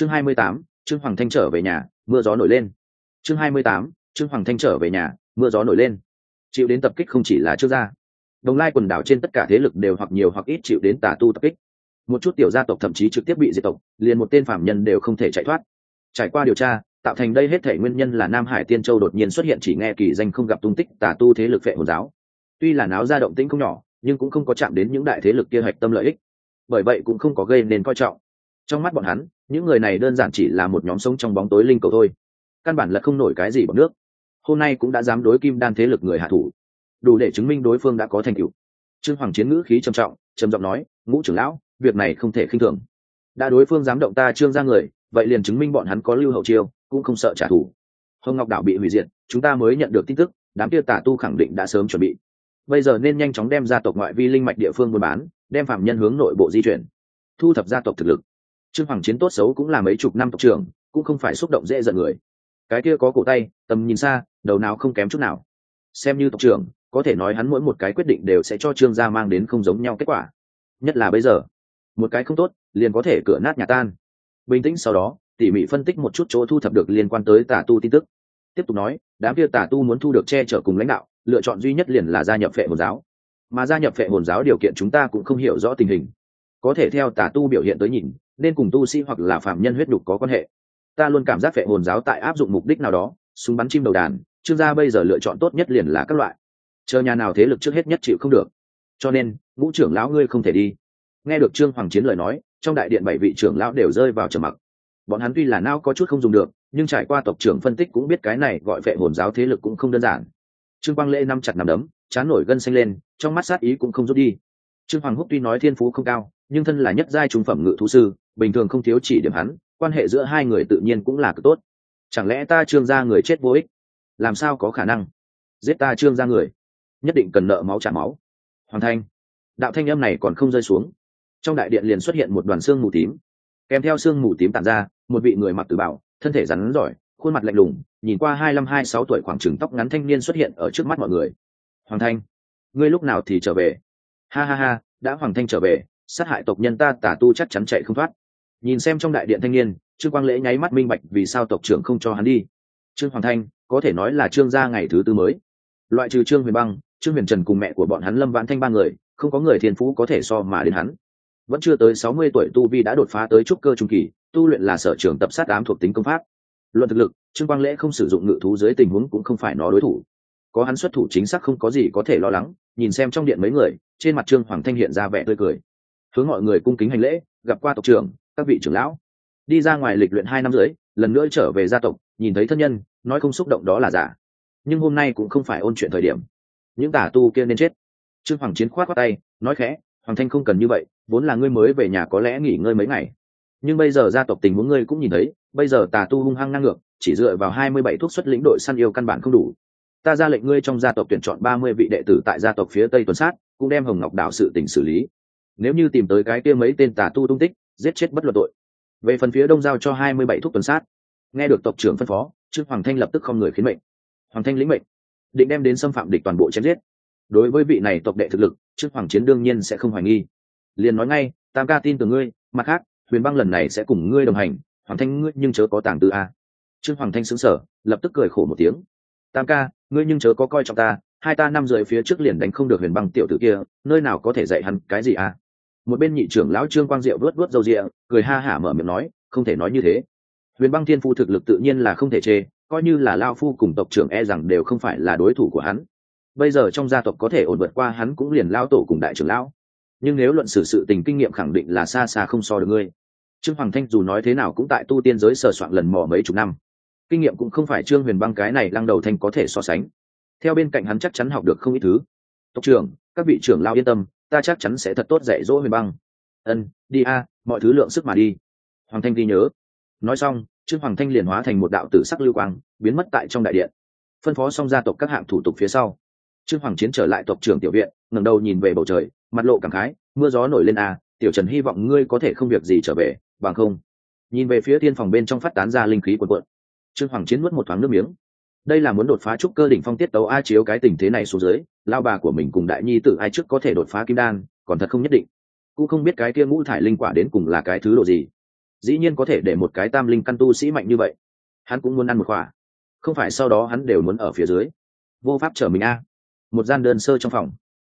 chương hai mươi tám, trương hoàng thanh trở về nhà, mưa gió nổi lên. Chương hai mươi tám, trương hoàng thanh trở về nhà, mưa gió nổi lên. Chịu đến tập kích không chỉ là trước gia. Đồng lai quần đảo trên tất cả thế lực đều hoặc nhiều hoặc ít chịu đến tà tu tập kích. Một chút tiểu gia tộc thậm chí trực tiếp bị diệt tộc, liền một tên phạm nhân đều không thể chạy thoát. Trải qua điều tra, tạo thành đây hết thể nguyên nhân là nam hải tiên châu đột nhiên xuất hiện chỉ nghe kỳ danh không gặp tung tích tà tu thế lực phệ hồn giáo. Tuy là náo ra động tĩnh không nhỏ, nhưng cũng không có chạm đến những đại thế lực kia hạch tâm lợi ích. Bởi vậy cũng không có gây nên coi trọng trong mắt bọn hắn, những người này đơn giản chỉ là một nhóm sống trong bóng tối linh cầu thôi. Căn bản là không nổi cái gì bằng nước. Hôm nay cũng đã dám đối kim đan thế lực người hạ thủ. Đủ để chứng minh đối phương đã có thành tựu. Trương hoàng chiến ngữ khí trầm trọng, trầm giọng nói, ngũ trưởng lão, việc này không thể khinh thường. Đã đối phương dám động ta trương ra người, vậy liền chứng minh bọn hắn có lưu hậu chiêu, cũng không sợ trả thù. Hồng ngọc đảo bị hủy diệt, chúng ta mới nhận được tin tức, đám kia tả tu khẳng định đã sớm chuẩn bị. Bây giờ nên nhanh chóng đem gia tộc ngoại vi linh mạch địa phương buôn bán, đem phạm nhân hướng nội bộ di chuyển, thu thập gia tộc thực lực trương hoàng chiến tốt xấu cũng là mấy chục năm tộc trưởng, cũng không phải xúc động dễ giận người. Cái kia có cổ tay, tầm nhìn xa, đầu nào không kém chút nào. Xem như tộc trưởng, có thể nói hắn mỗi một cái quyết định đều sẽ cho trương gia mang đến không giống nhau kết quả. Nhất là bây giờ, một cái không tốt, liền có thể cửa nát nhà tan. Bình tĩnh sau đó, tỉ mỉ phân tích một chút chỗ thu thập được liên quan tới tà tu tin tức. Tiếp tục nói, đám kia tà tu muốn thu được che chở cùng lãnh đạo, lựa chọn duy nhất liền là gia nhập phệ hồn giáo. Mà gia nhập phệ hồn giáo điều kiện chúng ta cũng không hiểu rõ tình hình. Có thể theo tà tu biểu hiện tới nhìn nên cùng tu sĩ hoặc là phạm nhân huyết đục có quan hệ. Ta luôn cảm giác phệ hồn giáo tại áp dụng mục đích nào đó, súng bắn chim đầu đàn, trương gia bây giờ lựa chọn tốt nhất liền là các loại. Chờ nhà nào thế lực trước hết nhất chịu không được. Cho nên, ngũ trưởng lão ngươi không thể đi. Nghe được trương hoàng chiến lời nói, trong đại điện bảy vị trưởng lão đều rơi vào trầm mặc. Bọn hắn tuy là nao có chút không dùng được, nhưng trải qua tộc trưởng phân tích cũng biết cái này gọi vệ hồn giáo thế lực cũng không đơn giản. Trương quang lễ năm chặt nằm đấm, chán nổi gân xanh lên, trong mắt sát ý cũng không rút đi. Trương hoàng húc tuy nói thiên phú không cao, nhưng thân là nhất giai trung phẩm ngự thú sư bình thường không thiếu chỉ điểm hắn, quan hệ giữa hai người tự nhiên cũng là cực tốt. Chẳng lẽ ta trương gia người chết vô ích? Làm sao có khả năng? Giết ta trương gia người, nhất định cần nợ máu trả máu. Hoàng thanh, đạo thanh âm này còn không rơi xuống. Trong đại điện liền xuất hiện một đoàn xương mù tím. Kèm theo xương mù tím tàn ra, một vị người mặc tử bảo thân thể rắn giỏi, khuôn mặt lạnh lùng, nhìn qua hai năm hai sáu tuổi khoảng trừng tóc ngắn thanh niên xuất hiện ở trước mắt mọi người. Hoàng thanh, ngươi lúc nào thì trở về? Ha ha ha, đã hoàng thanh trở về, sát hại tộc nhân ta tả tu chắc chắn chạy không thoát nhìn xem trong đại điện thanh niên, trương quang lễ nháy mắt minh bạch vì sao tộc trưởng không cho hắn đi. Trương hoàng thanh, có thể nói là trương gia ngày thứ tư mới. Loại trừ trương huyền băng, trương huyền trần cùng mẹ của bọn hắn lâm vãn thanh ba người, không có người thiên phú có thể so mà đến hắn. Vẫn chưa tới sáu mươi tuổi tu vi đã đột phá tới trúc cơ trung kỳ, tu luyện là sở trường tập sát ám thuộc tính công pháp. Luận thực lực, trương quang lễ không sử dụng ngự thú dưới tình huống cũng không phải nó đối thủ. Có hắn xuất thủ chính xác không có gì có thể lo lắng, nhìn xem trong điện mấy người, trên mặt trương hoàng thanh hiện ra vẻ tươi cười. Hướng mọi người cung kính hành lễ, gặp qua tộc trưởng các vị trưởng lão. Đi ra ngoài lịch luyện hai năm rưỡi, lần nữa trở về gia tộc, nhìn thấy thân nhân, nói không xúc động đó là giả. Nhưng hôm nay cũng không phải ôn chuyện thời điểm. Những tả tu kia nên chết. Trương hoàng chiến khoát khoát tay, nói khẽ, hoàng thanh không cần như vậy, vốn là ngươi mới về nhà có lẽ nghỉ ngơi mấy ngày. Nhưng bây giờ gia tộc tình huống ngươi cũng nhìn thấy, bây giờ tà tu hung hăng ngang ngược, chỉ dựa vào hai mươi bảy thuốc xuất lĩnh đội săn yêu căn bản không đủ. Ta ra lệnh ngươi trong gia tộc tuyển chọn ba mươi vị đệ tử tại gia tộc phía tây tuần sát, cũng đem hồng ngọc đảo sự tỉnh xử lý. Nếu như tìm tới cái kia mấy tên tà tu tung tích giết chết bất luận tội. Về phần phía đông giao cho hai mươi bảy thuốc tuần sát. Nghe được tộc trưởng phân phó trương hoàng thanh lập tức không người khiến mệnh. Hoàng thanh lĩnh mệnh. Định đem đến xâm phạm địch toàn bộ chém giết. Đối với vị này tộc đệ thực lực trương hoàng chiến đương nhiên sẽ không hoài nghi. Liền nói ngay tam ca tin từ ngươi, mặt khác, huyền băng lần này sẽ cùng ngươi đồng hành. Hoàng thanh, ngươi nhưng chớ có tàng tư a. Trương hoàng thanh xứng sở lập tức cười khổ một tiếng. Tam ca, ngươi nhưng chớ có coi trọng ta. Hai ta năm rưỡi phía trước liền đánh không được huyền băng tiểu tử kia, nơi nào có thể dạy hắn cái gì a? Một bên nhị trưởng lão trương quang diệu vớt vớt râu rịa, cười ha hả mở miệng nói, không thể nói như thế. Huyền băng thiên phu thực lực tự nhiên là không thể chê, coi như là lao phu cùng tộc trưởng e rằng đều không phải là đối thủ của hắn. Bây giờ trong gia tộc có thể ổn vượt qua hắn cũng liền lao tổ cùng đại trưởng lão. Nhưng nếu luận xử sự tình kinh nghiệm khẳng định là xa xa không so được ngươi. Trương hoàng thanh dù nói thế nào cũng tại tu tiên giới sờ soạn lần mò mấy chục năm. Kinh nghiệm cũng không phải trương huyền băng cái này lăng đầu thanh có thể so sánh. Theo bên cạnh hắn chắc chắn học được không ít thứ. Tộc trưởng, các vị trưởng lao yên tâm ta chắc chắn sẽ thật tốt dạy dỗ huyền băng. Ân, đi a, mọi thứ lượng sức mà đi. Hoàng thanh ghi nhớ. Nói xong, trương hoàng thanh liền hóa thành một đạo tử sắc lưu quang, biến mất tại trong đại điện. Phân phó xong gia tộc các hạng thủ tục phía sau. Trương hoàng chiến trở lại tộc trưởng tiểu viện, ngẩng đầu nhìn về bầu trời, mặt lộ cảm khái, mưa gió nổi lên à tiểu trần hy vọng ngươi có thể không việc gì trở về, bằng không? Nhìn về phía thiên phòng bên trong phát tán ra linh khí quần quận trương hoàng chiến nuốt một thoáng nước miếng đây là muốn đột phá trúc cơ đỉnh phong tiết tấu a chiếu cái tình thế này xuống dưới lao bà của mình cùng đại nhi tự ai trước có thể đột phá kim đan, còn thật không nhất định. Cũng không biết cái kia ngũ thải linh quả đến cùng là cái thứ độ gì. Dĩ nhiên có thể để một cái tam linh căn tu sĩ mạnh như vậy. Hắn cũng muốn ăn một quả. Không phải sau đó hắn đều muốn ở phía dưới. Vô pháp trở mình a. Một gian đơn sơ trong phòng.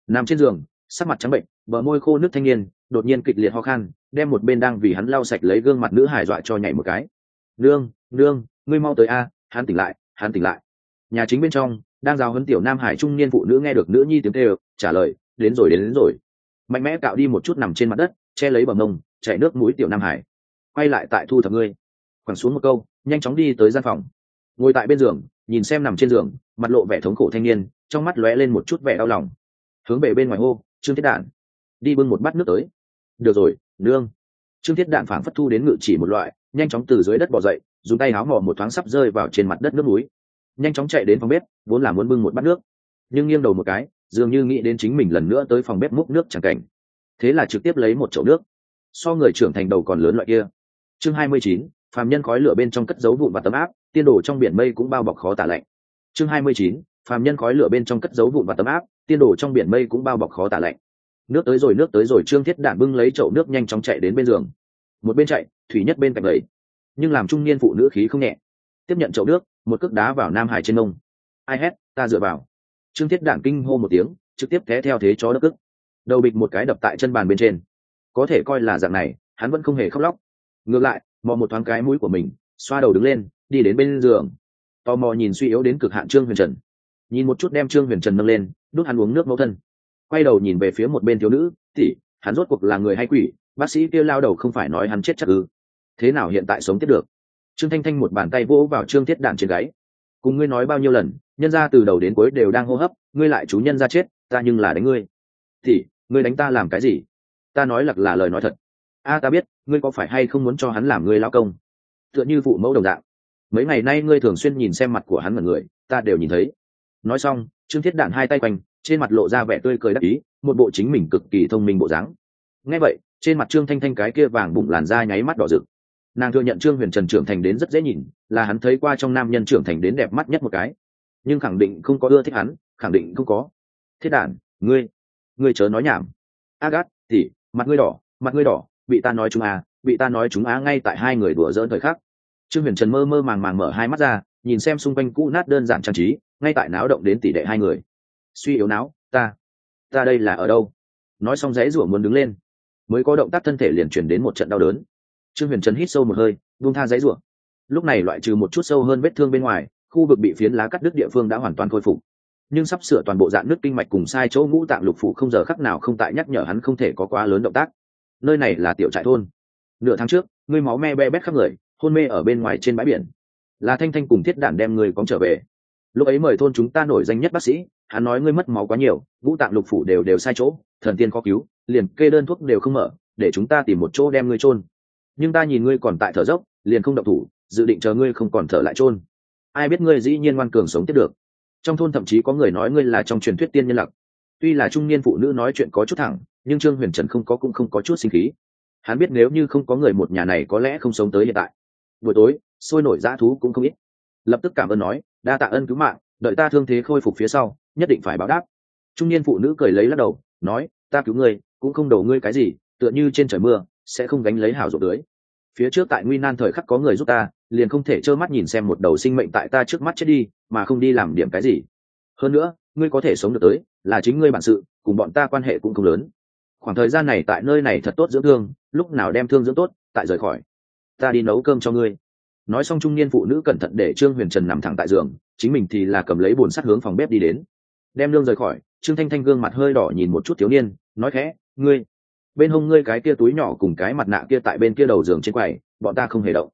Nằm trên giường, sắc mặt trắng bệnh, bờ môi khô nước thanh niên, đột nhiên kịch liệt ho khan, đem một bên đang vì hắn lau sạch lấy gương mặt nữ hải dọa cho nhảy một cái. Nương nương, ngươi mau tới a, hắn tỉnh lại hắn tỉnh lại. Nhà chính bên trong đang giáo huấn tiểu nam hải trung niên phụ nữ nghe được nữ nhi tiếng kêu trả lời đến rồi đến, đến rồi. Mạnh mẽ cạo đi một chút nằm trên mặt đất che lấy bằng mông chạy nước mũi tiểu nam hải. Quay lại tại thu thập ngươi. Quẳng xuống một câu nhanh chóng đi tới gian phòng. Ngồi tại bên giường nhìn xem nằm trên giường mặt lộ vẻ thống khổ thanh niên trong mắt lóe lên một chút vẻ đau lòng. Hướng về bên ngoài hô trương thiết đạn. Đi bưng một bát nước tới. Được rồi nương. Trương thiết đạn phảng phất thu đến ngự chỉ một loại nhanh chóng từ dưới đất bỏ dậy dùng tay háo mò một thoáng sắp rơi vào trên mặt đất nước núi. Nhanh chóng chạy đến phòng bếp, vốn là muốn bưng một bát nước. Nhưng nghiêng đầu một cái, dường như nghĩ đến chính mình lần nữa tới phòng bếp múc nước chẳng cảnh. Thế là trực tiếp lấy một chậu nước. So người trưởng thành đầu còn lớn loại kia. Chương hai mươi chín, phàm nhân khói lửa bên trong cất dấu vụn và tấm áp, tiên đồ trong biển mây cũng bao bọc khó tả lạnh. Chương hai mươi chín, phàm nhân khói lửa bên trong cất dấu vụn và tấm áp, tiên đồ trong biển mây cũng bao bọc khó tả lạnh. Nước tới rồi, nước tới rồi, trương thiết đản bưng lấy chậu nước nhanh chóng chạy đến bên giường. Một bên chạy, thủy nhất bên cạnh lấy nhưng làm trung niên phụ nữ khí không nhẹ. Tiếp nhận chậu nước, một cước đá vào nam hải trên nông ai hét, ta dựa vào. Trương thiết đản kinh hô một tiếng, trực tiếp té theo thế chó đất cức đầu bịch một cái đập tại chân bàn bên trên. Có thể coi là dạng này, hắn vẫn không hề khóc lóc. Ngược lại, mò một thoáng cái mũi của mình, xoa đầu đứng lên, đi đến bên giường. Tò mò nhìn suy yếu đến cực hạn trương huyền trần. Nhìn một chút đem trương huyền trần nâng lên, đút hắn uống nước mẫu thân. Quay đầu nhìn về phía một bên thiếu nữ thì hắn rốt cuộc là người hay quỷ? Bác sĩ kia lao đầu không phải nói hắn chết chắc ư? Thế nào hiện tại sống tiếp được? Trương thanh thanh một bàn tay vỗ vào trương thiết đản trên gáy. Cùng ngươi nói bao nhiêu lần, nhân ra từ đầu đến cuối đều đang hô hấp, ngươi lại chú nhân ra chết, ta nhưng là đánh ngươi. Thì, ngươi đánh ta làm cái gì? Ta nói lặc là lời nói thật. A, ta biết, ngươi có phải hay không muốn cho hắn làm ngươi lao công? Tựa như phụ mẫu đồng dạng. Mấy ngày nay ngươi thường xuyên nhìn xem mặt của hắn mật người, ta đều nhìn thấy. Nói xong, trương thiết đạn hai tay quanh, trên mặt lộ ra vẻ tươi cười đắc ý, một bộ chính mình cực kỳ thông minh bộ dáng. Ngay vậy, trên mặt trương thanh thanh cái kia vàng bụng làn da nháy mắt đỏ rực nàng thừa nhận trương huyền trần trưởng thành đến rất dễ nhìn là hắn thấy qua trong nam nhân trưởng thành đến đẹp mắt nhất một cái nhưng khẳng định không có ưa thích hắn khẳng định không có thiết đản ngươi ngươi chớ nói nhảm agat thì mặt ngươi đỏ mặt ngươi đỏ bị ta nói chúng à bị ta nói chúng á ngay tại hai người đùa dỡn thời khắc trương huyền trần mơ mơ màng màng mở hai mắt ra nhìn xem xung quanh cũ nát đơn giản trang trí ngay tại náo động đến tỷ đệ hai người suy yếu não ta ta đây là ở đâu nói xong dãy rủa muốn đứng lên mới có động tác thân thể liền chuyển đến một trận đau đớn trương huyền trần hít sâu một hơi vung tha giấy rủa. Lúc này loại trừ một chút sâu hơn vết thương bên ngoài, khu vực bị phiến lá cắt đứt địa phương đã hoàn toàn khôi phục. Nhưng sắp sửa toàn bộ dạng nước kinh mạch cùng sai chỗ ngũ tạng lục phủ không giờ khắc nào không tại nhắc nhở hắn không thể có quá lớn động tác. Nơi này là tiểu trại thôn. Nửa tháng trước ngươi máu me be bét khắp người, hôn mê ở bên ngoài trên bãi biển. Là thanh thanh cùng thiết đản đem người cóng trở về. Lúc ấy mời thôn chúng ta nổi danh nhất bác sĩ, hắn nói ngươi mất máu quá nhiều, ngũ tạng lục phủ đều đều sai chỗ, thần tiên khó cứu, liền kê đơn thuốc đều không mở, để chúng ta tìm một chỗ đem ngươi chôn nhưng ta nhìn ngươi còn tại thở dốc, liền không động thủ, dự định chờ ngươi không còn thở lại chôn. Ai biết ngươi dĩ nhiên ngoan cường sống tiếp được. Trong thôn thậm chí có người nói ngươi là trong truyền thuyết tiên nhân lặc tuy là trung niên phụ nữ nói chuyện có chút thẳng, nhưng trương huyền trần không có cũng không có chút sinh khí. Hắn biết nếu như không có người một nhà này có lẽ không sống tới hiện tại. Buổi tối, sôi nổi dã thú cũng không ít. Lập tức cảm ơn nói, đa tạ ơn cứu mạng, đợi ta thương thế khôi phục phía sau, nhất định phải báo đáp. Trung niên phụ nữ cười lấy lắc đầu, nói, ta cứu ngươi, cũng không đổ ngươi cái gì, tựa như trên trời mưa, sẽ không gánh lấy hảo ruột lưới phía trước tại nguy nan thời khắc có người giúp ta, liền không thể trơ mắt nhìn xem một đầu sinh mệnh tại ta trước mắt chết đi, mà không đi làm điểm cái gì. Hơn nữa, ngươi có thể sống được tới, là chính ngươi bản sự, cùng bọn ta quan hệ cũng không lớn. Khoảng thời gian này tại nơi này thật tốt dưỡng thương, lúc nào đem thương dưỡng tốt, tại rời khỏi. Ta đi nấu cơm cho ngươi. Nói xong trung niên phụ nữ cẩn thận để trương huyền trần nằm thẳng tại giường, chính mình thì là cầm lấy bồn sắt hướng phòng bếp đi đến. Đem lương rời khỏi, trương thanh thanh gương mặt hơi đỏ nhìn một chút thiếu niên, nói khẽ, ngươi bên hông ngươi cái kia túi nhỏ cùng cái mặt nạ kia tại bên kia đầu giường trên quầy, bọn ta không hề động.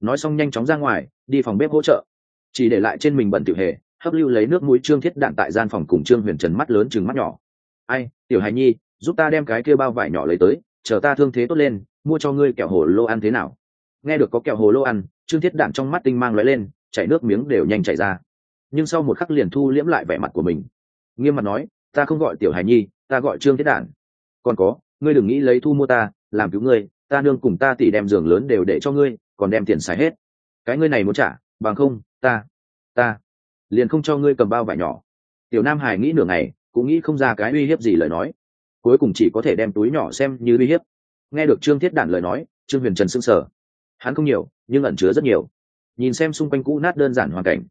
Nói xong nhanh chóng ra ngoài, đi phòng bếp hỗ trợ. Chỉ để lại trên mình bận tiểu hề, hấp lưu lấy nước mũi trương thiết đạn tại gian phòng cùng trương huyền trần mắt lớn chừng mắt nhỏ. Ai, tiểu hài nhi, giúp ta đem cái kia bao vải nhỏ lấy tới, chờ ta thương thế tốt lên, mua cho ngươi kẹo hồ lô ăn thế nào. Nghe được có kẹo hồ lô ăn, trương thiết đạn trong mắt tinh mang lóe lên, chảy nước miếng đều nhanh chảy ra. Nhưng sau một khắc liền thu liễm lại vẻ mặt của mình. Nghiêm mặt nói, ta không gọi tiểu hài nhi, ta gọi trương thiết đạn. Còn có ngươi đừng nghĩ lấy thu mua ta, làm cứu ngươi, ta nương cùng ta tỉ đem giường lớn đều để cho ngươi, còn đem tiền xài hết. Cái ngươi này muốn trả, bằng không, ta ta liền không cho ngươi cầm bao vải nhỏ. Tiểu nam hải nghĩ nửa ngày, cũng nghĩ không ra cái uy hiếp gì lời nói. Cuối cùng chỉ có thể đem túi nhỏ xem như uy hiếp. Nghe được trương thiết đản lời nói, trương huyền trần s ư n g sở hắn không nhiều, nhưng ẩn chứa rất nhiều. Nhìn xem xung quanh cũ nát đơn giản hoàn cảnh,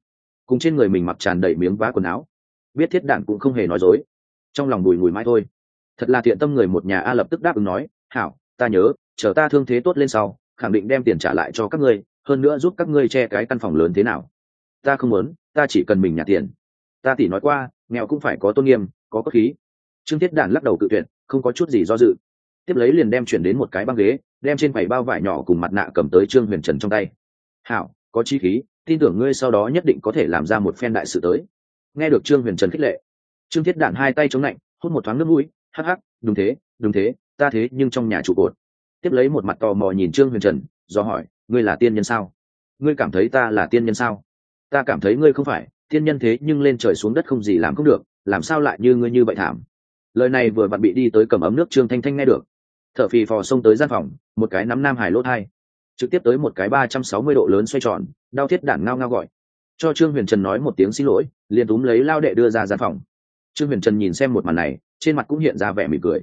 cùng trên người mình mặc tràn đầy miếng vá quần áo, biết thiết Đản cũng không hề nói dối. Trong lòng đùi ngùi mãi thôi thật là thiện tâm người một nhà a lập tức đáp ứng nói, hảo, ta nhớ, chờ ta thương thế tốt lên sau, khẳng định đem tiền trả lại cho các ngươi, hơn nữa giúp các ngươi che cái căn phòng lớn thế nào. Ta không muốn, ta chỉ cần mình nhà tiền. Ta tỉ nói qua, nghèo cũng phải có tôn nghiêm, có cốt khí. Trương thiết đản lắc đầu tự tuyển không có chút gì do dự. Tiếp lấy liền đem chuyển đến một cái băng ghế, đem trên bảy bao vải nhỏ cùng mặt nạ cầm tới trương huyền trần trong tay. Hảo, có chi khí, tin tưởng ngươi sau đó nhất định có thể làm ra một phen đại sự tới. Nghe được trương huyền trần khích lệ, trương thiết đản hai tay chống lạnh hút một thoáng nước mũi hắc hắc, đúng thế đúng thế, ta thế nhưng trong nhà trụ cột. Tiếp lấy một mặt tò mò nhìn trương huyền trần, do hỏi, ngươi là tiên nhân sao? Ngươi cảm thấy ta là tiên nhân sao? Ta cảm thấy ngươi không phải, tiên nhân thế nhưng lên trời xuống đất không gì làm không được, làm sao lại như ngươi như vậy thảm? Lời này vừa vặn bị đi tới cầm ấm nước trương thanh thanh nghe được. T h ở phì phò xông tới gian phòng, một cái nắm nam hải lốt hai. Trực tiếp tới một cái ba trăm sáu mươi độ lớn xoay tròn, đau thiết đản ngao ngao gọi. Cho trương huyền trần nói một tiếng xin lỗi, liền túm lấy lao đệ đưa ra gian phòng. Trương huyền trần nhìn xem một màn này trên mặt cũng hiện ra vẻ mỉm cười.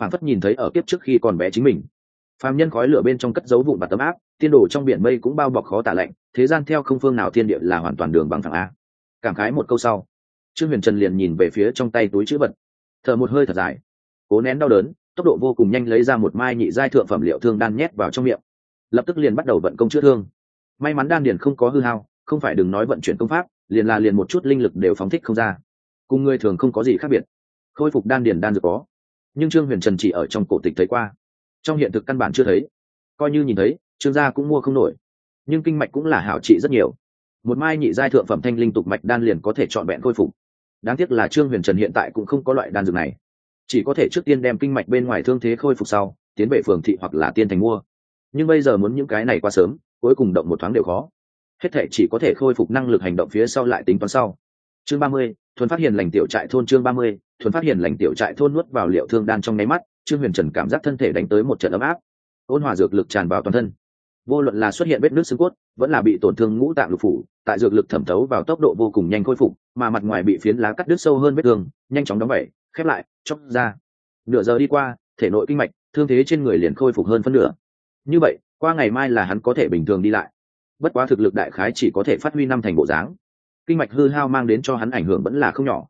Phản phất nhìn thấy ở kiếp trước khi còn bé chính mình. Phàm nhân khói lửa bên trong cất dấu vụn và tấm áp, tiên đồ trong biển mây cũng bao bọc khó tả lạnh, thế gian theo không phương nào thiên địa là hoàn toàn đường bằng thẳng a. Cảm khái một câu sau, trương huyền trần liền nhìn về phía trong tay túi chữ vật. Thở một hơi thật dài. Cố nén đau đớn, tốc độ vô cùng nhanh lấy ra một mai nhị giai thượng phẩm liệu thương đan nhét vào trong miệng. Lập tức liền bắt đầu vận công chữa thương. May mắn đan điền không có hư hao, không phải đừng nói vận chuyển công pháp, liền là liền một chút linh lực đều phóng thích không ra. Cùng người thường không có gì khác biệt khôi phục đan điền đan dược có. Nhưng trương huyền trần chỉ ở trong cổ tịch thấy qua. Trong hiện thực căn bản chưa thấy. Coi như nhìn thấy, trương gia cũng mua không nổi. Nhưng kinh mạch cũng là hảo trị rất nhiều. Một mai nhị giai thượng phẩm thanh linh tục mạch đan liền có thể trọn vẹn khôi phục. Đáng tiếc là trương huyền trần hiện tại cũng không có loại đan dược này. Chỉ có thể trước tiên đem kinh mạch bên ngoài thương thế khôi phục sau, tiến về phường thị hoặc là tiên thành mua. Nhưng bây giờ muốn những cái này qua sớm, cuối cùng động một thoáng đều khó. Hết thể chỉ có thể khôi phục năng lực hành động phía sau lại tính toán sau. Chương ba mươi thuần phát hiện lành tiểu trại thôn chương ba mươi, thuần phát hiện lành tiểu trại thôn nuốt vào liệu thương đan trong nháy mắt, trương huyền trần cảm giác thân thể đánh tới một trận ấm áp. Ôn hòa dược lực tràn vào toàn thân. Vô luận là xuất hiện vết nước xương cốt, vẫn là bị tổn thương ngũ tạng lục phủ, tại dược lực thẩm thấu vào tốc độ vô cùng nhanh khôi phục, mà mặt ngoài bị phiến lá cắt đứt sâu hơn vết thương, nhanh chóng đóng vẩy khép lại, chóc ra. Nửa giờ đi qua, thể nội kinh mạch, thương thế trên người liền khôi phục hơn phân nửa. Như vậy, qua ngày mai là hắn có thể bình thường đi lại. Bất quá thực lực đại khái chỉ có thể phát huy năm thành bộ dáng kinh mạch hư hao mang đến cho hắn ảnh hưởng vẫn là không nhỏ.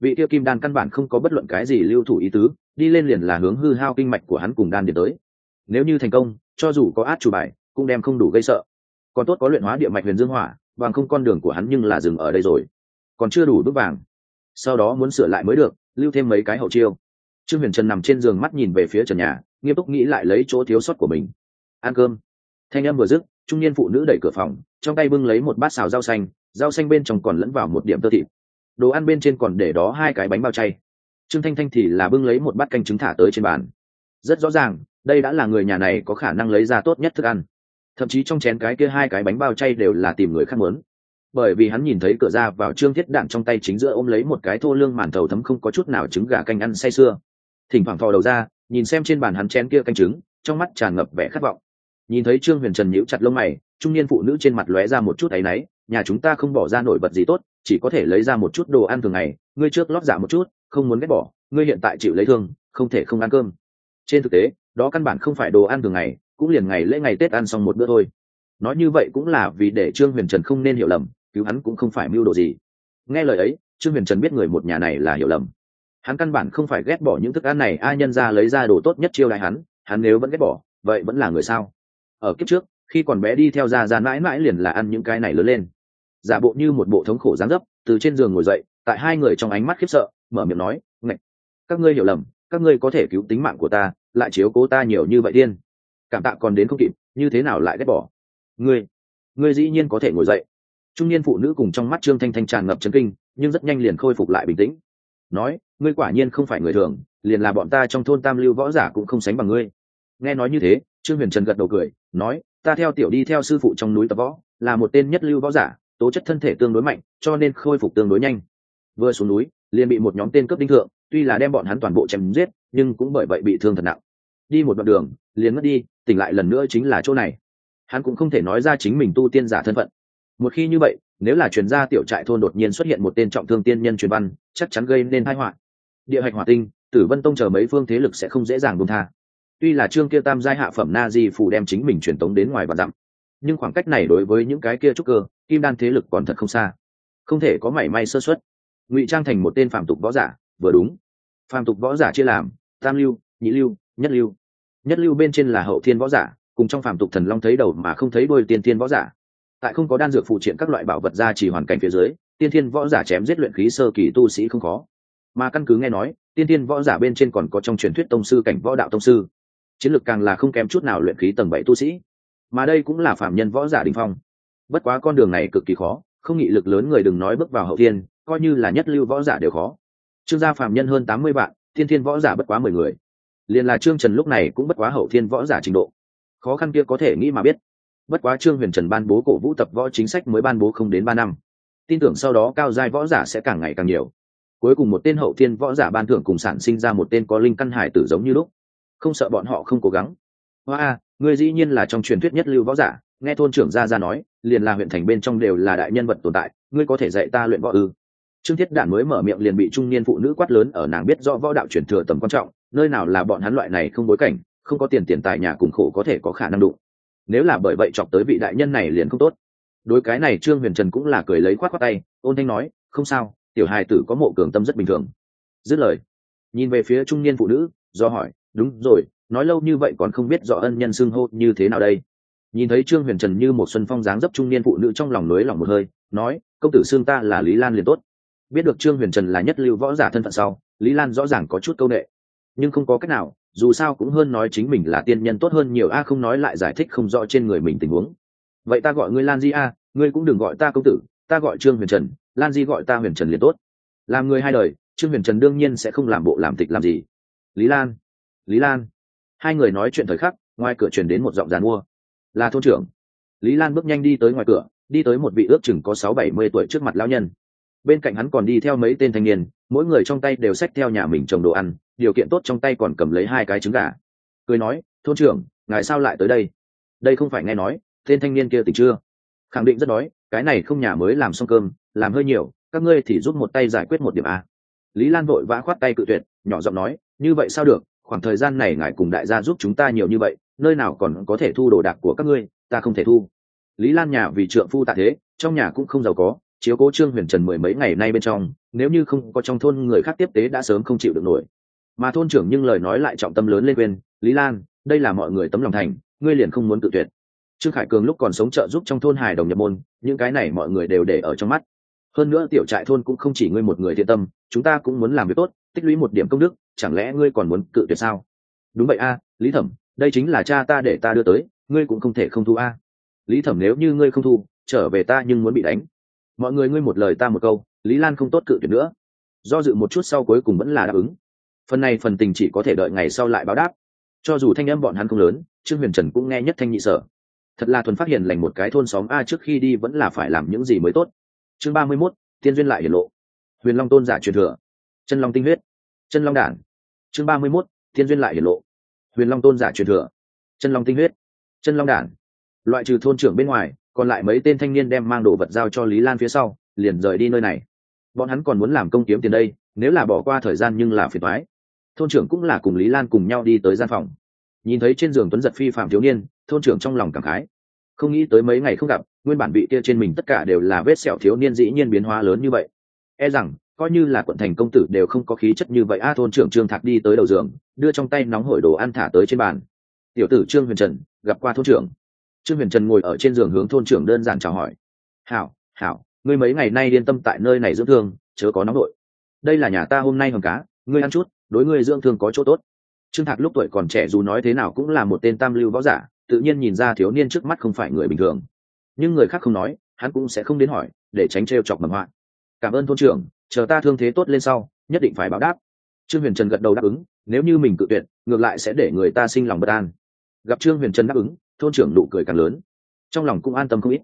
Vị tiêu kim đan căn bản không có bất luận cái gì lưu thủ ý tứ, đi lên liền là hướng hư hao kinh mạch của hắn cùng đan điện tới. Nếu như thành công, cho dù có át chủ bài, cũng đem không đủ gây sợ. Còn tốt có luyện hóa địa mạch huyền dương hỏa, bằng không con đường của hắn nhưng là dừng ở đây rồi. Còn chưa đủ đúc vàng. Sau đó muốn sửa lại mới được, lưu thêm mấy cái hậu chiêu. Trương huyền trần nằm trên giường mắt nhìn về phía trần nhà, nghiêm túc nghĩ lại lấy chỗ thiếu sót của mình. Ăn cơm. Thanh âm vừa dứt, trung niên phụ nữ đẩy cửa phòng, trong tay bưng lấy một bát xào rau xanh rau xanh bên trong còn lẫn vào một điểm tơ thịt. Đồ ăn bên trên còn để đó hai cái bánh bao chay. Trương thanh thanh thì là bưng lấy một bát canh trứng thả tới trên bàn. Rất rõ ràng, đây đã là người nhà này có khả năng lấy ra tốt nhất thức ăn. Thậm chí trong chén cái kia hai cái bánh bao chay đều là tìm người khác muốn. Bởi vì hắn nhìn thấy cửa ra vào trương thiết đạn trong tay chính giữa ôm lấy một cái thô lương màn thầu thấm không có chút nào trứng gà canh ăn say sưa. Thỉnh thoảng thò đầu ra, nhìn xem trên bàn hắn chén kia canh trứng, trong mắt tràn ngập vẻ khát vọng. Nhìn thấy trương huyền trần nhíu chặt lông mày, trung niên phụ nữ trên mặt lóe ra một chút áy náy nhà chúng ta không bỏ ra nổi bật gì tốt, chỉ có thể lấy ra một chút đồ ăn thường ngày, ngươi trước lót dạ một chút, không muốn ghét bỏ, ngươi hiện tại chịu lấy thương, không thể không ăn cơm. Trên thực tế, đó căn bản không phải đồ ăn thường ngày, cũng liền ngày lễ ngày tết ăn xong một bữa thôi. Nói như vậy cũng là vì để trương huyền trần không nên hiểu lầm, cứu hắn cũng không phải mưu đồ gì. Nghe lời ấy, trương huyền trần biết người một nhà này là hiểu lầm. Hắn căn bản không phải ghét bỏ những thức ăn này, ai nhân ra lấy ra đồ tốt nhất chiêu đại hắn hắn nếu vẫn ghét bỏ, vậy vẫn là người sao? Ở kiếp trước, khi còn bé đi theo ra ra mãi mãi liền là ăn những cái này lớn lên giả bộ như một bộ thống khổ dáng dấp, từ trên giường ngồi dậy, tại hai người trong ánh mắt khiếp sợ, mở miệng nói, ngạch, các ngươi hiểu lầm, các ngươi có thể cứu tính mạng của ta, lại chiếu cố ta nhiều như vậy tiên cảm tạ còn đến không kịp, như thế nào lại ghét bỏ? Ngươi ngươi dĩ nhiên có thể ngồi dậy. Trung niên phụ nữ cùng trong mắt trương thanh thanh tràn ngập chấn kinh, nhưng rất nhanh liền khôi phục lại bình tĩnh. Nói, ngươi quả nhiên không phải người thường, liền là bọn ta trong thôn tam lưu võ giả cũng không sánh bằng ngươi. Nghe nói như thế, trương huyền trần gật đầu cười, nói, ta theo tiểu đi theo sư phụ trong núi tập võ, là một tên nhất lưu võ giả tố chất thân thể tương đối mạnh, cho nên khôi phục tương đối nhanh. Vừa xuống núi, liền bị một nhóm tên cướp đinh thượng, tuy là đem bọn hắn toàn bộ chém giết, nhưng cũng bởi vậy bị thương thật nặng. Đi một đoạn đường, liền mất đi, tỉnh lại lần nữa chính là chỗ này. Hắn cũng không thể nói ra chính mình tu tiên giả thân phận. Một khi như vậy, nếu là chuyên gia tiểu trại thôn đột nhiên xuất hiện một tên trọng thương tiên nhân truyền văn, chắc chắn gây nên tai họa. Địa hạch hỏa tinh, tử vân tông chờ mấy phương thế lực sẽ không dễ dàng buông tha. Tuy là trương kia tam giai hạ phẩm na di phủ đem chính mình truyền tống đến ngoài và dặm nhưng khoảng cách này đối với những cái kia trúc cơ, kim đan thế lực còn thật không xa. Không thể có mảy may sơ xuất ngụy trang thành một tên phạm tục võ giả, vừa đúng. Phạm tục võ giả chia làm, tam lưu, nhị lưu, nhất lưu. Nhất lưu bên trên là hậu thiên võ giả, cùng trong phạm tục thần long thấy đầu mà không thấy đôi tiên thiên võ giả. Tại không có đan dược phụ triện các loại bảo vật ra chỉ hoàn cảnh phía dưới, tiên thiên võ giả chém giết luyện khí sơ kỳ tu sĩ không khó. Mà căn cứ nghe nói, tiên thiên võ giả bên trên còn có trong truyền thuyết tông sư, cảnh võ đạo tông sư. Chiến lược càng là không kém chút nào luyện khí tầng bảy tu sĩ mà đây cũng là phạm nhân võ giả đình phong. Bất quá con đường này cực kỳ khó, không nghị lực lớn người đừng nói bước vào hậu thiên, coi như là nhất lưu võ giả đều khó. Trương gia phạm nhân hơn tám mươi vạn, thiên thiên võ giả bất quá mười người. Liền là trương trần lúc này cũng bất quá hậu thiên võ giả trình độ. Khó khăn kia có thể nghĩ mà biết. Bất quá trương huyền trần ban bố cổ vũ tập võ chính sách mới ban bố không đến ba năm. Tin tưởng sau đó cao giai võ giả sẽ càng ngày càng nhiều. Cuối cùng một tên hậu thiên võ giả ban thưởng cùng sản sinh ra một tên có linh căn hải tử giống như lúc. Không sợ bọn họ không cố gắng. Hoa Ngươi dĩ nhiên là trong truyền thuyết nhất lưu võ giả, nghe thôn trưởng gia gia nói, liền là huyện thành bên trong đều là đại nhân vật tồn tại, ngươi có thể dạy ta luyện võ ư? Trương thiết đản mới mở miệng liền bị trung niên phụ nữ quát lớn ở nàng biết rõ võ đạo truyền thừa tầm quan trọng, nơi nào là bọn hắn loại này không bối cảnh, không có tiền tiền tài nhà cùng khổ có thể có khả năng đụng. Nếu là bởi vậy chọc tới vị đại nhân này liền không tốt. Đối cái này trương huyền trần cũng là cười lấy khoát khoát tay, ôn thanh nói, không sao, tiểu hài tử có mộ cường tâm rất bình thường. Dứt lời, nhìn về phía trung niên phụ nữ, do hỏi, đúng rồi nói lâu như vậy còn không biết rõ ân nhân xưng hô như thế nào đây. Nhìn thấy trương huyền trần như một xuân phong dáng dấp trung niên phụ nữ trong lòng nới lòng một hơi, nói, công tử xương ta là lý lan liền tốt. Biết được trương huyền trần là nhất lưu võ giả thân phận sau, lý lan rõ ràng có chút c â u n ệ nhưng không có cách nào, dù sao cũng hơn nói chính mình là tiên nhân tốt hơn nhiều, a không nói lại giải thích không rõ trên người mình tình huống. Vậy ta gọi ngươi lan di a, ngươi cũng đừng gọi ta công tử, ta gọi trương huyền trần, lan di gọi ta huyền trần liền tốt. Làm người hai đời, trương huyền trần đương nhiên sẽ không làm bộ làm tịch làm gì. Lý lan lý lan hai người nói chuyện thời khắc, ngoài cửa truyền đến một giọng giàn mua. Là thôn trưởng. Lý lan bước nhanh đi tới ngoài cửa, đi tới một vị ước chừng có sáu bảy mươi tuổi trước mặt lão nhân. Bên cạnh hắn còn đi theo mấy tên thanh niên, mỗi người trong tay đều xách theo nhà mình trồng đồ ăn, điều kiện tốt trong tay còn cầm lấy hai cái trứng gà. Cười nói, thôn trưởng, ngài sao lại tới đây? Đây không phải nghe nói, tên thanh niên kia tỉnh chưa? Khẳng định rất đói, cái này không nhà mới làm xong cơm, làm hơi nhiều, các ngươi thì giúp một tay giải quyết một điểm a. Lý lan vội vã khoát tay cự tuyệt, nhỏ giọng nói, như vậy sao được khoảng thời gian này ngài cùng đại gia giúp chúng ta nhiều như vậy, nơi nào còn có thể thu đồ đạc của các ngươi, ta không thể thu. Lý lan nhà vì trượng phu tạ thế, trong nhà cũng không giàu có, chiếu cố trương huyền trần mười mấy ngày nay bên trong, nếu như không có trong thôn người khác tiếp tế đã sớm không chịu được nổi. Mà thôn trưởng nhưng lời nói lại trọng tâm lớn lên quên, lý lan, đây là mọi người tấm lòng thành, ngươi liền không muốn tự tuyệt. Trương khải cường lúc còn sống trợ giúp trong thôn hài đồng nhập môn, những cái này mọi người đều để ở trong mắt. Hơn nữa tiểu trại thôn cũng không chỉ ngươi một người thiện tâm, chúng ta cũng muốn làm việc tốt, tích lũy một điểm công đức chẳng lẽ ngươi còn muốn cự tuyệt sao? Đúng vậy a à, lý thẩm, đây chính là cha ta để ta đưa tới, ngươi cũng không thể không thu a. Lý thẩm nếu như ngươi không thu, trở về ta nhưng muốn bị đánh. Mọi người ngươi một lời ta một câu, lý lan không tốt cự tuyệt nữa. Do dự một chút sau cuối cùng vẫn là đáp ứng. Phần này phần tình chỉ có thể đợi ngày sau lại báo đáp. Cho dù thanh âm bọn hắn không lớn, trương huyền trần cũng nghe nhất thanh nhị sở. Thật là thuần phát hiện lành một cái thôn xóm a trước khi đi vẫn là phải làm những gì mới tốt. Chương ba mươi mốt, tiên duyên lại hiển lộ. Huyền long tôn giả truyền thừa. Chân long tinh huyết. Chân long đản chương ba mươi mốt, Thiên duyên lại hiển lộ. Huyền long tôn giả truyền thừa. Chân long tinh huyết. Chân long đản. Loại trừ thôn trưởng bên ngoài, còn lại mấy tên thanh niên đem mang đồ vật giao cho lý lan phía sau, liền rời đi nơi này. Bọn hắn còn muốn làm công kiếm tiền đây, nếu là bỏ qua thời gian nhưng là phiền thoái thôn trưởng cũng là cùng lý lan cùng nhau đi tới gian phòng. Nhìn thấy trên giường tuấn giật phi phạm thiếu niên, thôn trưởng trong lòng cảm khái. Không nghĩ tới mấy ngày không gặp, nguyên bản bị kia trên mình tất cả đều là vết sẹo thiếu niên dĩ nhiên biến hóa lớn như vậy. E rằng coi như là quận thành công tử đều không có khí chất như vậy. A thôn trưởng trương thạc đi tới đầu giường, đưa trong tay nóng hổi đồ ăn thả tới trên bàn. Tiểu tử trương huyền trần, gặp qua thôn trưởng. Trương huyền trần ngồi ở trên giường hướng thôn trưởng đơn giản chào hỏi. Hảo hảo, ngươi mấy ngày nay yên tâm tại nơi này dưỡng thương, chớ có nóng đội đây là nhà ta hôm nay hầm cá, ngươi ăn chút, đối ngươi dưỡng thương có chỗ tốt. Trương thạc lúc tuổi còn trẻ dù nói thế nào cũng là một tên tam lưu võ giả, tự nhiên nhìn ra thiếu niên trước mắt không phải người bình thường. Nhưng người khác không nói, hắn cũng sẽ không đến hỏi, để tránh t chọc mầm hoạn cảm ơn thôn trưởng, chờ ta thương thế tốt lên sau, nhất định phải báo đáp. Trương huyền trần gật đầu đáp ứng, nếu như mình cự tuyệt, ngược lại sẽ để người ta sinh lòng bất an. Gặp trương huyền trần đáp ứng, thôn trưởng nụ cười càng lớn. Trong lòng cũng an tâm không ít.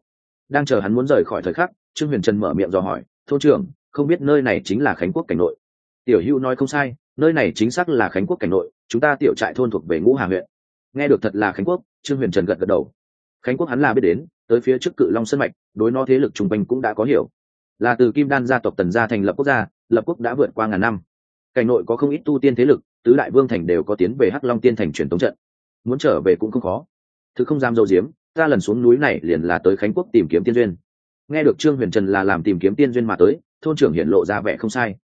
Đang chờ hắn muốn rời khỏi thời khắc, trương huyền trần mở miệng dò hỏi, thôn trưởng, không biết nơi này chính là khánh quốc cảnh nội? Tiểu hữu nói không sai, nơi này chính xác là khánh quốc cảnh nội, chúng ta tiểu trại thôn thuộc về ngũ hà huyện. Nghe được thật là khánh quốc, trương huyền trần gật gật đầu. Khánh quốc hắn là biết đến, tới phía trước cự long sân mạch, đối nó thế lực trung quanh cũng đã có hiểu là từ kim đan gia tộc tần gia thành lập quốc gia, lập quốc đã vượt qua ngàn năm. Cảnh nội có không ít tu tiên thế lực, tứ đại vương thành đều có tiến về hắc long tiên thành truyền tống trận. Muốn trở về cũng không khó. Thứ không dám dâu diếm ta lần xuống núi này liền là tới khánh quốc tìm kiếm tiên duyên. Nghe được trương huyền trần là làm tìm kiếm tiên duyên mà tới, thôn trưởng hiện lộ ra vẻ không sai.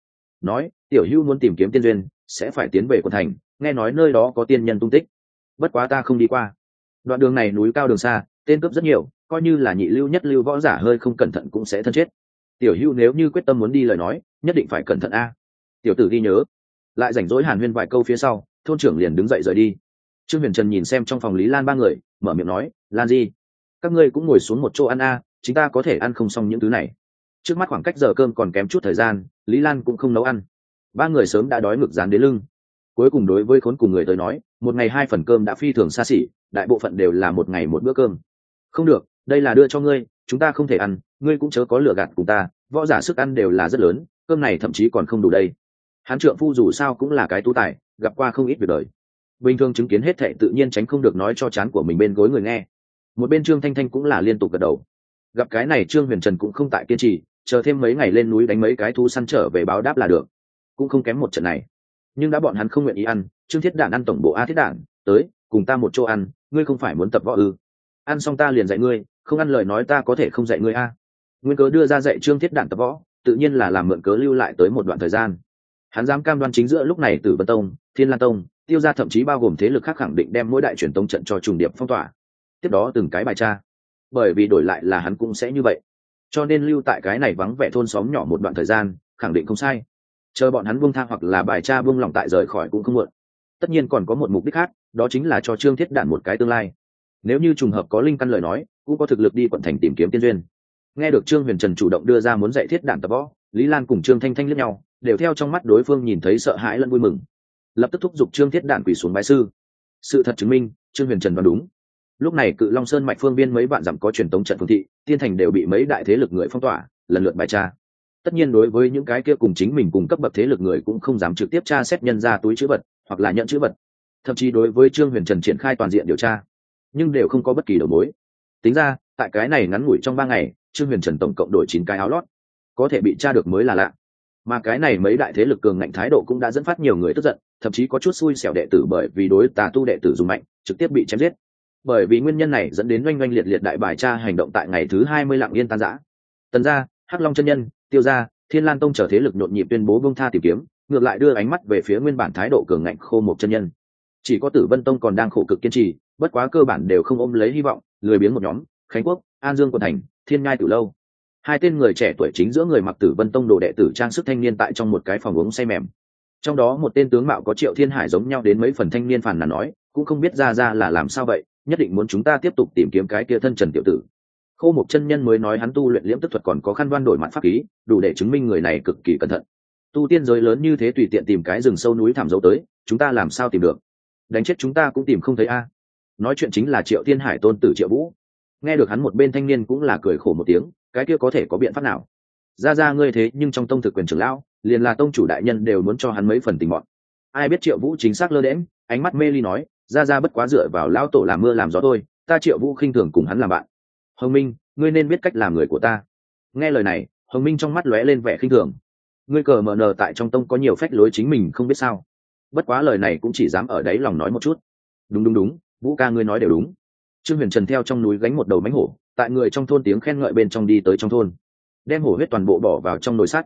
Nói, tiểu hưu muốn tìm kiếm tiên duyên, sẽ phải tiến về quận thành, nghe nói nơi đó có tiên nhân tung tích. Bất quá ta không đi qua. Đoạn đường này núi cao đường xa, tên cướp rất nhiều, coi như là nhị lưu nhất lưu võ giả hơi không cẩn thận cũng sẽ thân chết tiểu hưu nếu như quyết tâm muốn đi lời nói nhất định phải cẩn thận a. Tiểu tử ghi nhớ. Lại rảnh rỗi hàn huyên vài câu phía sau thôn trưởng liền đứng dậy rời đi. Trương huyền trần nhìn xem trong phòng lý lan ba người mở miệng nói lan di các ngươi cũng ngồi xuống một chỗ ăn a à, chúng ta có thể ăn không xong những thứ này. Trước mắt khoảng cách giờ cơm còn kém chút thời gian lý lan cũng không nấu ăn. Ba người sớm đã đói ngực dán đến lưng. Cuối cùng đối với khốn cùng người tới nói một ngày hai phần cơm đã phi thường xa xỉ đại bộ phận đều là một ngày một bữa cơm. Không được đây là đưa cho ngươi chúng ta không thể ăn ngươi cũng chớ có lựa gạt cùng ta, võ giả sức ăn đều là rất lớn, cơm này thậm chí còn không đủ đây. Hán trượng phu dù sao cũng là cái tú tài, gặp qua không ít việc đời. Bình thường chứng kiến hết thệ tự nhiên tránh không được nói cho chán của mình bên gối người nghe. Một bên trương thanh thanh cũng là liên tục gật đầu. Gặp cái này trương huyền trần cũng không tại kiên trì, chờ thêm mấy ngày lên núi đánh mấy cái thu săn trở về báo đáp là được. Cũng không kém một trận này. Nhưng đã bọn hắn không nguyện ý ăn, trương thiết đản ăn tổng bộ a thiết đản, tới, cùng ta một chỗ ăn, ngươi không phải muốn tập võ ư? Ăn xong ta liền dạy ngươi, không ăn lời nói ta có thể không dạy ngươi a nguyên cớ đưa ra dạy trương thiết đản tập võ, tự nhiên là làm mượn cớ lưu lại tới một đoạn thời gian. Hắn dám cam đoan chính giữa lúc này từ vân tông, thiên lan tông, tiêu ra thậm chí bao gồm thế lực khác khẳng định đem mỗi đại truyền tông trận cho trùng điệp phong tỏa. Tiếp đó từng cái bài tra. Bởi vì đổi lại là hắn cũng sẽ như vậy. Cho nên lưu tại cái này vắng vẻ thôn xóm nhỏ một đoạn thời gian, khẳng định không sai. Chờ bọn hắn buông tha hoặc là bài tra buông lòng tại rời khỏi cũng không muộn. Tất nhiên còn có một mục đích khác, đó chính là cho trương thiết đạn một cái tương lai. Nếu như trùng hợp có linh căn lời nói, cũng có thực lực đi quận thành tìm kiếm tiên duyên nghe được trương huyền trần chủ động đưa ra muốn dạy thiết đản tập võ, lý lan cùng trương thanh thanh lướt nhau, đều theo trong mắt đối phương nhìn thấy sợ hãi lẫn vui mừng. Lập tức thúc giục trương thiết đản quỷ xuống bái sư. Sự thật chứng minh, trương huyền trần đoán đúng. Lúc này cự long sơn mạnh phương viên mấy bạn dặm có truyền tống trận phương thị, tiên thành đều bị mấy đại thế lực người phong tỏa, lần lượt bài tra. Tất nhiên đối với những cái kia cùng chính mình cùng cấp bậc thế lực người cũng không dám trực tiếp tra xét nhân ra túi chữ vật, hoặc là nhận chữ vật. Thậm chí đối với trương huyền trần triển khai toàn diện điều tra. Nhưng đều không có bất kỳ đầu mối. Tính ra, tại cái này ngắn ngủi trong ba ngày trương huyền trần tổng cộng đổi chín cái áo lót. Có thể bị tra được mới là lạ. Mà cái này mấy đại thế lực cường ngạnh thái độ cũng đã dẫn phát nhiều người tức giận, thậm chí có chút xui xẻo đệ tử bởi vì đối tà tu đệ tử dùng mạnh, trực tiếp bị chém giết. Bởi vì nguyên nhân này dẫn đến oanh oanh liệt liệt đại bài tra hành động tại ngày thứ hai mươi lặng yên tan giã tần gia, hắc long chân nhân, tiêu gia, thiên lan tông trở thế lực nhộn nhịp tuyên bố bông tha tìm kiếm, ngược lại đưa ánh mắt về phía nguyên bản thái độ cường ngạnh khô một chân nhân. Chỉ có tử vân tông còn đang khổ cực kiên trì, bất quá cơ bản đều không ôm lấy hy vọng, lười biếng một nhóm, khánh quốc an dương quận thành, thiên ngai từ lâu. Hai tên người trẻ tuổi chính giữa người mặc tử vân tông đồ đệ tử trang sức thanh niên tại trong một cái phòng uống say mềm. Trong đó một tên tướng mạo có triệu thiên hải giống nhau đến mấy phần thanh niên phàn nàn nói, cũng không biết ra ra là làm sao vậy, nhất định muốn chúng ta tiếp tục tìm kiếm cái kia thân trần tiểu tử. Khô một chân nhân mới nói hắn tu luyện liễm tức thuật còn có khăn đoan đổi mặt pháp khí, đủ để chứng minh người này cực kỳ cẩn thận. Tu tiên giới lớn như thế tùy tiện tìm cái rừng sâu núi thảm dấu tới, chúng ta làm sao tìm được? Đánh chết chúng ta cũng tìm không thấy a. Nói chuyện chính là triệu thiên hải tôn tử triệu vũ nghe được hắn một bên thanh niên cũng là cười khổ một tiếng, cái kia có thể có biện pháp nào? Ra ra ngươi thế, nhưng trong tông thực quyền trưởng lão, liền là tông chủ đại nhân đều muốn cho hắn mấy phần tình bọn. Ai biết triệu vũ chính xác lơ đễm ánh mắt mê ly nói, ra ra bất quá dựa vào lão tổ làm mưa làm gió thôi, ta triệu vũ khinh thường cùng hắn làm bạn. Hồng minh, ngươi nên biết cách làm người của ta. Nghe lời này, hồng minh trong mắt lóe lên vẻ khinh thường. Ngươi cờ mờ nờ tại trong tông có nhiều phách lối chính mình không biết sao. Bất quá lời này cũng chỉ dám ở đấy lòng nói một chút. Đúng đúng đúng, vũ ca ngươi nói đều đúng trương huyền trần theo trong núi gánh một đầu mánh hổ, tại người trong thôn tiếng khen ngợi bên trong đi tới trong thôn. Đem hổ huyết toàn bộ bỏ vào trong nồi sắt.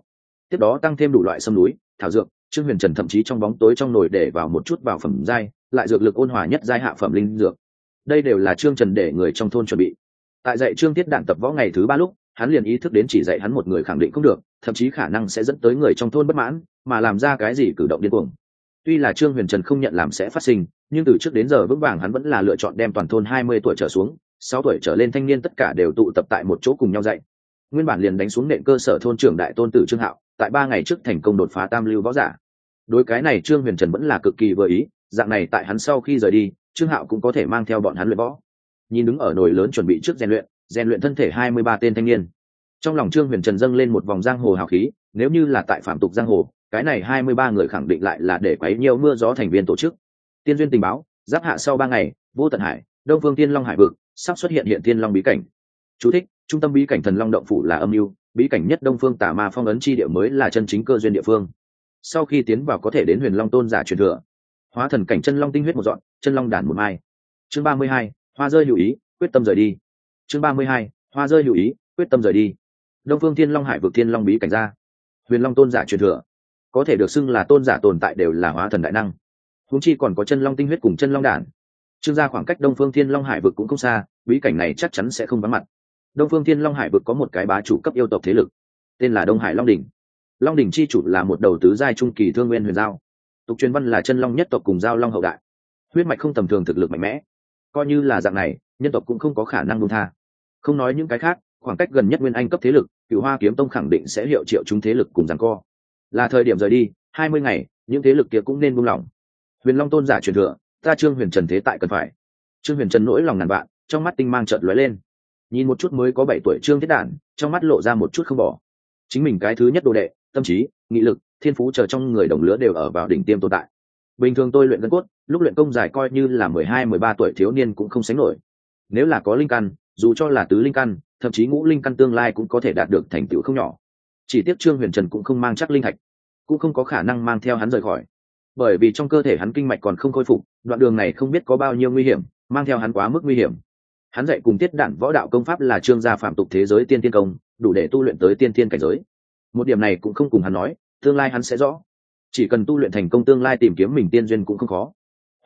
Tiếp đó tăng thêm đủ loại sâm núi, thảo dược, trương huyền trần thậm chí trong bóng tối trong nồi để vào một chút vào phẩm giai lại dược lực ôn hòa nhất giai hạ phẩm linh dược. Đây đều là trương trần để người trong thôn chuẩn bị. Tại dạy trương tiết đạn tập võ ngày thứ ba lúc, hắn liền ý thức đến chỉ dạy hắn một người khẳng định không được, thậm chí khả năng sẽ dẫn tới người trong thôn bất mãn, mà làm ra cái gì cử động điên cuồng tuy là trương huyền trần không nhận làm sẽ phát sinh, nhưng từ trước đến giờ vững vàng hắn vẫn là lựa chọn đem toàn thôn hai mươi tuổi trở xuống, sáu tuổi trở lên thanh niên tất cả đều tụ tập tại một chỗ cùng nhau dạy. Nguyên bản liền đánh xuống nền cơ sở thôn trưởng đại tôn tử trương hạo, tại ba ngày trước thành công đột phá tam lưu võ giả. Đối cái này trương huyền trần vẫn là cực kỳ vừa ý, dạng này tại hắn sau khi rời đi, trương hạo cũng có thể mang theo bọn hắn luyện võ. Nhìn đứng ở nồi lớn chuẩn bị trước rèn luyện rèn luyện thân thể hai mươi ba tên thanh niên. Trong lòng trương huyền trần dâng lên một vòng giang hồ hào khí, nếu như là tại phạm tục giang hồ cái này hai mươi ba người khẳng định lại là để quấy nhiều mưa gió thành viên tổ chức. Tiên duyên tình báo giáp hạ sau ba ngày vô tận hải đông phương tiên long hải vực sắp xuất hiện hiện tiên long bí cảnh. Chú thích, trung tâm bí cảnh thần long động phủ là âm mưu bí cảnh nhất đông phương tà ma phong ấn chi địa mới là chân chính cơ duyên địa phương. Sau khi tiến vào có thể đến huyền long tôn giả truyền thừa. Hóa thần cảnh chân long tinh huyết một dọn chân long đản một mai. Chương ba mươi hai hoa rơi lưu ý quyết tâm rời đi. Chương ba mươi hai hoa rơi lưu ý quyết tâm rời đi. Đông phương thiên long hải vực thiên long bí cảnh ra. Huyền long tôn giả truyền thừa có thể được xưng là tôn giả tồn tại đều là hóa thần đại năng. Húng chi còn có chân long tinh huyết cùng chân long đản. Trương gia khoảng cách đông phương thiên long hải vực cũng không xa, bí cảnh này chắc chắn sẽ không vắng mặt. Đông phương thiên long hải vực có một cái bá chủ cấp yêu tộc thế lực, tên là đông hải long đình long đình chi chủ là một đầu tứ giai trung kỳ thương nguyên huyền giao. Tục truyền văn là chân long nhất tộc cùng giao long hậu đại. Huyết mạch không tầm thường thực lực mạnh mẽ. Coi như là dạng này, nhân tộc cũng không có khả năng buông tha. Không nói những cái khác, khoảng cách gần nhất nguyên anh cấp thế lực cựu hoa kiếm tông khẳng định sẽ hiệu triệu chúng thế lực cùng rằng co là thời điểm rời đi, hai mươi ngày, những thế lực kia cũng nên buông lỏng. Huyền long tôn giả truyền thừa, ta trương huyền trần thế tại cần phải. Trương huyền trần nỗi lòng ngàn vạn, trong mắt tinh mang trợn lóe lên. Nhìn một chút mới có bảy tuổi trương thiết đản, trong mắt lộ ra một chút không bỏ. Chính mình cái thứ nhất đồ đệ, tâm trí, nghị lực, thiên phú chờ trong người đồng lứa đều ở vào đỉnh tiêm tồn tại. Bình thường tôi luyện gân cốt, lúc luyện công dài coi như là mười hai, mười ba tuổi thiếu niên cũng không sánh nổi. Nếu là có linh căn, dù cho là tứ linh căn, thậm chí ngũ linh căn tương lai cũng có thể đạt được thành tựu không nhỏ chỉ tiếc trương huyền trần cũng không mang chắc linh thạch, cũng không có khả năng mang theo hắn rời khỏi. Bởi vì trong cơ thể hắn kinh mạch còn không khôi phục, đoạn đường này không biết có bao nhiêu nguy hiểm, mang theo hắn quá mức nguy hiểm. Hắn dạy cùng tiết Đản võ đạo công pháp là trương gia phạm tục thế giới tiên tiên công, đủ để tu luyện tới tiên tiên cảnh giới. Một điểm này cũng không cùng hắn nói, tương lai hắn sẽ rõ. Chỉ cần tu luyện thành công tương lai tìm kiếm mình tiên duyên cũng không khó.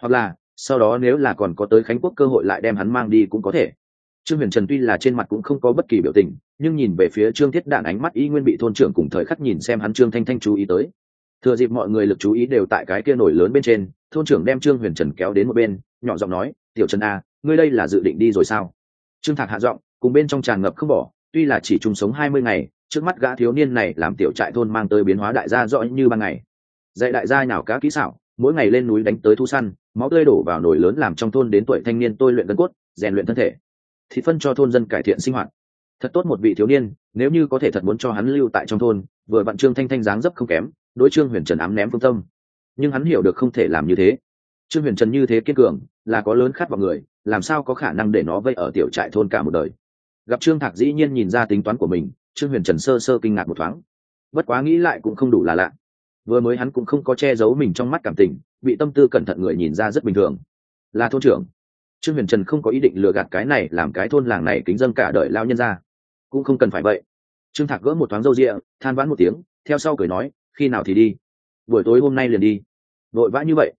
Hoặc là, sau đó nếu là còn có tới khánh quốc cơ hội lại đem hắn mang đi cũng có thể trương huyền trần tuy là trên mặt cũng không có bất kỳ biểu tình, nhưng nhìn về phía trương thiết đạn ánh mắt y nguyên bị thôn trưởng cùng thời khắc nhìn xem hắn trương thanh thanh chú ý tới. Thừa dịp mọi người lực chú ý đều tại cái kia nổi lớn bên trên, thôn trưởng đem trương huyền trần kéo đến một bên, nhỏ giọng nói, tiểu trần a ngươi đây là dự định đi rồi sao? Trương thạc hạ giọng, cùng bên trong tràn ngập không bỏ, tuy là chỉ chung sống hai mươi ngày, trước mắt gã thiếu niên này làm tiểu trại thôn mang tới biến hóa đại gia rõ như ban ngày. Dạy đại gia nào cá kỹ xảo, mỗi ngày lên núi đánh tới thu săn, máu tươi đổ vào nồi lớn làm trong thôn đến tuổi thanh niên tôi luyện gân cốt, rèn luyện thân thể thì phân cho thôn dân cải thiện sinh hoạt. Thật tốt một vị thiếu niên, nếu như có thể thật muốn cho hắn lưu tại trong thôn, vừa vặn trương thanh thanh dáng dấp không kém, đối trương huyền trần ám ném phương tâm. Nhưng hắn hiểu được không thể làm như thế. Trương huyền trần như thế kiên cường, là có lớn khát vào người, làm sao có khả năng để nó vây ở tiểu trại thôn cả một đời. Gặp trương thạc dĩ nhiên nhìn ra tính toán của mình, trương huyền trần sơ sơ kinh ngạc một thoáng. Bất quá nghĩ lại cũng không đủ là lạ. Vừa mới hắn cũng không có che giấu mình trong mắt cảm tình, bị tâm tư cẩn thận người nhìn ra rất bình thường. Là thôn trưởng trương huyền trần không có ý định lừa gạt cái này, làm cái thôn làng này kính dân cả đời lao nhân ra. Cũng không cần phải vậy. Trương thạc gỡ một thoáng râu rịa, than vãn một tiếng, theo sau cười nói, khi nào thì đi? Buổi tối hôm nay liền đi. Vội vã như vậy.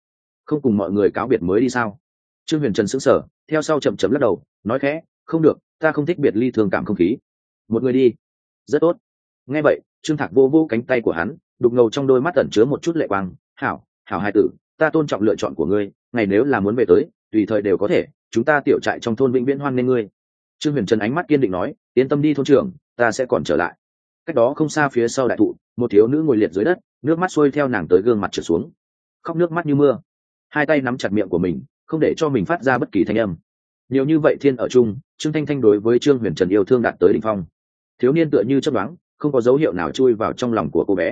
Không cùng mọi người cáo biệt mới đi sao? Trương huyền trần sững sờ, theo sau chậm chậm lắc đầu, nói khẽ, không được, ta không thích biệt ly thường cảm không khí. Một người đi. Rất tốt. Nghe vậy, trương thạc vô vô cánh tay của hắn, đục ngầu trong đôi mắt tẩn chứa một chút lệ quang. Hảo hảo hai tử ta tôn trọng lựa chọn của ngươi, ngày nếu là muốn về tới, tùy thời đều có thể, chúng ta tiểu trại trong thôn vĩnh viễn hoan nghê ngươi. Trương huyền trần ánh mắt kiên định nói, yên tâm đi thôn trưởng, ta sẽ còn trở lại. Cách đó không xa phía sau đại thụ, một thiếu nữ ngồi liệt dưới đất, nước mắt xuôi theo nàng tới gương mặt trở xuống. Khóc nước mắt như mưa. Hai tay nắm chặt miệng của mình, không để cho mình phát ra bất kỳ thanh âm. Nhiều như vậy thiên ở chung, trương thanh thanh đối với trương huyền trần yêu thương đạt tới đ ỉ n h phong. Thiếu niên tựa như chấp đoán không có dấu hiệu nào chui vào trong lòng của cô bé,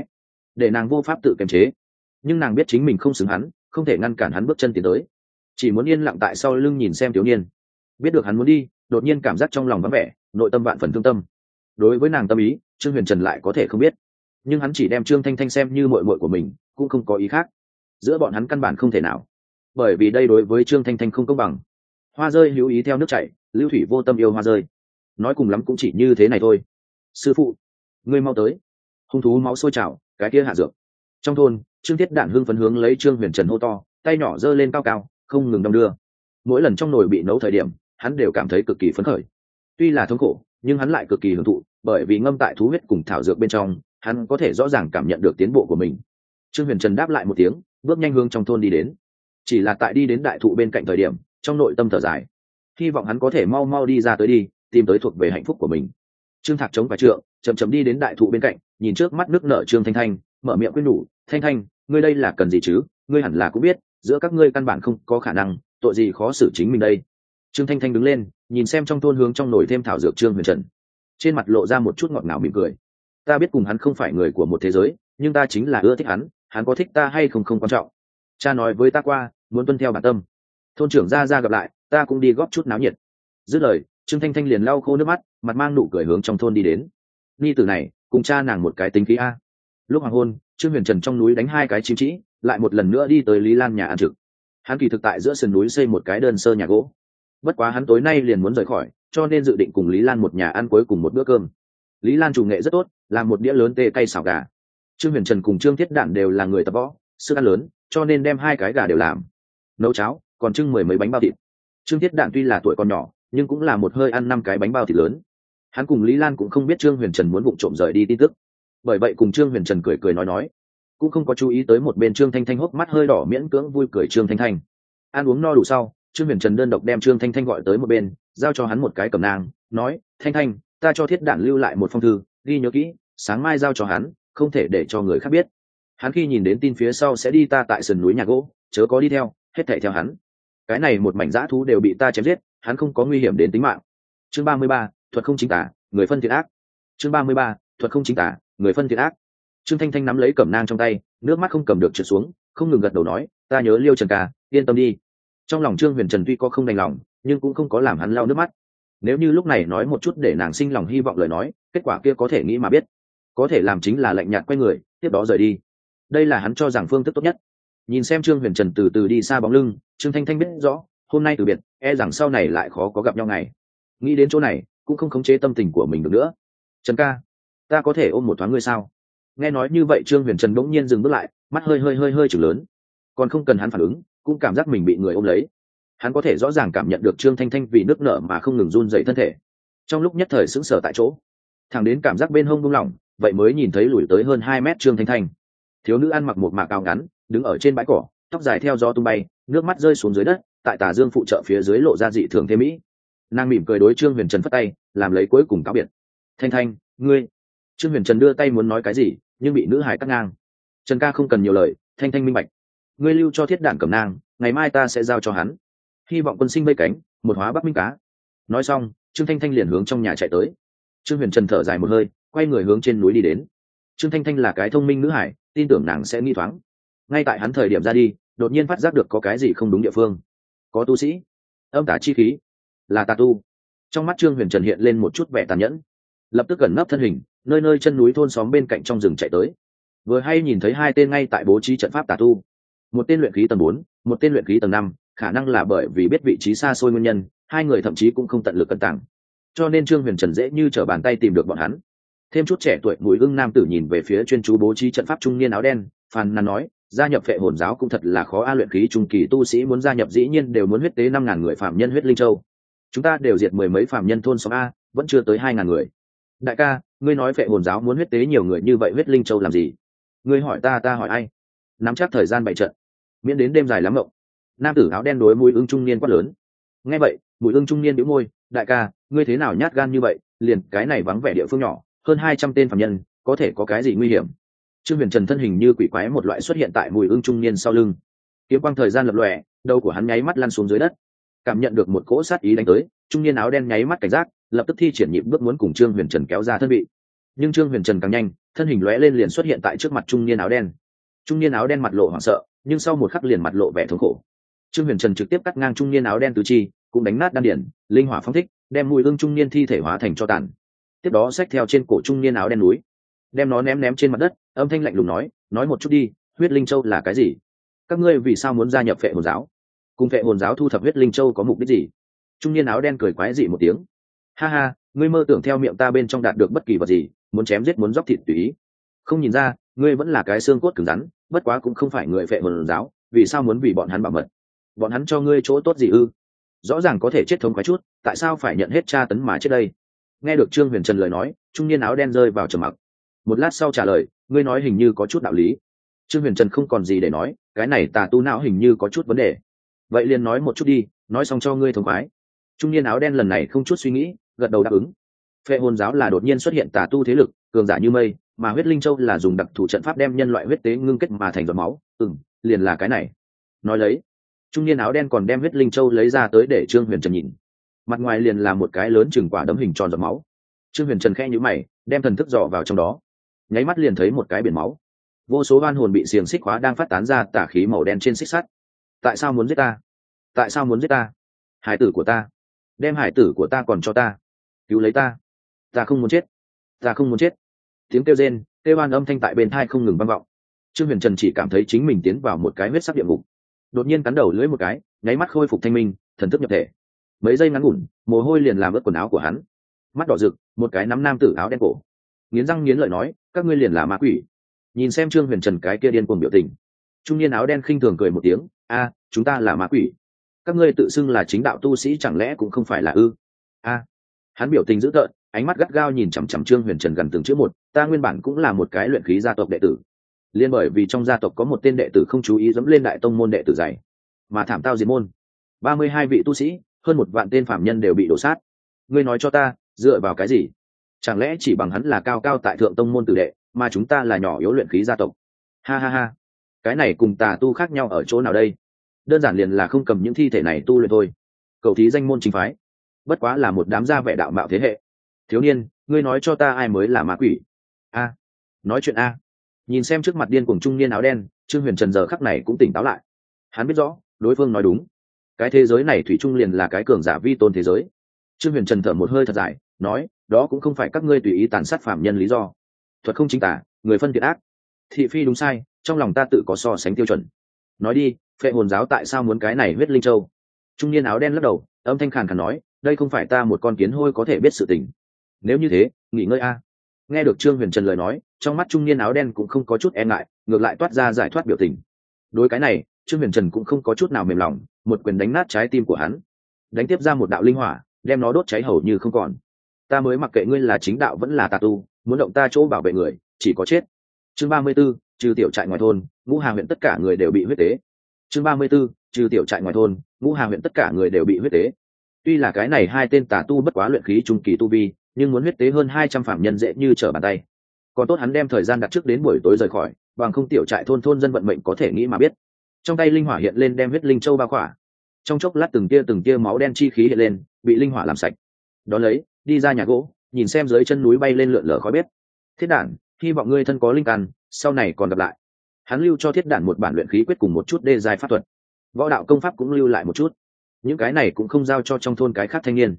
để nàng vô pháp tự kiềm chế nhưng nàng biết chính mình không xứng hắn, không thể ngăn cản hắn bước chân tiến tới. Chỉ muốn yên lặng tại sau lưng nhìn xem thiếu niên. Biết được hắn muốn đi, đột nhiên cảm giác trong lòng vắng vẻ, nội tâm vạn phần thương tâm. Đối với nàng tâm ý, trương huyền trần lại có thể không biết. Nhưng hắn chỉ đem trương thanh thanh xem như mội mội của mình, cũng không có ý khác. Giữa bọn hắn căn bản không thể nào. Bởi vì đây đối với trương thanh thanh không công bằng. Hoa rơi hữu ý theo nước chảy, lưu thủy vô tâm yêu hoa rơi. Nói cùng lắm cũng chỉ như thế này thôi. Sư phụ, ngươi mau tới. Hung thú máu sôi trào, cái kia hạ dược. Trong thôn trương thiết đản hưng phấn hướng lấy trương huyền trần hô to, tay nhỏ giơ lên cao cao, không ngừng đong đưa. Mỗi lần trong nồi bị nấu thời điểm, hắn đều cảm thấy cực kỳ phấn khởi. Tuy là thống khổ, nhưng hắn lại cực kỳ hưởng thụ, bởi vì ngâm tại thú huyết cùng thảo dược bên trong, hắn có thể rõ ràng cảm nhận được tiến bộ của mình. Trương huyền trần đáp lại một tiếng, bước nhanh hướng trong thôn đi đến. Chỉ là tại đi đến đại thụ bên cạnh thời điểm, trong nội tâm thở dài. Hy vọng hắn có thể mau mau đi ra tới đi, tìm tới thuộc về hạnh phúc của mình. Trương thạc chống phải trượng, chậm chậm đi đến đại thụ bên cạnh, nhìn trước mắt nước nở trương thanh thanh, mở miệng quyết nhủ thanh thanh ngươi đây là cần gì chứ? Ngươi hẳn là cũng biết, giữa các ngươi căn bản không có khả năng, tội gì khó xử chính mình đây. Trương thanh thanh đứng lên, nhìn xem trong thôn hướng trong nổi thêm thảo dược trương huyền trần. Trên mặt lộ ra một chút ngọt ngào mỉm cười. Ta biết cùng hắn không phải người của một thế giới, nhưng ta chính là ưa thích hắn hắn có thích ta hay không không quan trọng. Cha nói với ta qua, muốn tuân theo bản tâm. Thôn trưởng ra ra gặp lại, ta cũng đi góp chút náo nhiệt. Dứt lời, trương thanh thanh liền lau khô nước mắt, mặt mang nụ cười hướng trong thôn đi đến. Ni từ này, cùng cha nàng một cái tính khí a lúc hoàng hôn, trương huyền trần trong núi đánh hai cái chim trĩ, lại một lần nữa đi tới lý lan nhà ăn trực. Hắn kỳ thực tại giữa sườn núi xây một cái đơn sơ nhà gỗ. Bất quá hắn tối nay liền muốn rời khỏi, cho nên dự định cùng lý lan một nhà ăn cuối cùng một bữa cơm. Lý lan chủ nghệ rất tốt làm một đĩa lớn tê cay xào gà. Trương huyền trần cùng trương thiết đản đều là người tập võ, sức ăn lớn, cho nên đem hai cái gà đều làm. Nấu cháo, còn trưng mười mấy bánh bao thịt. Trương thiết đản tuy là tuổi còn nhỏ, nhưng cũng là một hơi ăn năm cái bánh bao thịt lớn. Hắn cùng lý lan cũng không biết trương huyền trần muốn vụ trộm rời đi tin tức bởi vậy cùng trương huyền trần cười cười nói nói, cũng không có chú ý tới một bên trương thanh thanh hốc mắt hơi đỏ miễn cưỡng vui cười trương thanh thanh. Ăn uống no đủ sau, trương huyền trần đơn độc đem trương thanh thanh gọi tới một bên, giao cho hắn một cái cầm nang, nói, thanh thanh, ta cho thiết đản lưu lại một phong thư, ghi nhớ kỹ, sáng mai giao cho hắn, không thể để cho người khác biết. Hắn khi nhìn đến tin phía sau sẽ đi ta tại sườn núi nhà gỗ, chớ có đi theo, hết thảy theo hắn. Cái này một mảnh dã thú đều bị ta chém giết, hắn không có nguy hiểm đến tính mạng. Chương ba mươi ba, thuật không chính tả, người phân thiện ác. Chương ba mươi ba, thuật không chính tả người phân thiện ác. Trương thanh thanh nắm lấy cẩm nang trong tay, nước mắt không cầm được trượt xuống, không ngừng gật đầu nói, ta nhớ liêu trần ca, yên tâm đi. Trong lòng trương huyền trần tuy có không đành lòng, nhưng cũng không có làm hắn lau nước mắt. Nếu như lúc này nói một chút để nàng sinh lòng hy vọng lời nói, kết quả kia có thể nghĩ mà biết. Có thể làm chính là lạnh nhạt quay người, tiếp đó rời đi. Đây là hắn cho rằng phương thức tốt nhất. Nhìn xem trương huyền trần từ từ đi xa bóng lưng, trương thanh thanh biết rõ, hôm nay từ biệt e rằng sau này lại khó có gặp nhau ngày. Nghĩ đến chỗ này, cũng không khống chế tâm tình của mình được nữa. Trần ca ta có thể ôm một thoáng ngươi sao? Nghe nói như vậy trương huyền trần bỗng nhiên dừng bước lại, mắt hơi hơi hơi hơi chừng lớn. Còn không cần hắn phản ứng, cũng cảm giác mình bị người ôm lấy. Hắn có thể rõ ràng cảm nhận được trương thanh thanh vì nước nở mà không ngừng run dậy thân thể. Trong lúc nhất thời sững sờ tại chỗ, thằng đến cảm giác bên hông buông lỏng, vậy mới nhìn thấy lùi tới hơn hai mét trương thanh thanh. Thiếu nữ ăn mặc một mạc áo ngắn, đứng ở trên bãi cỏ, tóc dài theo gió tung bay, nước mắt rơi xuống dưới đất, tại tà dương phụ trợ phía dưới lộ ra dị thường thế mỹ. Nàng mỉm cười đối trương huyền trần phất tay, làm lấy cuối cùng cáo biệt. Thanh thanh, ngươi trương huyền trần đưa tay muốn nói cái gì, nhưng bị nữ hải cắt ngang. Trần ca không cần nhiều lời, thanh thanh minh bạch. Ngươi lưu cho thiết Đản cầm nang, ngày mai ta sẽ giao cho hắn. Hy vọng quân sinh vây cánh, một hóa bắc minh cá. Nói xong, trương thanh thanh liền hướng trong nhà chạy tới. Trương huyền trần thở dài một hơi, quay người hướng trên núi đi đến. Trương thanh thanh là cái thông minh nữ hải tin tưởng nàng sẽ nghi thoáng. Ngay tại hắn thời điểm ra đi, đột nhiên phát giác được có cái gì không đúng địa phương. Có tu sĩ, âm tả chi khí, là tà tu. Trong mắt trương huyền trần hiện lên một chút vẻ tàn nhẫn. Lập tức gần nấp thân hình nơi nơi chân núi thôn xóm bên cạnh trong rừng chạy tới. Vừa hay nhìn thấy hai tên ngay tại bố trí trận pháp tà tu. Một tên luyện khí tầng bốn, một tên luyện khí tầng năm, khả năng là bởi vì biết vị trí xa xôi nguyên nhân, hai người thậm chí cũng không tận lực cân tặng cho nên trương huyền trần dễ như t r ở bàn tay tìm được bọn hắn. Thêm chút trẻ tuổi mùi hưng nam tử nhìn về phía chuyên chú bố trí trận pháp trung niên áo đen, phàn nàn nói, gia nhập phệ hồn giáo cũng thật là khó a, luyện khí trung kỳ tu sĩ muốn gia nhập dĩ nhiên đều muốn huyết tế năm ngàn người phạm nhân huyết linh châu. Chúng ta đều diệt mười mấy phạm nhân thôn xóm a, vẫn chưa tới hai ngàn người đại ca, ngươi nói phệ hồn giáo muốn huyết tế nhiều người như vậy huyết linh châu làm gì? Ngươi hỏi ta ta hỏi ai? Nắm chắc thời gian bày trận. Miễn đến đêm dài lắm mộng. Nam tử áo đen đối mũi ưng trung niên quát lớn. Nghe vậy, mũi ưng trung niên đĩu môi, đại ca, ngươi thế nào nhát gan như vậy? Liền cái này vắng vẻ địa phương nhỏ, hơn hai trăm tên phạm nhân, có thể có cái gì nguy hiểm? Trương huyền trần thân hình như quỷ quái một loại xuất hiện tại mùi ưng trung niên sau lưng. Kiếm quang thời gian lập lòe, đầu của hắn nháy mắt lăn xuống dưới đất. Cảm nhận được một cỗ sát ý đánh tới, trung niên áo đen nháy mắt cảnh giác lập tức thi triển nhịp bước muốn cùng trương huyền trần kéo ra thân vị. Nhưng trương huyền trần càng nhanh, thân hình lóe lên liền xuất hiện tại trước mặt trung niên áo đen. Trung niên áo đen mặt lộ hoảng sợ, nhưng sau một khắc liền mặt lộ vẻ thống khổ. Trương huyền trần trực tiếp cắt ngang trung niên áo đen tứ chi, cũng đánh nát đan điển, linh hỏa phong thích, đem mùi hương trung niên thi thể hóa thành cho tàn. Tiếp đó xách theo trên cổ trung niên áo đen núi, đem nó ném ném trên mặt đất, âm thanh lạnh lùng nói nói một chút đi, huyết linh châu là cái gì? Các ngươi vì sao muốn gia nhập phệ hồn giáo? Cùng phệ hồn giáo thu thập huyết linh châu có mục đích gì? Trung niên áo đen cười quái dị một tiếng ha ha, ngươi mơ tưởng theo miệng ta bên trong đạt được bất kỳ vật gì, muốn chém giết muốn dóc thịt tùy ý. Không nhìn ra, ngươi vẫn là cái xương cốt cứng rắn, bất quá cũng không phải người phệ hồn giáo, vì sao muốn vì bọn hắn bảo mật? Bọn hắn cho ngươi chỗ tốt gì ư? Rõ ràng có thể chết thống quái chút, tại sao phải nhận hết tra tấn mà chết đây? Nghe được trương huyền trần lời nói, trung niên áo đen rơi vào trầm mặc. Một lát sau trả lời, ngươi nói hình như có chút đạo lý. Trương huyền trần không còn gì để nói, cái này tà tu não hình như có chút vấn đề. Vậy liền nói một chút đi, nói xong cho ngươi thống khoái. Trung niên áo đen lần này không chút suy nghĩ gật đầu đáp ứng. Phệ hồn giáo là đột nhiên xuất hiện tà tu thế lực, cường giả như mây, mà huyết linh châu là dùng đặc thù trận pháp đem nhân loại huyết tế ngưng kết mà thành giọt máu. Ừ liền là cái này. Nói lấy, trung niên áo đen còn đem huyết linh châu lấy ra tới để trương huyền trần nhìn. Mặt ngoài liền là một cái lớn chừng quả đấm hình tròn giọt máu. Trương huyền trần khe nhữ mày, đem thần thức dò vào trong đó. Nháy mắt liền thấy một cái biển máu. Vô số van hồn bị xiềng xích hóa đang phát tán ra tả khí màu đen trên xích sắt. Tại sao muốn giết ta? Tại sao muốn giết ta? Hải tử của ta. Đem hải tử của ta còn cho ta cứu lấy ta. Ta không muốn chết. Ta không muốn chết. Tiếng kêu rên, kêu oan âm thanh tại bên thai không ngừng vang vọng. Trương huyền trần chỉ cảm thấy chính mình tiến vào một cái huyết sắc địa ngục. Đột nhiên cắn đầu lưỡi một cái, nháy mắt khôi phục thanh minh, thần thức nhập thể. Mấy giây ngắn ngủn, mồ hôi liền làm ướt quần áo của hắn. Mắt đỏ rực, một cái nắm nam tử áo đen cổ. Nghiến răng nghiến lợi nói, các ngươi liền là ma quỷ. Nhìn xem trương huyền trần cái kia điên cuồng biểu tình, trung niên áo đen khinh thường cười một tiếng, a, chúng ta là ma quỷ. Các ngươi tự xưng là chính đạo tu sĩ chẳng lẽ cũng không phải là ư? A hắn biểu tình dữ tợn, ánh mắt gắt gao nhìn chằm chằm trương huyền trần gần từng chữ một, ta nguyên bản cũng là một cái luyện khí gia tộc đệ tử. Liên bởi vì trong gia tộc có một tên đệ tử không chú ý dẫm lên đại tông môn đệ tử dày, mà thảm tao diệt môn. Ba mươi hai vị tu sĩ, hơn một vạn tên phạm nhân đều bị đổ sát. Ngươi nói cho ta, dựa vào cái gì? Chẳng lẽ chỉ bằng hắn là cao cao tại thượng tông môn tử đệ, mà chúng ta là nhỏ yếu luyện khí gia tộc? Ha ha ha. Cái này cùng tà tu khác nhau ở chỗ nào đây? Đơn giản liền là không cầm những thi thể này tu luyện thôi. Cầu thí danh môn chính phái bất quá là một đám gia vẻ đạo mạo thế hệ. Thiếu niên, ngươi nói cho ta ai mới là ma quỷ? A, nói chuyện a. Nhìn xem trước mặt điên cùng trung niên áo đen, trương huyền trần giờ khắc này cũng tỉnh táo lại. Hắn biết rõ, đối phương nói đúng. Cái thế giới này thủy trung liền là cái cường giả vi tôn thế giới. Trương huyền trần thở một hơi thật dài, nói, đó cũng không phải các ngươi tùy ý tàn sát phạm nhân lý do. Thuật không chính tả, người phân thiện ác. Thị phi đúng sai, trong lòng ta tự có so sánh tiêu chuẩn. Nói đi, phệ hồn giáo tại sao muốn cái này huyết linh châu? Trung niên áo đen lắc đầu, âm thanh khàn khàn nói đây không phải ta một con kiến hôi có thể biết sự tình. Nếu như thế, nghỉ ngơi a. Nghe được trương huyền trần lời nói, trong mắt trung niên áo đen cũng không có chút e ngại, ngược lại toát ra giải thoát biểu tình. Đối cái này, trương huyền trần cũng không có chút nào mềm lòng, một quyền đánh nát trái tim của hắn. Đánh tiếp ra một đạo linh hỏa, đem nó đốt cháy hầu như không còn. Ta mới mặc kệ ngươi là chính đạo vẫn là tà tu, muốn động ta chỗ bảo vệ người, chỉ có chết. Chương ba mươi b ố trừ tiểu trại ngoài thôn, ngũ hà huyện tất cả người đều bị huyết tế. Chương ba mươi b ố trừ tiểu trại ngoài thôn, ngũ hà huyện tất cả người đều bị huyết tế tuy là cái này hai tên tà tu bất quá luyện khí trung kỳ tu vi, nhưng muốn huyết tế hơn hai trăm phạm nhân dễ như trở bàn tay. Còn tốt hắn đem thời gian đặt trước đến buổi tối rời khỏi, bằng không tiểu trại thôn thôn dân vận mệnh có thể nghĩ mà biết. Trong tay linh hỏa hiện lên đem huyết linh châu bao khỏa. Trong chốc lát từng tia từng tia máu đen chi khí hiện lên, bị linh hỏa làm sạch. Đón lấy, đi ra nhà gỗ, nhìn xem dưới chân núi bay lên lượn lở khói bếp. Thiết đản, hy vọng ngươi thân có linh căn, sau này còn gặp lại. Hắn lưu cho thiết đản một bản luyện khí quyết cùng một chút đê dài pháp thuật. Võ đạo công pháp cũng lưu lại một chút những cái này cũng không giao cho trong thôn cái khác thanh niên.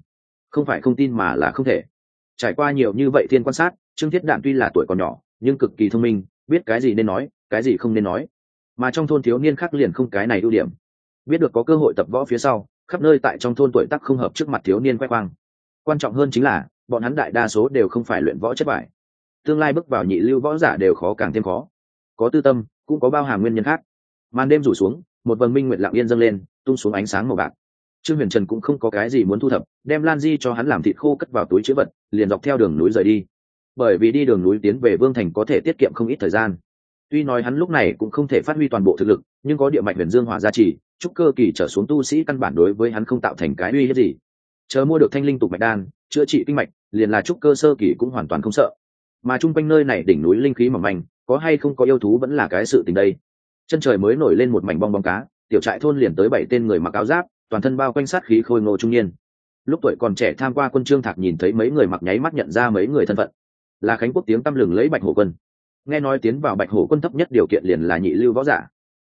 Không phải không tin mà là không thể. Trải qua nhiều như vậy thiên quan sát, trương thiết đạn tuy là tuổi còn nhỏ, nhưng cực kỳ thông minh, biết cái gì nên nói, cái gì không nên nói. Mà trong thôn thiếu niên khác liền không cái này ưu điểm. Biết được có cơ hội tập võ phía sau, khắp nơi tại trong thôn tuổi tác không hợp trước mặt thiếu niên quét quang. Quan trọng hơn chính là, bọn hắn đại đa số đều không phải luyện võ chất vải tương lai bước vào nhị lưu võ giả đều khó càng thêm khó. Có tư tâm, cũng có bao hàm nguyên nhân khác. Màn đêm rủ xuống, một vầng minh nguyện lặng yên dâng lên, tung xuống ánh sáng màu bạc trương huyền trần cũng không có cái gì muốn thu thập, đem lan di cho hắn làm thịt khô cất vào túi chữ vật, liền dọc theo đường núi rời đi. Bởi vì đi đường núi tiến về vương thành có thể tiết kiệm không ít thời gian. Tuy nói hắn lúc này cũng không thể phát huy toàn bộ thực lực, nhưng có địa mạnh huyền dương hỏa gia trì chúc cơ kỳ trở xuống tu sĩ căn bản đối với hắn không tạo thành cái uy hiếp gì. Chờ mua được thanh linh tục mạch đan, chữa trị kinh mạch, liền là trúc cơ sơ kỳ cũng hoàn toàn không sợ. Mà chung quanh nơi này đỉnh núi linh khí mỏng manh, có hay không có yêu thú vẫn là cái sự tình đây. Chân trời mới nổi lên một mảnh bong bóng cá, tiểu trại thôn liền tới bảy tên người mặc áo giáp toàn thân bao quanh sát khí khôi ngô trung niên. Lúc tuổi còn trẻ tham qua quân trương thạc nhìn thấy mấy người mặc nháy mắt nhận ra mấy người thân phận. Là khánh quốc tiếng tăm lừng lấy bạch hổ quân. Nghe nói tiến vào bạch hổ quân thấp nhất điều kiện liền là nhị lưu võ giả.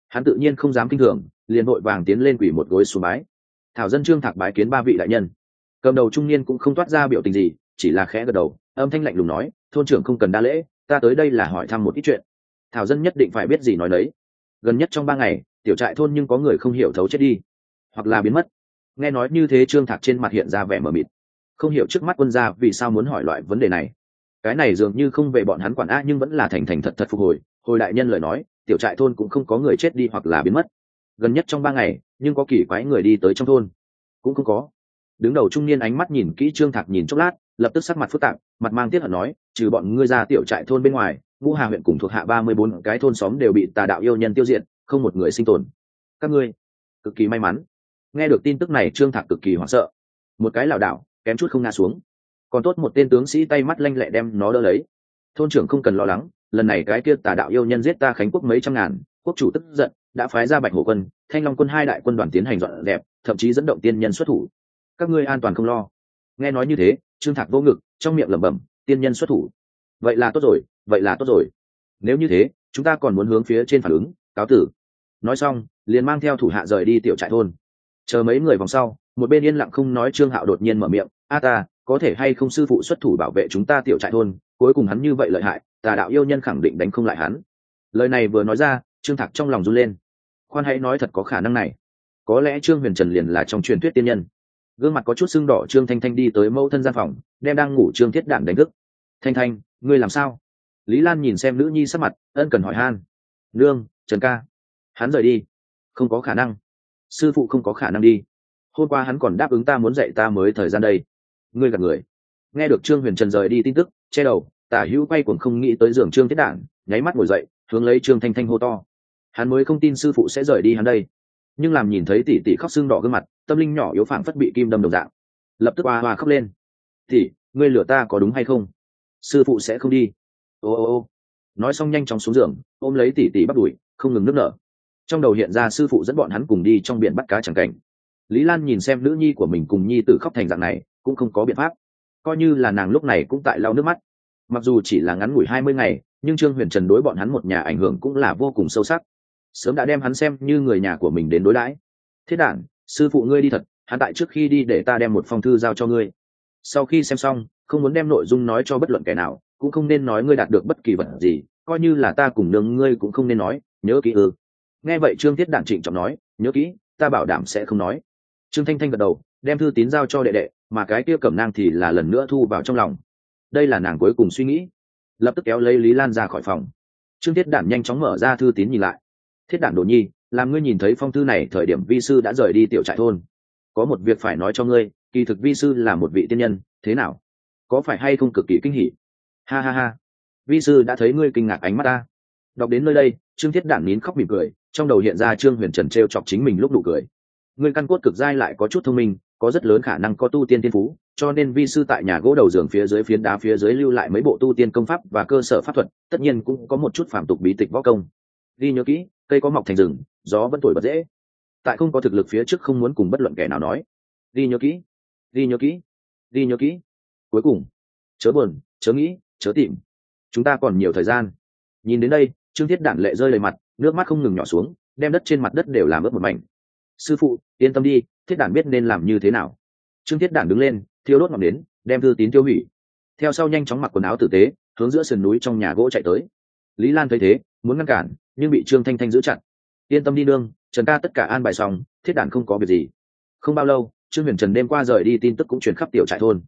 Hắn tự nhiên không dám kinh thường, liền vội vàng tiến lên quỷ một gối xuống bái. Thảo dân trương thạc bái kiến ba vị đại nhân. Cầm đầu trung niên cũng không toát ra biểu tình gì, chỉ là khẽ gật đầu, âm thanh lạnh lùng nói, thôn trưởng không cần đa lễ, ta tới đây là hỏi thăm một ít chuyện. Thảo dân nhất định phải biết gì nói đấy gần nhất trong ba ngày, tiểu trại thôn nhưng có người không hiểu thấu chết đi hoặc là biến mất. Nghe nói như thế trương thạc trên mặt hiện ra vẻ mờ mịt. Không hiểu trước mắt quân gia vì sao muốn hỏi loại vấn đề này. Cái này dường như không về bọn hắn quản a, nhưng vẫn là thành thành thật thật phục hồi. Hồi đại nhân lời nói, tiểu trại thôn cũng không có người chết đi hoặc là biến mất. Gần nhất trong ba ngày, nhưng có kỳ quái người đi tới trong thôn. Cũng không có. Đứng đầu trung niên ánh mắt nhìn kỹ trương thạc nhìn chốc lát, lập tức sắc mặt phức tạp, mặt mang tiết hận nói, trừ bọn ngươi ra tiểu trại thôn bên ngoài ngũ hà huyện cùng thuộc hạ ba mươi bốn cái thôn xóm đều bị tà đạo yêu nhân tiêu diệt, không một người sinh tồn. Các ngươi, cực kỳ may mắn nghe được tin tức này, trương thạc cực kỳ hoảng sợ. Một cái lảo đảo, kém chút không ngã xuống. Còn tốt một tên tướng sĩ tay mắt lanh lẹ đem nó đỡ lấy. Thôn trưởng không cần lo lắng, lần này cái kia tà đạo yêu nhân giết ta khánh quốc mấy trăm ngàn, quốc chủ tức giận, đã phái ra bạch hổ quân, thanh long quân hai đại quân đoàn tiến hành dọn đẹp thậm chí dẫn động tiên nhân xuất thủ. Các ngươi an toàn không lo. Nghe nói như thế, trương thạc vô ngực, trong miệng lẩm bẩm, tiên nhân xuất thủ. Vậy là tốt rồi, vậy là tốt rồi. Nếu như thế, chúng ta còn muốn hướng phía trên phản ứng, cáo tử. Nói xong, liền mang theo thủ hạ rời đi tiểu trại thôn chờ mấy người vòng sau, một bên yên lặng không nói trương hạo đột nhiên mở miệng, a ta, có thể hay không sư phụ xuất thủ bảo vệ chúng ta tiểu trại thôn, cuối cùng hắn như vậy lợi hại, tà đạo yêu nhân khẳng định đánh không lại hắn. Lời này vừa nói ra, trương thạc trong lòng run lên. Khoan hãy nói thật có khả năng này. Có lẽ trương huyền trần liền là trong truyền thuyết tiên nhân. Gương mặt có chút sưng đỏ, trương thanh thanh đi tới mẫu thân gian phòng, đem đang ngủ trương thiết đản đánh thức. Thanh thanh, ngươi làm sao? Lý lan nhìn xem nữ nhi sắc mặt, ân cần hỏi han. Nương, trần ca, hắn rời đi. Không có khả năng sư phụ không có khả năng đi. Hôm qua hắn còn đáp ứng ta muốn dạy ta mới thời gian đây. Ngươi gặp người. Nghe được trương huyền trần rời đi tin tức, che đầu, tả hữu quay cuồng không nghĩ tới giường trương thiết đản, nháy mắt ngồi dậy, hướng lấy trương thanh thanh hô to. Hắn mới không tin sư phụ sẽ rời đi hắn đây. Nhưng làm nhìn thấy tỷ tỷ khóc xương đỏ gương mặt, tâm linh nhỏ yếu phảng phất bị kim đâm đồng dạng. Lập tức hoa hoa khóc lên. Tỷ, ngươi lừa ta có đúng hay không? Sư phụ sẽ không đi. Ô ô ô. Nói xong nhanh chóng xuống giường, ôm lấy tỷ tỷ bắt đuổi, không ngừng nước nở trong đầu hiện ra sư phụ dẫn bọn hắn cùng đi trong biển bắt cá chẳng cảnh. Lý lan nhìn xem nữ nhi của mình cùng nhi tử khóc thành dạng này, cũng không có biện pháp. Coi như là nàng lúc này cũng tại lau nước mắt. Mặc dù chỉ là ngắn ngủi hai mươi ngày, nhưng trương huyền trần đối bọn hắn một nhà ảnh hưởng cũng là vô cùng sâu sắc. Sớm đã đem hắn xem như người nhà của mình đến đối đãi. Thiết đản, sư phụ ngươi đi thật, hắn tại trước khi đi để ta đem một phong thư giao cho ngươi. Sau khi xem xong, không muốn đem nội dung nói cho bất luận kẻ nào, cũng không nên nói ngươi đạt được bất kỳ vật gì, coi như là ta cùng nương ngươi cũng không nên nói, nhớ kỹ ư nghe vậy trương tiết đản trịnh trọng nói, nhớ kỹ, ta bảo đảm sẽ không nói. Trương thanh thanh gật đầu, đem thư tín giao cho đệ đệ, mà cái kia cẩm nang thì là lần nữa thu vào trong lòng. Đây là nàng cuối cùng suy nghĩ. Lập tức kéo lấy lý lan ra khỏi phòng. Trương thiết đản nhanh chóng mở ra thư tín nhìn lại. Thiết đản đồ nhi, làm ngươi nhìn thấy phong thư này thời điểm vi sư đã rời đi tiểu trại thôn. Có một việc phải nói cho ngươi, kỳ thực vi sư là một vị tiên nhân, thế nào? Có phải hay không cực kỳ kinh hỉ? Ha ha ha, vi sư đã thấy ngươi kinh ngạc ánh mắt ta. Đọc đến nơi đây, trương thiết đản nín khóc mỉm cười trong đầu hiện ra trương huyền trần t r e o chọc chính mình lúc đủ cười. Người căn cốt cực dai lại có chút thông minh, có rất lớn khả năng có tu tiên tiên phú, cho nên vi sư tại nhà gỗ đầu giường phía dưới phiến đá phía dưới lưu lại mấy bộ tu tiên công pháp và cơ sở pháp thuật, tất nhiên cũng có một chút phạm tục bí tịch võ công. Ghi nhớ kỹ, cây có mọc thành rừng, gió vẫn thổi bật dễ. Tại không có thực lực phía trước không muốn cùng bất luận kẻ nào nói. Ghi nhớ kỹ, ghi nhớ kỹ, ghi nhớ kỹ. Cuối cùng, chớ buồn, chớ nghĩ, chớ tìm. Chúng ta còn nhiều thời gian. Nhìn đến đây trương thiết đản lệ rơi lời mặt, nước mắt không ngừng nhỏ xuống, đem đất trên mặt đất đều làm ướt một mảnh. Sư phụ, yên tâm đi, thiết đản biết nên làm như thế nào. Trương thiết đản đứng lên, thiêu đốt ngọn đến đem thư tín tiêu hủy. Theo sau nhanh chóng mặc quần áo tử tế, hướng giữa sườn núi trong nhà gỗ chạy tới. Lý lan thấy thế, muốn ngăn cản, nhưng bị trương thanh thanh giữ chặt. Yên tâm đi nương, trần ca tất cả an bài xong, thiết đản không có việc gì. Không bao lâu, trương huyền trần đêm qua rời đi tin tức cũng truyền khắp tiểu trại thôn.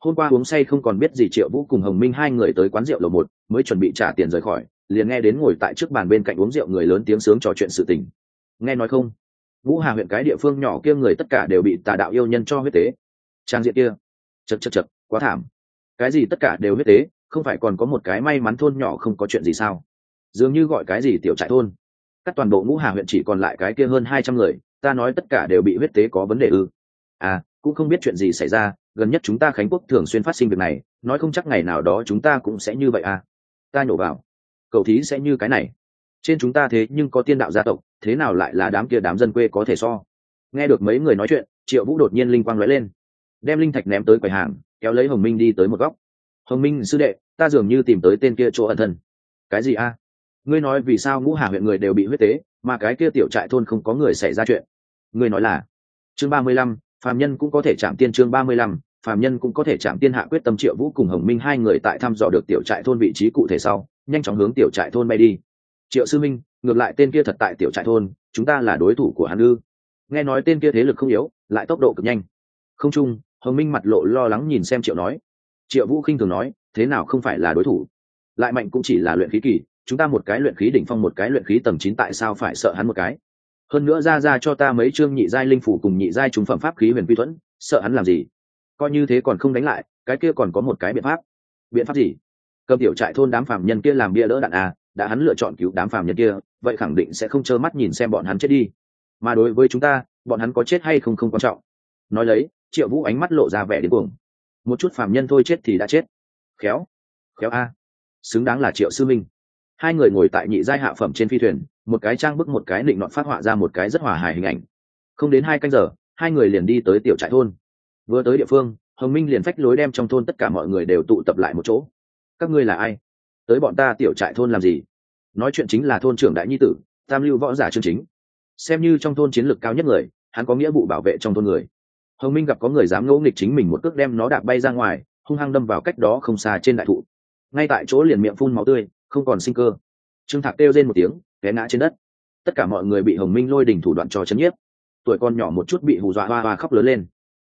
Hôm qua uống say không còn biết gì triệu vũ cùng hồng minh hai người tới quán rượu lầu một, mới chuẩn bị trả tiền rời khỏi liền nghe đến ngồi tại trước bàn bên cạnh uống rượu người lớn tiếng sướng trò chuyện sự tình. Nghe nói không? Vũ hà huyện cái địa phương nhỏ kia người tất cả đều bị tà đạo yêu nhân cho huyết tế. Trang diện kia. Chật chật chật, quá thảm. Cái gì tất cả đều huyết tế, không phải còn có một cái may mắn thôn nhỏ không có chuyện gì sao? Dường như gọi cái gì tiểu trại thôn. Các toàn bộ ngũ hà huyện chỉ còn lại cái kia hơn hai trăm người, ta nói tất cả đều bị huyết tế có vấn đề ư. À cũng không biết chuyện gì xảy ra, gần nhất chúng ta khánh quốc thường xuyên phát sinh việc này, nói không chắc ngày nào đó chúng ta cũng sẽ như vậy à. Ta nhổ vào cầu thí sẽ như cái này. Trên chúng ta thế nhưng có tiên đạo gia tộc, thế nào lại là đám kia đám dân quê có thể so? Nghe được mấy người nói chuyện, triệu vũ đột nhiên linh quang lóe lên. Đem linh thạch ném tới quầy hàng, kéo lấy hồng minh đi tới một góc. Hồng minh, sư đệ, ta dường như tìm tới tên kia chỗ ẩn thân. Cái gì a? Ngươi nói vì sao ngũ hà huyện người đều bị huyết tế, mà cái kia tiểu trại thôn không có người xảy ra chuyện? Ngươi nói là? Chương ba mươi lăm, phàm nhân cũng có thể chạm tiên chương ba mươi lăm, phàm nhân cũng có thể chạm tiên hạ quyết tâm triệu vũ cùng hồng minh hai người tại thăm dò được tiểu trại thôn vị trí cụ thể sau nhanh chóng hướng tiểu trại thôn bay đi. Triệu sư minh, ngược lại tên kia thật tại tiểu trại thôn, chúng ta là đối thủ của hắn ư? Nghe nói tên kia thế lực không yếu, lại tốc độ cực nhanh. Không chung, hồng minh mặt lộ lo lắng nhìn xem triệu nói. Triệu vũ khinh thường nói, thế nào không phải là đối thủ? Lại mạnh cũng chỉ là luyện khí kỳ, chúng ta một cái luyện khí đỉnh phong, một cái luyện khí tầng chín tại sao phải sợ hắn một cái? Hơn nữa ra ra cho ta mấy chương nhị giai linh phủ cùng nhị giai trúng phẩm pháp khí huyền vi thuẫn, sợ hắn làm gì? Coi như thế còn không đánh lại, cái kia còn có một cái biện pháp. Biện pháp gì? Cầm tiểu trại thôn đám phàm nhân kia làm bia đỡ đạn à đã hắn lựa chọn cứu đám phàm nhân kia, vậy khẳng định sẽ không trơ mắt nhìn xem bọn hắn chết đi. Mà đối với chúng ta, bọn hắn có chết hay không không quan trọng. Nói lấy, triệu vũ ánh mắt lộ ra vẻ đến cuồng. Một chút phàm nhân thôi chết thì đã chết. Khéo khéo a. Xứng đáng là triệu sư minh. Hai người ngồi tại nhị giai hạ phẩm trên phi thuyền, một cái trang bức một cái định nọn phát họa ra một cái rất hòa hài hình ảnh. Không đến hai canh giờ, hai người liền đi tới tiểu trại thôn. Vừa tới địa phương, hồng minh liền phách lối đem trong thôn tất cả mọi người đều tụ tập lại một chỗ các ngươi là ai? Tới bọn ta tiểu trại thôn làm gì? Nói chuyện chính là thôn trưởng đại nhi tử, tam lưu võ giả chương chính. Xem như trong thôn chiến lược cao nhất người, hắn có nghĩa vụ bảo vệ trong thôn người. Hồng minh gặp có người dám ngẫu nghịch chính mình một cước đem nó đạp bay ra ngoài, hung hăng đâm vào cách đó không xa trên đại thụ. Ngay tại chỗ liền miệng phun máu tươi, không còn sinh cơ. Trương thạc kêu lên một tiếng, té ngã trên đất. Tất cả mọi người bị hồng minh lôi đình thủ đoạn cho chấn nhiếp. Tuổi con nhỏ một chút bị hù dọa hoa hoa khóc lớn lên.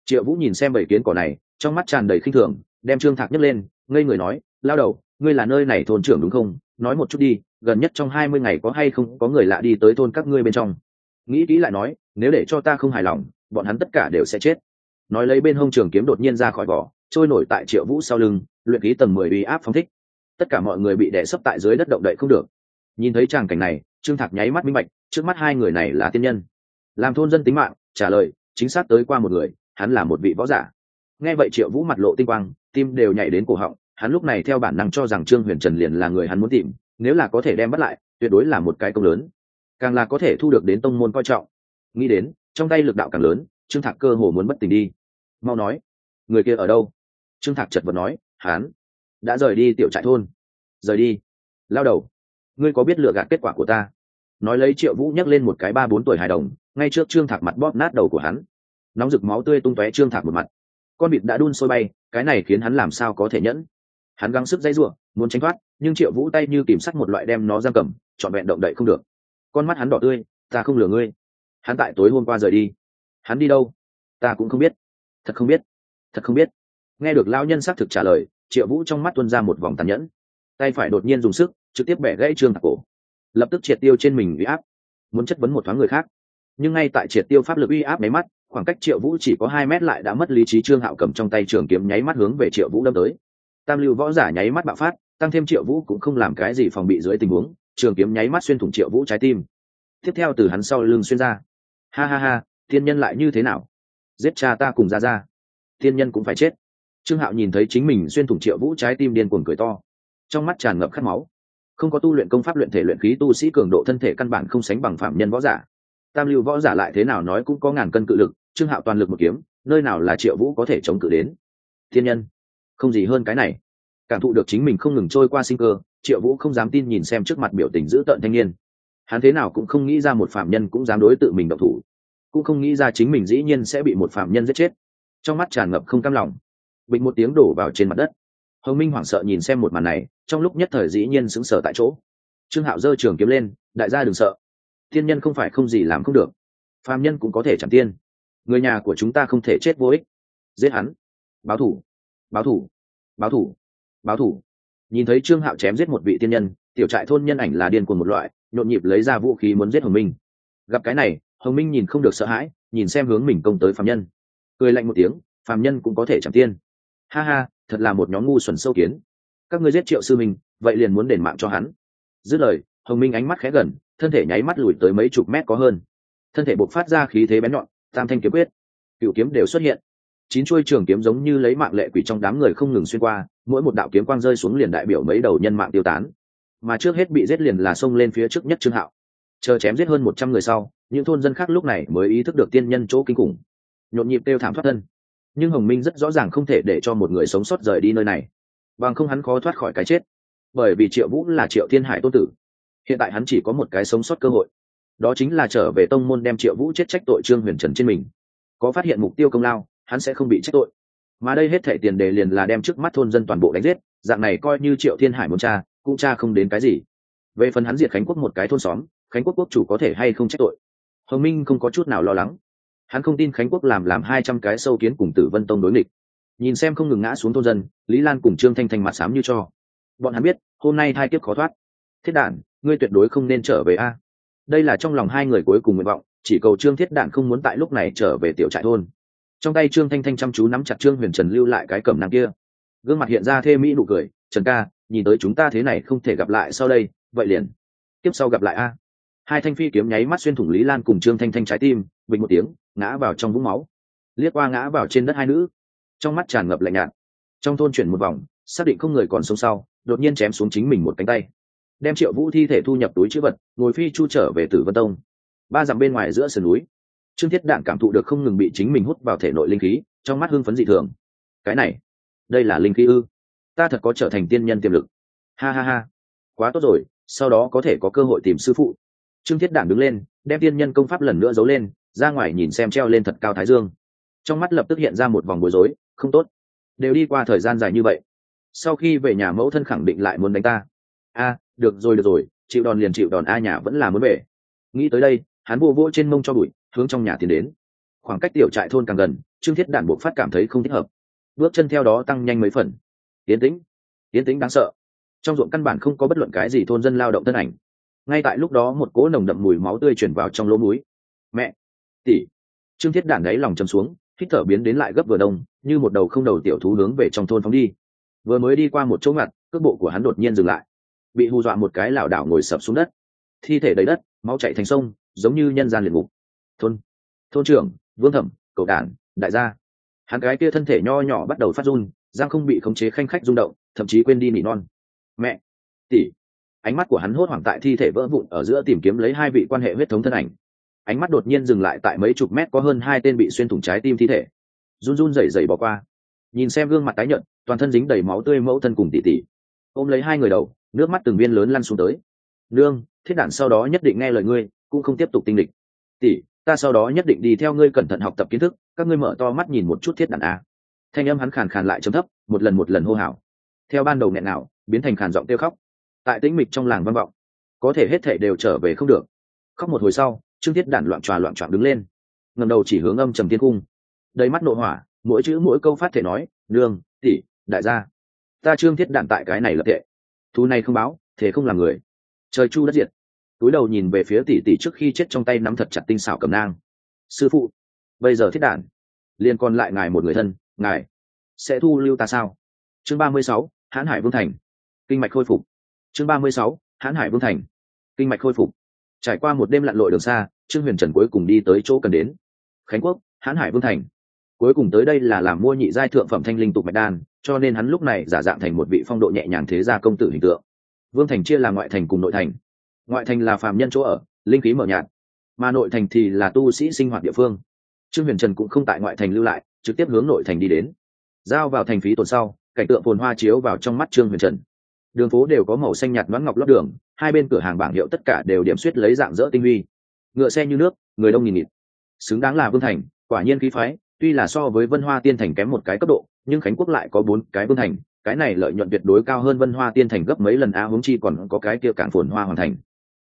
Triệu vũ nhìn xem bảy kiến cỏ này, trong mắt tràn đầy khinh thường, đem trương thạc nhấc lên, ngây người nói lao đầu, ngươi là nơi này thôn trưởng đúng không? Nói một chút đi, gần nhất trong hai mươi ngày có hay không có người lạ đi tới thôn các ngươi bên trong? Nghĩ kỹ lại nói, nếu để cho ta không hài lòng, bọn hắn tất cả đều sẽ chết. Nói lấy bên hông trường kiếm đột nhiên ra khỏi vỏ, trôi nổi tại triệu vũ sau lưng, luyện khí tầng mười uy áp phong thích. Tất cả mọi người bị đè sấp tại dưới đất động đậy không được. Nhìn thấy tràng cảnh này, trương thạc nháy mắt minh bạch, trước mắt hai người này là tiên nhân. Làm thôn dân tính mạng, trả lời, chính xác tới qua một người, hắn là một vị võ giả. Nghe vậy triệu vũ mặt lộ tinh quang, tim đều nhảy đến cổ họng hắn lúc này theo bản năng cho rằng trương huyền trần liền là người hắn muốn tìm, nếu là có thể đem bắt lại, tuyệt đối là một cái công lớn. Càng là có thể thu được đến tông môn coi trọng. Nghĩ đến, trong tay lực đạo càng lớn, trương thạc cơ hồ muốn bất tỉnh đi. Mau nói, người kia ở đâu? Trương thạc chật vật nói hán đã rời đi tiểu trại thôn. Rời đi. Lao đầu, ngươi có biết lựa gạt kết quả của ta? Nói lấy triệu vũ nhắc lên một cái ba bốn tuổi hài đồng, ngay trước trương thạc mặt bóp nát đầu của hắn. Nóng rực máu tươi tung tóe trương thạc một mặt. Con vịt đã đun sôi bay, cái này khiến hắn làm sao có thể nhẫn? Hắn gắng sức dây ruộng muốn tránh thoát, nhưng triệu vũ tay như kìm sắt một loại đem nó giam cầm, trọn vẹn động đậy không được. Con mắt hắn đỏ tươi, ta không lừa ngươi. Hắn tại tối hôm qua rời đi. Hắn đi đâu? Ta cũng không biết. Thật không biết. Thật không biết. Nghe được lao nhân xác thực trả lời, triệu vũ trong mắt tuân ra một vòng tàn nhẫn. Tay phải đột nhiên dùng sức, trực tiếp bẻ gãy trương thạc cổ. Lập tức triệt tiêu trên mình uy áp, muốn chất vấn một thoáng người khác. Nhưng ngay tại triệt tiêu pháp lực uy áp máy mắt, khoảng cách triệu vũ chỉ có hai mét lại đã mất lý trí trương hạo cầm trong tay trường kiếm nháy mắt hướng về triệu vũ đâm tới tam lưu võ giả nháy mắt bạo phát, tăng thêm triệu vũ cũng không làm cái gì phòng bị dưới tình huống, trường kiếm nháy mắt xuyên thủng triệu vũ trái tim. Tiếp theo từ hắn sau lưng xuyên ra. Ha ha ha thiên nhân lại như thế nào? Giết cha ta cùng ra ra. Thiên nhân cũng phải chết. Trương hạo nhìn thấy chính mình xuyên thủng triệu vũ trái tim điên cuồng cười to. Trong mắt tràn ngập khát máu. Không có tu luyện công pháp luyện thể luyện khí tu sĩ cường độ thân thể căn bản không sánh bằng phạm nhân võ giả. Tam lưu võ giả lại thế nào nói cũng có ngàn cân cự lực, trương hạo toàn lực một kiếm, nơi nào là triệu vũ có thể chống cự đến? Thiên nhân không gì hơn cái này. Cảm thụ được chính mình không ngừng trôi qua sinh cơ, triệu vũ không dám tin nhìn xem trước mặt biểu tình dữ tợn thanh niên. Hắn thế nào cũng không nghĩ ra một phạm nhân cũng dám đối tự mình độc thủ, cũng không nghĩ ra chính mình dĩ nhiên sẽ bị một phạm nhân giết chết. Trong mắt tràn ngập không cam lòng. Bình một tiếng đổ vào trên mặt đất. Hồng minh hoảng sợ nhìn xem một màn này, trong lúc nhất thời dĩ nhiên sững sờ tại chỗ. Trương hạo giơ trường kiếm lên, đại gia đừng sợ. Thiên nhân không phải không gì làm không được. Phàm nhân cũng có thể chẳng tiên. Người nhà của chúng ta không thể chết vô ích. Giết hắn. Báo thủ báo thủ báo thủ báo thủ. Nhìn thấy trương hạo chém giết một vị tiên nhân tiểu trại thôn nhân ảnh là điên cuồng một loại nhộn nhịp lấy ra vũ khí muốn giết hồng minh. Gặp cái này hồng minh nhìn không được sợ hãi nhìn xem hướng mình công tới phạm nhân. Cười lạnh một tiếng phạm nhân cũng có thể chẳng tiên. Ha ha thật là một nhóm ngu xuẩn sâu kiến. Các ngươi giết triệu sư mình, vậy liền muốn đền mạng cho hắn. Dứt lời hồng minh ánh mắt khẽ gần thân thể nháy mắt lùi tới mấy chục mét có hơn. Thân thể bộc phát ra khí thế bén nhọn tam thanh kiếm quyết. Cựu kiếm đều xuất hiện chín chuôi trường kiếm giống như lấy mạng lệ quỷ trong đám người không ngừng xuyên qua, mỗi một đạo kiếm quang rơi xuống liền đại biểu mấy đầu nhân mạng tiêu tán. Mà trước hết bị giết liền là xông lên phía trước nhất trương hạo. Chờ chém giết hơn một trăm người sau, những thôn dân khác lúc này mới ý thức được tiên nhân chỗ kinh khủng. Nhộn nhịp kêu thảm thoát thân. Nhưng hồng minh rất rõ ràng không thể để cho một người sống sót rời đi nơi này. Bằng không hắn khó thoát khỏi cái chết. Bởi vì triệu vũ là triệu thiên hải tôn tử. Hiện tại hắn chỉ có một cái sống sót cơ hội. Đó chính là trở về tông môn đem triệu vũ chết trách tội trương huyền trần trên mình. Có phát hiện mục tiêu công lao hắn sẽ không bị trách tội. Mà đây hết thể tiền đề liền là đem trước mắt thôn dân toàn bộ đánh giết, dạng này coi như triệu thiên hải muốn cha cũng cha không đến cái gì. Về phần hắn diệt khánh quốc một cái thôn xóm, khánh quốc quốc chủ có thể hay không trách tội? Hồng minh không có chút nào lo lắng. Hắn không tin khánh quốc làm làm hai trăm cái sâu kiến cùng tử vân tông đối nghịch. Nhìn xem không ngừng ngã xuống thôn dân, lý lan cùng trương thanh thanh mặt xám như cho. Bọn hắn biết, hôm nay thai kiếp khó thoát. Thiết đản ngươi tuyệt đối không nên trở về a. Đây là trong lòng hai người cuối cùng nguyện vọng, chỉ cầu trương thiết đản không muốn tại lúc này trở về tiểu trại thôn trong tay trương thanh thanh chăm chú nắm chặt trương huyền trần lưu lại cái cầm nàng kia. Gương mặt hiện ra thê mỹ nụ cười, trần ca, nhìn tới chúng ta thế này không thể gặp lại sau đây, vậy liền, tiếp sau gặp lại a. Hai thanh phi kiếm nháy mắt xuyên thủng lý lan cùng trương thanh thanh trái tim, bình một tiếng, ngã vào trong vũng máu. Liếc qua ngã vào trên đất hai nữ, trong mắt tràn ngập lạnh nhạt. Trong thôn chuyển một vòng, xác định không người còn sống sau, đột nhiên chém xuống chính mình một cánh tay. Đem triệu vũ thi thể thu nhập túi chữ vật, ngồi phi chu trở về tử vân tông. Ba dặm bên ngoài giữa sườn núi trương thiết đạn cảm thụ được không ngừng bị chính mình hút vào thể nội linh khí, trong mắt hưng phấn dị thường. Cái này, đây là linh khí ư? Ta thật có trở thành tiên nhân tiềm lực. Ha ha ha. Quá tốt rồi, sau đó có thể có cơ hội tìm sư phụ. Trương thiết đản đứng lên, đem tiên nhân công pháp lần nữa giấu lên, ra ngoài nhìn xem treo lên thật cao thái dương. Trong mắt lập tức hiện ra một vòng bối rối, không tốt. Đều đi qua thời gian dài như vậy. Sau khi về nhà mẫu thân khẳng định lại muốn đánh ta. A được rồi được rồi, chịu đòn liền chịu đòn, a nhà vẫn là muốn về. Nghĩ tới đây hắn vô vỗ trên mông cho bụi, hướng trong nhà tiến đến. Khoảng cách tiểu trại thôn càng gần, trương thiết đản buộc phát cảm thấy không thích hợp. Bước chân theo đó tăng nhanh mấy phần. Tiến tĩnh tiến tĩnh đáng sợ. Trong ruộng căn bản không có bất luận cái gì thôn dân lao động thân ảnh. Ngay tại lúc đó một cỗ nồng đậm mùi máu tươi chuyển vào trong lỗ mũi. Mẹ, tỷ. Trương thiết đản đáy lòng chầm xuống, hít thở biến đến lại gấp vừa đông, như một đầu không đầu tiểu thú hướng về trong thôn phóng đi. Vừa mới đi qua một chỗ ngặt, cước bộ của hắn đột nhiên dừng lại. Bị hù dọa một cái lảo đảo ngồi sập xuống đất. Thi thể đầy đất, máu chạy thành sông giống như nhân gian liệt ngục. Thôn thôn trưởng, vương thẩm, cậu đản đại gia. Hắn cái kia thân thể nho nhỏ bắt đầu phát run giang không bị khống chế khanh khách rung động, thậm chí quên đi nỉ non. Mẹ, tỷ. Ánh mắt của hắn hốt hoảng tại thi thể vỡ vụn ở giữa tìm kiếm lấy hai vị quan hệ huyết thống thân ảnh. Ánh mắt đột nhiên dừng lại tại mấy chục mét có hơn hai tên bị xuyên thủng trái tim thi thể. Run run rẩy rẩy bỏ qua. Nhìn xem gương mặt tái nhợt, toàn thân dính đầy máu tươi mẫu thân cùng tỉ tỉ ôm lấy hai người đầu, nước mắt từng viên lớn lăn xuống tới. Nương, thiết đản sau đó nhất định nghe lời ngươi cũng không tiếp tục tinh địch tỷ, ta sau đó nhất định đi theo ngươi cẩn thận học tập kiến thức, các ngươi mở to mắt nhìn một chút thiết đản a. Thanh âm hắn khàn khàn lại chấm thấp, một lần một lần hô hào. Theo ban đầu nghẹn nào biến thành khàn giọng kêu khóc. Tại tĩnh mịch trong làng văn vọng, có thể hết thể đều trở về không được. Khóc một hồi sau, trương thiết đản loạn tròa loạn trọn đứng lên. Ngầm đầu chỉ hướng âm trầm thiên cung. Đầy mắt nội hỏa, mỗi chữ mỗi câu phát thể nói, nương, tỷ, đại gia, ta trương thiết đản tại cái này lập tệ. Thú này không báo thế không làm người. Trời chu đất diệt túi đầu nhìn về phía tỷ tỷ trước khi chết trong tay nắm thật chặt tinh xảo cầm nang. Sư phụ, bây giờ thiết đản. Liền còn lại ngài một người thân, ngài sẽ thu lưu ta sao? Chương ba mươi sáu, hãn hải vương thành. Kinh mạch khôi phục. Chương ba mươi sáu, hãn hải vương thành. Kinh mạch khôi phục. Trải qua một đêm lặn lội đường xa, trương huyền trần cuối cùng đi tới chỗ cần đến. Khánh quốc, hãn hải vương thành. Cuối cùng tới đây là làm mua nhị giai thượng phẩm thanh linh tục mạch đan, cho nên hắn lúc này giả dạng thành một vị phong độ nhẹ nhàng thế gia công tử hình tượng. Vương thành chia là ngoại thành cùng nội thành ngoại thành là phàm nhân chỗ ở, linh khí mở nhạt. Mà nội thành thì là tu sĩ sinh hoạt địa phương. Trương huyền trần cũng không tại ngoại thành lưu lại, trực tiếp hướng nội thành đi đến. Giao vào thành phí tuần sau, cảnh tượng phồn hoa chiếu vào trong mắt trương huyền trần. Đường phố đều có màu xanh nhạt đoán ngọc lót đường, hai bên cửa hàng bảng hiệu tất cả đều điểm suýt lấy dạng dỡ tinh huy ngựa xe như nước, người đông nghìn nghịt. Xứng đáng là vương thành, quả nhiên khí phái, tuy là so với vân hoa tiên thành kém một cái cấp độ, nhưng khánh quốc lại có bốn cái vương thành, cái này lợi nhuận tuyệt đối cao hơn vân hoa tiên thành gấp mấy lần a huống chi còn có cái kia cảng phồn hoa hoàn thành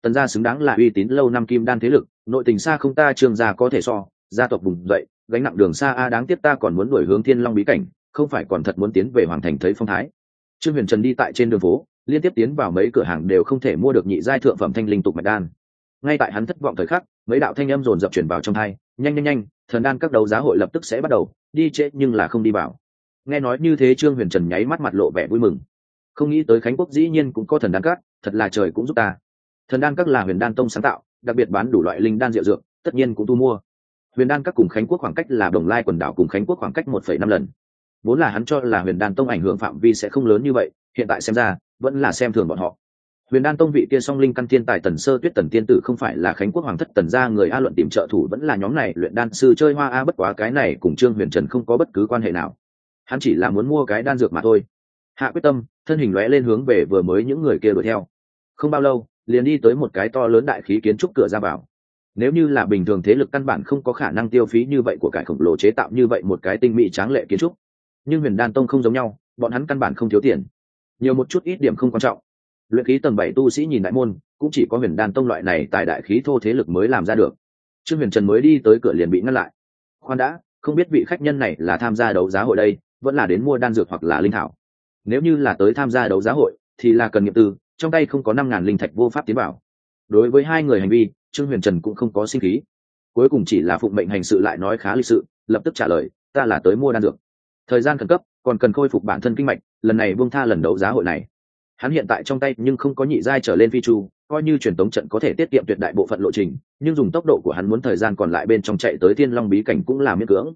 tần gia xứng đáng là uy tín lâu năm kim đan thế lực, nội tình xa không ta, trương gia có thể so, gia tộc vùng dậy, gánh nặng đường xa a, đáng tiếc ta còn muốn đuổi hướng thiên long bí cảnh, không phải còn thật muốn tiến về hoàng thành thấy phong thái. Trương huyền trần đi tại trên đường phố, liên tiếp tiến vào mấy cửa hàng đều không thể mua được nhị giai thượng phẩm thanh linh tục mạch đan. Ngay tại hắn thất vọng thời khắc, mấy đạo thanh âm dồn dập chuyển vào trong thai nhanh nhanh nhanh, thần đan các đấu giá hội lập tức sẽ bắt đầu, đi trễ nhưng là không đi vào. Nghe nói như thế, trương huyền trần nháy mắt mặt lộ vẻ vui mừng. Không nghĩ tới khánh quốc dĩ nhiên cũng có thần đan các, thật là trời cũng giúp ta thần đan các là huyền đan tông sáng tạo, đặc biệt bán đủ loại linh đan rượu dược, tất nhiên cũng thu mua. Huyền đan các cùng khánh quốc khoảng cách là đồng lai quần đảo cùng khánh quốc khoảng cách một phẩy năm lần. Vốn là hắn cho là huyền đan tông ảnh hưởng phạm vi sẽ không lớn như vậy, hiện tại xem ra, vẫn là xem thường bọn họ. Huyền đan tông vị kia song linh căn thiên tài tần sơ tuyết tần tiên tử không phải là khánh quốc hoàng thất tần gia người a luận tìm trợ thủ vẫn là nhóm này luyện đan sư chơi hoa a bất quá cái này cùng trương huyền trần không có bất cứ quan hệ nào. Hắn chỉ là muốn mua cái đan dược mà thôi. Hạ quyết tâm, thân hình lóe lên hướng về vừa mới những người kia đuổi theo. Không bao lâu liền đi tới một cái to lớn đại khí kiến trúc cửa ra vào. Nếu như là bình thường thế lực căn bản không có khả năng tiêu phí như vậy của cải khổng lồ chế tạo như vậy một cái tinh mỹ tráng lệ kiến trúc. Nhưng huyền đan tông không giống nhau, bọn hắn căn bản không thiếu tiền. Nhiều một chút ít điểm không quan trọng. Luyện khí tầng bảy tu sĩ nhìn đại môn, cũng chỉ có huyền đan tông loại này tại đại khí thô thế lực mới làm ra được. Trương huyền trần mới đi tới cửa liền bị ngăn lại. Khoan đã, không biết vị khách nhân này là tham gia đấu giá hội đây, vẫn là đến mua đan dược hoặc là linh thảo. Nếu như là tới tham gia đấu giá hội, thì là cần nghiệp tư trong tay không có năm ngàn linh thạch vô pháp tiến bảo đối với hai người hành vi, trương huyền trần cũng không có sinh khí. Cuối cùng chỉ là phụng mệnh hành sự lại nói khá lịch sự, lập tức trả lời, ta là tới mua đan dược. Thời gian khẩn cấp, còn cần khôi phục bản thân kinh mạch, lần này buông tha lần đấu giá hội này. Hắn hiện tại trong tay nhưng không có nhị giai trở lên phi chu, coi như truyền tống trận có thể tiết kiệm tuyệt đại bộ phận lộ trình, nhưng dùng tốc độ của hắn muốn thời gian còn lại bên trong chạy tới thiên long bí cảnh cũng là miễn cưỡng.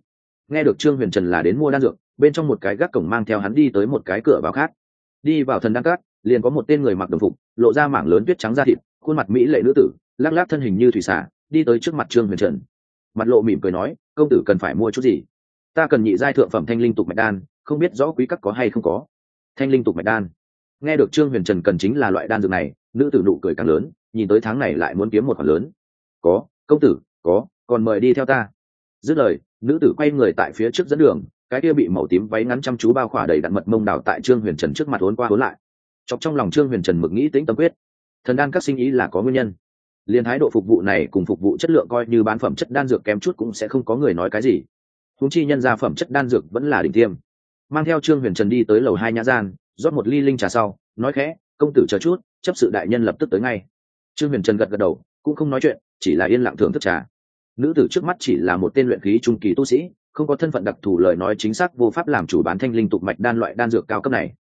Nghe được trương huyền trần là đến mua đan dược, bên trong một cái gác cổng mang theo hắn đi tới một cái cửa vào khác. Đi vào thần đan cát liền có một tên người mặc đồng phục, lộ ra mảng lớn tuyết trắng da thịt, khuôn mặt mỹ lệ nữ tử, lắc lắc thân hình như thủy xả, đi tới trước mặt trương huyền trần. Mặt lộ mỉm cười nói, công tử cần phải mua chút gì? Ta cần nhị giai thượng phẩm thanh linh tục mạch đan, không biết rõ quý các có hay không có. Thanh linh tục mạch đan. Nghe được trương huyền trần cần chính là loại đan dược này, nữ tử nụ cười càng lớn, nhìn tới tháng này lại muốn kiếm một khoản lớn. Có, công tử, có, còn mời đi theo ta. Dứt lời, nữ tử quay người tại phía trước dẫn đường, cái kia bị màu tím váy ngắn chăm chú bao khỏa đầy đặn mật mông đào tại trương huyền trần trước mặt hốn qua hốn lại chọc trong lòng trương huyền trần mực nghĩ tính tâm quyết. Thần đan các sinh ý là có nguyên nhân. Liền thái độ phục vụ này cùng phục vụ chất lượng coi như bán phẩm chất đan dược kém chút cũng sẽ không có người nói cái gì. Húng chi nhân gia phẩm chất đan dược vẫn là đỉnh tiêm. Mang theo trương huyền trần đi tới lầu hai nhã gian, rót một ly linh trà sau, nói khẽ, công tử chờ chút, chấp sự đại nhân lập tức tới ngay. Trương huyền trần gật gật đầu, cũng không nói chuyện, chỉ là yên lặng thưởng thức trà. Nữ tử trước mắt chỉ là một tên luyện khí trung kỳ tu sĩ, không có thân phận đặc thù lời nói chính xác, vô pháp làm chủ bán thanh linh tục mạch đan loại đan dược cao cấp này.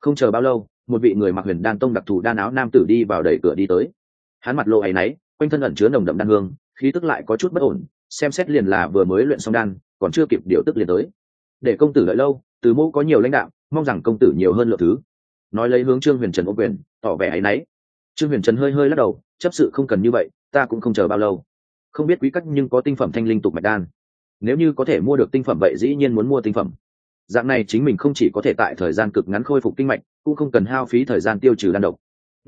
Không chờ bao lâu một vị người mặc huyền đan tông đặc thù đan áo nam tử đi vào đẩy cửa đi tới. Hắn mặt lộ áy náy, quanh thân ẩn chứa nồng đậm đan hương, khí tức lại có chút bất ổn, xem xét liền là vừa mới luyện xong đan, còn chưa kịp điều tức liền tới. Để công tử đợi lâu, từ mẫu có nhiều lãnh đạo mong rằng công tử nhiều hơn lượng thứ. Nói lấy hướng trương huyền trần ô quyền, tỏ vẻ áy náy. Trương huyền trần hơi hơi lắc đầu, chấp sự không cần như vậy, ta cũng không chờ bao lâu. Không biết quý cách nhưng có tinh phẩm thanh linh tục mạch đan. Nếu như có thể mua được tinh phẩm vậy dĩ nhiên muốn mua tinh phẩm dạng này chính mình không chỉ có thể tại thời gian cực ngắn khôi phục kinh mạch, cũng không cần hao phí thời gian tiêu trừ đan độc.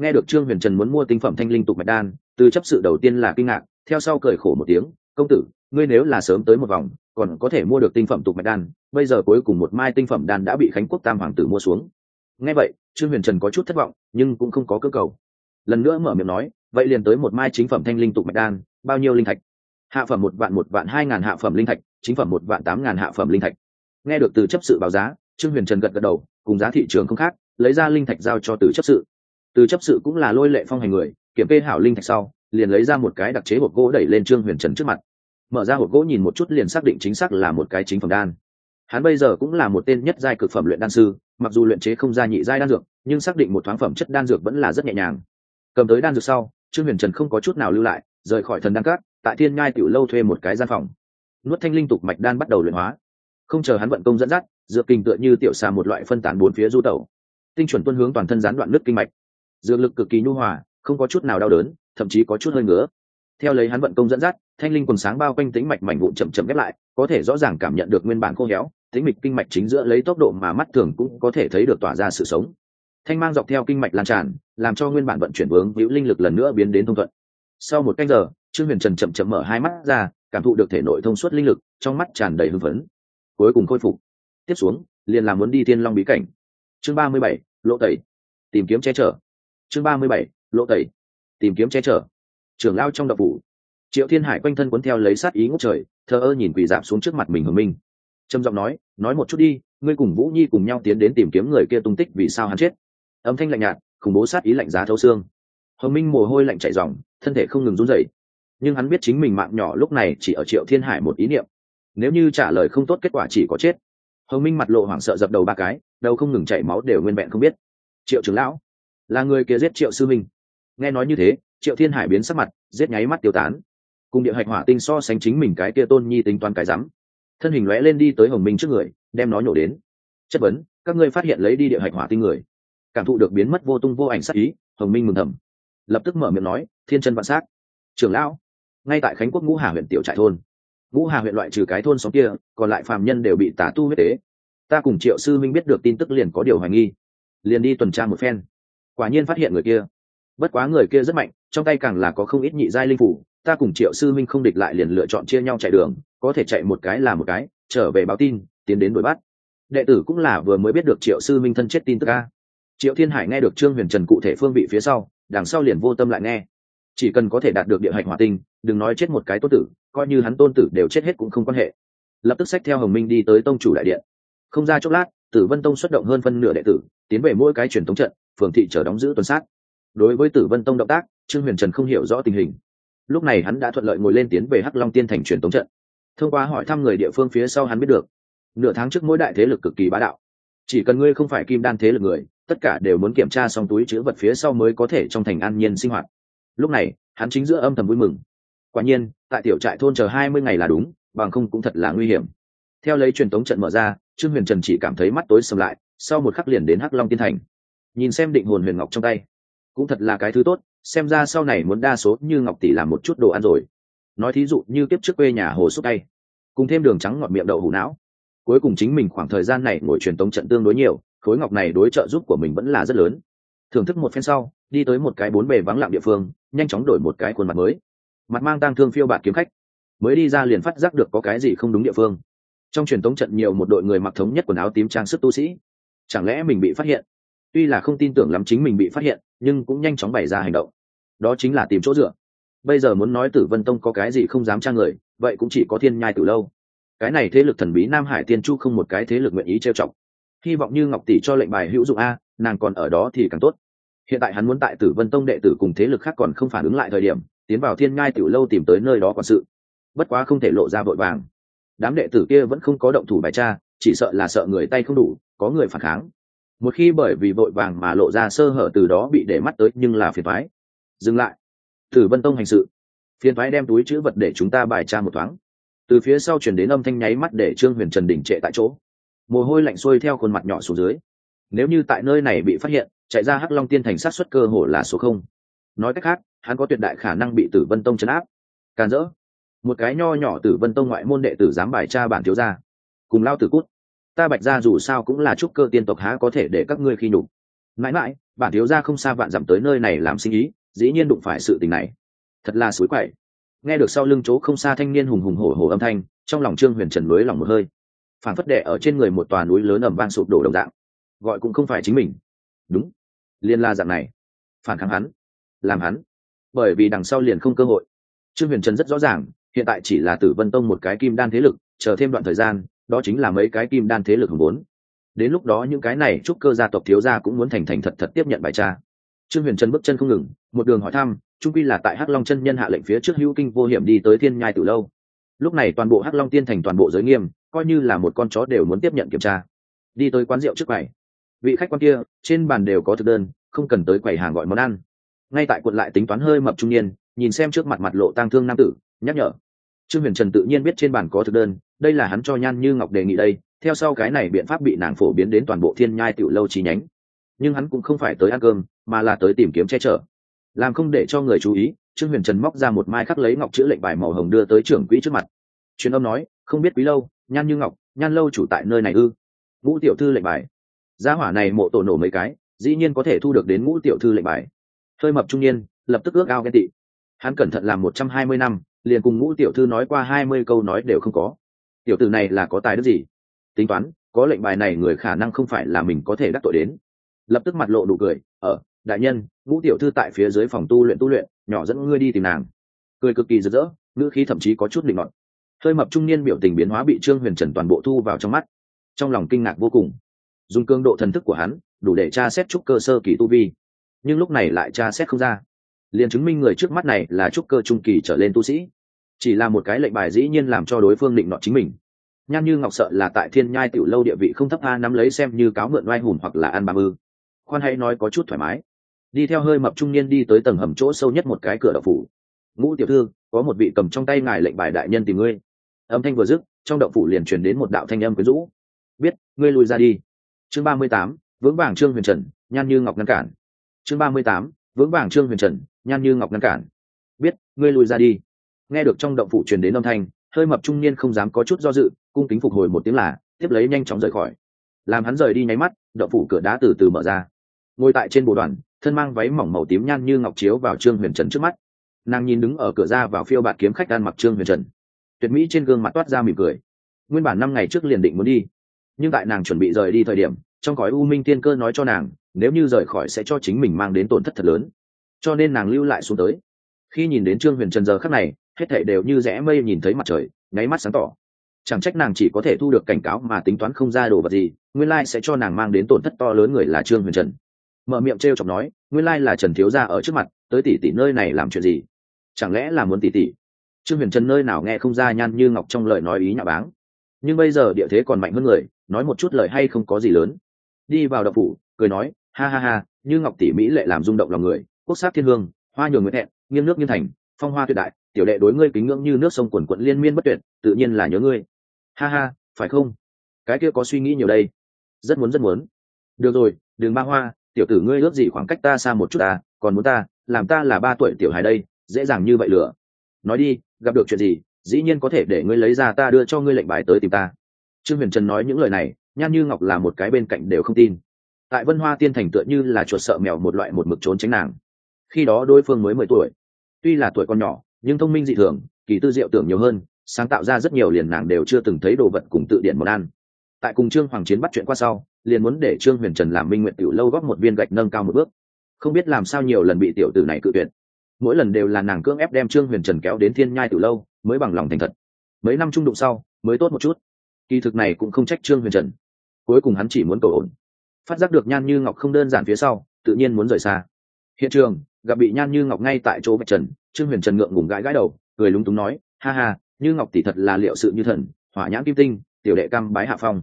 Nghe được trương huyền trần muốn mua tinh phẩm thanh linh tục mạch đan, từ chấp sự đầu tiên là kinh ngạc, theo sau cười khổ một tiếng, công tử, ngươi nếu là sớm tới một vòng, còn có thể mua được tinh phẩm tục mạch đan, bây giờ cuối cùng một mai tinh phẩm đan đã bị khánh quốc tam hoàng tử mua xuống. Nghe vậy, trương huyền trần có chút thất vọng, nhưng cũng không có cơ cầu. Lần nữa mở miệng nói, vậy liền tới một mai chính phẩm thanh linh tục mạch đan, bao nhiêu linh thạch? Hạ phẩm một vạn một vạn hai ngàn hạ phẩm linh thạch, chính phẩm một vạn tám ngàn hạ phẩm linh thạch nghe được từ chấp sự báo giá, trương huyền trần gật gật đầu, cùng giá thị trường không khác, lấy ra linh thạch giao cho từ chấp sự. Từ chấp sự cũng là lôi lệ phong hành người, kiểm kê hảo linh thạch sau, liền lấy ra một cái đặc chế hộp gỗ đẩy lên trương huyền trần trước mặt. Mở ra hộp gỗ nhìn một chút liền xác định chính xác là một cái chính phẩm đan. Hắn bây giờ cũng là một tên nhất giai cực phẩm luyện đan sư, mặc dù luyện chế không ra nhị giai đan dược, nhưng xác định một thoáng phẩm chất đan dược vẫn là rất nhẹ nhàng. Cầm tới đan dược sau, trương huyền trần không có chút nào lưu lại, rời khỏi thần đan cát tại thiên ngai tiểu lâu thuê một cái gian phòng. Nuốt thanh linh tục mạch đan bắt đầu luyện hóa không chờ hắn vận công dẫn dắt, dược kinh tựa như tiểu xà một loại phân tán bốn phía du tẩu. Tinh chuẩn tuân hướng toàn thân gián đoạn nước kinh mạch. Dược lực cực kỳ nhu hòa, không có chút nào đau đớn, thậm chí có chút hơi ngứa. Theo lấy hắn vận công dẫn dắt, thanh linh quần sáng bao quanh tính mạch mảnh vụn chậm chậm ghép lại, có thể rõ ràng cảm nhận được nguyên bản khô héo tính mịch kinh mạch chính giữa lấy tốc độ mà mắt thường cũng có thể thấy được tỏa ra sự sống. Thanh mang dọc theo kinh mạch lan tràn, làm cho nguyên bản vận chuyển vướng hữu linh lực lần nữa biến đến thông thuận. Sau một canh giờ, trương huyền trần chậm chậm mở hai mắt ra, cảm thụ được thể nội thông suốt linh lực, trong mắt tràn đầy hưng phấn cuối cùng khôi phục. Tiếp xuống, liền làm muốn đi thiên long bí cảnh. Chương ba mươi bảy, lộ tẩy. Tìm kiếm che chở. Chương ba mươi bảy, lộ tẩy. Tìm kiếm che chở. Trưởng lao trong đậu phủ. Triệu thiên hải quanh thân cuốn theo lấy sát ý ngốc trời, thờ ơ nhìn quỳ dạp xuống trước mặt mình hồng minh. Trầm giọng nói nói một chút đi, ngươi cùng vũ nhi cùng nhau tiến đến tìm kiếm người kia tung tích vì sao hắn chết? Âm thanh lạnh nhạt, khủng bố sát ý lạnh giá thấu xương. Hồng minh mồ hôi lạnh chạy dòng thân thể không ngừng run rẩy. Nhưng hắn biết chính mình mạng nhỏ lúc này chỉ ở triệu thiên hải một ý niệm nếu như trả lời không tốt kết quả chỉ có chết. Hồng minh mặt lộ hoảng sợ dập đầu ba cái, đầu không ngừng chảy máu đều nguyên vẹn không biết. Triệu trưởng lão, là người kia giết triệu sư minh nghe nói như thế, triệu thiên hải biến sắc mặt, giết nháy mắt tiêu tán. Cùng địa hạch hỏa tinh so sánh chính mình cái kia tôn nhi tính toán cái rắm. Thân hình lóe lên đi tới hồng minh trước người, đem nó nhổ đến. Chất vấn, các ngươi phát hiện lấy đi địa hạch hỏa tinh người. Cảm thụ được biến mất vô tung vô ảnh sắc ý, hồng minh mừng thầm. Lập tức mở miệng nói, thiên chân vạn sát trưởng lão, ngay tại khánh quốc ngũ hà huyện tiểu trại thôn ngũ hà huyện loại trừ cái thôn xóm kia, còn lại phàm nhân đều bị tả tu huyết tế. Ta cùng triệu sư minh biết được tin tức liền có điều hoài nghi. Liền đi tuần tra một phen. Quả nhiên phát hiện người kia. Bất quá người kia rất mạnh, trong tay càng là có không ít nhị giai linh phủ. Ta cùng triệu sư minh không địch lại liền lựa chọn chia nhau chạy đường, có thể chạy một cái là một cái, trở về báo tin, tiến đến đuổi bắt. Đệ tử cũng là vừa mới biết được triệu sư minh thân chết tin tức ca triệu thiên hải nghe được trương huyền trần cụ thể phương vị phía sau, đằng sau liền vô tâm lại nghe chỉ cần có thể đạt được địa hạch hỏa tinh, đừng nói chết một cái tôn tử, coi như hắn tôn tử đều chết hết cũng không quan hệ. Lập tức xách theo hồng minh đi tới tông chủ đại điện. Không ra chốc lát, tử vân tông xuất động hơn phân nửa đệ tử, tiến về mỗi cái truyền thống trận, phường thị chờ đóng giữ tuần sát. Đối với tử vân tông động tác, trương huyền trần không hiểu rõ tình hình. Lúc này hắn đã thuận lợi ngồi lên tiến về hắc long tiên thành truyền thống trận. Thông qua hỏi thăm người địa phương phía sau hắn biết được, nửa tháng trước mỗi đại thế lực cực kỳ bá đạo. Chỉ cần ngươi không phải kim đan thế lực người, tất cả đều muốn kiểm tra xong túi chữ vật phía sau mới có thể trong thành an nhiên sinh hoạt lúc này, hắn chính giữa âm thầm vui mừng. Quả nhiên, tại tiểu trại thôn chờ hai mươi ngày là đúng, bằng không cũng thật là nguy hiểm. Theo lấy truyền tống trận mở ra, trương huyền trần chỉ cảm thấy mắt tối sầm lại, sau một khắc liền đến hắc long tiên thành. Nhìn xem định hồn huyền ngọc trong tay, cũng thật là cái thứ tốt, xem ra sau này muốn đa số như ngọc tỷ làm một chút đồ ăn rồi. Nói thí dụ như kiếp trước quê nhà hồ xúc tay, cùng thêm đường trắng ngọt miệng đậu hủ não. Cuối cùng chính mình khoảng thời gian này ngồi truyền tống trận tương đối nhiều, khối ngọc này đối trợ giúp của mình vẫn là rất lớn. Thưởng thức một phen sau đi tới một cái bốn bề vắng lặng địa phương, nhanh chóng đổi một cái khuôn mặt mới. Mặt mang tang thương phiêu bạt kiếm khách. Mới đi ra liền phát giác được có cái gì không đúng địa phương. Trong truyền thống trận nhiều một đội người mặc thống nhất quần áo tím trang sức tu sĩ. Chẳng lẽ mình bị phát hiện? Tuy là không tin tưởng lắm chính mình bị phát hiện, nhưng cũng nhanh chóng bày ra hành động. Đó chính là tìm chỗ dựa. Bây giờ muốn nói tử vân tông có cái gì không dám trang người, vậy cũng chỉ có thiên nhai từ lâu. Cái này thế lực thần bí nam hải tiên chu không một cái thế lực nguyện ý trêu chọc. Hy vọng như ngọc tỷ cho lệnh bài hữu dụng a, nàng còn ở đó thì càng tốt hiện tại hắn muốn tại tử vân tông đệ tử cùng thế lực khác còn không phản ứng lại thời điểm, tiến vào thiên ngai tiểu lâu tìm tới nơi đó quản sự. Bất quá không thể lộ ra vội vàng. Đám đệ tử kia vẫn không có động thủ bài tra, chỉ sợ là sợ người tay không đủ, có người phản kháng. Một khi bởi vì vội vàng mà lộ ra sơ hở từ đó bị để mắt tới, nhưng là phiền thoái dừng lại. Tử vân tông hành sự. Phiền thoái đem túi chữ vật để chúng ta bài tra một thoáng. Từ phía sau chuyển đến âm thanh nháy mắt để trương huyền trần đỉnh trệ tại chỗ. Mồ hôi lạnh xuôi theo khuôn mặt nhỏ xuống dưới. Nếu như tại nơi này bị phát hiện chạy ra hắc long tiên thành sát xuất cơ hồ là số không. Nói cách khác, hắn có tuyệt đại khả năng bị tử vân tông chấn áp. Càn rỡ. Một cái nho nhỏ tử vân tông ngoại môn đệ tử dám bài tra bản thiếu gia. Cùng lao tử cút. Ta bạch ra dù sao cũng là trúc cơ tiên tộc há có thể để các ngươi khi nhục. Mãi mãi, bản thiếu gia không xa vạn dặm tới nơi này làm sinh ý, dĩ nhiên đụng phải sự tình này. Thật là suối quậy. Nghe được sau lưng chỗ không xa thanh niên hùng hùng hổ hổ âm thanh, trong lòng trương huyền trần lối lòng một hơi. Phản phất đệ ở trên người một tòa núi lớn ẩm vang sụp đổ đồng dạng. Gọi cũng không phải chính mình. Đúng liên la dạng này. Phản kháng hắn. Làm hắn. Bởi vì đằng sau liền không cơ hội. Trương huyền trần rất rõ ràng, hiện tại chỉ là tử vân tông một cái kim đan thế lực, chờ thêm đoạn thời gian, đó chính là mấy cái kim đan thế lực hùng vốn. Đến lúc đó những cái này trúc cơ gia tộc thiếu gia cũng muốn thành thành thật thật tiếp nhận bài tra. Trương huyền trần bước chân không ngừng, một đường hỏi thăm trung quy là tại hắc long chân nhân hạ lệnh phía trước hữu kinh vô hiểm đi tới thiên nhai từ lâu. Lúc này toàn bộ hắc long tiên thành toàn bộ giới nghiêm, coi như là một con chó đều muốn tiếp nhận kiểm tra. Đi tới quán rượu trước này vị khách quan kia, trên bàn đều có thực đơn, không cần tới quầy hàng gọi món ăn. Ngay tại quận lại tính toán hơi mập trung niên, nhìn xem trước mặt mặt lộ tang thương nam tử, nhắc nhở. Trương huyền trần tự nhiên biết trên bàn có thực đơn, đây là hắn cho nhan như ngọc đề nghị đây, theo sau cái này biện pháp bị nàng phổ biến đến toàn bộ thiên nhai tiểu lâu chi nhánh. Nhưng hắn cũng không phải tới ăn cơm, mà là tới tìm kiếm che chở. Làm không để cho người chú ý, trương huyền trần móc ra một mai khắc lấy ngọc chữ lệnh bài màu hồng đưa tới trưởng quỹ trước mặt. Truyền âm nói, không biết quý lâu, nhan như ngọc, nhan lâu chủ tại nơi này ư? Ngũ tiểu thư lệnh bài gia hỏa này mộ tổ nổ mấy cái, dĩ nhiên có thể thu được đến ngũ tiểu thư lệnh bài. Hơi mập trung niên, lập tức ước ao ghen tị. Hắn cẩn thận làm một trăm hai mươi năm, liền cùng ngũ tiểu thư nói qua hai mươi câu nói đều không có. Tiểu tử này là có tài đức gì? Tính toán, có lệnh bài này người khả năng không phải là mình có thể đắc tội đến. Lập tức mặt lộ đủ cười ở đại nhân, ngũ tiểu thư tại phía dưới phòng tu luyện tu luyện, nhỏ dẫn ngươi đi tìm nàng. Cười cực kỳ rực rỡ, ngữ khí thậm chí có chút định luận hơi mập trung niên biểu tình biến hóa bị trương huyền trần toàn bộ thu vào trong mắt. Trong lòng kinh ngạc vô cùng dùng cương độ thần thức của hắn, đủ để tra xét trúc cơ sơ kỳ tu vi. Nhưng lúc này lại tra xét không ra. Liền chứng minh người trước mắt này là trúc cơ trung kỳ trở lên tu sĩ. Chỉ là một cái lệnh bài dĩ nhiên làm cho đối phương định nọ chính mình. Nhan như ngọc sợ là tại thiên nhai tiểu lâu địa vị không thấp, a nắm lấy xem như cáo mượn oai hùng hoặc là ăn ba mư khoan hãy nói có chút thoải mái. Đi theo hơi mập trung niên đi tới tầng hầm chỗ sâu nhất một cái cửa đậu phủ. Ngũ tiểu thư, có một vị cầm trong tay ngài lệnh bài đại nhân tìm ngươi. Âm thanh vừa dứt, trong đậu phủ liền truyền đến một đạo thanh âm quyến rũ. Biết, ngươi lùi ra đi chương ba mươi tám, vững vàng trương huyền trần, nhan như ngọc ngăn cản. Chương ba mươi tám, vững vàng trương huyền trần, nhan như ngọc ngăn cản. Biết, ngươi lùi ra đi. Nghe được trong động phủ truyền đến âm thanh, hơi mập trung niên không dám có chút do dự, cung kính phục hồi một tiếng là, tiếp lấy nhanh chóng rời khỏi. Làm hắn rời đi nháy mắt, động phủ cửa đá từ từ mở ra. Ngồi tại trên bộ đoàn, thân mang váy mỏng màu tím nhan như ngọc chiếu vào trương huyền trần trước mắt. Nàng nhìn đứng ở cửa ra vào phiêu bạt kiếm khách đan mặc trương huyền trần. Tuyệt mỹ trên gương mặt toát ra mỉm cười. Nguyên bản năm ngày trước liền định muốn đi nhưng tại nàng chuẩn bị rời đi thời điểm, trong gói u minh tiên cơ nói cho nàng, nếu như rời khỏi sẽ cho chính mình mang đến tổn thất thật lớn. Cho nên nàng lưu lại xuống tới. Khi nhìn đến trương huyền trần giờ khắc này, hết thảy đều như rẽ mây nhìn thấy mặt trời, nháy mắt sáng tỏ. Chẳng trách nàng chỉ có thể thu được cảnh cáo mà tính toán không ra đồ vật gì, nguyên lai sẽ cho nàng mang đến tổn thất to lớn người là trương huyền trần. Mở miệng t r e o chọc nói, nguyên lai là trần thiếu gia ở trước mặt, tới tỷ tỷ nơi này làm chuyện gì? Chẳng lẽ là muốn tỷ tỷ? Trương huyền trần nơi nào nghe không ra nhan như ngọc trong lời nói ý nhà báng. Nhưng bây giờ địa thế còn mạnh hơn người nói một chút lời hay không có gì lớn. Đi vào đập phủ, cười nói, ha ha ha, như ngọc tỷ mỹ lệ làm rung động lòng người, quốc sát thiên hương, hoa nhường nguyện hẹn, nghiêng nước nghiêng thành, phong hoa tuyệt đại, tiểu đệ đối ngươi kính ngưỡng như nước sông quần quận liên miên bất tuyệt, tự nhiên là nhớ ngươi. Ha ha, phải không? Cái kia có suy nghĩ nhiều đây. Rất muốn rất muốn. Được rồi, đường ba hoa, tiểu tử ngươi ước gì khoảng cách ta xa một chút à còn muốn ta, làm ta là ba tuổi tiểu hài đây, dễ dàng như vậy lửa nói đi, gặp được chuyện gì, dĩ nhiên có thể để ngươi lấy ra ta đưa cho ngươi lệnh bài tới tìm ta trương huyền trần nói những lời này, nhan như ngọc là một cái bên cạnh đều không tin. Tại vân hoa tiên thành tựa như là chuột sợ mèo một loại một mực trốn tránh nàng. Khi đó đối phương mới mười tuổi. Tuy là tuổi còn nhỏ, nhưng thông minh dị thường, kỳ tư diệu tưởng nhiều hơn, sáng tạo ra rất nhiều liền nàng đều chưa từng thấy đồ vật cùng tự điển món ăn. Tại cùng trương hoàng chiến bắt chuyện qua sau, liền muốn để trương huyền trần làm minh nguyện tiểu lâu góp một viên gạch nâng cao một bước. Không biết làm sao nhiều lần bị tiểu tử này cự tuyệt. Mỗi lần đều là nàng cưỡng ép đem trương huyền trần kéo đến thiên nhai tiểu lâu, mới bằng lòng thành thật. Mấy năm trung đụng sau, mới tốt một chút kỳ thực này cũng không trách trương huyền trần. Cuối cùng hắn chỉ muốn cầu ổn. Phát giác được nhan như ngọc không đơn giản phía sau, tự nhiên muốn rời xa. Hiện trường, gặp bị nhan như ngọc ngay tại chỗ vạch trần, trương huyền trần ngượng ngùng gãi gãi đầu, cười lúng túng nói, ha ha, như ngọc tỷ thật là liệu sự như thần, hỏa nhãn kim tinh, tiểu đệ cam bái hạ phong.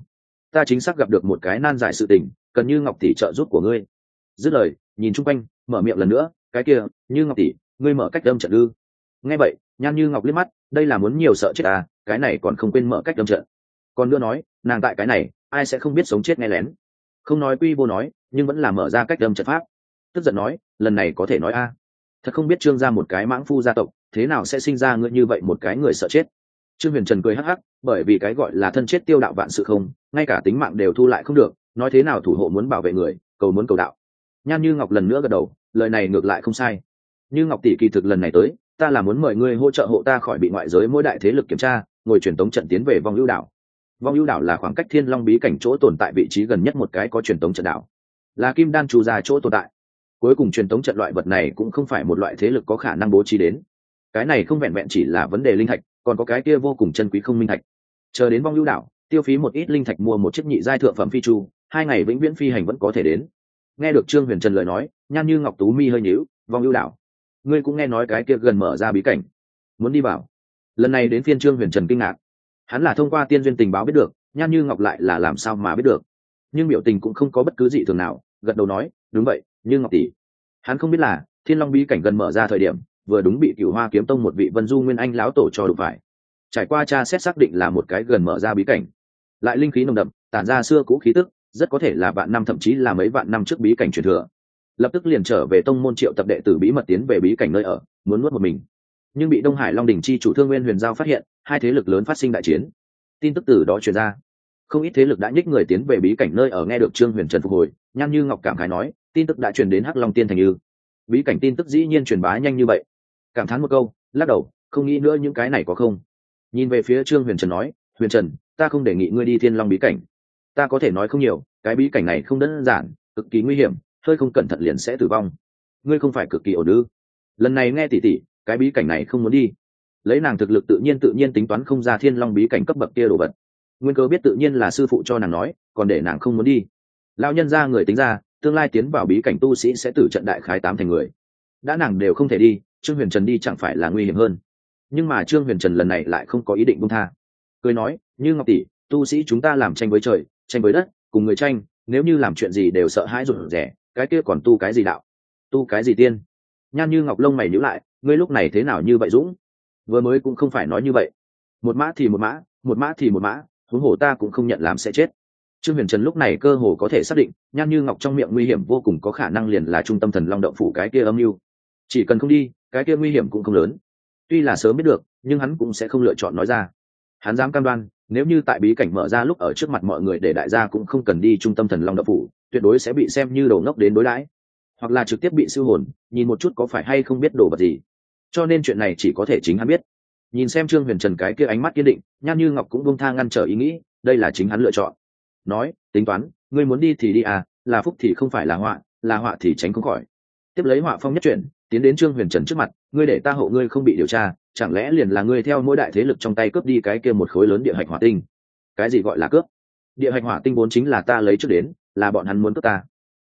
Ta chính xác gặp được một cái nan giải sự tình, cần như ngọc tỷ trợ giúp của ngươi. Dứt lời, nhìn chung quanh, mở miệng lần nữa, cái kia, như ngọc tỷ, ngươi mở cách đâm trận ư? Nghe vậy, nhan như ngọc liếc mắt, đây là muốn nhiều sợ chết à cái này còn không quên mở cách đâm trận còn nữa nói, nàng tại cái này, ai sẽ không biết sống chết nghe lén. Không nói quy vô nói, nhưng vẫn là mở ra cách đâm trận pháp. Tức giận nói, lần này có thể nói a. Thật không biết trương ra một cái mãng phu gia tộc, thế nào sẽ sinh ra ngươi như vậy một cái người sợ chết. Trương huyền trần cười hắc hắc, bởi vì cái gọi là thân chết tiêu đạo vạn sự không, ngay cả tính mạng đều thu lại không được, nói thế nào thủ hộ muốn bảo vệ người, cầu muốn cầu đạo. Nhan như ngọc lần nữa gật đầu, lời này ngược lại không sai. Như ngọc tỷ kỳ thực lần này tới, ta là muốn mời ngươi hỗ trợ hộ ta khỏi bị ngoại giới mỗi đại thế lực kiểm tra, ngồi truyền tống trận tiến về vòng lưu đảo vong ưu đảo là khoảng cách thiên long bí cảnh chỗ tồn tại vị trí gần nhất một cái có truyền tống trận đảo. Là kim đan trù ra chỗ tồn tại. Cuối cùng truyền tống trận loại vật này cũng không phải một loại thế lực có khả năng bố trí đến. Cái này không vẹn vẹn chỉ là vấn đề linh thạch, còn có cái kia vô cùng chân quý không minh thạch. Chờ đến vong ưu đảo, tiêu phí một ít linh thạch mua một chiếc nhị giai thượng phẩm phi chu, hai ngày vĩnh viễn phi hành vẫn có thể đến. Nghe được trương huyền trần lời nói, nhan như ngọc tú mi hơi nhíu, vong ưu đảo, ngươi cũng nghe nói cái kia gần mở ra bí cảnh. Muốn đi vào. Lần này đến phiên trương huyền trần kinh ngạc hắn là thông qua tiên duyên tình báo biết được, nhan như ngọc lại là làm sao mà biết được. Nhưng biểu tình cũng không có bất cứ gì thường nào, gật đầu nói, đúng vậy, như ngọc tỷ. Hắn không biết là, thiên long bí cảnh gần mở ra thời điểm, vừa đúng bị cửu hoa kiếm tông một vị vân du nguyên anh lão tổ cho đụng phải. Trải qua cha xét xác định là một cái gần mở ra bí cảnh. Lại linh khí nồng đậm, tản ra xưa cũ khí tức, rất có thể là vạn năm thậm chí là mấy vạn năm trước bí cảnh truyền thừa. Lập tức liền trở về tông môn triệu tập đệ tử bí mật tiến về bí cảnh nơi ở, muốn nuốt một mình. Nhưng bị đông hải long đình chi chủ thương nguyên huyền giao phát hiện hai thế lực lớn phát sinh đại chiến. Tin tức từ đó truyền ra. Không ít thế lực đã nhích người tiến về bí cảnh nơi ở nghe được trương huyền trần phục hồi nhan như ngọc cảm khái nói, tin tức đã truyền đến hắc long tiên thành như bí cảnh tin tức dĩ nhiên truyền bá nhanh như vậy. Cảm thán một câu, lắc đầu, không nghĩ nữa những cái này có không? Nhìn về phía trương huyền trần nói, huyền trần, ta không đề nghị ngươi đi thiên long bí cảnh. Ta có thể nói không nhiều, cái bí cảnh này không đơn giản, cực kỳ nguy hiểm, hơi không cẩn thận liền sẽ tử vong. Ngươi không phải cực kỳ ổn ư? Lần này nghe tỉ tỉ cái bí cảnh này không muốn đi lấy nàng thực lực tự nhiên tự nhiên tính toán không ra thiên long bí cảnh cấp bậc kia đồ vật. Nguyên cơ biết tự nhiên là sư phụ cho nàng nói, còn để nàng không muốn đi. Lao nhân ra người tính ra, tương lai tiến vào bí cảnh tu sĩ sẽ tử trận đại khái tám thành người. Đã nàng đều không thể đi, trương huyền trần đi chẳng phải là nguy hiểm hơn. Nhưng mà trương huyền trần lần này lại không có ý định buông tha. Cười nói, như ngọc tỷ, tu sĩ chúng ta làm tranh với trời, tranh với đất, cùng người tranh, nếu như làm chuyện gì đều sợ hãi rụt rẻ cái kia còn tu cái gì đạo? Tu cái gì tiên? Nhan như ngọc lông mày nhữ lại, ngươi lúc này thế nào như vậy dũng? Vừa mới cũng không phải nói như vậy. Một mã thì một mã một mã thì một mã, huống hồ ta cũng không nhận làm sẽ chết. Trương huyền trần lúc này cơ hồ có thể xác định, nhan như ngọc trong miệng nguy hiểm vô cùng có khả năng liền là trung tâm thần long động phủ cái kia âm mưu. Chỉ cần không đi, cái kia nguy hiểm cũng không lớn. Tuy là sớm biết được, nhưng hắn cũng sẽ không lựa chọn nói ra. Hắn dám cam đoan, nếu như tại bí cảnh mở ra lúc ở trước mặt mọi người để đại gia cũng không cần đi trung tâm thần long động phủ, tuyệt đối sẽ bị xem như đầu ngốc đến đối đãi. Hoặc là trực tiếp bị siêu hồn, nhìn một chút có phải hay không biết đồ vật gì cho nên chuyện này chỉ có thể chính hắn biết. Nhìn xem trương huyền trần cái kia ánh mắt kiên định, nhan như ngọc cũng buông tha ngăn trở ý nghĩ, đây là chính hắn lựa chọn. Nói, tính toán, ngươi muốn đi thì đi à là phúc thì không phải là họa là họa thì tránh không khỏi. Tiếp lấy họa phong nhất chuyển, tiến đến trương huyền trần trước mặt, ngươi để ta hộ ngươi không bị điều tra, chẳng lẽ liền là ngươi theo mỗi đại thế lực trong tay cướp đi cái kia một khối lớn địa hạch hỏa tinh? Cái gì gọi là cướp? Địa hạch hỏa tinh vốn chính là ta lấy trước đến, là bọn hắn muốn cướp ta.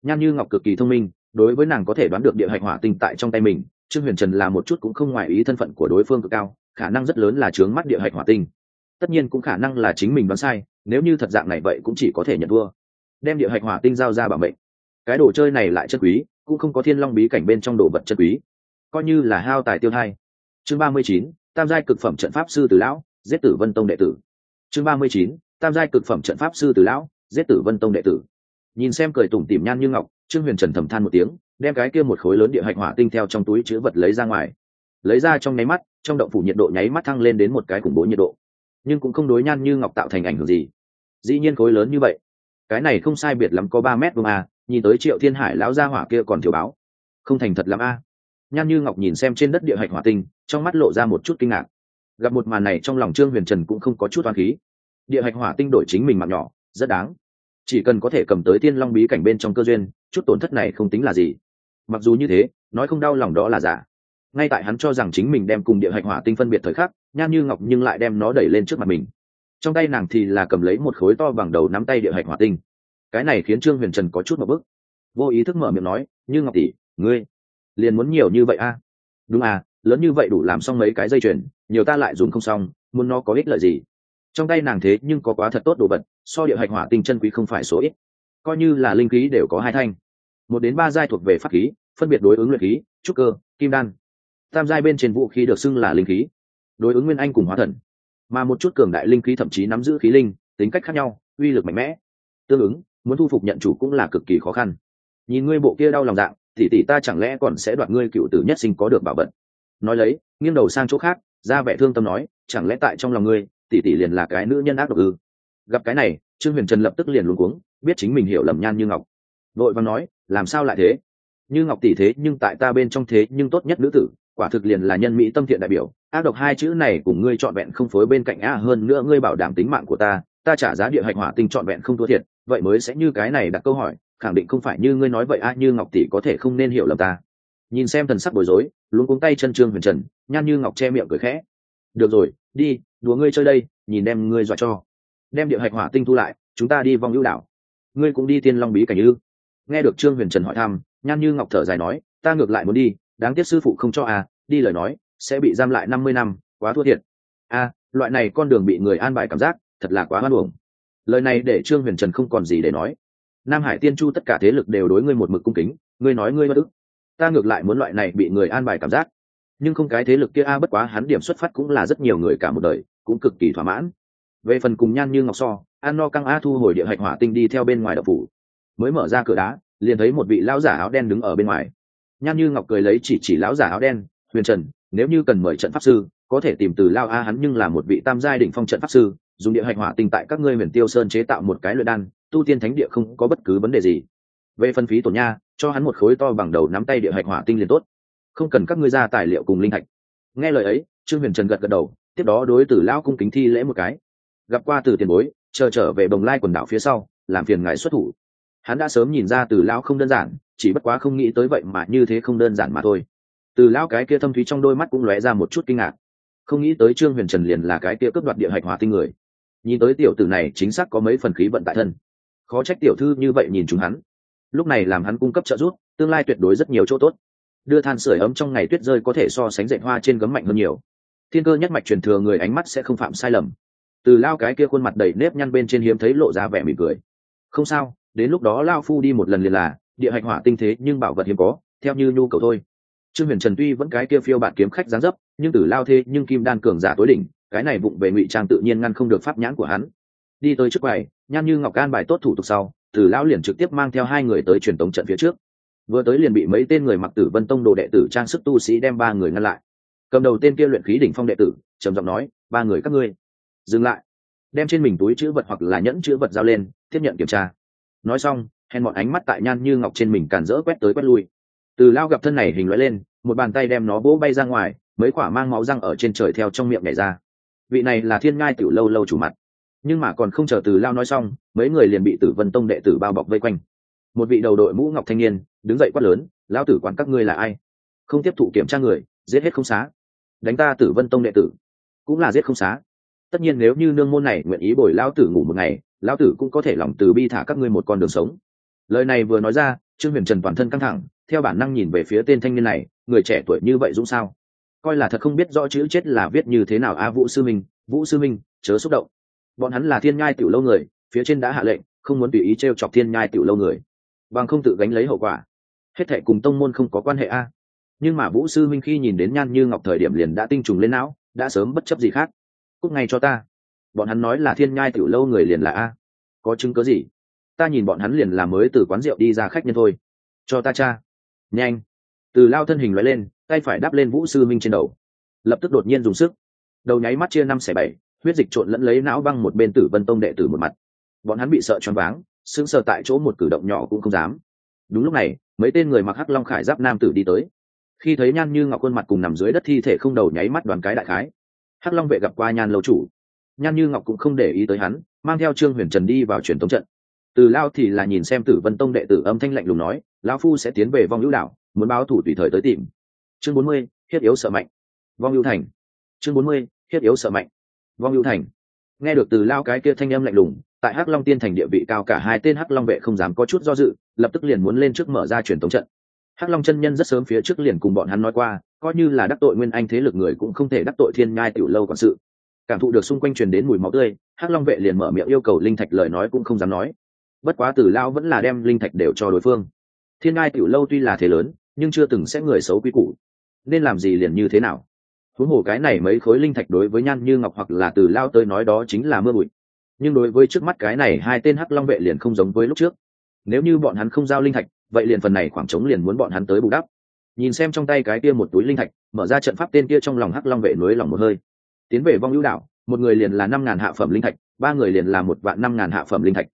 Nhan như ngọc cực kỳ thông minh, đối với nàng có thể đoán được địa hạch hỏa tinh tại trong tay mình trương huyền trần là một chút cũng không ngoài ý thân phận của đối phương cực cao, khả năng rất lớn là chướng mắt địa hạch hỏa tinh. Tất nhiên cũng khả năng là chính mình đoán sai, nếu như thật dạng này vậy cũng chỉ có thể nhận thua. Đem địa hạch hỏa tinh giao ra bảo mệnh. Cái đồ chơi này lại chất quý, cũng không có thiên long bí cảnh bên trong đồ vật chất quý. Coi như là hao tài tiêu thai. Chương ba mươi chín, tam giai cực phẩm trận pháp sư từ lão, giết tử vân tông đệ tử. Chương ba mươi chín, tam giai cực phẩm trận pháp sư từ lão, giết tử vân tông đệ tử. Nhìn xem cười tủm tỉm nhan như ngọc, trương huyền trần thầm than một tiếng đem cái kia một khối lớn địa hạch hỏa tinh theo trong túi chứa vật lấy ra ngoài. Lấy ra trong nháy mắt, trong động phủ nhiệt độ nháy mắt thăng lên đến một cái khủng bố nhiệt độ. Nhưng cũng không đối nhan như ngọc tạo thành ảnh hưởng gì. Dĩ nhiên khối lớn như vậy. Cái này không sai biệt lắm có ba mét vuông a nhìn tới triệu thiên hải lão gia hỏa kia còn thiếu báo. Không thành thật lắm a nhan như ngọc nhìn xem trên đất địa hạch hỏa tinh, trong mắt lộ ra một chút kinh ngạc. Gặp một màn này trong lòng trương huyền trần cũng không có chút toán khí. Địa hạch hỏa tinh đổi chính mình mạng nhỏ, rất đáng. Chỉ cần có thể cầm tới tiên long bí cảnh bên trong cơ duyên, chút tổn thất này không tính là gì mặc dù như thế, nói không đau lòng đó là giả. Ngay tại hắn cho rằng chính mình đem cùng địa hạch hỏa tinh phân biệt thời khắc, nhan như ngọc nhưng lại đem nó đẩy lên trước mặt mình. Trong tay nàng thì là cầm lấy một khối to bằng đầu nắm tay địa hạch hỏa tinh. Cái này khiến trương huyền trần có chút một bức vô ý thức mở miệng nói, như ngọc tỷ, ngươi liền muốn nhiều như vậy a à? đúng à lớn như vậy đủ làm xong mấy cái dây chuyền, nhiều ta lại dùng không xong, muốn nó có ích lợi gì? Trong tay nàng thế nhưng có quá thật tốt đồ vật, so địa hạch hỏa tinh chân quý không phải số ít. Coi như là linh khí đều có hai thanh một đến ba giai thuộc về pháp khí, phân biệt đối ứng luyện khí, trúc cơ, kim đan. Tam giai bên trên vũ khí được xưng là linh khí. Đối ứng nguyên anh cùng hóa thần. Mà một chút cường đại linh khí thậm chí nắm giữ khí linh, tính cách khác nhau, uy lực mạnh mẽ. Tương ứng, muốn thu phục nhận chủ cũng là cực kỳ khó khăn. Nhìn ngươi bộ kia đau lòng dạng thì tỷ ta chẳng lẽ còn sẽ đoạt ngươi cựu tử nhất sinh có được bảo vật? Nói lấy, nghiêng đầu sang chỗ khác, ra vẻ thương tâm nói, chẳng lẽ tại trong lòng ngươi, tỷ tỷ liền là cái nữ nhân ác độc ư? Gặp cái này, trương huyền trần lập tức liền luống cuống, biết chính mình hiểu lầm nhan như ngọc. Vội và nói làm sao lại thế? Như ngọc tỷ thế, nhưng tại ta bên trong thế, nhưng tốt nhất nữ tử, quả thực liền là nhân mỹ tâm thiện đại biểu. Ác độc hai chữ này cùng ngươi trọn vẹn không phối bên cạnh a hơn nữa ngươi bảo đảm tính mạng của ta ta trả giá địa hạch hỏa tinh trọn vẹn không thua thiệt, vậy mới sẽ như cái này đặt câu hỏi, khẳng định không phải như ngươi nói vậy a như ngọc tỷ có thể không nên hiểu lầm ta. Nhìn xem thần sắc bối rối luôn cuống tay chân trương huyền trần, nhan như ngọc che miệng cười khẽ. Được rồi, đi, đùa ngươi chơi đây, nhìn đem ngươi dọa cho. Đem địa hạch hỏa tinh thu lại, chúng ta đi vòng hữu đảo. Ngươi cũng đi tiên long bí cảnh ư? Nghe được trương huyền trần hỏi thăm nhan như ngọc thở dài nói ta ngược lại muốn đi đáng tiếc sư phụ không cho à đi lời nói sẽ bị giam lại năm mươi năm quá thua thiệt. A à, loại này con đường bị người an bài cảm giác thật là quá hoan uổng. Lời này để trương huyền trần không còn gì để nói. Nam hải tiên chu tất cả thế lực đều đối ngươi một mực cung kính ngươi nói ngươi bất ức. Ta ngược lại muốn loại này bị người an bài cảm giác. Nhưng không cái thế lực kia a bất quá hắn điểm xuất phát cũng là rất nhiều người cả một đời cũng cực kỳ thỏa mãn. Về phần cùng nhan như ngọc so an no căng a thu hồi địa hạch hỏa tinh đi theo bên ngoài đập phủ mới mở ra cửa đá, liền thấy một vị lão giả áo đen đứng ở bên ngoài. Nhan như ngọc cười lấy chỉ chỉ lão giả áo đen, huyền trần, nếu như cần mời trận pháp sư, có thể tìm từ lao a hắn nhưng là một vị tam giai đỉnh phong trận pháp sư, dùng địa hạch hỏa tinh tại các ngươi huyền tiêu sơn chế tạo một cái luyện đan, tu tiên thánh địa không có bất cứ vấn đề gì. Về phân phí tổ nha, cho hắn một khối to bằng đầu nắm tay địa hạch hỏa tinh liền tốt. Không cần các ngươi ra tài liệu cùng linh hạch nghe lời ấy, trương huyền trần gật gật đầu, tiếp đó đối tử lao cung kính thi lễ một cái. Gặp qua từ tiền bối, chờ trở về bồng lai quần đảo phía sau, làm phiền ngài xuất thủ hắn đã sớm nhìn ra từ lão không đơn giản, chỉ bất quá không nghĩ tới vậy mà như thế không đơn giản mà thôi. Từ lão cái kia thâm thúy trong đôi mắt cũng lóe ra một chút kinh ngạc. Không nghĩ tới trương huyền trần liền là cái kia cướp đoạt địa hạch hỏa tinh người. Nhìn tới tiểu tử này, chính xác có mấy phần khí vận tại thân. Khó trách tiểu thư như vậy nhìn chúng hắn. Lúc này làm hắn cung cấp trợ giúp, tương lai tuyệt đối rất nhiều chỗ tốt. Đưa than sửa ấm trong ngày tuyết rơi có thể so sánh dạy hoa trên gấm mạnh hơn nhiều. Thiên cơ nhất mạch truyền thừa người ánh mắt sẽ không phạm sai lầm. Từ lao cái kia khuôn mặt đầy nếp nhăn bên trên hiếm thấy lộ ra vẻ mỉm cười. Không sao đến lúc đó lao phu đi một lần liền là, địa hạch hỏa tinh thế nhưng bảo vật hiếm có, theo như nhu cầu thôi. Trương huyền trần tuy vẫn cái kia phiêu bạn kiếm khách gián dấp, nhưng từ lao thế nhưng kim đan cường giả tối đỉnh, cái này vụng về ngụy trang tự nhiên ngăn không được pháp nhãn của hắn. Đi tới trước quầy nhan như ngọc can bài tốt thủ tục sau, từ lao liền trực tiếp mang theo hai người tới truyền tống trận phía trước. Vừa tới liền bị mấy tên người mặc tử vân tông đồ đệ tử trang sức tu sĩ đem ba người ngăn lại. Cầm đầu tên kia luyện khí đỉnh phong đệ tử, trầm giọng nói, ba người các ngươi, dừng lại, đem trên mình túi chữ vật hoặc là nhẫn chữ vật giao lên, tiếp nhận kiểm tra nói xong, hèn bọn ánh mắt tại nhan như ngọc trên mình càn rỡ quét tới quét lui. Từ lao gặp thân này hình loại lên, một bàn tay đem nó vỗ bay ra ngoài, mấy quả mang máu răng ở trên trời theo trong miệng nhảy ra. Vị này là thiên ngai tiểu lâu lâu chủ mặt. Nhưng mà còn không chờ từ lao nói xong, mấy người liền bị tử vân tông đệ tử bao bọc vây quanh. Một vị đầu đội mũ ngọc thanh niên, đứng dậy quát lớn lao tử quán các ngươi là ai? Không tiếp thụ kiểm tra người, giết hết không xá. Đánh ta tử vân tông đệ tử, cũng là giết không xá. Tất nhiên nếu như nương môn này nguyện ý bồi lao tử ngủ một ngày Lão tử cũng có thể lòng từ bi thả các ngươi một con đường sống. Lời này vừa nói ra, trương huyền trần toàn thân căng thẳng, theo bản năng nhìn về phía tên thanh niên này, người trẻ tuổi như vậy dũng sao? Coi là thật không biết rõ chữ chết là viết như thế nào a, vũ sư minh, vũ sư minh, chớ xúc động. Bọn hắn là thiên nhai tiểu lâu người, phía trên đã hạ lệnh, không muốn tùy ý t r e o chọc thiên nhai tiểu lâu người. Bằng không tự gánh lấy hậu quả. Hết thệ cùng tông môn không có quan hệ a. Nhưng mà vũ sư minh khi nhìn đến nhan như ngọc thời điểm liền đã tinh trùng lên não, đã sớm bất chấp gì khác. Cúc ngay cho ta bọn hắn nói là thiên nhai tiểu lâu người liền là a. Có chứng cớ gì? Ta nhìn bọn hắn liền là mới từ quán rượu đi ra khách nhân thôi. Cho ta cha. Nhanh. Từ lao thân hình loại lên, tay phải đắp lên vũ sư minh trên đầu. Lập tức đột nhiên dùng sức. Đầu nháy mắt chia năm xẻ bảy, huyết dịch trộn lẫn lấy não băng một bên tử vân tông đệ tử một mặt. Bọn hắn bị sợ choáng váng, sững sờ tại chỗ một cử động nhỏ cũng không dám. Đúng lúc này, mấy tên người mặc hắc long khải giáp nam tử đi tới. Khi thấy nhan như ngọc khuôn mặt cùng nằm dưới đất thi thể không đầu nháy mắt đoàn cái đại khái. Hắc long vệ gặp qua nhan lâu chủ nhan như ngọc cũng không để ý tới hắn, mang theo trương huyền trần đi vào truyền thống trận. Từ lao thì là nhìn xem tử vân tông đệ tử âm thanh lạnh lùng nói, lão phu sẽ tiến về vong hữu đảo, muốn báo thủ tùy thời tới tìm. Chương bốn mươi, thiết yếu sợ mạnh. Vong hữu thành. Chương bốn mươi, thiết yếu sợ mạnh. Vong hữu thành. Nghe được từ lao cái kia thanh âm lạnh lùng, tại hắc long tiên thành địa vị cao cả hai tên hắc long vệ không dám có chút do dự, lập tức liền muốn lên trước mở ra truyền thống trận. Hắc long chân nhân rất sớm phía trước liền cùng bọn hắn nói qua, coi như là đắc tội nguyên anh thế lực người cũng không thể đắc tội thiên ngai tiểu lâu quản sự cảm thụ được xung quanh truyền đến mùi máu tươi, hắc long vệ liền mở miệng yêu cầu linh thạch lời nói cũng không dám nói. Bất quá tử lao vẫn là đem linh thạch đều cho đối phương. Thiên ngai tiểu lâu tuy là thế lớn, nhưng chưa từng sẽ người xấu quý củ. Nên làm gì liền như thế nào? Huống hồ cái này mấy khối linh thạch đối với nhan như ngọc hoặc là từ lao tới nói đó chính là mưa bụi. Nhưng đối với trước mắt cái này hai tên hắc long vệ liền không giống với lúc trước. Nếu như bọn hắn không giao linh thạch, vậy liền phần này khoảng trống liền muốn bọn hắn tới bù đắp. Nhìn xem trong tay cái kia một túi linh thạch, mở ra trận pháp tên kia trong lòng hắc long vệ nối lòng một hơi tiến về vong lưu đảo, một người liền là năm ngàn hạ phẩm linh thạch ba người liền là một vạn năm ngàn hạ phẩm linh thạch.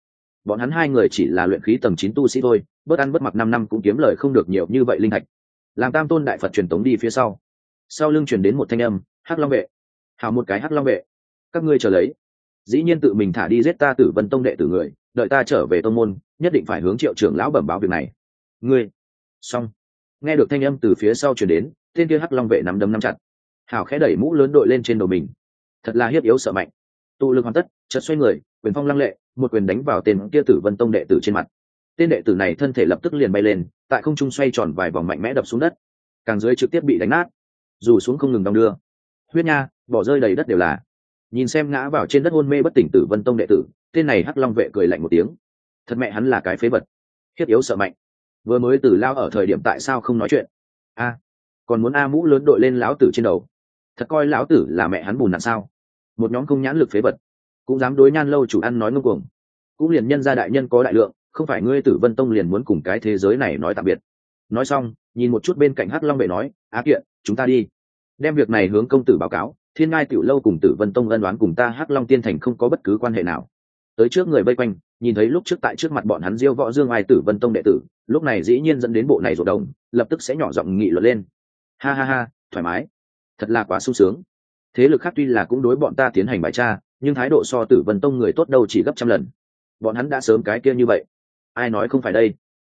Bọn hắn hai người chỉ là luyện khí tầng chín tu sĩ thôi bớt ăn bớt mặc năm năm cũng kiếm lời không được nhiều như vậy linh thạch. Làm tam tôn đại phật truyền tống đi phía sau. Sau lưng truyền đến một thanh âm hắc long vệ hào một cái hắc long vệ các ngươi chờ lấy. Dĩ nhiên tự mình thả đi giết ta tử vân tông đệ tử người đợi ta trở về tông môn nhất định phải hướng triệu trưởng lão bẩm báo việc này. Ngươi xong. Nghe được thanh âm từ phía sau chuyển đến tên kia hắc long vệ nắm đấm nắm chặt hảo khẽ đẩy mũ lớn đội lên trên đầu mình. Thật là hiếp yếu sợ mạnh. Tụ lực hoàn tất, chợt xoay người, quyền phong lăng lệ, một quyền đánh vào tên kia tử vân tông đệ tử trên mặt. Tên đệ tử này thân thể lập tức liền bay lên, tại không trung xoay tròn vài vòng mạnh mẽ đập xuống đất. Càng dưới trực tiếp bị đánh nát. Dù xuống không ngừng đong đưa. Huyết nha, bỏ rơi đầy đất đều là. Nhìn xem ngã vào trên đất hôn mê bất tỉnh tử vân tông đệ tử, tên này hắc long vệ cười lạnh một tiếng. Thật mẹ hắn là cái phế vật. Hiếp yếu sợ mạnh. Vừa mới tử lao ở thời điểm tại sao không nói chuyện? A, còn muốn a mũ lớn đội lên lão tử trên đầu thật coi lão tử là mẹ hắn bùn nặng sao? Một nhóm không nhãn lực phế vật, cũng dám đối nhan lâu chủ ăn nói ngông cuồng. Cũng liền nhân ra đại nhân có đại lượng, không phải ngươi tử vân tông liền muốn cùng cái thế giới này nói tạm biệt. Nói xong, nhìn một chút bên cạnh hắc long vệ nói, á kiện, chúng ta đi. Đem việc này hướng công tử báo cáo, thiên ngai tiểu lâu cùng tử vân tông ân đoán cùng ta hắc long tiên thành không có bất cứ quan hệ nào. Tới trước người vây quanh, nhìn thấy lúc trước tại trước mặt bọn hắn diêu võ dương ai tử vân tông đệ tử, lúc này dĩ nhiên dẫn đến bộ này rộn đồng, lập tức sẽ nhỏ giọng nghị luận lên. Ha ha ha, thoải mái thật là quá sung sướng. Thế lực khác tuy là cũng đối bọn ta tiến hành bài tra, nhưng thái độ so tử vân tông người tốt đâu chỉ gấp trăm lần. Bọn hắn đã sớm cái kia như vậy. Ai nói không phải đây?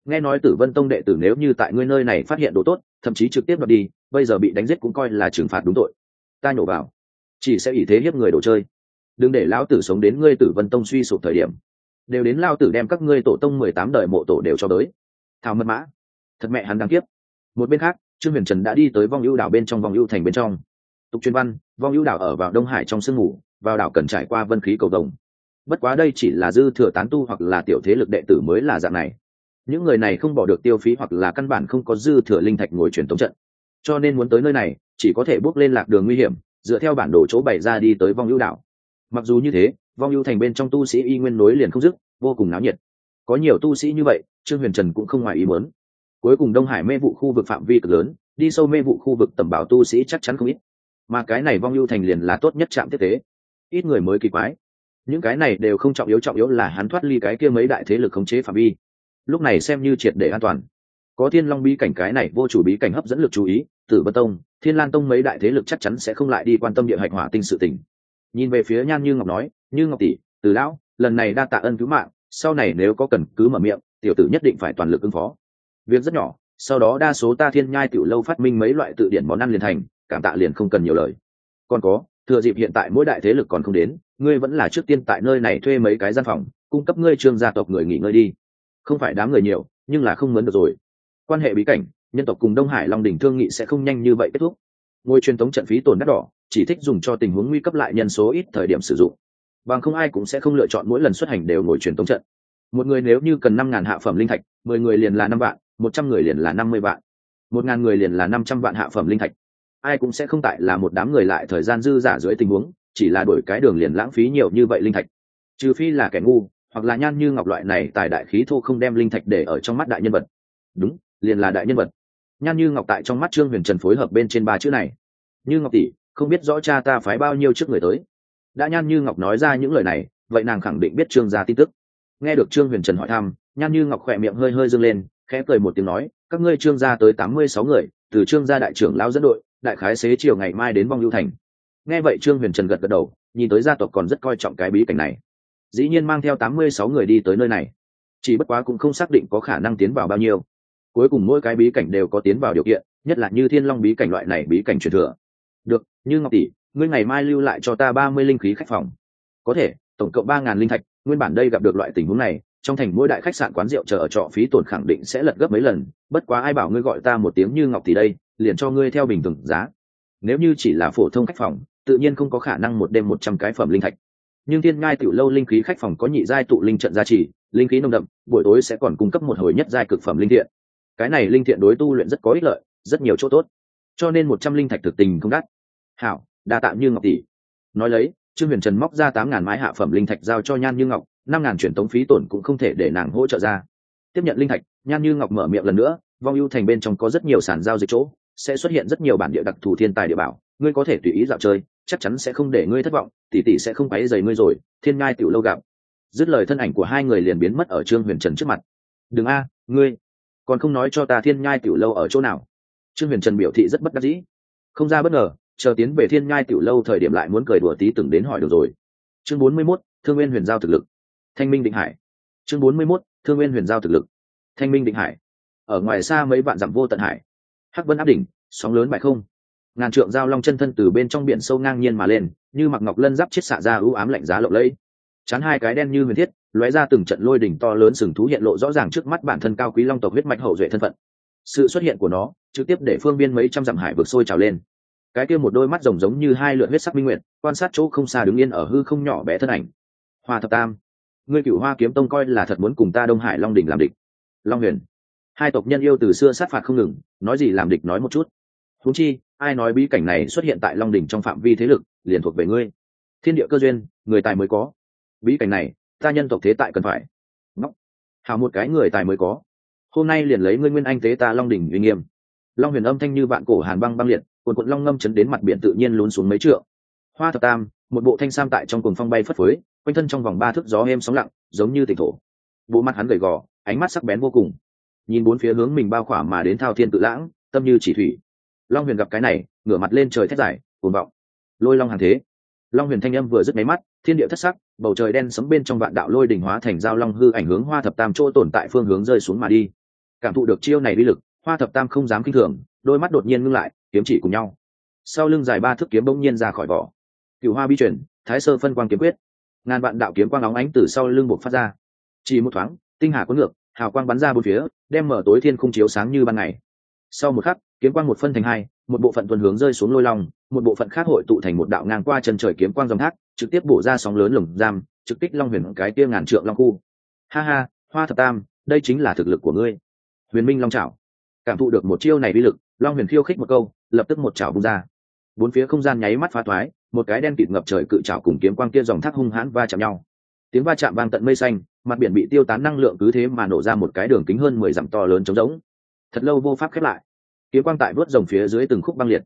Nghe nói tử vân tông đệ tử nếu như tại ngươi nơi này phát hiện đồ tốt, thậm chí trực tiếp đoạt đi, bây giờ bị đánh giết cũng coi là trừng phạt đúng tội. Ta nhổ vào. Chỉ sẽ ý thế hiếp người đồ chơi. Đừng để lão tử sống đến ngươi tử vân tông suy sụp thời điểm. Đều đến lao tử đem các ngươi tổ tông mười tám đời mộ tổ đều cho tới. Thảo mật mã. Thật mẹ hắn đáng kiếp một bên khác trương huyền trần đã đi tới vong ưu đảo bên trong vong ưu thành bên trong. Tục chuyên văn, vong ưu đảo ở vào đông hải trong sương ngủ vào đảo cần trải qua vân khí cầu đồng bất quá đây chỉ là dư thừa tán tu hoặc là tiểu thế lực đệ tử mới là dạng này. Những người này không bỏ được tiêu phí hoặc là căn bản không có dư thừa linh thạch ngồi truyền tống trận. Cho nên muốn tới nơi này, chỉ có thể bước lên lạc đường nguy hiểm, dựa theo bản đồ chỗ bày ra đi tới vong ưu đảo. Mặc dù như thế, vong ưu thành bên trong tu sĩ y nguyên nối liền không dứt, vô cùng náo nhiệt. Có nhiều tu sĩ như vậy, trương huyền trần cũng không ngoài ý muốn cuối cùng đông hải mê vụ khu vực phạm vi cực lớn, đi sâu mê vụ khu vực tầm bảo tu sĩ chắc chắn không ít. Mà cái này vong ưu thành liền là tốt nhất trạm tiếp tế. Ít người mới kỳ quái. Những cái này đều không trọng yếu trọng yếu là hắn thoát ly cái kia mấy đại thế lực khống chế phạm vi. Lúc này xem như triệt để an toàn. Có thiên long bí cảnh cái này, vô chủ bí cảnh hấp dẫn lực chú ý, tử Bất tông, thiên lan tông mấy đại thế lực chắc chắn sẽ không lại đi quan tâm địa hạch hỏa tinh sự tình. Nhìn về phía nhan như ngọc nói, như ngọc tỷ, từ lão, lần này đa tạ ân cứu mạng, sau này nếu có cần cứ mở miệng, tiểu tử nhất định phải toàn lực ứng phó việc rất nhỏ, sau đó đa số ta thiên nhai tiểu lâu phát minh mấy loại tự điển món ăn liền thành, cảm tạ liền không cần nhiều lời. Còn có, thừa dịp hiện tại mỗi đại thế lực còn không đến, ngươi vẫn là trước tiên tại nơi này thuê mấy cái gian phòng, cung cấp ngươi trương gia tộc người nghỉ ngơi đi. Không phải đám người nhiều, nhưng là không mướn được rồi. Quan hệ bí cảnh, nhân tộc cùng đông hải long đình thương nghị sẽ không nhanh như vậy kết thúc. Ngôi truyền thống trận phí tổn đắt đỏ, chỉ thích dùng cho tình huống nguy cấp lại nhân số ít thời điểm sử dụng. Bằng không ai cũng sẽ không lựa chọn mỗi lần xuất hành đều ngồi truyền thống trận. Một người nếu như cần năm ngàn hạ phẩm linh thạch, mười người liền là năm vạn một trăm người liền là năm mươi vạn. Một ngàn người liền là năm trăm vạn hạ phẩm linh thạch. Ai cũng sẽ không tại là một đám người lại thời gian dư giả dưới tình huống, chỉ là đổi cái đường liền lãng phí nhiều như vậy linh thạch. Trừ phi là kẻ ngu, hoặc là nhan như ngọc loại này tài đại khí thô không đem linh thạch để ở trong mắt đại nhân vật. Đúng, liền là đại nhân vật. Nhan như ngọc tại trong mắt trương huyền trần phối hợp bên trên ba chữ này. Như ngọc tỷ, không biết rõ cha ta phái bao nhiêu trước người tới. Đã nhan như ngọc nói ra những lời này, vậy nàng khẳng định biết trương gia tin tức. Nghe được trương huyền trần hỏi thăm, nhan như ngọc khỏe miệng hơi hơi dâng lên khẽ cười một tiếng nói, các ngươi trương gia tới tám mươi sáu người, từ trương gia đại trưởng lao dẫn đội, đại khái xế chiều ngày mai đến vong lưu thành. Nghe vậy trương huyền trần gật gật đầu, nhìn tới gia tộc còn rất coi trọng cái bí cảnh này. Dĩ nhiên mang theo tám mươi sáu người đi tới nơi này. Chỉ bất quá cũng không xác định có khả năng tiến vào bao nhiêu. Cuối cùng mỗi cái bí cảnh đều có tiến vào điều kiện, nhất là như thiên long bí cảnh loại này bí cảnh truyền thừa. Được, như ngọc tỷ, ngươi ngày mai lưu lại cho ta ba mươi linh khí khách phòng. Có thể, tổng cộng ba ngàn linh thạch, nguyên bản đây gặp được loại tình huống này trong thành mỗi đại khách sạn quán rượu chờ ở trọ phí tổn khẳng định sẽ lật gấp mấy lần, bất quá ai bảo ngươi gọi ta một tiếng như ngọc thì đây, liền cho ngươi theo bình thường giá. Nếu như chỉ là phổ thông khách phòng, tự nhiên không có khả năng một đêm một trăm cái phẩm linh thạch. Nhưng thiên ngai tiểu lâu linh khí khách phòng có nhị giai tụ linh trận gia trì, linh khí nồng đậm, buổi tối sẽ còn cung cấp một hồi nhất giai cực phẩm linh thiện. Cái này linh thiện đối tu luyện rất có ích lợi, rất nhiều chỗ tốt. Cho nên một trăm linh thạch thực tình không đắt. Hảo, đa tạm như ngọc tỷ. Nói lấy, trương huyền trần móc ra tám ngàn mái hạ phẩm linh thạch giao cho nhan như ngọc năm ngàn chuyển tống phí tổn cũng không thể để nàng hỗ trợ ra. Tiếp nhận linh thạch nhan như ngọc mở miệng lần nữa vong ưu thành bên trong có rất nhiều sản giao dịch chỗ sẽ xuất hiện rất nhiều bản địa đặc thù thiên tài địa bảo ngươi có thể tùy ý dạo chơi chắc chắn sẽ không để ngươi thất vọng tỷ tỷ sẽ không quấy dày ngươi rồi thiên ngai tiểu lâu gặp. Dứt lời thân ảnh của hai người liền biến mất ở trương huyền trần trước mặt. Đừng a ngươi còn không nói cho ta thiên nhai tiểu lâu ở chỗ nào? Trương huyền trần biểu thị rất bất đắc dĩ. Không ra bất ngờ chờ tiến về thiên nhai tiểu lâu thời điểm lại muốn cười đùa tí từng đến hỏi được rồi. Chương bốn mươi 41, thương nguyên huyền giao thực lực thanh minh định hải. Chương bốn mươi mốt, thương nguyên huyền giao thực lực. Thanh minh định hải. Ở ngoài xa mấy vạn dặm vô tận hải. Hắc vân áp đỉnh, sóng lớn bại không. Ngàn trượng giao long chân thân từ bên trong biển sâu ngang nhiên mà lên, như mặc ngọc lân giáp chết xạ ra ưu ám lạnh giá lộng lẫy. Chán hai cái đen như huyền thiết, lóe ra từng trận lôi đỉnh to lớn sừng thú hiện lộ rõ ràng trước mắt bản thân cao quý long tộc huyết mạch hậu duệ thân phận. Sự xuất hiện của nó, trực tiếp để phương biên mấy trăm dặm hải vực sôi trào lên. Cái kia một đôi mắt rồng giống như hai lượn huyết sắc minh nguyện quan sát chỗ không xa đứng yên ở hư không nhỏ bé thân ảnh. Hoa thập tam ngươi cựu hoa kiếm tông coi là thật muốn cùng ta đông hải long đình làm địch long huyền hai tộc nhân yêu từ xưa sát phạt không ngừng nói gì làm địch nói một chút húng chi ai nói bí cảnh này xuất hiện tại long đình trong phạm vi thế lực liền thuộc về ngươi thiên địa cơ duyên người tài mới có bí cảnh này ta nhân tộc thế tại cần phải ngóc hào một cái người tài mới có hôm nay liền lấy ngươi nguyên anh tế ta long đỉnh uy nghiêm long huyền âm thanh như vạn cổ hàn băng băng liệt quần quận long ngâm chấn đến mặt biển tự nhiên lún xuống mấy trượng hoa thập tam một bộ thanh sam tại trong cuồng phong bay phất phới, quanh thân trong vòng ba thước gió êm sóng lặng, giống như tỉnh thổ. Bộ mặt hắn gầy gò, ánh mắt sắc bén vô cùng. Nhìn bốn phía hướng mình bao khỏa mà đến thao thiên tự lãng, tâm như chỉ thủy. Long huyền gặp cái này, ngửa mặt lên trời thét dài, cuồng vọng. Lôi long hàng thế. Long huyền thanh âm vừa dứt máy mắt, thiên địa thất sắc, bầu trời đen sấm bên trong vạn đạo lôi đỉnh hóa thành giao long hư ảnh hướng hoa thập tam chỗ tồn tại phương hướng rơi xuống mà đi. Cảm thụ được chiêu này uy lực, hoa thập tam không dám kinh thường, đôi mắt đột nhiên ngưng lại, kiếm chỉ cùng nhau. Sau lưng dài ba thước kiếm bỗng nhiên ra khỏi vỏ cựu hoa bi chuyển, thái sơ phân quang kiếm quyết. Ngàn vạn đạo kiếm quang óng ánh từ sau lưng buộc phát ra. Chỉ một thoáng, tinh hà có ngược, hào quang bắn ra bốn phía, đem mở tối thiên không chiếu sáng như ban ngày. Sau một khắc, kiếm quang một phân thành hai, một bộ phận tuần hướng rơi xuống lôi long, một bộ phận khác hội tụ thành một đạo ngang qua chân trời kiếm quang dòng thác, trực tiếp bổ ra sóng lớn lồng giam, trực kích long huyền cái tia ngàn trượng long khu. Ha ha, hoa thập tam, đây chính là thực lực của ngươi. Huyền minh long trảo. Cảm thụ được một chiêu này bi lực, long huyền khiêu khích một câu, lập tức một chảo bung ra. Bốn phía không gian nháy mắt phá thoái một cái đen kịt ngập trời cự trảo cùng kiếm quang kia dòng thác hung hãn va chạm nhau. Tiếng va chạm vang tận mây xanh, mặt biển bị tiêu tán năng lượng cứ thế mà nổ ra một cái đường kính hơn mười dặm to lớn trống rỗng. Thật lâu vô pháp khép lại. Kiếm quang tại vớt rồng phía dưới từng khúc băng liệt.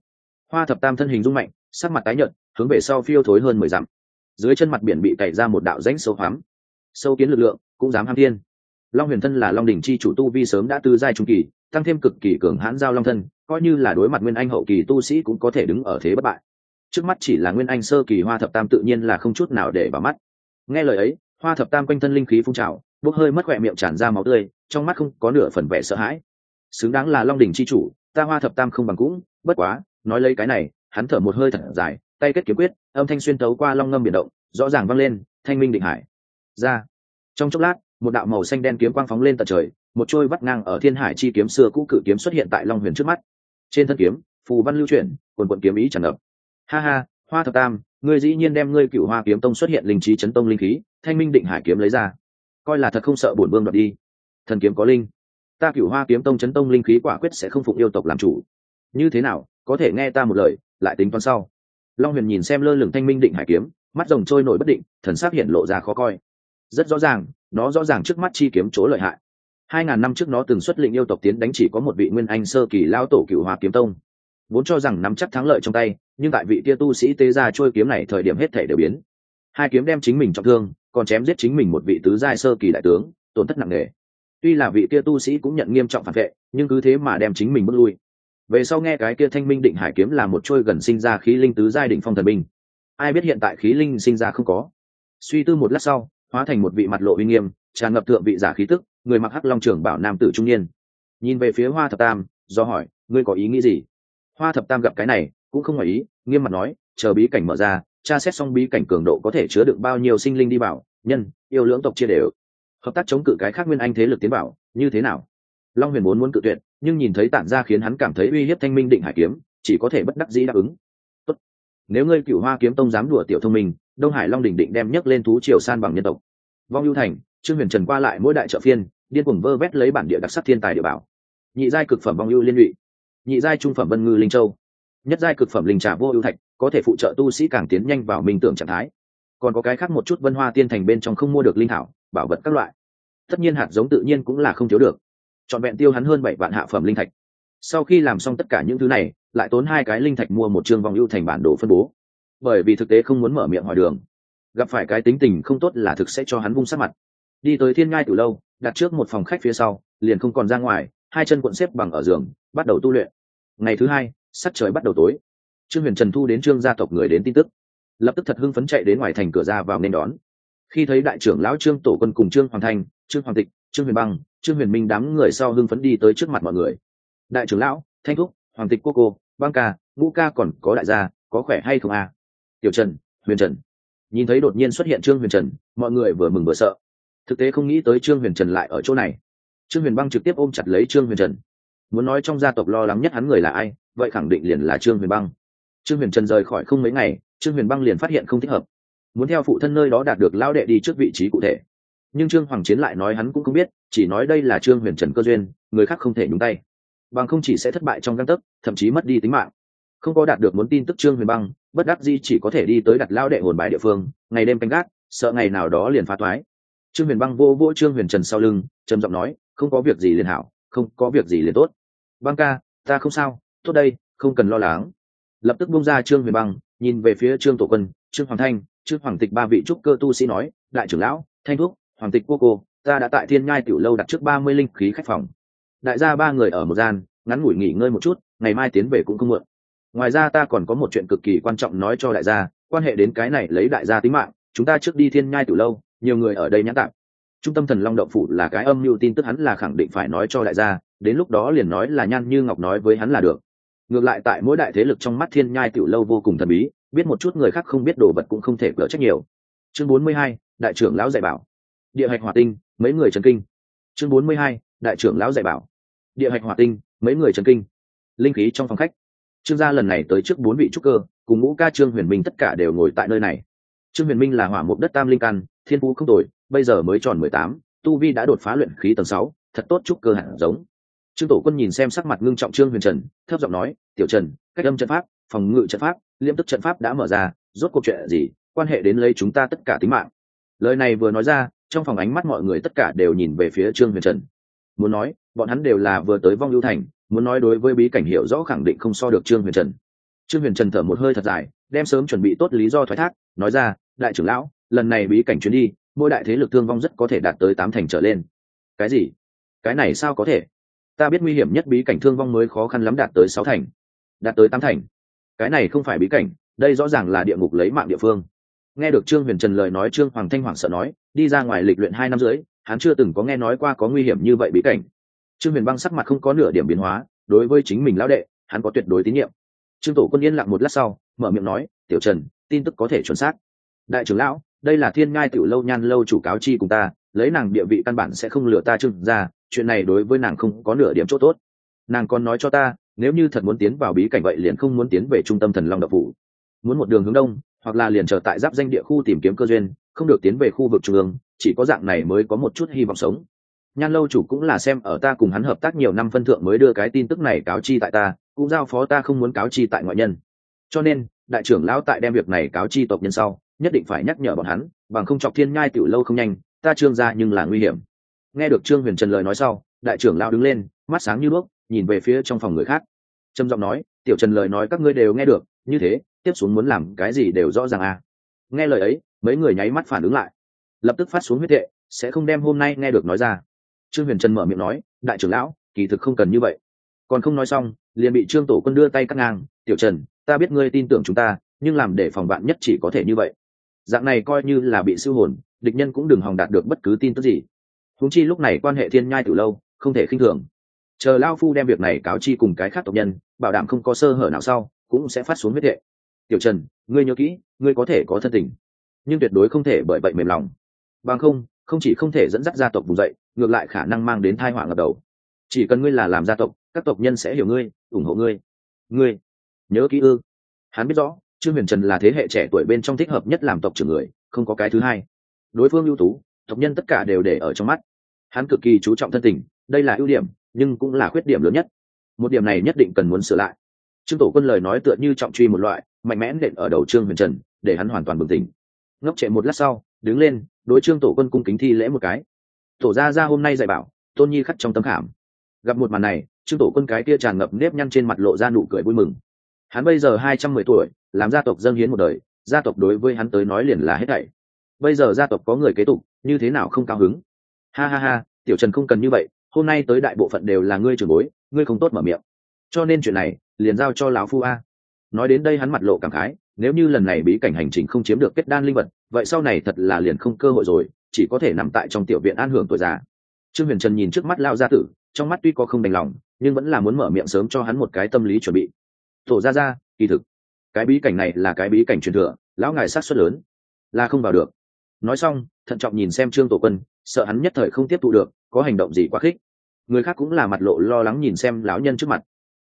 Hoa thập tam thân hình rung mạnh, sắc mặt tái nhợt, hướng về sau phiêu thối hơn mười dặm. Dưới chân mặt biển bị cày ra một đạo rãnh sâu hoắm. Sâu kiến lực lượng, cũng dám ham thiên. Long huyền thân là long đỉnh chi chủ tu vi sớm đã tư giai trung kỳ, tăng thêm cực kỳ cường hãn giao long thân, coi như là đối mặt nguyên anh hậu kỳ tu sĩ cũng có thể đứng ở thế bất bại trước mắt chỉ là nguyên anh sơ kỳ hoa thập tam tự nhiên là không chút nào để vào mắt. Nghe lời ấy, hoa thập tam quanh thân linh khí phun trào, bốc hơi mất khỏe miệng tràn ra máu tươi, trong mắt không có nửa phần vẻ sợ hãi. Xứng đáng là long đỉnh chi chủ, ta hoa thập tam không bằng cũng, bất quá, nói lấy cái này, hắn thở một hơi thật dài, tay kết kiếm quyết, âm thanh xuyên tấu qua long ngâm biển động, rõ ràng vang lên, thanh minh định hải. Ra. Trong chốc lát, một đạo màu xanh đen kiếm quang phóng lên tận trời, một trôi vắt ngang ở thiên hải chi kiếm xưa cũ cự kiếm xuất hiện tại long huyền trước mắt. Trên thân kiếm, phù văn lưu chuyển, quần quận kiếm ý tràn ngập ha ha, hoa thập tam, ngươi dĩ nhiên đem ngươi cựu hoa kiếm tông xuất hiện linh trí chấn tông linh khí, thanh minh định hải kiếm lấy ra. Coi là thật không sợ bổn vương đoạt đi. Thần kiếm có linh. Ta cựu hoa kiếm tông chấn tông linh khí quả quyết sẽ không phụng yêu tộc làm chủ. Như thế nào, có thể nghe ta một lời, lại tính toán sau. Long huyền nhìn xem lơ lửng thanh minh định hải kiếm, mắt rồng trôi nổi bất định, thần sắc hiện lộ ra khó coi. Rất rõ ràng, nó rõ ràng trước mắt chi kiếm chỗ lợi hại. Hai ngàn năm trước nó từng xuất lĩnh yêu tộc tiến đánh chỉ có một vị nguyên anh sơ kỳ lao tổ cựu hoa kiếm tông vốn cho rằng nắm chắc thắng lợi trong tay, nhưng tại vị kia tu sĩ tế ra trôi kiếm này thời điểm hết thể đều biến. Hai kiếm đem chính mình trọng thương, còn chém giết chính mình một vị tứ giai sơ kỳ đại tướng, tổn thất nặng nề. Tuy là vị kia tu sĩ cũng nhận nghiêm trọng phản vệ, nhưng cứ thế mà đem chính mình bước lui. Về sau nghe cái kia thanh minh định hải kiếm là một trôi gần sinh ra khí linh tứ giai định phong thần binh. Ai biết hiện tại khí linh sinh ra không có? Suy tư một lát sau, hóa thành một vị mặt lộ uy nghiêm, tràn ngập thượng vị giả khí tức, người mặc hắc long trưởng bảo nam tử trung niên. Nhìn về phía hoa thập tam, do hỏi, ngươi có ý nghĩ gì? Hoa thập tam gặp cái này, cũng không ngoài ý, nghiêm mặt nói, chờ bí cảnh mở ra, tra xét xong bí cảnh cường độ có thể chứa được bao nhiêu sinh linh đi bảo, nhân, yêu lưỡng tộc chia đều. Hợp tác chống cự cái khác nguyên anh thế lực tiến bảo, như thế nào? Long huyền muốn muốn cự tuyệt, nhưng nhìn thấy tản ra khiến hắn cảm thấy uy hiếp thanh minh định hải kiếm, chỉ có thể bất đắc dĩ đáp ứng. Tốt. nếu ngươi cựu hoa kiếm tông dám đùa tiểu thông minh, đông hải long đình định đem nhấc lên thú triều san bằng nhân tộc. Vong lưu thành, trương huyền trần qua lại mỗi đại trợ phiên, điên cuồng vơ vét lấy bản địa đặc sắc thiên tài địa bảo. Nhị giai cực phẩm vong lưu liên lụy nhị giai trung phẩm vân ngư linh châu. Nhất giai cực phẩm linh trà vô ưu thạch, có thể phụ trợ tu sĩ càng tiến nhanh vào minh tưởng trạng thái. Còn có cái khác một chút vân hoa tiên thành bên trong không mua được linh thảo, bảo vật các loại. Tất nhiên hạt giống tự nhiên cũng là không thiếu được. Chọn vẹn tiêu hắn hơn bảy vạn hạ phẩm linh thạch. Sau khi làm xong tất cả những thứ này, lại tốn hai cái linh thạch mua một chương vòng ưu thành bản đồ phân bố. Bởi vì thực tế không muốn mở miệng hỏi đường. Gặp phải cái tính tình không tốt là thực sẽ cho hắn vung sát mặt. Đi tới thiên ngai từ lâu, đặt trước một phòng khách phía sau, liền không còn ra ngoài, hai chân cuộn xếp bằng ở giường, bắt đầu tu luyện ngày thứ hai, sắc trời bắt đầu tối. Trương huyền trần thu đến trương gia tộc người đến tin tức. Lập tức thật hưng phấn chạy đến ngoài thành cửa ra vào nên đón. Khi thấy đại trưởng lão trương tổ quân cùng trương hoàng thanh trương hoàng tịch, trương huyền băng, trương huyền minh đám người sau hưng phấn đi tới trước mặt mọi người. Đại trưởng lão, thanh thúc, hoàng tịch cô cô, băng ca, ngũ ca còn có đại gia, có khỏe hay không à? tiểu trần, huyền trần. Nhìn thấy đột nhiên xuất hiện trương huyền trần, mọi người vừa mừng vừa sợ. Thực tế không nghĩ tới trương huyền trần lại ở chỗ này. Trương huyền băng trực tiếp ôm chặt lấy trương huyền trần muốn nói trong gia tộc lo lắng nhất hắn người là ai, vậy khẳng định liền là trương huyền băng. Trương huyền trần rời khỏi không mấy ngày, trương huyền băng liền phát hiện không thích hợp. Muốn theo phụ thân nơi đó đạt được lao đệ đi trước vị trí cụ thể. Nhưng trương hoàng chiến lại nói hắn cũng không biết, chỉ nói đây là trương huyền trần cơ duyên, người khác không thể nhúng tay. Bằng không chỉ sẽ thất bại trong găng tấc, thậm chí mất đi tính mạng. Không có đạt được muốn tin tức trương huyền băng, bất đắc di chỉ có thể đi tới đặt lao đệ hồn bài địa phương, ngày đêm canh gác, sợ ngày nào đó liền phá toái. Trương huyền băng vô vô trương huyền trần sau lưng, trầm giọng nói, không có việc gì liền hảo, không có việc gì liền tốt băng ca, ta không sao, tốt đây, không cần lo lắng. Lập tức bung ra trương huyền băng, nhìn về phía trương tổ quân, trương hoàng thanh, trương hoàng tịch ba vị trúc cơ tu sĩ nói, đại trưởng lão, thanh thúc, hoàng tịch cô cô, ta đã tại thiên nhai tiểu lâu đặt trước ba mươi linh khí khách phòng. Đại gia ba người ở một gian, ngắn ngủi nghỉ ngơi một chút, ngày mai tiến về cũng không muộn. Ngoài ra ta còn có một chuyện cực kỳ quan trọng nói cho đại gia, quan hệ đến cái này lấy đại gia tính mạng, chúng ta trước đi thiên nhai tiểu lâu, nhiều người ở đây nhãn tạm trung tâm thần long động phủ là cái âm mưu tin tức hắn là khẳng định phải nói cho đại gia, đến lúc đó liền nói là nhan như ngọc nói với hắn là được. Ngược lại tại mỗi đại thế lực trong mắt thiên nhai tiểu lâu vô cùng thần bí, biết một chút người khác không biết đồ vật cũng không thể gỡ trách nhiều. Chương bốn mươi hai, đại trưởng lão dạy bảo. Địa hạch hỏa tinh, mấy người trần kinh. Chương bốn mươi hai, đại trưởng lão dạy bảo. Địa hạch hỏa tinh, mấy người trần kinh. Linh khí trong phòng khách. Trương gia lần này tới trước bốn vị trúc cơ, cùng ngũ ca trương huyền minh tất cả đều ngồi tại nơi này. Trương huyền minh là hỏa mục đất tam linh căn thiên phú không tồi, bây giờ mới tròn mười tám, tu vi đã đột phá luyện khí tầng sáu, thật tốt chúc cơ hẳn giống. Trương tổ quân nhìn xem sắc mặt ngưng trọng trương huyền trần, thấp giọng nói, tiểu trần, cách âm trận pháp, phòng ngự trận pháp, liêm tức trận pháp đã mở ra, rốt cuộc chuyện gì, quan hệ đến lấy chúng ta tất cả tính mạng. Lời này vừa nói ra, trong phòng ánh mắt mọi người tất cả đều nhìn về phía trương huyền trần. Muốn nói, bọn hắn đều là vừa tới vong lưu thành, muốn nói đối với bí cảnh hiểu rõ khẳng định không so được trương huyền trần. Trương huyền trần thở một hơi thật dài, đem sớm chuẩn bị tốt lý do thoái thác, nói ra, đại trưởng lão lần này bí cảnh chuyến đi, mỗi đại thế lực thương vong rất có thể đạt tới tám thành trở lên. Cái gì? Cái này sao có thể? Ta biết nguy hiểm nhất bí cảnh thương vong mới khó khăn lắm đạt tới sáu thành. Đạt tới tám thành? Cái này không phải bí cảnh, đây rõ ràng là địa ngục lấy mạng địa phương. Nghe được trương huyền trần lời nói, trương hoàng thanh hoàng sợ nói, đi ra ngoài lịch luyện hai năm rưỡi, hắn chưa từng có nghe nói qua có nguy hiểm như vậy bí cảnh. Trương huyền băng sắc mặt không có nửa điểm biến hóa, đối với chính mình lão đệ, hắn có tuyệt đối tín nhiệm. Trương tổ quân yên lặng một lát sau, mở miệng nói, tiểu trần, tin tức có thể chuẩn xác. Đại trưởng lão đây là thiên ngai tiểu lâu nhan lâu chủ cáo chi cùng ta, lấy nàng địa vị căn bản sẽ không lừa ta trưng ra, chuyện này đối với nàng không có nửa điểm chỗ tốt. Nàng còn nói cho ta, nếu như thật muốn tiến vào bí cảnh vậy liền không muốn tiến về trung tâm thần long độc phủ. Muốn một đường hướng đông, hoặc là liền trở tại giáp danh địa khu tìm kiếm cơ duyên, không được tiến về khu vực trung ương, chỉ có dạng này mới có một chút hy vọng sống. Nhan lâu chủ cũng là xem ở ta cùng hắn hợp tác nhiều năm phân thượng mới đưa cái tin tức này cáo chi tại ta, cũng giao phó ta không muốn cáo chi tại ngoại nhân. Cho nên, đại trưởng lão tại đem việc này cáo chi tộc nhân sau nhất định phải nhắc nhở bọn hắn, bằng không chọc thiên nhai tiểu lâu không nhanh, ta trương ra nhưng là nguy hiểm. Nghe được trương huyền trần lời nói sau, đại trưởng lão đứng lên, mắt sáng như bước nhìn về phía trong phòng người khác. Trầm giọng nói, tiểu trần lời nói các ngươi đều nghe được, như thế, tiếp xuống muốn làm cái gì đều rõ ràng à. Nghe lời ấy, mấy người nháy mắt phản ứng lại. Lập tức phát xuống huyết thệ sẽ không đem hôm nay nghe được nói ra. Trương huyền trần mở miệng nói, đại trưởng lão, kỳ thực không cần như vậy. Còn không nói xong, liền bị trương tổ quân đưa tay cắt ngang, tiểu trần, ta biết ngươi tin tưởng chúng ta, nhưng làm để phòng bạn nhất chỉ có thể như vậy dạng này coi như là bị siêu hồn, địch nhân cũng đừng hòng đạt được bất cứ tin tức gì. Húng chi lúc này quan hệ thiên nhai từ lâu, không thể khinh thường. Chờ lao phu đem việc này cáo chi cùng cái khác tộc nhân, bảo đảm không có sơ hở nào sau, cũng sẽ phát xuống huyết hệ. Tiểu trần, ngươi nhớ kỹ, ngươi có thể có thân tình, nhưng tuyệt đối không thể bởi vậy mềm lòng. Bằng không không chỉ không thể dẫn dắt gia tộc vùng dậy, ngược lại khả năng mang đến thai họa ngập đầu. Chỉ cần ngươi là làm gia tộc, các tộc nhân sẽ hiểu ngươi, ủng hộ ngươi. Ngươi, nhớ kỹ ư? Hắn biết rõ trương huyền trần là thế hệ trẻ tuổi bên trong thích hợp nhất làm tộc trưởng người, không có cái thứ hai. Đối phương ưu tú, tộc nhân tất cả đều để ở trong mắt. Hắn cực kỳ chú trọng thân tình, đây là ưu điểm, nhưng cũng là khuyết điểm lớn nhất. Một điểm này nhất định cần muốn sửa lại. Trương tổ quân lời nói tựa như trọng truy một loại, mạnh mẽ nện ở đầu trương huyền trần, để hắn hoàn toàn bừng tỉnh. Ngốc trệ một lát sau, đứng lên, đối trương tổ quân cung kính thi lễ một cái. Tổ ra ra hôm nay dạy bảo, tôn nhi khắc trong tấm khảm. Gặp một màn này, trương tổ quân cái kia tràn ngập nếp nhăn trên mặt lộ ra nụ cười vui mừng hắn bây giờ hai trăm mười tuổi, làm gia tộc dâng hiến một đời, gia tộc đối với hắn tới nói liền là hết thảy. Bây giờ gia tộc có người kế tục, như thế nào không cao hứng? Ha ha ha, tiểu trần không cần như vậy, hôm nay tới đại bộ phận đều là ngươi trưởng bối, ngươi không tốt mở miệng. Cho nên chuyện này, liền giao cho lão phu a. Nói đến đây hắn mặt lộ cảm khái, nếu như lần này bí cảnh hành trình không chiếm được kết đan linh vật, vậy sau này thật là liền không cơ hội rồi, chỉ có thể nằm tại trong tiểu viện an hưởng tuổi già. Trương huyền trần nhìn trước mắt lao gia tử, trong mắt tuy có không đành lòng, nhưng vẫn là muốn mở miệng sớm cho hắn một cái tâm lý chuẩn bị tổ ra ra kỳ thực. Cái bí cảnh này là cái bí cảnh truyền thừa, lão ngài sát xuất lớn. Là không vào được. Nói xong, thận trọng nhìn xem trương tổ quân, sợ hắn nhất thời không tiếp thụ được, có hành động gì quá khích. Người khác cũng là mặt lộ lo lắng nhìn xem lão nhân trước mặt.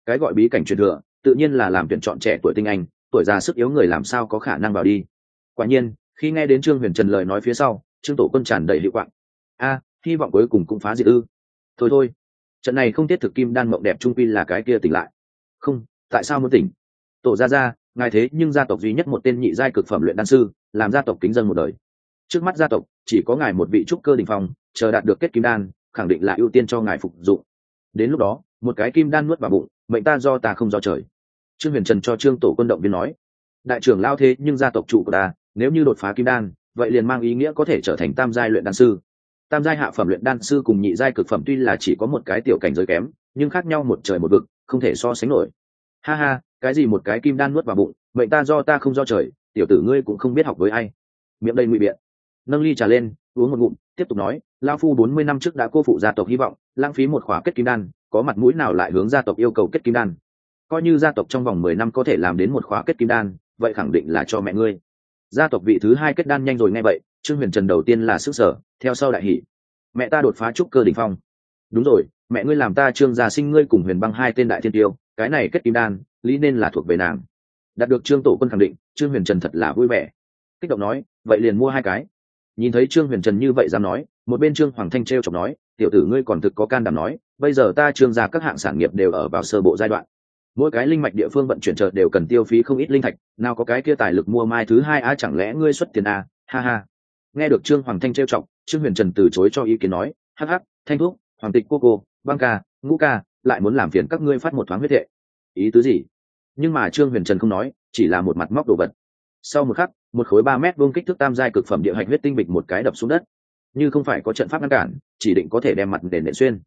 Cái gọi bí cảnh truyền thừa, tự nhiên là làm tuyển chọn trẻ tuổi tinh anh, tuổi già sức yếu người làm sao có khả năng vào đi. Quả nhiên, khi nghe đến trương huyền trần lời nói phía sau, trương tổ quân tràn đầy hiệu quạng. A, hy vọng cuối cùng cũng phá diệt ư. Thôi thôi. Trận này không tiết thực kim đan mộng đẹp trung pi là cái kia tỉnh lại. Không tại sao muốn tỉnh? Tổ gia gia, ngài thế nhưng gia tộc duy nhất một tên nhị giai cực phẩm luyện đan sư, làm gia tộc kính dân một đời. Trước mắt gia tộc, chỉ có ngài một vị trúc cơ đình phong, chờ đạt được kết kim đan, khẳng định là ưu tiên cho ngài phục dụng. Đến lúc đó, một cái kim đan nuốt vào bụng, mệnh ta do ta không do trời. Trương huyền trần cho trương tổ quân động viên nói, đại trưởng lao thế nhưng gia tộc chủ của ta, nếu như đột phá kim đan, vậy liền mang ý nghĩa có thể trở thành tam giai luyện đan sư. Tam giai hạ phẩm luyện đan sư cùng nhị giai cực phẩm tuy là chỉ có một cái tiểu cảnh giới kém, nhưng khác nhau một trời một vực, không thể so sánh nổi ha ha, cái gì một cái kim đan nuốt vào bụng, mệnh ta do ta không do trời, tiểu tử ngươi cũng không biết học với ai. Miệng đầy ngụy biện. Nâng ly trà lên, uống một ngụm, tiếp tục nói lao phu bốn mươi năm trước đã cô phụ gia tộc hy vọng, lãng phí một khóa kết kim đan, có mặt mũi nào lại hướng gia tộc yêu cầu kết kim đan? Coi như gia tộc trong vòng mười năm có thể làm đến một khóa kết kim đan, vậy khẳng định là cho mẹ ngươi. Gia tộc vị thứ hai kết đan nhanh rồi ngay vậy, trương huyền trần đầu tiên là sức sở, theo sau đại hỷ mẹ ta đột phá trúc cơ đỉnh phong. Đúng rồi, mẹ ngươi làm ta trương gia sinh ngươi cùng huyền băng hai tên đại thiên tiêu cái này kết kim đan, lý nên là thuộc về nàng. Đạt được trương tổ quân khẳng định, trương huyền trần thật là vui vẻ. Kích động nói, vậy liền mua hai cái. Nhìn thấy trương huyền trần như vậy dám nói, một bên trương hoàng thanh t r e o chọc nói, tiểu tử ngươi còn thực có can đảm nói, bây giờ ta trương ra các hạng sản nghiệp đều ở vào sơ bộ giai đoạn. Mỗi cái linh mạch địa phương vận chuyển chợ đều cần tiêu phí không ít linh thạch, nào có cái kia tài lực mua mai thứ hai a chẳng lẽ ngươi xuất tiền a ha ha. Nghe được trương hoàng thanh trêu chọc, trương huyền trần từ chối cho ý kiến nói, hắc hắc, thanh thuốc hoàng tịch cô cô, băng ca, ngũ ca lại muốn làm phiền các ngươi phát một thoáng huyết hệ. Ý tứ gì? Nhưng mà trương huyền trần không nói, chỉ là một mặt móc đồ vật. Sau một khắc, một khối ba mét vuông kích thước tam giai cực phẩm địa hạch huyết tinh bịch một cái đập xuống đất. Như không phải có trận pháp ngăn cản, chỉ định có thể đem mặt nền nệ xuyên.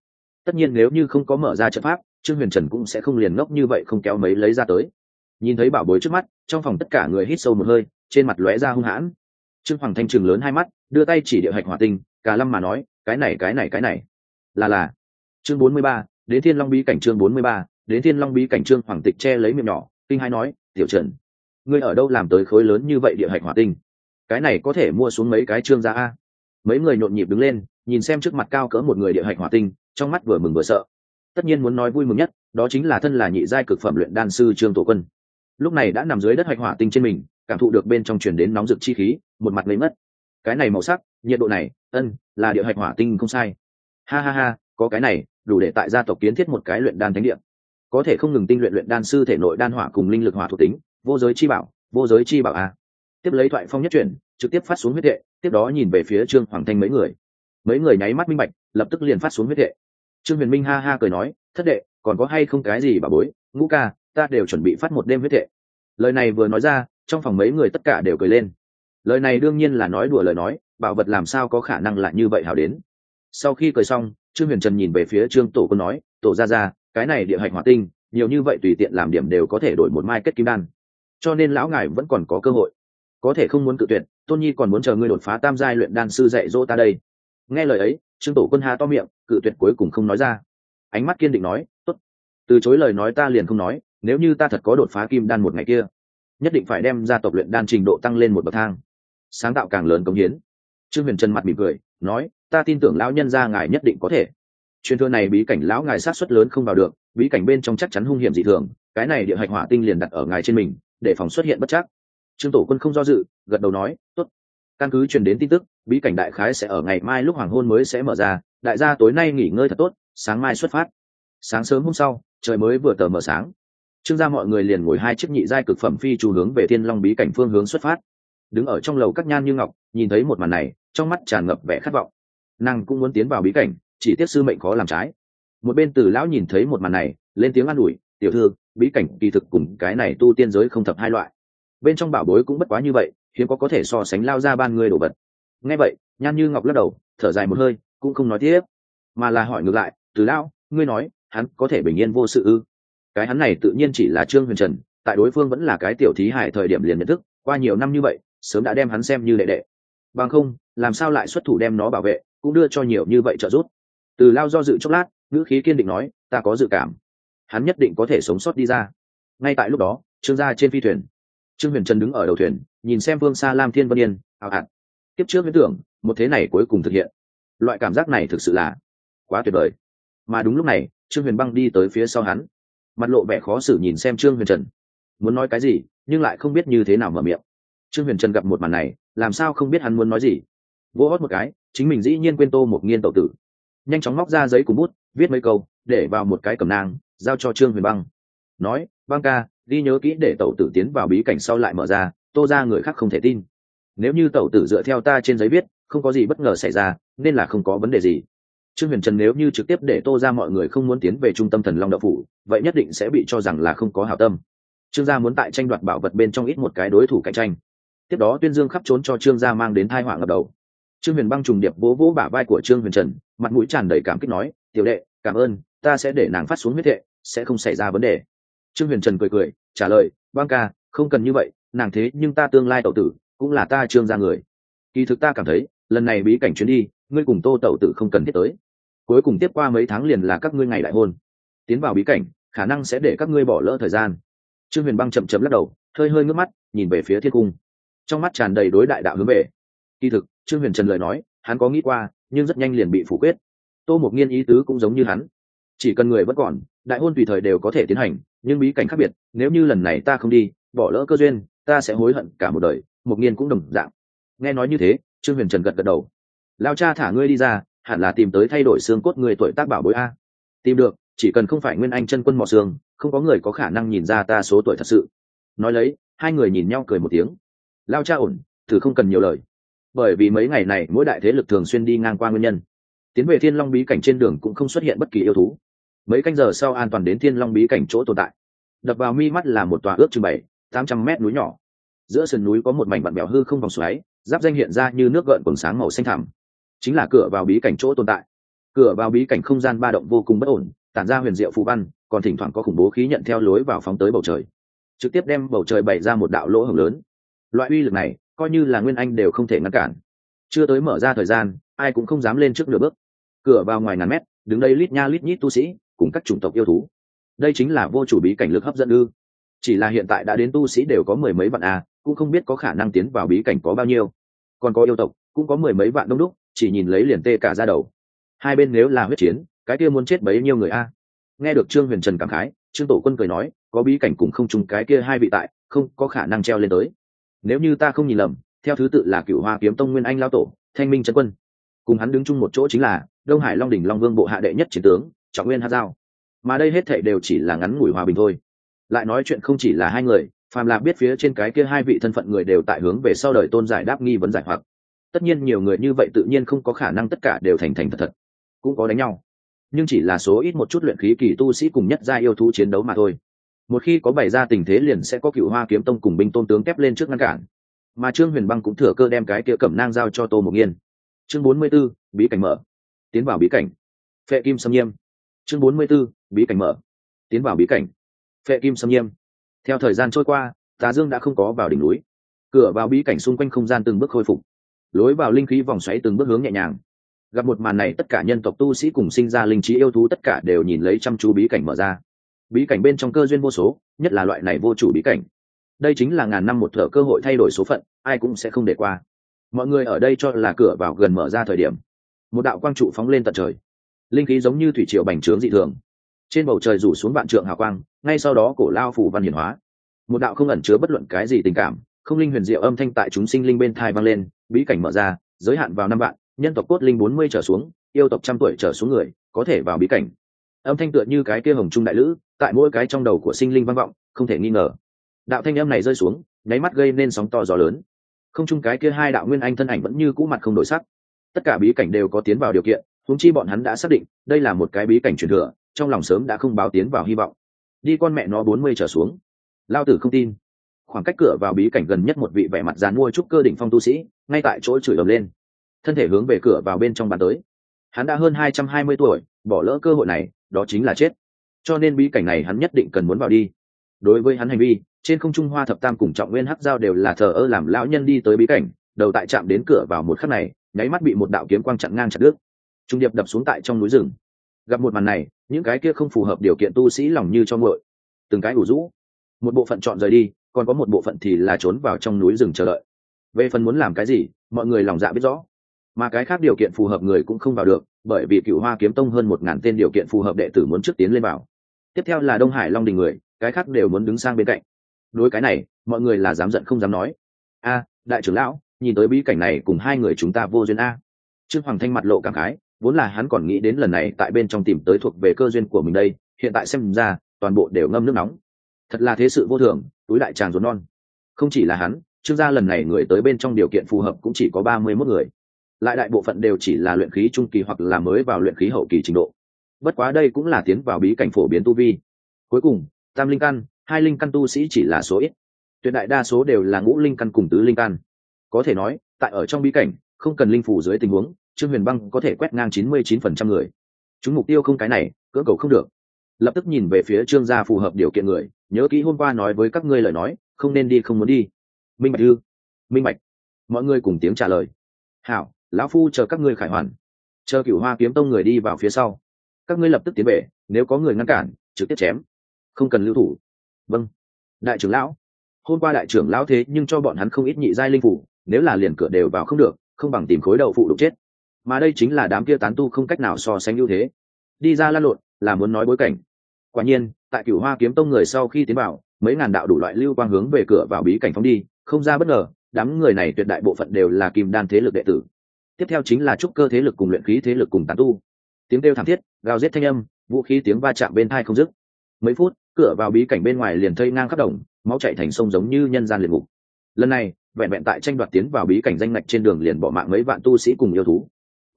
Tất nhiên nếu như không có mở ra trận pháp, trương huyền trần cũng sẽ không liền ngốc như vậy không kéo mấy lấy ra tới. Nhìn thấy bảo bối trước mắt, trong phòng tất cả người hít sâu một hơi, trên mặt lóe ra hung hãn. Trương hoàng thanh trường lớn hai mắt, đưa tay chỉ địa hạch hỏa tinh, cả lâm mà nói, cái này cái này cái này. Là là. Chương bốn mươi ba đến thiên long bí cảnh chương bốn mươi ba, đến thiên long bí cảnh trương hoàng tịch che lấy miệng nhỏ, kinh hai nói, tiểu trần, ngươi ở đâu làm tới khối lớn như vậy địa hạch hỏa tinh? Cái này có thể mua xuống mấy cái trương ra a? Mấy người nhộn nhịp đứng lên, nhìn xem trước mặt cao cỡ một người địa hạch hỏa tinh, trong mắt vừa mừng vừa sợ. Tất nhiên muốn nói vui mừng nhất, đó chính là thân là nhị giai cực phẩm luyện đan sư trương tổ quân. Lúc này đã nằm dưới đất hạch hỏa tinh trên mình, cảm thụ được bên trong truyền đến nóng rực chi khí, một mặt lấy mất cái này màu sắc, nhiệt độ này, ân, là địa hạch hỏa tinh không sai. Ha ha ha, có cái này đủ để tại gia tộc kiến thiết một cái luyện đan thánh địa. Có thể không ngừng tinh luyện luyện đan sư thể nội đan hỏa cùng linh lực hỏa thuộc tính, vô giới chi bảo, vô giới chi bảo a. Tiếp lấy thoại phong nhất truyền trực tiếp phát xuống huyết hệ, tiếp đó nhìn về phía trương hoàng thanh mấy người. Mấy người nháy mắt minh bạch, lập tức liền phát xuống huyết hệ. Trương huyền minh ha ha cười nói, thất đệ, còn có hay không cái gì bà bối? Ngũ ca, ta đều chuẩn bị phát một đêm huyết hệ. Lời này vừa nói ra, trong phòng mấy người tất cả đều cười lên. Lời này đương nhiên là nói đùa lời nói, bảo vật làm sao có khả năng lại như vậy hảo đến. Sau khi cười xong trương huyền trần nhìn về phía trương tổ quân nói, tổ ra ra cái này địa hạch hỏa tinh, nhiều như vậy tùy tiện làm điểm đều có thể đổi một mai kết kim đan. Cho nên lão ngài vẫn còn có cơ hội. Có thể không muốn cự tuyệt, tôn nhi còn muốn chờ ngươi đột phá tam giai luyện đan sư dạy dỗ ta đây. Nghe lời ấy, trương tổ quân hà to miệng, cự tuyệt cuối cùng không nói ra. Ánh mắt kiên định nói, tốt. Từ chối lời nói ta liền không nói, nếu như ta thật có đột phá kim đan một ngày kia, nhất định phải đem gia tộc luyện đan trình độ tăng lên một bậc thang. Sáng tạo càng lớn công hiến. Trương huyền trần mặt mỉm cười, nói ta tin tưởng lão nhân gia ngài nhất định có thể. Truyền thừa này bí cảnh lão ngài sát xuất lớn không vào được, bí cảnh bên trong chắc chắn hung hiểm dị thường, cái này địa hạch hỏa tinh liền đặt ở ngài trên mình, để phòng xuất hiện bất chắc. Trương tổ quân không do dự, gật đầu nói, tốt. Căn cứ truyền đến tin tức, bí cảnh đại khái sẽ ở ngày mai lúc hoàng hôn mới sẽ mở ra, đại gia tối nay nghỉ ngơi thật tốt, sáng mai xuất phát. Sáng sớm hôm sau, trời mới vừa tờ mờ sáng. Trương gia mọi người liền ngồi hai chiếc nhị giai cực phẩm phi chu hướng về thiên long bí cảnh phương hướng xuất phát. Đứng ở trong lầu các nhan như ngọc, nhìn thấy một màn này, trong mắt tràn ngập vẻ khát vọng nàng cũng muốn tiến vào bí cảnh, chỉ tiếc sư mệnh khó làm trái. Một bên từ lão nhìn thấy một màn này, lên tiếng an ủi, tiểu thư, bí cảnh kỳ thực cùng cái này tu tiên giới không thập hai loại. Bên trong bảo bối cũng bất quá như vậy, hiếm có có thể so sánh lao ra ban người đồ vật. Nghe vậy, nhan như ngọc lắc đầu, thở dài một hơi, cũng không nói tiếp. Mà là hỏi ngược lại, từ lão, ngươi nói, hắn có thể bình yên vô sự ư? Cái hắn này tự nhiên chỉ là trương huyền trần, tại đối phương vẫn là cái tiểu thí hải thời điểm liền nhận thức, qua nhiều năm như vậy, sớm đã đem hắn xem như đệ đệ bằng không, làm sao lại xuất thủ đem nó bảo vệ, cũng đưa cho nhiều như vậy trợ giúp. Từ lao do dự chốc lát, ngữ khí kiên định nói, ta có dự cảm. Hắn nhất định có thể sống sót đi ra. Ngay tại lúc đó, trương gia trên phi thuyền. Trương huyền trần đứng ở đầu thuyền, nhìn xem phương xa lam thiên vân yên ảo hạt tiếp trước viễn tưởng, một thế này cuối cùng thực hiện. Loại cảm giác này thực sự là quá tuyệt vời. Mà đúng lúc này, trương huyền băng đi tới phía sau hắn. Mặt lộ vẻ khó xử nhìn xem trương huyền trần. Muốn nói cái gì, nhưng lại không biết như thế nào mở miệng. Trương huyền trần gặp một màn này làm sao không biết hắn muốn nói gì. Vô hót một cái, chính mình dĩ nhiên quên tô một nghiên tậu tử. Nhanh chóng móc ra giấy cùng bút, viết mấy câu, để vào một cái cầm nang, giao cho trương huyền băng. Nói, băng ca đi nhớ kỹ để tẩu tử tiến vào bí cảnh sau lại mở ra, tô ra người khác không thể tin. Nếu như tẩu tử dựa theo ta trên giấy viết, không có gì bất ngờ xảy ra, nên là không có vấn đề gì. Trương huyền trần nếu như trực tiếp để tô ra mọi người không muốn tiến về trung tâm thần long đậu phủ, vậy nhất định sẽ bị cho rằng là không có hảo tâm. Trương gia muốn tại tranh đoạt bảo vật bên trong ít một cái đối thủ cạnh tranh tiếp đó tuyên dương khắp trốn cho trương gia mang đến thai họa ngập đầu. Trương huyền băng trùng điệp vỗ vỗ bả vai của trương huyền trần, mặt mũi tràn đầy cảm kích nói, tiểu đệ, cảm ơn, ta sẽ để nàng phát xuống huyết thệ, sẽ không xảy ra vấn đề. Trương huyền trần cười cười, trả lời, băng ca, không cần như vậy, nàng thế nhưng ta tương lai tậu tử, cũng là ta trương gia người. Kỳ thực ta cảm thấy, lần này bí cảnh chuyến đi, ngươi cùng tô tậu tử không cần thiết tới. Cuối cùng tiếp qua mấy tháng liền là các ngươi ngày đại hôn. Tiến vào bí cảnh, khả năng sẽ để các ngươi bỏ lỡ thời gian. Trương huyền băng chậm chậm lắc đầu, hơi hơi ngước mắt, nhìn về phía thiên cung trong mắt tràn đầy đối đại đạo hướng về. Kỳ thực, trương huyền trần lời nói, hắn có nghĩ qua, nhưng rất nhanh liền bị phủ quyết. Tô một nghiên ý tứ cũng giống như hắn. Chỉ cần người vẫn còn, đại hôn tùy thời đều có thể tiến hành, nhưng bí cảnh khác biệt, nếu như lần này ta không đi, bỏ lỡ cơ duyên, ta sẽ hối hận cả một đời một nghiên cũng đồng dạng. Nghe nói như thế, trương huyền trần gật gật đầu. Lao cha thả ngươi đi ra, hẳn là tìm tới thay đổi xương cốt người tuổi tác bảo bối a. Tìm được, chỉ cần không phải nguyên anh chân quân mò xương, không có người có khả năng nhìn ra ta số tuổi thật sự. Nói lấy, hai người nhìn nhau cười một tiếng lao cha ổn, thử không cần nhiều lời. Bởi vì mấy ngày này mỗi đại thế lực thường xuyên đi ngang qua nguyên nhân. Tiến về thiên long bí cảnh trên đường cũng không xuất hiện bất kỳ yêu thú. Mấy canh giờ sau an toàn đến thiên long bí cảnh chỗ tồn tại. Đập vào mi mắt là một tòa ước chừng bảy, tám trăm mét núi nhỏ. Giữa sườn núi có một mảnh vặn bèo hư không vòng xoáy, giáp danh hiện ra như nước gợn quần sáng màu xanh thẳm. Chính là cửa vào bí cảnh chỗ tồn tại. Cửa vào bí cảnh không gian ba động vô cùng bất ổn, tản ra huyền diệu phù văn, còn thỉnh thoảng có khủng bố khí nhận theo lối vào phóng tới bầu trời. Trực tiếp đem bầu trời bày ra một đạo lỗ hổng lớn loại uy lực này, coi như là nguyên anh đều không thể ngăn cản. Chưa tới mở ra thời gian, ai cũng không dám lên trước nửa bước. Cửa vào ngoài ngàn mét, đứng đây lít nha lít nhít tu sĩ, cùng các chủng tộc yêu thú. Đây chính là vô chủ bí cảnh lực hấp dẫn ư. Chỉ là hiện tại đã đến tu sĩ đều có mười mấy vạn a, cũng không biết có khả năng tiến vào bí cảnh có bao nhiêu. Còn có yêu tộc, cũng có mười mấy vạn đông đúc, chỉ nhìn lấy liền tê cả ra đầu. Hai bên nếu là huyết chiến, cái kia muốn chết bấy nhiêu người a. Nghe được trương huyền trần cảm khái, trương tổ quân cười nói, có bí cảnh cùng không trùng cái kia hai vị tại, không có khả năng treo lên tới nếu như ta không nhìn lầm, theo thứ tự là cựu hoa kiếm tông nguyên anh lao tổ, thanh minh trấn quân. Cùng hắn đứng chung một chỗ chính là đông hải long đỉnh long vương bộ hạ đệ nhất chiến tướng, trọng nguyên hát giao. Mà đây hết thệ đều chỉ là ngắn ngủi hòa bình thôi. Lại nói chuyện không chỉ là hai người, phàm là biết phía trên cái kia hai vị thân phận người đều tại hướng về sau đời tôn giải đáp nghi vấn giải hoặc. Tất nhiên nhiều người như vậy tự nhiên không có khả năng tất cả đều thành thành thật thật. Cũng có đánh nhau. Nhưng chỉ là số ít một chút luyện khí kỳ tu sĩ cùng nhất gia yêu thú chiến đấu mà thôi một khi có bày ra tình thế liền sẽ có cựu hoa kiếm tông cùng binh tôn tướng kép lên trước ngăn cản. Mà trương huyền băng cũng thừa cơ đem cái kia cẩm nang giao cho tô mộc nghiên. Chương bốn mươi 44, bí cảnh mở. Tiến vào bí cảnh. Phệ kim xâm nhiêm. Chương bốn mươi 44, bí cảnh mở. Tiến vào bí cảnh. Phệ kim xâm nhiêm. Theo thời gian trôi qua tà dương đã không có vào đỉnh núi. Cửa vào bí cảnh xung quanh không gian từng bước khôi phục. Lối vào linh khí vòng xoáy từng bước hướng nhẹ nhàng. Gặp một màn này tất cả nhân tộc tu sĩ cùng sinh ra linh trí yêu thú tất cả đều nhìn lấy chăm chú bí cảnh mở ra bí cảnh bên trong cơ duyên vô số, nhất là loại này vô chủ bí cảnh. Đây chính là ngàn năm một thở cơ hội thay đổi số phận, ai cũng sẽ không để qua. Mọi người ở đây cho là cửa vào gần mở ra thời điểm. Một đạo quang trụ phóng lên tận trời. Linh khí giống như thủy triều bành trướng dị thường. Trên bầu trời rủ xuống vạn trượng hào quang, ngay sau đó cổ lao phủ văn hiển hóa. Một đạo không ẩn chứa bất luận cái gì tình cảm, không linh huyền diệu âm thanh tại chúng sinh linh bên thai vang lên, bí cảnh mở ra, giới hạn vào năm vạn, nhân tộc cốt linh bốn mươi trở xuống, yêu tộc trăm tuổi trở xuống người, có thể vào bí cảnh âm thanh tựa như cái kia hồng trung đại lữ, tại mỗi cái trong đầu của sinh linh vang vọng, không thể nghi ngờ. Đạo thanh âm này rơi xuống, nháy mắt gây nên sóng to gió lớn. Không chung cái kia hai đạo nguyên anh thân ảnh vẫn như cũ mặt không đổi sắc. Tất cả bí cảnh đều có tiến vào điều kiện, huống chi bọn hắn đã xác định, đây là một cái bí cảnh truyền thừa, trong lòng sớm đã không báo tiến vào hy vọng. Đi con mẹ nó bốn mươi trở xuống. Lao tử không tin. Khoảng cách cửa vào bí cảnh gần nhất một vị vẻ mặt dán mua trúc cơ đỉnh phong tu sĩ, ngay tại chỗ chửi ầm lên. Thân thể hướng về cửa vào bên trong bàn tới. Hắn đã hơn hai trăm hai mươi tuổi, bỏ lỡ cơ hội này đó chính là chết. Cho nên bí cảnh này hắn nhất định cần muốn vào đi. Đối với hắn hành vi, trên không trung hoa thập tam cùng trọng nguyên hắc giao đều là thờ ơ làm lão nhân đi tới bí cảnh, đầu tại chạm đến cửa vào một khắc này, nháy mắt bị một đạo kiếm quang chặn ngang chặt đứt. Trung điệp đập xuống tại trong núi rừng. Gặp một màn này, những cái kia không phù hợp điều kiện tu sĩ lòng như cho ngội từng cái ủ rũ. Một bộ phận chọn rời đi, còn có một bộ phận thì là trốn vào trong núi rừng chờ đợi. Về phần muốn làm cái gì, mọi người lòng dạ biết rõ mà cái khác điều kiện phù hợp người cũng không vào được, bởi vì cựu hoa kiếm tông hơn một ngàn tên điều kiện phù hợp đệ tử muốn trước tiến lên vào. Tiếp theo là đông hải long đình người, cái khác đều muốn đứng sang bên cạnh. Đối cái này, mọi người là dám giận không dám nói. A, đại trưởng lão, nhìn tới bí cảnh này cùng hai người chúng ta vô duyên a. Trương hoàng thanh mặt lộ cảm khái, vốn là hắn còn nghĩ đến lần này tại bên trong tìm tới thuộc về cơ duyên của mình đây, hiện tại xem ra, toàn bộ đều ngâm nước nóng. Thật là thế sự vô thường, túi đại tràng rốn non. Không chỉ là hắn, trương gia lần này người tới bên trong điều kiện phù hợp cũng chỉ có ba mươi mốt người lại đại bộ phận đều chỉ là luyện khí trung kỳ hoặc là mới vào luyện khí hậu kỳ trình độ. Bất quá đây cũng là tiến vào bí cảnh phổ biến tu vi. Cuối cùng, tam linh căn, hai linh căn tu sĩ chỉ là số ít. Tuyệt đại đa số đều là ngũ linh căn cùng tứ linh căn. Có thể nói, tại ở trong bí cảnh, không cần linh phủ dưới tình huống, trương huyền băng có thể quét ngang chín mươi chín phần trăm người. Chúng mục tiêu không cái này, cưỡng cầu không được. Lập tức nhìn về phía trương gia phù hợp điều kiện người, nhớ kỹ hôm qua nói với các ngươi lời nói, không nên đi không muốn đi. Minh bạch ư minh bạch. Mọi người cùng tiếng trả lời. Hảo lão phu chờ các ngươi khải hoàn. Chờ cửu hoa kiếm tông người đi vào phía sau. Các ngươi lập tức tiến về, nếu có người ngăn cản, trực tiếp chém. Không cần lưu thủ. Vâng. Đại trưởng lão. Hôm qua đại trưởng lão thế nhưng cho bọn hắn không ít nhị giai linh phủ, nếu là liền cửa đều vào không được, không bằng tìm khối đầu phụ đục chết. Mà đây chính là đám kia tán tu không cách nào so sánh ưu thế. Đi ra lan lộn, là muốn nói bối cảnh. Quả nhiên, tại cửu hoa kiếm tông người sau khi tiến vào, mấy ngàn đạo đủ loại lưu quang hướng về cửa vào bí cảnh phóng đi, không ra bất ngờ, đám người này tuyệt đại bộ phận đều là kim đan thế lực đệ tử tiếp theo chính là trúc cơ thế lực cùng luyện khí thế lực cùng tán tu. Tiếng kêu thảm thiết, gào giết thanh âm, vũ khí tiếng va chạm bên thai không dứt. Mấy phút, cửa vào bí cảnh bên ngoài liền thây ngang khắp đồng, máu chạy thành sông giống như nhân gian liệt ngục. Lần này, vẹn vẹn tại tranh đoạt tiến vào bí cảnh danh ngạch trên đường liền bỏ mạng mấy vạn tu sĩ cùng yêu thú.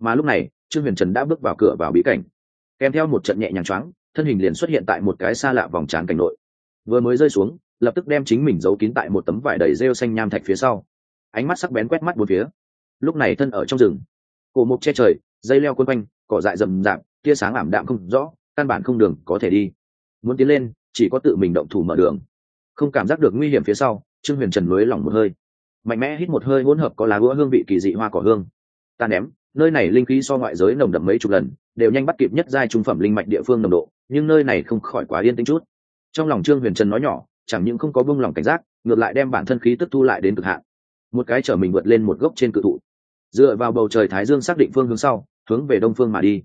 Mà lúc này, trương huyền trần đã bước vào cửa vào bí cảnh. Kèm theo một trận nhẹ nhàng choáng, thân hình liền xuất hiện tại một cái xa lạ vòng trán cảnh nội. Vừa mới rơi xuống, lập tức đem chính mình giấu kín tại một tấm vải đầy rêu xanh nham thạch phía sau. Ánh mắt sắc bén quét mắt bốn phía lúc này thân ở trong rừng. Cổ mục che trời, dây leo quân quanh, cỏ dại rậm rạp, tia sáng ảm đạm không rõ, căn bản không đường có thể đi. Muốn tiến lên, chỉ có tự mình động thủ mở đường. Không cảm giác được nguy hiểm phía sau, trương huyền trần lưới lỏng một hơi. Mạnh mẽ hít một hơi hỗn hợp có lá gỗ hương vị kỳ dị hoa cỏ hương. Ta ném, nơi này linh khí so ngoại giới nồng đậm mấy chục lần, đều nhanh bắt kịp nhất giai trung phẩm linh mạch địa phương nồng độ, nhưng nơi này không khỏi quá yên tĩnh chút. Trong lòng trương huyền trần nói nhỏ, chẳng những không có buông lòng cảnh giác, ngược lại đem bản thân khí tức thu lại đến cực hạn. Một cái chở mình vượt lên một gốc trên cự thụ dựa vào bầu trời thái dương xác định phương hướng sau, hướng về đông phương mà đi.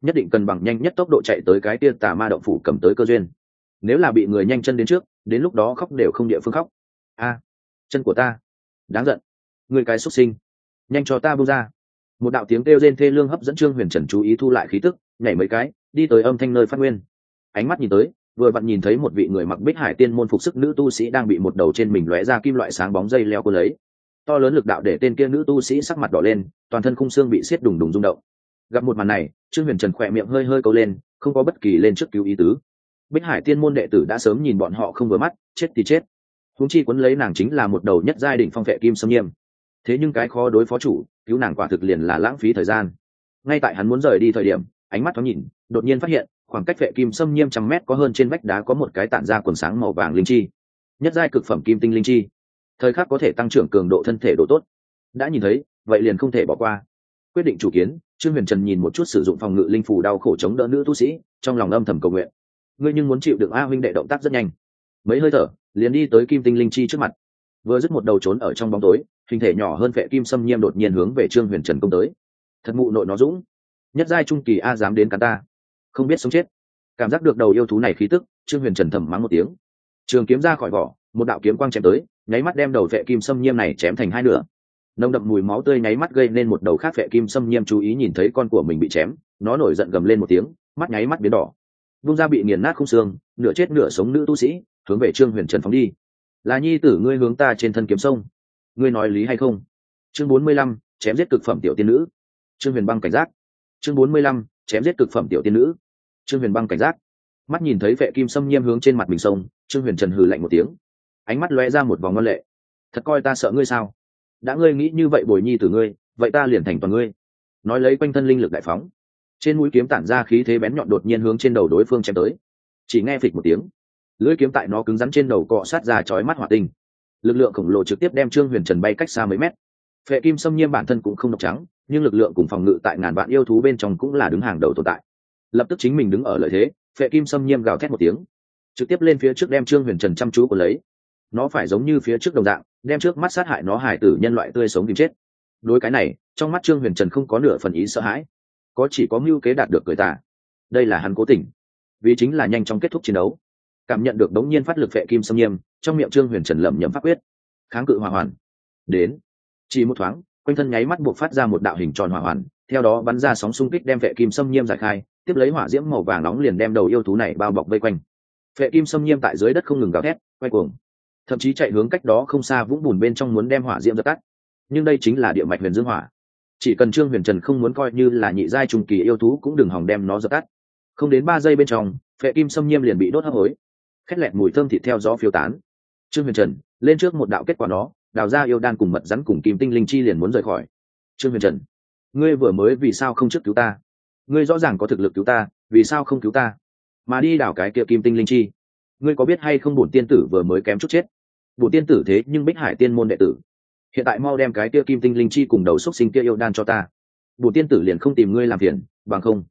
Nhất định cần bằng nhanh nhất tốc độ chạy tới cái tia tà ma động phủ cầm tới cơ duyên. Nếu là bị người nhanh chân đến trước, đến lúc đó khóc đều không địa phương khóc. A, chân của ta. Đáng giận. Người cái xuất sinh. Nhanh cho ta buông ra. Một đạo tiếng kêu rên thê lương hấp dẫn trương huyền trần chú ý thu lại khí tức, nhảy mấy cái, đi tới âm thanh nơi phát nguyên. Ánh mắt nhìn tới, vừa vặn nhìn thấy một vị người mặc bích hải tiên môn phục sức nữ tu sĩ đang bị một đầu trên mình lóe ra kim loại sáng bóng dây leo cô lấy to lớn lực đạo để tên kia nữ tu sĩ sắc mặt đỏ lên, toàn thân khung xương bị xiết đùng đùng rung động. Gặp một màn này, trương huyền trần khỏe miệng hơi hơi câu lên, không có bất kỳ lên trước cứu ý tứ. Bích hải tiên môn đệ tử đã sớm nhìn bọn họ không vừa mắt, chết thì chết. Húng chi quấn lấy nàng chính là một đầu nhất giai đ phong vệ kim sâm nghiêm. thế nhưng cái khó đối phó chủ, cứu nàng quả thực liền là lãng phí thời gian. Ngay tại hắn muốn rời đi thời điểm, ánh mắt thoáng nhìn, đột nhiên phát hiện, khoảng cách vệ kim sâm nghiêm trăm mét có hơn trên vách đá có một cái tản ra quần sáng màu vàng linh chi. Nhất giai cực phẩm kim tinh linh chi thời khắc có thể tăng trưởng cường độ thân thể độ tốt. Đã nhìn thấy, vậy liền không thể bỏ qua. Quyết định chủ kiến, trương huyền trần nhìn một chút sử dụng phòng ngự linh phủ đau khổ chống đỡ nữ tu sĩ, trong lòng âm thầm cầu nguyện. Ngươi nhưng muốn chịu được a huynh đệ động tác rất nhanh. Mấy hơi thở, liền đi tới kim tinh linh chi trước mặt. Vừa dứt một đầu trốn ở trong bóng tối, hình thể nhỏ hơn vệ kim xâm nhiêm đột nhiên hướng về trương huyền trần công tới. Thật mụ nội nó dũng. Nhất giai trung kỳ a dám đến cắn ta. Không biết sống chết. Cảm giác được đầu yêu thú này khí tức, trương huyền trần thầm mắng một tiếng. Trường kiếm ra khỏi vỏ, một đạo kiếm quang chém tới nháy mắt đem đầu vệ kim xâm nhiêm này chém thành hai nửa. Nồng đậm mùi máu tươi nháy mắt gây nên một đầu khác vệ kim xâm nhiêm chú ý nhìn thấy con của mình bị chém, nó nổi giận gầm lên một tiếng, mắt nháy mắt biến đỏ. Vung ra bị nghiền nát không xương, nửa chết nửa sống nữ tu sĩ, hướng về trương huyền trần phóng đi. Là nhi tử ngươi hướng ta trên thân kiếm sông. Ngươi nói lý hay không? Chương bốn mươi lăm, chém giết cực phẩm tiểu tiên nữ. Trương huyền băng cảnh giác. Chương bốn mươi lăm, chém giết cực phẩm tiểu tiên nữ. Trương huyền băng cảnh giác. Mắt nhìn thấy vệ kim xâm nhiêm hướng trên mặt mình sông, trương huyền trần hừ lạnh một tiếng ánh mắt lóe ra một vòng ngân lệ. Thật coi ta sợ ngươi sao? Đã ngươi nghĩ như vậy bồi nhi từ ngươi, vậy ta liền thành toàn ngươi. Nói lấy quanh thân linh lực đại phóng, trên mũi kiếm tản ra khí thế bén nhọn đột nhiên hướng trên đầu đối phương chém tới. Chỉ nghe phịch một tiếng, lưỡi kiếm tại nó cứng rắn trên đầu cọ sát ra chói mắt hỏa tinh. Lực lượng khổng lồ trực tiếp đem trương huyền trần bay cách xa mấy mét. Phệ kim xâm nhiêm bản thân cũng không độc trắng, nhưng lực lượng cùng phòng ngự tại ngàn vạn yêu thú bên trong cũng là đứng hàng đầu tồn tại. Lập tức chính mình đứng ở lợi thế, phệ kim xâm nhiêm gào thét một tiếng, trực tiếp lên phía trước đem trương huyền trần chăm chú của lấy nó phải giống như phía trước đồng dạng, đem trước mắt sát hại nó hải tử nhân loại tươi sống tìm chết. Đối cái này, trong mắt trương huyền trần không có nửa phần ý sợ hãi. Có chỉ có mưu kế đạt được cười tả đây là hắn cố tình. Vì chính là nhanh chóng kết thúc chiến đấu. Cảm nhận được đống nhiên phát lực vệ kim xâm nghiêm, trong miệng trương huyền trần lẩm nhẩm pháp quyết. Kháng cự hỏa hoàn. Đến. Chỉ một thoáng, quanh thân nháy mắt buộc phát ra một đạo hình tròn hỏa hoàn, theo đó bắn ra sóng xung kích đem vệ kim xâm nghiêm giải khai, tiếp lấy hỏa diễm màu vàng nóng liền đem đầu yêu thú này bao bọc vây quanh. Vệ kim xâm nghiêm tại dưới đất không ngừng gào thét, quay cuồng thậm chí chạy hướng cách đó không xa vũng bùn bên trong muốn đem hỏa diễm dập tắt. Nhưng đây chính là địa mạch huyền dương hỏa. Chỉ cần trương huyền trần không muốn coi như là nhị giai trùng kỳ yêu thú cũng đừng hòng đem nó dập tắt. Không đến ba giây bên trong, phệ kim xâm nhiêm liền bị đốt hấp hối. Khét lẹt mùi thơm thịt theo gió phiêu tán. Trương huyền trần, lên trước một đạo kết quả nó đào ra yêu đan cùng mật rắn cùng kim tinh linh chi liền muốn rời khỏi. Trương huyền trần, ngươi vừa mới vì sao không trước cứu ta? Ngươi rõ ràng có thực lực cứu ta, vì sao không cứu ta? Mà đi đào cái kia kim tinh linh chi ngươi có biết hay không bổn tiên tử vừa mới kém chút chết? Bổn tiên tử thế nhưng bích hải tiên môn đệ tử. Hiện tại mau đem cái kia kim tinh linh chi cùng đầu xúc sinh kia yêu đan cho ta. Bổn tiên tử liền không tìm ngươi làm phiền, bằng không?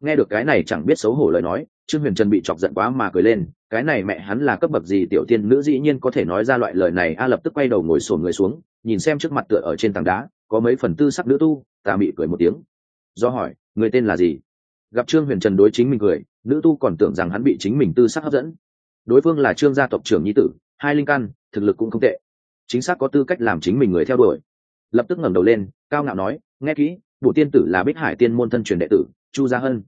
Nghe được cái này chẳng biết xấu hổ lời nói, trương huyền trần bị chọc giận quá mà cười lên, cái này mẹ hắn là cấp bậc gì tiểu tiên nữ dĩ nhiên có thể nói ra loại lời này, a lập tức quay đầu ngồi sổn người xuống, nhìn xem trước mặt tựa ở trên tảng đá, có mấy phần tư sắc nữ tu ta bị cười một tiếng. Do hỏi, người tên là gì? Gặp trương huyền trần đối chính mình cười, nữ tu còn tưởng rằng hắn bị chính mình tư sắc hấp dẫn đối phương là trương gia tộc trưởng nhi tử, hai linh căn, thực lực cũng không tệ. Chính xác có tư cách làm chính mình người theo đuổi. Lập tức ngẩng đầu lên, cao ngạo nói, nghe kỹ bộ tiên tử là bích hải tiên môn thân truyền đệ tử, chu gia hân.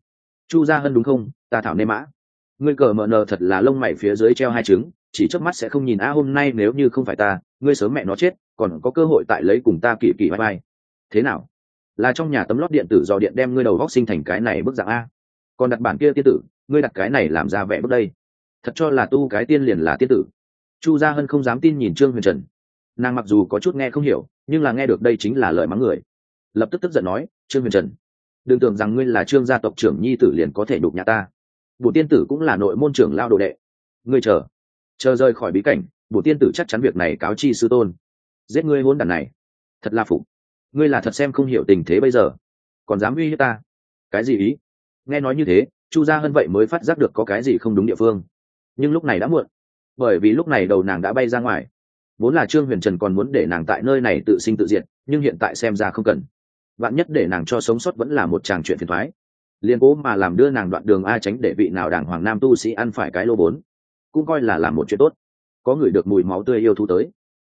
Chu gia hân đúng không? Ta thảo nê mã. Ngươi cờ mờ nờ thật là lông mày phía dưới treo hai trứng, chỉ trước mắt sẽ không nhìn, a, hôm nay nếu như không phải ta, ngươi sớm mẹ nó chết, còn có cơ hội tại lấy cùng ta kỳ kỳ bay bay thế nào? Là trong nhà tấm lót điện tử do điện đem ngươi đầu góc sinh thành cái này bức dạng a? Còn đặt bản kia tiên tử, ngươi đặt cái này làm ra vẻ bước đây thật cho là tu cái tiên liền là tiên tử. Chu gia hân không dám tin nhìn trương huyền trần. Nàng mặc dù có chút nghe không hiểu, nhưng là nghe được đây chính là lời mắng người. Lập tức tức giận nói, trương huyền trần, đừng tưởng rằng ngươi là trương gia tộc trưởng nhi tử liền có thể đục nhà ta. Bổ tiên tử cũng là nội môn trưởng lao đồ đệ. Ngươi chờ chờ rời khỏi bí cảnh bổ tiên tử chắc chắn việc này cáo chi sư tôn. Giết ngươi hôn đàn này, thật là phục. Ngươi là thật xem không hiểu tình thế bây giờ. Còn dám uy hiếp ta? Cái gì ý? Nghe nói như thế, chu gia hân vậy mới phát giác được có cái gì không đúng địa phương nhưng lúc này đã muộn. Bởi vì lúc này đầu nàng đã bay ra ngoài. Vốn là trương huyền trần còn muốn để nàng tại nơi này tự sinh tự diệt, nhưng hiện tại xem ra không cần. Vạn nhất để nàng cho sống sót vẫn là một tràng chuyện phiền thoái. Liền cố mà làm đưa nàng đoạn đường a tránh để vị nào đảng hoàng nam tu sĩ ăn phải cái lô bốn. Cũng coi là làm một chuyện tốt. Có người được mùi máu tươi yêu thú tới.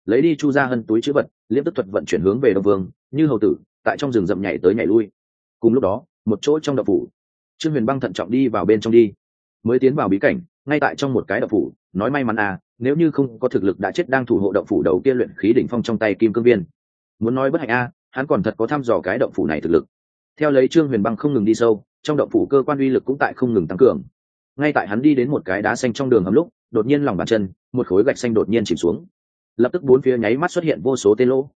Lấy đi chu ra hân túi chữ vật, liêm tức thuật vận chuyển hướng về đông vương, như hầu tử, tại trong rừng rậm nhảy tới nhảy lui. Cùng lúc đó, một chỗ trong đập phủ, trương huyền băng thận trọng đi vào bên trong đi. Mới tiến vào bí cảnh ngay tại trong một cái đậu phủ, nói may mắn à nếu như không có thực lực đã chết đang thủ hộ động phủ đầu kia luyện khí đỉnh phong trong tay kim cương viên. Muốn nói bất hạnh a hắn còn thật có thăm dò cái động phủ này thực lực. Theo lấy trương huyền băng không ngừng đi sâu, trong động phủ cơ quan uy lực cũng tại không ngừng tăng cường. Ngay tại hắn đi đến một cái đá xanh trong đường hầm lúc, đột nhiên lòng bàn chân, một khối gạch xanh đột nhiên chìm xuống. Lập tức bốn phía nháy mắt xuất hiện vô số tên lỗ.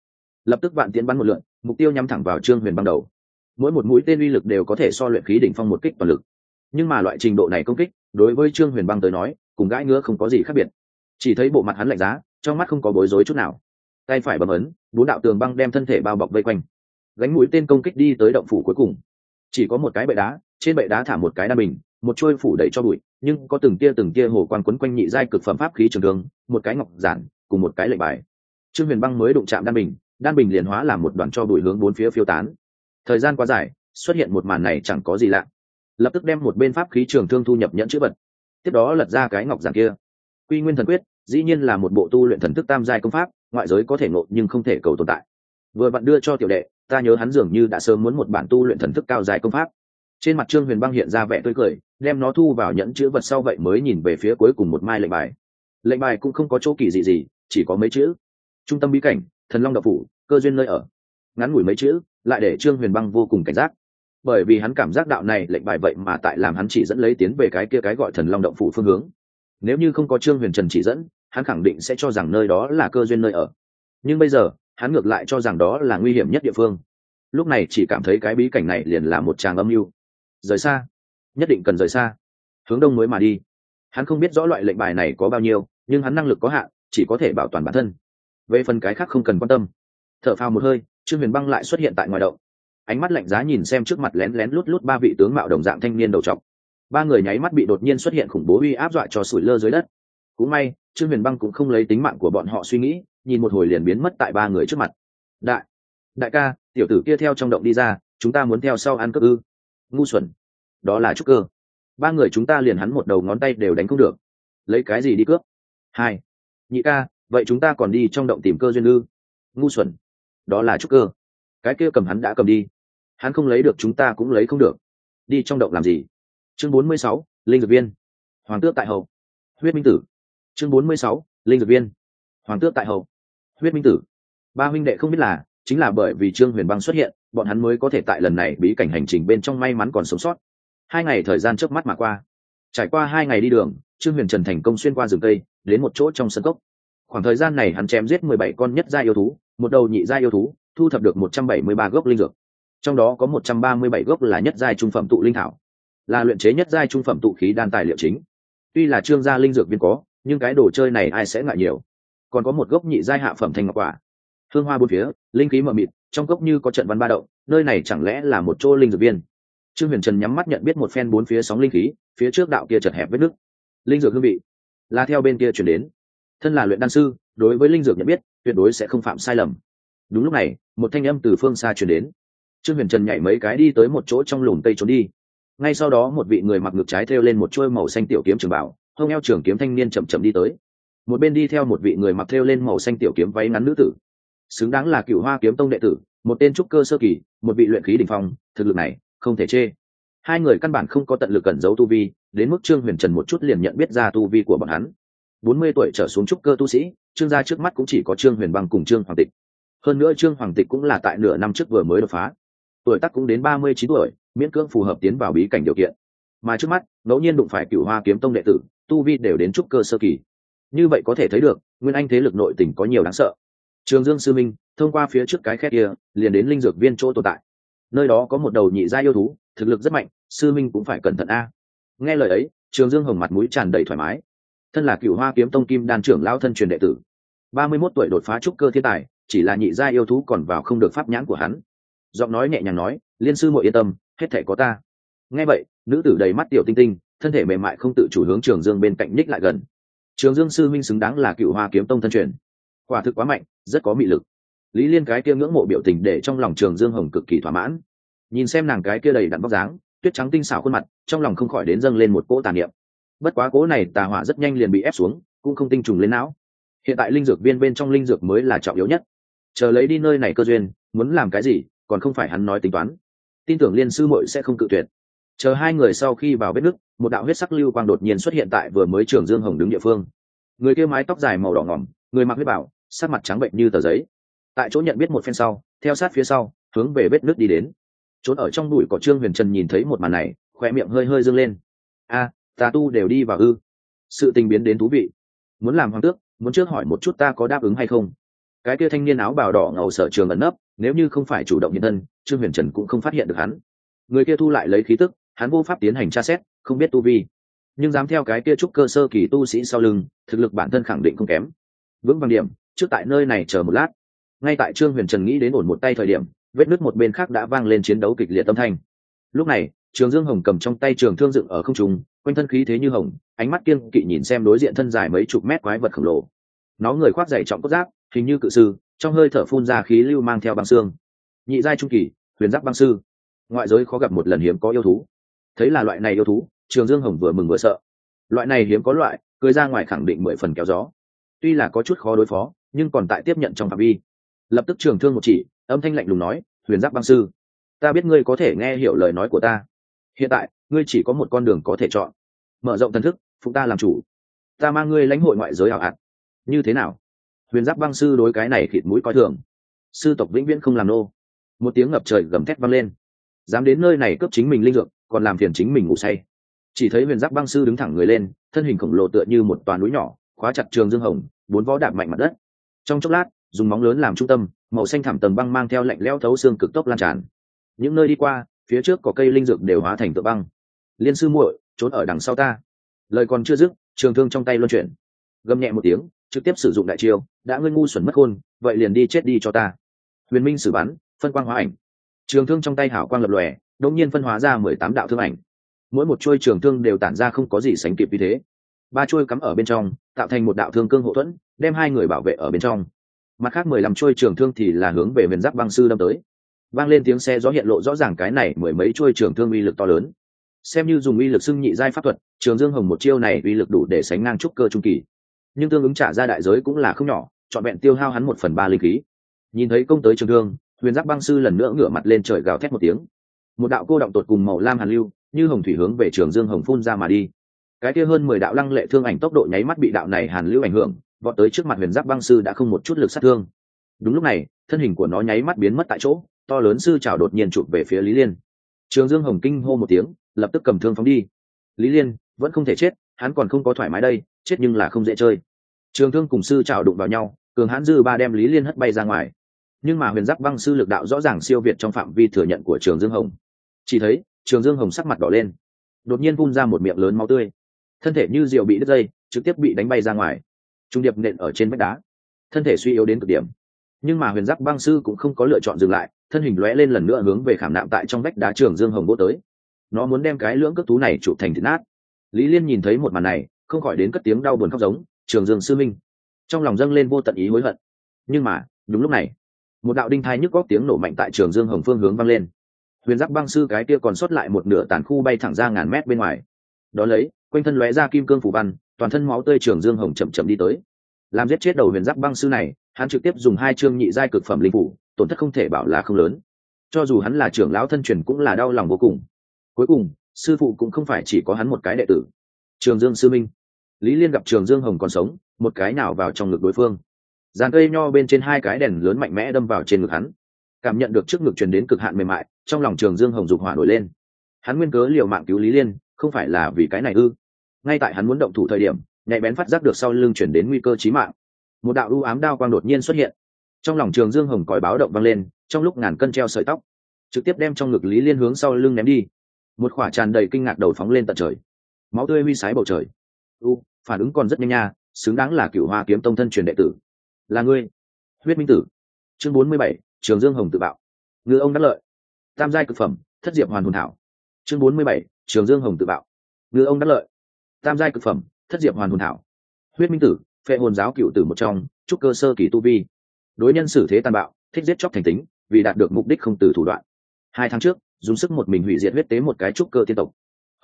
Lập tức vạn tiến bắn một lượn, mục tiêu nhắm thẳng vào trương huyền băng đầu. Mỗi một mũi tên uy lực đều có thể so luyện khí đỉnh phong một kích toàn lực. Nhưng mà loại trình độ này công kích đối với trương huyền băng tới nói, cùng gãi ngứa không có gì khác biệt. Chỉ thấy bộ mặt hắn lạnh giá, trong mắt không có bối rối chút nào. Tay phải bấm ấn, bốn đạo tường băng đem thân thể bao bọc vây quanh. Gánh mũi tên công kích đi tới động phủ cuối cùng. Chỉ có một cái bệ đá, trên bệ đá thả một cái đan bình, một trôi phủ đầy cho bụi, nhưng có từng tia từng tia hồ quan quấn quanh nhị giai cực phẩm pháp khí trường đường một cái ngọc giản, cùng một cái lệnh bài. Trương huyền băng mới đụng chạm đan bình đan bình liền hóa làm một đoàn cho bụi hướng bốn phía phiêu tán. Thời gian quá dài, xuất hiện một màn này chẳng có gì lạ lập tức đem một bên pháp khí trường thương thu nhập nhẫn chữ vật. Tiếp đó lật ra cái ngọc giản kia. Quy nguyên thần quyết, dĩ nhiên là một bộ tu luyện thần thức tam giai công pháp, ngoại giới có thể ngộ nhưng không thể cầu tồn tại. Vừa vặn đưa cho tiểu đệ, ta nhớ hắn dường như đã sớm muốn một bản tu luyện thần thức cao dài công pháp. Trên mặt trương huyền băng hiện ra vẻ tươi cười, đem nó thu vào nhẫn chữ vật sau vậy mới nhìn về phía cuối cùng một mai lệnh bài. Lệnh bài cũng không có chỗ kỳ dị gì, chỉ có mấy chữ. Trung tâm bí cảnh, thần long đậu phủ, cơ duyên nơi ở. Ngắn ngủi mấy chữ, lại để trương huyền băng vô cùng cảnh giác bởi vì hắn cảm giác đạo này lệnh bài vậy mà tại làm hắn chỉ dẫn lấy tiến về cái kia cái gọi thần long động phủ phương hướng. Nếu như không có trương huyền trần chỉ dẫn, hắn khẳng định sẽ cho rằng nơi đó là cơ duyên nơi ở. Nhưng bây giờ, hắn ngược lại cho rằng đó là nguy hiểm nhất địa phương. Lúc này chỉ cảm thấy cái bí cảnh này liền là một tràng âm mưu. Rời xa. Nhất định cần rời xa. Hướng đông mới mà đi. Hắn không biết rõ loại lệnh bài này có bao nhiêu, nhưng hắn năng lực có hạn, chỉ có thể bảo toàn bản thân. Về phần cái khác không cần quan tâm. T h ở phao một hơi, trương huyền băng lại xuất hiện tại ngoài động ánh mắt lạnh giá nhìn xem trước mặt lén lén lút lút ba vị tướng mạo đồng dạng thanh niên đầu trọc. Ba người nháy mắt bị đột nhiên xuất hiện khủng bố uy áp dọa cho sủi lơ dưới đất. Cũng may, trương huyền băng cũng không lấy tính mạng của bọn họ suy nghĩ, nhìn một hồi liền biến mất tại ba người trước mặt. Đại đại ca, tiểu tử kia theo trong động đi ra, chúng ta muốn theo sau ăn cướp ư? Ngu xuẩn, đó là trúc cơ. Ba người chúng ta liền hắn một đầu ngón tay đều đánh không được. Lấy cái gì đi cướp? Hai, nhị ca, vậy chúng ta còn đi trong động tìm cơ duyên ư? Ngu xuẩn, đó là trúc cơ. Cái kia cầm hắn đã cầm đi hắn không lấy được chúng ta cũng lấy không được. Đi trong động làm gì? Chương bốn mươi sáu, linh dược viên. Hoàng tước tại hậu huyết minh tử. Chương bốn mươi sáu, linh dược viên. Hoàng tước tại hậu huyết minh tử. Ba huynh đệ không biết là, chính là bởi vì trương huyền băng xuất hiện, bọn hắn mới có thể tại lần này bí cảnh hành trình bên trong may mắn còn sống sót. Hai ngày thời gian trước mắt mà qua. Trải qua hai ngày đi đường, trương huyền trần thành công xuyên qua rừng cây, đến một chỗ trong sân cốc. Khoảng thời gian này hắn chém giết mười bảy con nhất gia yêu thú, một đầu nhị gia yêu thú, thu thập được một trăm bảy mươi ba gốc linh dược trong đó có một trăm ba mươi bảy gốc là nhất giai trung phẩm tụ linh thảo, là luyện chế nhất giai trung phẩm tụ khí đan tài liệu chính. Tuy là trương gia linh dược viên có, nhưng cái đồ chơi này ai sẽ ngại nhiều. Còn có một gốc nhị giai hạ phẩm thành ngọc quả, hương hoa bốn phía, linh khí mờ mịt, trong gốc như có trận văn ba động, nơi này chẳng lẽ là một chỗ linh dược viên? Trương huyền trần nhắm mắt nhận biết một phen bốn phía sóng linh khí, phía trước đạo kia chật hẹp vết nước linh dược hương vị, là theo bên kia chuyển đến. Thân là luyện đan sư, đối với linh dược nhận biết, tuyệt đối sẽ không phạm sai lầm. Đúng lúc này, một thanh âm từ phương xa chuyển đến trương huyền trần nhảy mấy cái đi tới một chỗ trong lùm cây trốn đi. Ngay sau đó một vị người mặc ngực trái thêu lên một chuôi màu xanh tiểu kiếm trường bảo, hông eo trường kiếm thanh niên chậm chậm đi tới. Một bên đi theo một vị người mặc thêu lên màu xanh tiểu kiếm váy ngắn nữ tử. Xứng đáng là cựu hoa kiếm tông đệ tử, một tên trúc cơ sơ kỳ, một vị luyện khí đình phong, thực lực này, không thể chê. Hai người căn bản không có tận lực cẩn giấu tu vi, đến mức trương huyền trần một chút liền nhận biết ra tu vi của bọn hắn. Bốn mươi tuổi trở xuống trúc cơ tu sĩ, trương gia trước mắt cũng chỉ có trương huyền băng cùng trương hoàng tịch. Hơn nữa trương hoàng tịch cũng là tại nửa năm trước vừa mới đột phá tuổi tác cũng đến ba mươi chín tuổi, miễn cưỡng phù hợp tiến vào bí cảnh điều kiện. Mà trước mắt, ngẫu nhiên đụng phải cựu hoa kiếm tông đệ tử, tu vi đều đến trúc cơ sơ kỳ. Như vậy có thể thấy được, nguyên anh thế lực nội tỉnh có nhiều đáng sợ. Trường dương sư minh, thông qua phía trước cái khét kia, liền đến linh dược viên chỗ tồn tại. Nơi đó có một đầu nhị gia yêu thú, thực lực rất mạnh, sư minh cũng phải cẩn thận a. Nghe lời ấy, trường dương hồng mặt mũi tràn đầy thoải mái. Thân là cựu hoa kiếm tông kim đan trưởng lao thân truyền đệ tử. ba mươi mốt tuổi đột phá trúc cơ thiên tài, chỉ là nhị gia yêu thú còn vào không được pháp nhãn của hắn giọng nói nhẹ nhàng nói, liên sư muội yên tâm, hết thể có ta. Nghe vậy, nữ tử đầy mắt tiểu tinh tinh, thân thể mềm mại không tự chủ hướng trường dương bên cạnh ních lại gần. Trường dương sư minh xứng đáng là cựu hoa kiếm tông thân truyền. Quả thực quá mạnh, rất có mị lực. Lý liên cái kia ngưỡng mộ biểu tình để trong lòng trường dương hồng cực kỳ thỏa mãn. Nhìn xem nàng cái kia đầy đặn bóc dáng, tuyết trắng tinh xảo khuôn mặt, trong lòng không khỏi đến dâng lên một cỗ tà niệm. Bất quá cỗ này tà hỏa rất nhanh liền bị ép xuống, cũng không tinh trùng lên não. Hiện tại linh dược viên bên trong linh dược mới là trọng yếu nhất. Chờ lấy đi nơi này cơ duyên, muốn làm cái gì còn không phải hắn nói tính toán. Tin tưởng liên sư muội sẽ không cự tuyệt. Chờ hai người sau khi vào vết nước một đạo huyết sắc lưu quang đột nhiên xuất hiện tại vừa mới trường dương hồng đứng địa phương. Người kia mái tóc dài màu đỏ ngỏm người mặc huyết bảo sắc mặt trắng bệnh như tờ giấy. Tại chỗ nhận biết một phen sau theo sát phía sau hướng về vết nước đi đến. Trốn ở trong bụi có trương huyền trần nhìn thấy một màn này khoe miệng hơi hơi dâng lên. A à, tà tu đều đi vào ư? Sự tình biến đến thú vị. Muốn làm hoàng tước muốn trước hỏi một chút ta có đáp ứng hay không? Cái kia thanh niên áo bào đỏ ngầu sở trường ẩn nấp nếu như không phải chủ động hiện thân, trương huyền trần cũng không phát hiện được hắn. Người kia thu lại lấy khí tức, hắn vô pháp tiến hành tra xét, không biết tu vi. Nhưng dám theo cái kia trúc cơ sơ kỳ tu sĩ sau lưng, thực lực bản thân khẳng định không kém. Vững vàng điểm, trước tại nơi này chờ một lát. Ngay tại trương huyền trần nghĩ đến ổn một tay thời điểm, vết nứt một bên khác đã vang lên chiến đấu kịch liệt tâm thanh. Lúc này, trường dương hồng cầm trong tay trường thương dựng ở không trung, quanh thân khí thế như hồng, ánh mắt kiên kỵ nhìn xem đối diện thân dài mấy chục mét quái vật khổng lồ. Nó người khoác dày trọng cốt giáp, hình như cự sư trong hơi thở phun ra khí lưu mang theo băng xương. Nhị giai trung kỳ, huyền giáp băng sư. Ngoại giới khó gặp một lần hiếm có yêu thú. Thấy là loại này yêu thú, trường dương hồng vừa mừng vừa sợ. Loại này hiếm có loại, cười ra ngoài khẳng định mười phần kéo gió. Tuy là có chút khó đối phó, nhưng còn tại tiếp nhận trong phạm vi. Lập tức trường thương một chỉ, âm thanh lạnh lùng nói, huyền giáp băng sư, ta biết ngươi có thể nghe hiểu lời nói của ta. Hiện tại, ngươi chỉ có một con đường có thể chọn. Mở rộng thần thức, phụ ta làm chủ. Ta mang ngươi lãnh hội ngoại giới hảo hạn như thế nào? Huyền giáp băng sư đối cái này khịt mũi coi thường. Sư tộc vĩnh viễn không làm nô. Một tiếng ngập trời gầm thét vang lên. Dám đến nơi này cướp chính mình linh dược, còn làm phiền chính mình ngủ say. Chỉ thấy huyền giáp băng sư đứng thẳng người lên, thân hình khổng lồ tựa như một toàn núi nhỏ, khóa chặt trường dương hồng, bốn vó đạp mạnh mặt đất. Trong chốc lát, dùng móng lớn làm trung tâm, màu xanh thảm tầng băng mang theo lạnh leo thấu xương cực tốc lan tràn. Những nơi đi qua, phía trước có cây linh dược đều hóa thành tựa băng. Liên sư muội, trốn ở đằng sau ta. Lời còn chưa dứt, trường thương trong tay luân chuyển. Gầm nhẹ một tiếng trực tiếp sử dụng đại chiêu, đã ngươi ngu xuẩn mất khôn vậy liền đi chết đi cho ta. Huyền minh xử bắn, phân quang hóa ảnh. Trường thương trong tay hảo quang lập lòe, đột nhiên phân hóa ra mười tám đạo thương ảnh. Mỗi một chuôi trường thương đều tản ra không có gì sánh kịp vì thế. Ba chuôi cắm ở bên trong, tạo thành một đạo thương cương hậu thuẫn, đem hai người bảo vệ ở bên trong. Mặt khác mười lăm chuôi trường thương thì là hướng về miền giáp băng sư đâm tới. Vang lên tiếng xe gió hiện lộ rõ ràng cái này mười mấy chuôi trường thương uy lực to lớn. Xem như dùng uy lực xưng nhị giai pháp thuật, trường dương hồng một chiêu này uy lực đủ để sánh ngang trúc cơ trung kỳ nhưng tương ứng trả ra đại giới cũng là không nhỏ, trọn vẹn tiêu hao hắn một phần ba linh khí. Nhìn thấy công tới trường thương, huyền giác băng sư lần nữa ngửa mặt lên trời gào thét một tiếng. Một đạo cô động tột cùng màu lam hàn lưu, như hồng thủy hướng về trường dương hồng phun ra mà đi. Cái kia hơn mười đạo lăng lệ thương ảnh tốc độ nháy mắt bị đạo này hàn lưu ảnh hưởng, vọt tới trước mặt huyền giác băng sư đã không một chút lực sát thương. Đúng lúc này, thân hình của nó nháy mắt biến mất tại chỗ, to lớn sư trào đột nhiên chụp về phía lý liên. Trường dương hồng kinh hô một tiếng, lập tức cầm thương phóng đi. Lý liên, vẫn không thể chết hắn còn không có thoải mái đây, chết nhưng là không dễ chơi. Trường thương cùng sư trào đụng vào nhau, cường hãn dư ba đem lý liên hất bay ra ngoài. Nhưng mà huyền giáp băng sư lực đạo rõ ràng siêu việt trong phạm vi thừa nhận của trường dương hồng. Chỉ thấy, trường dương hồng sắc mặt đỏ lên. Đột nhiên vung ra một miệng lớn máu tươi. Thân thể như rượu bị đứt dây, trực tiếp bị đánh bay ra ngoài. Trung điệp nện ở trên vách đá. Thân thể suy yếu đến cực điểm. Nhưng mà huyền giáp băng sư cũng không có lựa chọn dừng lại, thân hình lóe lên lần nữa hướng về khảm nạm tại trong vách đá trường dương hồng vô tới. Nó muốn đem cái lưỡng cất tú này chụp thành thịt nát lý liên nhìn thấy một màn này, không khỏi đến cất tiếng đau buồn khóc giống, trường dương sư minh. Trong lòng dâng lên vô tận ý hối hận. Nhưng mà, đúng lúc này, một đạo đinh thai nhức góc tiếng nổ mạnh tại trường dương hồng phương hướng vang lên. Huyền giáp băng sư cái kia còn sót lại một nửa tàn khu bay thẳng ra ngàn mét bên ngoài. Đó lấy, quanh thân lóe ra kim cương phủ văn, toàn thân máu tươi trường dương hồng chậm chậm đi tới. Làm giết chết đầu huyền giáp băng sư này, hắn trực tiếp dùng hai chương nhị giai cực phẩm linh phủ, tổn thất không thể bảo là không lớn. Cho dù hắn là trưởng lão thân truyền cũng là đau lòng vô cùng. Cuối cùng sư phụ cũng không phải chỉ có hắn một cái đệ tử. Trường dương sư minh. Lý liên gặp trường dương hồng còn sống, một cái nào vào trong ngực đối phương. Dàn cây nho bên trên hai cái đèn lớn mạnh mẽ đâm vào trên ngực hắn. Cảm nhận được trước ngực truyền đến cực hạn mềm mại, trong lòng trường dương hồng dục hỏa nổi lên. Hắn nguyên cớ liều mạng cứu lý liên, không phải là vì cái này ư? Ngay tại hắn muốn động thủ thời điểm, nhạy bén phát giác được sau lưng chuyển đến nguy cơ chí mạng. Một đạo ưu ám đao quang đột nhiên xuất hiện. Trong lòng trường dương hồng còi báo động vang lên, trong lúc ngàn cân treo sợi tóc, trực tiếp đem trong ngực lý liên hướng sau lưng ném đi một khỏa tràn đầy kinh ngạc đầu phóng lên tận trời. Máu tươi huy sái bầu trời. U, phản ứng còn rất nhanh nha, xứng đáng là cựu hoa kiếm tông thân truyền đệ tử. Là ngươi. Huyết minh tử. Chương bốn mươi bảy, trường dương hồng tự bạo. Ngư ông đắc lợi. Tam giai cực phẩm, thất diệp hoàn hồn thảo. Chương bốn mươi bảy, trường dương hồng tự bạo. Ngư ông đắc lợi. Tam giai cực phẩm, thất diệp hoàn hồn thảo. Huyết minh tử, phệ hồn giáo cựu tử một trong, trúc cơ sơ kỳ tu vi. Đối nhân xử thế tàn bạo, thích giết chóc thành tính, vì đạt được mục đích không từ thủ đoạn. Hai tháng trước dùng sức một mình hủy diệt huyết tế một cái trúc cơ tiên tộc.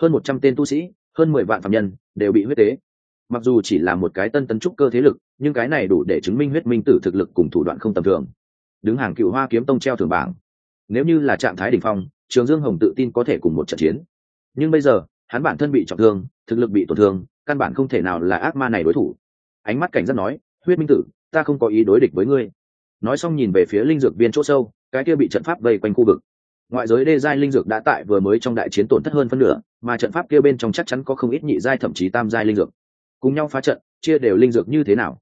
Hơn một trăm tên tu sĩ, hơn mười vạn phạm nhân đều bị huyết tế. Mặc dù chỉ là một cái tân tân trúc cơ thế lực, nhưng cái này đủ để chứng minh huyết minh tử thực lực cùng thủ đoạn không tầm thường. Đứng hàng cựu hoa kiếm tông treo thường bảng. Nếu như là trạng thái đ ỉ n h phong, trường dương hồng tự tin có thể cùng một trận chiến. Nhưng bây giờ, hắn bản thân bị trọng thương, thực lực bị tổn thương, căn bản không thể nào là ác ma này đối thủ. Ánh mắt cảnh giác nói, huyết minh tử, ta không có ý đối địch với ngươi. Nói xong nhìn về phía linh dược viên chỗ sâu, cái kia bị trận pháp vây quanh khu vực ngoại giới đê giai linh dược đã tại vừa mới trong đại chiến tổn thất hơn phân nửa, mà trận pháp kia bên trong chắc chắn có không ít nhị giai thậm chí tam giai linh dược. Cùng nhau phá trận, chia đều linh dược như thế nào?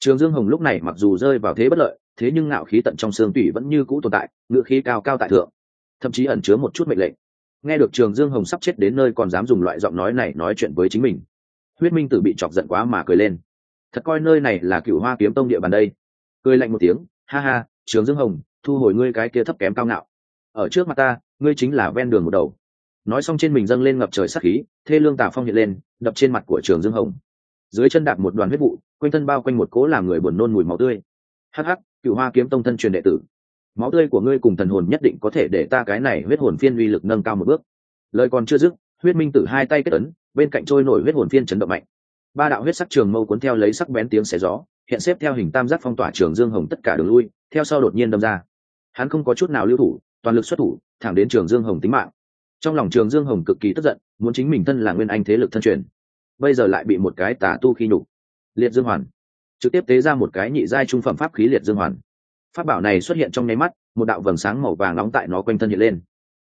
Trường dương hồng lúc này mặc dù rơi vào thế bất lợi, thế nhưng ngạo khí tận trong xương tủy vẫn như cũ tồn tại ngựa khí cao cao tại thượng, thậm chí ẩn chứa một chút mệnh lệnh. Nghe được trường dương hồng sắp chết đến nơi còn dám dùng loại giọng nói này nói chuyện với chính mình. Huyết minh tử bị chọc giận quá mà cười lên. Thật coi nơi này là cựu hoa kiếm tông địa bàn đây. Cười lạnh một tiếng, ha ha, trường dương hồng, thu hồi ngươi cái kia thấp kém cao ngạo ở trước mặt ta, ngươi chính là ven đường một đầu. Nói xong trên mình dâng lên ngập trời sắc khí, thê lương tà phong hiện lên, đập trên mặt của trường dương hồng. Dưới chân đạp một đoàn huyết vụ, quanh thân bao quanh một cố làm người buồn nôn mùi máu tươi. Hh cựu hoa kiếm tông thân truyền đệ tử. Máu tươi của ngươi cùng thần hồn nhất định có thể để ta cái này huyết hồn phiên uy lực nâng cao một bước. Lời còn chưa dứt, huyết minh tử hai tay kết ấn, bên cạnh trôi nổi huyết hồn phiên chấn động mạnh. Ba đạo huyết sắc trường mâu cuốn theo lấy sắc bén tiếng xé gió, hiện xếp theo hình tam giác phong tỏa trường dương hồng tất cả đường lui, theo sau đột nhiên đâm ra. Hắn không có chút nào lưu thủ toàn lực xuất thủ, thẳng đến trường dương hồng tính mạng. Trong lòng trường dương hồng cực kỳ tức giận, muốn chính mình thân là nguyên anh thế lực thân truyền. Bây giờ lại bị một cái tà tu khi nhục. Liệt dương hoàn. Trực tiếp tế ra một cái nhị giai trung phẩm pháp khí liệt dương hoàn. Pháp bảo này xuất hiện trong nháy mắt, một đạo vầng sáng màu vàng nóng tại nó quanh thân hiện lên.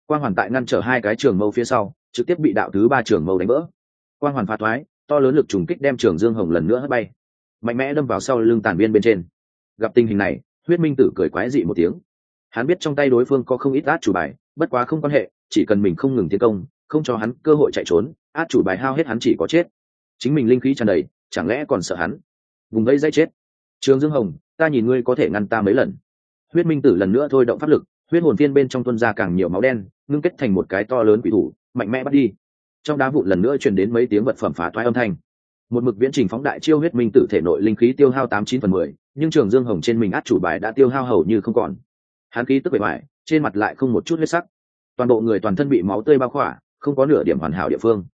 Quang hoàn tại ngăn trở hai cái trường mâu phía sau, trực tiếp bị đạo thứ ba trường mâu đánh vỡ. Quang hoàn phá thoái, to lớn lực trùng kích đem trường dương hồng lần nữa hất bay. Mạnh mẽ đâm vào sau lưng tàn viên bên trên. Gặp tình hình này, huyết minh tử cười quái dị một tiếng hắn biết trong tay đối phương có không ít át chủ bài, bất quá không quan hệ, chỉ cần mình không ngừng tiến công, không cho hắn cơ hội chạy trốn, át chủ bài hao hết hắn chỉ có chết. Chính mình linh khí tràn đầy, chẳng lẽ còn sợ hắn? Vùng gây dây chết. Trường dương hồng, ta nhìn ngươi có thể ngăn ta mấy lần. Huyết minh tử lần nữa thôi động pháp lực, huyết hồn phiên bên trong tuân ra càng nhiều máu đen, ngưng kết thành một cái to lớn quỷ thủ, mạnh mẽ bắt đi. Trong đá vụn lần nữa truyền đến mấy tiếng vật phẩm phá thoái âm thanh. Một mực viễn trình phóng đại chiêu huyết minh tử thể nội linh khí tiêu hao tám chín phần mười, nhưng trường dương hồng trên mình át chủ bài đã tiêu hao hầu như không còn hắn khí tức bề ngoài, trên mặt lại không một chút huyết sắc. Toàn bộ người toàn thân bị máu tươi bao khỏa, không có nửa điểm hoàn hảo địa phương.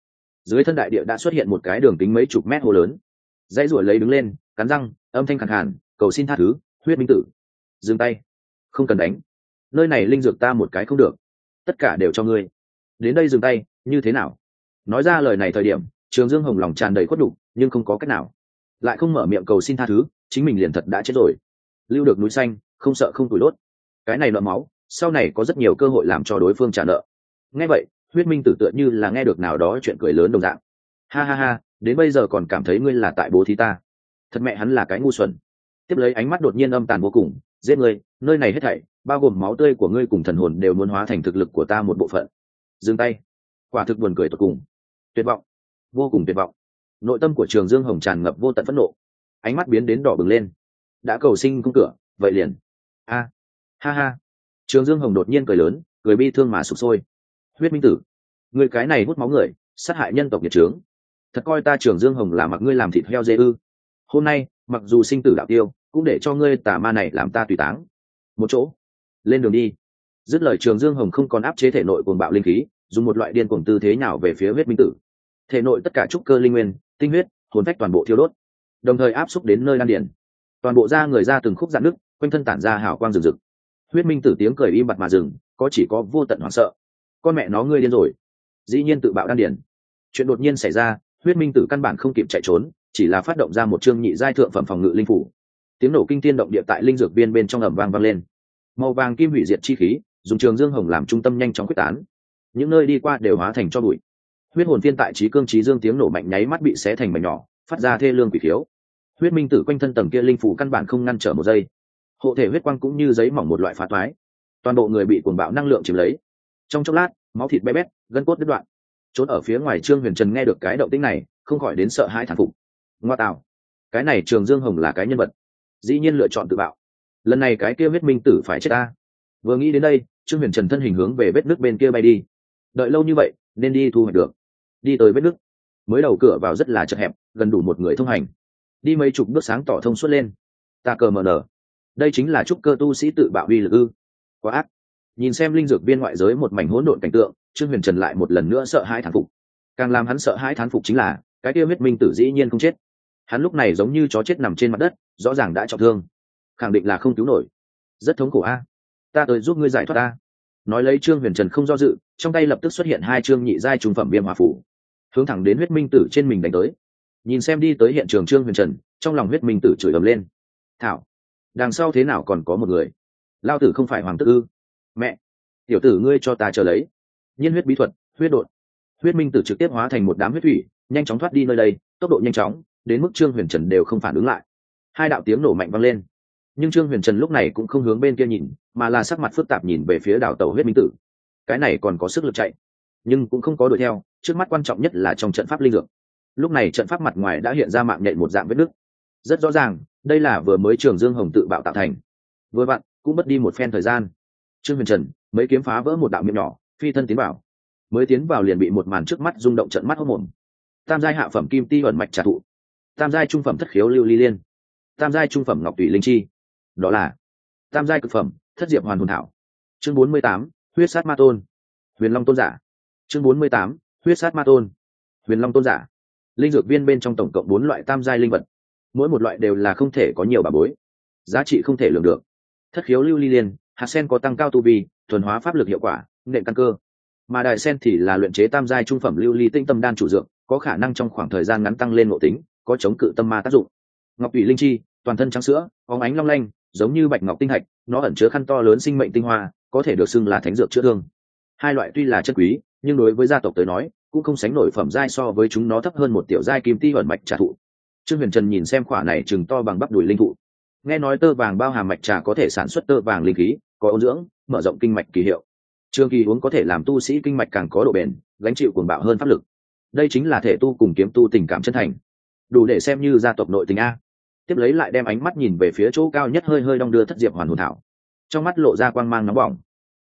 Dưới thân đại địa đã xuất hiện một cái đường kính mấy chục mét hồ lớn. Dãy ruổi lấy đứng lên, cắn răng, âm thanh khẳng hẳn cầu xin tha thứ, huyết minh tử. Dừng tay. Không cần đánh. Nơi này linh dược ta một cái không được. Tất cả đều cho ngươi. Đến đây dừng tay, như thế nào? Nói ra lời này thời điểm, trường dương hồng lòng tràn đầy khuất đục nhưng không có cách nào. Lại không mở miệng cầu xin tha thứ, chính mình liền thật đã chết rồi. Lưu được núi xanh, không sợ không tủi đốt cái này nợ máu, sau này có rất nhiều cơ hội làm cho đối phương trả nợ. Nghe vậy, huyết minh tử tựa như là nghe được nào đó chuyện cười lớn đồng dạng. Ha ha ha, đến bây giờ còn cảm thấy ngươi là tại bố thí ta. Thật mẹ hắn là cái ngu xuẩn. Tiếp lấy ánh mắt đột nhiên âm tàn vô cùng, giết ngươi, nơi này hết thảy, bao gồm máu tươi của ngươi cùng thần hồn đều muốn hóa thành thực lực của ta một bộ phận. Dừng tay. Quả thực buồn cười tột cùng. Tuyệt vọng. Vô cùng tuyệt vọng. Nội tâm của trường dương hồng tràn ngập vô tận phẫn nộ. Ánh mắt biến đến đỏ bừng lên. Đã cầu sinh cung cửa, vậy liền. A ha ha. Trường dương hồng đột nhiên cười lớn, cười bi thương mà sụp sôi. Huyết minh tử, người cái này hút máu người, sát hại nhân tộc nhiệt trướng. Thật coi ta trường dương hồng là mặc ngươi làm thịt heo dê ư. Hôm nay, mặc dù sinh tử đạo tiêu, cũng để cho ngươi tà ma này làm ta tùy táng. Một chỗ. Lên đường đi. Dứt lời trường dương hồng không còn áp chế thể nội cuồng bạo linh khí, dùng một loại điên cuồng tư thế nào về phía huyết minh tử. Thể nội tất cả trúc cơ linh nguyên, tinh huyết, hồn phách toàn bộ thiêu đốt, đồng thời áp xúc đến nơi đan điển toàn bộ da người ra từng khúc dạn nước quanh thân tản ra hào quang rừng rực huyết minh tử tiếng cười im bặt mà dừng, có chỉ có vô tận hoảng sợ. Con mẹ nó ngươi điên rồi. Dĩ nhiên tự bạo đan điển chuyện đột nhiên xảy ra, huyết minh tử căn bản không kịp chạy trốn, chỉ là phát động ra một chương nhị giai thượng phẩm phòng ngự linh phủ. Tiếng nổ kinh tiên động địa tại linh dược viên bên trong ẩm vang vang lên. Màu vàng kim hủy diệt chi khí, dùng trường dương hồng làm trung tâm nhanh chóng quyết tán. Những nơi đi qua đều hóa thành cho bụi. Huyết hồn phiên tại trí cương trí dương tiếng nổ mạnh nháy mắt bị xé thành mảnh nhỏ, phát ra thê lương quỷ thiếu huyết minh tử quanh thân tầng kia linh phủ căn bản không ngăn trở một giây hộ thể huyết quang cũng như giấy mỏng một loại phá toái. Toàn bộ người bị cuồng bạo năng lượng chiếm lấy. Trong chốc lát, máu thịt bé bét, gân cốt đứt đoạn. Trốn ở phía ngoài trương huyền trần nghe được cái động tĩnh này, không khỏi đến sợ hãi thản phục. Ngoa tạo. Cái này trường dương hồng là cái nhân vật. Dĩ nhiên lựa chọn tự bạo. Lần này cái kia huyết minh tử phải chết ta. Vừa nghĩ đến đây, trương huyền trần thân hình hướng về vết nước bên kia bay đi. Đợi lâu như vậy, nên đi thu hoạch được. Đi tới vết nước. Mới đầu cửa vào rất là chật hẹp, gần đủ một người thông hành. Đi mấy chục bước sáng tỏ thông suốt lên. Ta cờ mờ nở đây chính là trúc cơ tu sĩ tự bạo uy lực ư? Quá ác. Nhìn xem linh dược viên ngoại giới một mảnh hỗn độn cảnh tượng, trương huyền trần lại một lần nữa sợ hãi thán phục. Càng làm hắn sợ hãi thán phục chính là, cái tiêu huyết minh tử dĩ nhiên không chết. Hắn lúc này giống như chó chết nằm trên mặt đất, rõ ràng đã trọng thương. Khẳng định là không cứu nổi. Rất thống khổ a. Ta tới giúp ngươi giải thoát ta. Nói lấy trương huyền trần không do dự, trong tay lập tức xuất hiện hai trương nhị giai trùng phẩm viêm hòa phủ. Hướng thẳng đến huyết minh tử trên mình đánh tới. Nhìn xem đi tới hiện trường trương huyền trần, trong lòng huyết minh tử chửi ầm lên. Thảo đằng sau thế nào còn có một người? Lao tử không phải hoàng tức ư. Mẹ, tiểu tử ngươi cho ta chờ lấy. Nhiên huyết bí thuật, huyết đột. Huyết minh tử trực tiếp hóa thành một đám huyết thủy, nhanh chóng thoát đi nơi đây, tốc độ nhanh chóng, đến mức trương huyền trần đều không phản ứng lại. Hai đạo tiếng nổ mạnh vang lên. Nhưng trương huyền trần lúc này cũng không hướng bên kia nhìn, mà là sắc mặt phức tạp nhìn về phía đảo tàu huyết minh tử. Cái này còn có sức lực chạy, nhưng cũng không có đuổi theo, trước mắt quan trọng nhất là trong trận pháp linh dược. Lúc này trận pháp mặt ngoài đã hiện ra mạng nhện một dạng vết nứt rất rõ ràng, đây là vừa mới trường dương hồng tự bạo tạo thành. Vừa vặn, cũng mất đi một phen thời gian. Trương huyền trần, mấy kiếm phá vỡ một đạo miệng nhỏ, phi thân tiến vào. mới tiến vào liền bị một màn trước mắt rung động trận mắt hốc mồm tam giai hạ phẩm kim ti ẩn mạch trà thụ tam giai trung phẩm thất khiếu lưu ly liên. Tam giai trung phẩm ngọc tùy linh chi. Đó là tam giai cực phẩm, thất diệp hoàn hồn thảo. Chương bốn mươi tám, huyết sát ma tôn. Huyền long tôn giả. Chương bốn mươi tám, huyết sát ma tôn. Huyền long tôn giả. Linh dược viên bên trong tổng cộng bốn loại tam giai linh vật mỗi một loại đều là không thể có nhiều bà bối. Giá trị không thể lường được. Thất khiếu lưu ly liên, hạt sen có tăng cao tu vi, thuần hóa pháp lực hiệu quả nện căn cơ. Mà đại sen thì là luyện chế tam giai trung phẩm lưu ly tinh tâm đan chủ dược, có khả năng trong khoảng thời gian ngắn tăng lên ngộ tính, có chống cự tâm ma tác dụng. Ngọc ủy linh chi, toàn thân trắng sữa, có ánh long lanh, giống như bạch ngọc tinh hạch, nó ẩn chứa khăn to lớn sinh mệnh tinh hoa, có thể được xưng là thánh dược chữa thương. Hai loại tuy là chất quý, nhưng đối với gia tộc tới nói, cũng không sánh nổi phẩm giai so với chúng nó thấp hơn một tiểu giai kim ti ẩn mạch trả thụ trương huyền trần nhìn xem khỏa này chừng to bằng bắp đùi linh thụ. Nghe nói tơ vàng bao hàm mạch trà có thể sản xuất tơ vàng linh khí, có ôn dưỡng, mở rộng kinh mạch kỳ hiệu. Trường kỳ uống có thể làm tu sĩ kinh mạch càng có độ bền, gánh chịu cuồng bạo hơn pháp lực. Đây chính là thể tu cùng kiếm tu tình cảm chân thành. Đủ để xem như gia tộc nội tình a. Tiếp lấy lại đem ánh mắt nhìn về phía chỗ cao nhất hơi hơi đong đưa thất diệp hoàn hồn thảo. Trong mắt lộ ra quang mang nóng bỏng.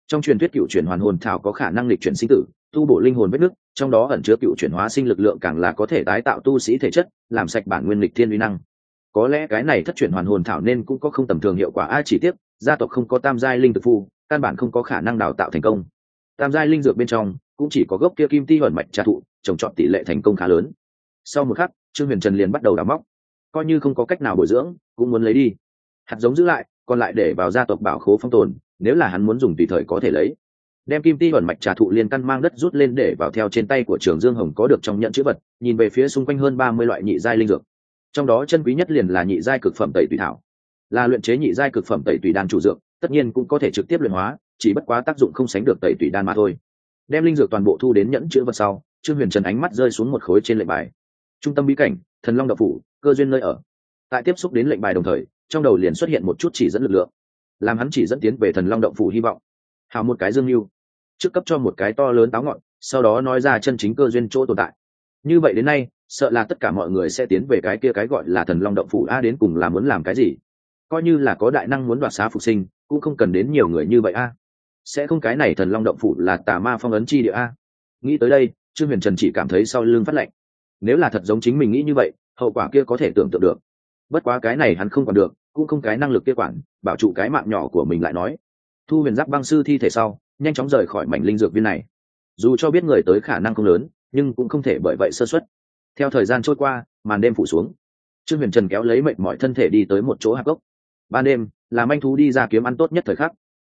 Trong truyền thuyết cựu chuyển hoàn hồn thảo có khả năng lịch chuyển sinh tử, tu bổ linh hồn vết nứt trong đó ẩn chứa cựu chuyển hóa sinh lực lượng càng là có thể tái tạo tu sĩ thể chất, làm sạch bản nguyên lịch thiên uy năng. Có lẽ cái này thất chuyển hoàn hồn thảo nên cũng có không tầm thường hiệu quả. Ai chỉ tiếc, gia tộc không có tam giai linh thực phu, căn bản không có khả năng đào tạo thành công. Tam giai linh dược bên trong, cũng chỉ có gốc kia kim ti hẩn mạch trà thụ, trồng trọt tỷ lệ thành công khá lớn. Sau một khắc, trương huyền trần liền bắt đầu đào móc. Coi như không có cách nào bồi dưỡng, cũng muốn lấy đi. Hạt giống giữ lại, còn lại để vào gia tộc bảo khố phong tồn, nếu là hắn muốn dùng tùy thời có thể lấy đem kim ti ẩn mạch trà thụ liên căn mang đất rút lên để vào theo trên tay của trường dương hồng có được trong nhận chữ vật, nhìn về phía xung quanh hơn ba mươi loại nhị giai linh dược. Trong đó chân quý nhất liền là nhị giai cực phẩm tẩy tùy thảo. Là luyện chế nhị giai cực phẩm tẩy tùy đan chủ dược, tất nhiên cũng có thể trực tiếp luyện hóa, chỉ bất quá tác dụng không sánh được tẩy tùy đan mà thôi. Đem linh dược toàn bộ thu đến nhẫn chữ vật sau, trương huyền trần ánh mắt rơi xuống một khối trên lệnh bài. Trung tâm bí cảnh, thần long đậu phủ, cơ duyên nơi ở. Tại tiếp xúc đến lệnh bài đồng thời, trong đầu liền xuất hiện một chút chỉ dẫn lực lượng. Làm hắn chỉ dẫn tiến về thần long động phủ hy vọng. Hào một cái dương mưu trước cấp cho một cái to lớn táo ngọn, sau đó nói ra chân chính cơ duyên chỗ tồn tại. Như vậy đến nay, sợ là tất cả mọi người sẽ tiến về cái kia cái gọi là thần long động phủ a đến cùng là muốn làm cái gì? Coi như là có đại năng muốn đoạt xá phục sinh, cũng không cần đến nhiều người như vậy a. Sẽ không cái này thần long động phủ là tà ma phong ấn chi địa a. Nghĩ tới đây, trương huyền trần chỉ cảm thấy sau lưng phát lạnh. Nếu là thật giống chính mình nghĩ như vậy, hậu quả kia có thể tưởng tượng được. Bất quá cái này hắn không còn được, cũng không cái năng lực kia quản, bảo trụ cái mạng nhỏ của mình lại nói. Thu huyền giáp băng sư thi thể sau nhanh chóng rời khỏi mảnh linh dược viên này. Dù cho biết người tới khả năng không lớn, nhưng cũng không thể bởi vậy sơ xuất theo thời gian trôi qua, màn đêm phủ xuống. Trương huyền trần kéo lấy mệnh mọi thân thể đi tới một chỗ hạp gốc. Ban đêm là manh thú đi ra kiếm ăn tốt nhất thời khắc.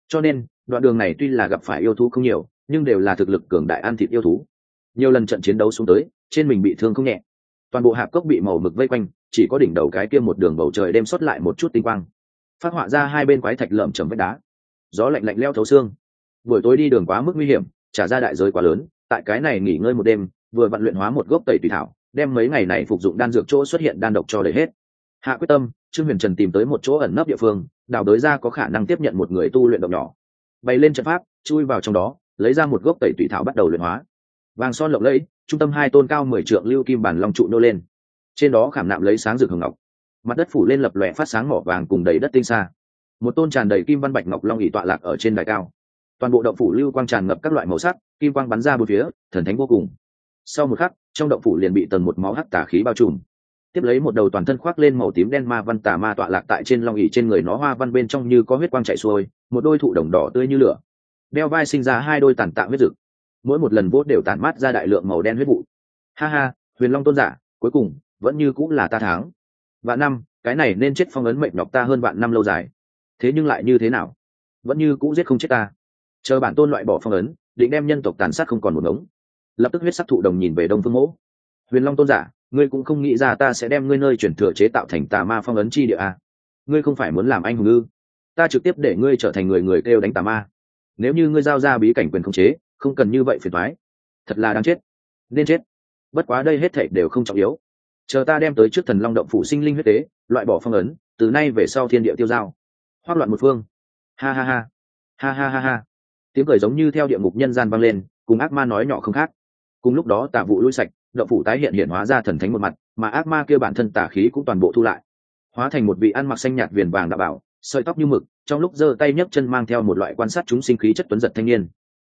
Cho nên, đoạn đường này tuy là gặp phải yêu thú không nhiều, nhưng đều là thực lực cường đại ăn thịt yêu thú. Nhiều lần trận chiến đấu xuống tới, trên mình bị thương không nhẹ. Toàn bộ hạp cốc bị màu mực vây quanh, chỉ có đỉnh đầu cái kia một đường bầu trời đem xuất lại một chút tinh quang. Phát họa ra hai bên quái thạch lởm chầm vách đá. Gió lạnh lạnh leo thấu xương buổi tối đi đường quá mức nguy hiểm, trả ra đại giới quá lớn, tại cái này nghỉ ngơi một đêm, vừa vận luyện hóa một gốc tẩy tùy thảo, đem mấy ngày này phục dụng đan dược chỗ xuất hiện đan độc cho đầy hết. Hạ quyết tâm, trương huyền trần tìm tới một chỗ ẩn nấp địa phương, đào đới ra có khả năng tiếp nhận một người tu luyện động nhỏ. Bày lên trận pháp, chui vào trong đó, lấy ra một gốc tẩy tùy thảo bắt đầu luyện hóa. Vàng son lộng lẫy, trung tâm hai tôn cao mười trượng lưu kim bản long trụ nô lên. Trên đó khảm nạm lấy sáng rực hồng ngọc. Mặt đất phủ lên lập lòe phát sáng mỏ vàng cùng đầy đất tinh xa một tôn tràn đầy kim văn bạch ngọc long ỉ tọa lạc ở trên đài cao toàn bộ động phủ lưu quang tràn ngập các loại màu sắc, kim quang bắn ra bốn phía, thần thánh vô cùng. Sau một khắc, trong động phủ liền bị tần một máu hắc tả khí bao trùm. Tiếp lấy một đầu toàn thân khoác lên màu tím đen ma văn tà ma tọa lạc tại trên long ỉ trên người nó hoa văn bên trong như có huyết quang chạy xuôi, một đôi thụ đồng đỏ tươi như lửa. Đeo vai sinh ra hai đôi tàn tạ huyết rực mỗi một lần vốt đều tàn mát ra đại lượng màu đen huyết vụ. Ha ha, huyền long tôn giả, cuối cùng, vẫn như cũng là ta tháng vạn năm, cái này nên chết phong ấn mệnh nhọc ta hơn vạn năm lâu dài. Thế nhưng lại như thế nào? Vẫn như cũng giết không chết ta chờ bản tôn loại bỏ phong ấn, định đem nhân tộc tàn sát không còn một ngống. Lập tức huyết sắc thụ đồng nhìn về đông phương mỗ. Huyền long tôn giả, ngươi cũng không nghĩ ra ta sẽ đem ngươi nơi chuyển thừa chế tạo thành tà ma phong ấn chi địa à. ngươi không phải muốn làm anh hùng ư? Ta trực tiếp để ngươi trở thành người người kêu đánh tà ma. Nếu như ngươi giao ra bí cảnh quyền khống chế, không cần như vậy phiền thoái thật là đáng chết. Nên chết. Bất quá đây hết thảy đều không trọng yếu. Chờ ta đem tới trước thần long động phủ sinh linh huyết tế, loại bỏ phong ấn, từ nay về sau thiên địa tiêu giao. Hoác loạn một phương. Ha ha ha. Ha ha ha ha tiếng cười giống như theo địa ngục nhân gian vang lên, cùng ác ma nói nhỏ không khác. Cùng lúc đó tà vụ lui sạch, động phủ tái hiện hiện hóa ra thần thánh một mặt, mà ác ma kia bản thân tà khí cũng toàn bộ thu lại. Hóa thành một vị ăn mặc xanh nhạt viền vàng đạo bảo, sợi tóc như mực, trong lúc giơ tay nhấc chân mang theo một loại quan sát chúng sinh khí chất tuấn giật thanh niên.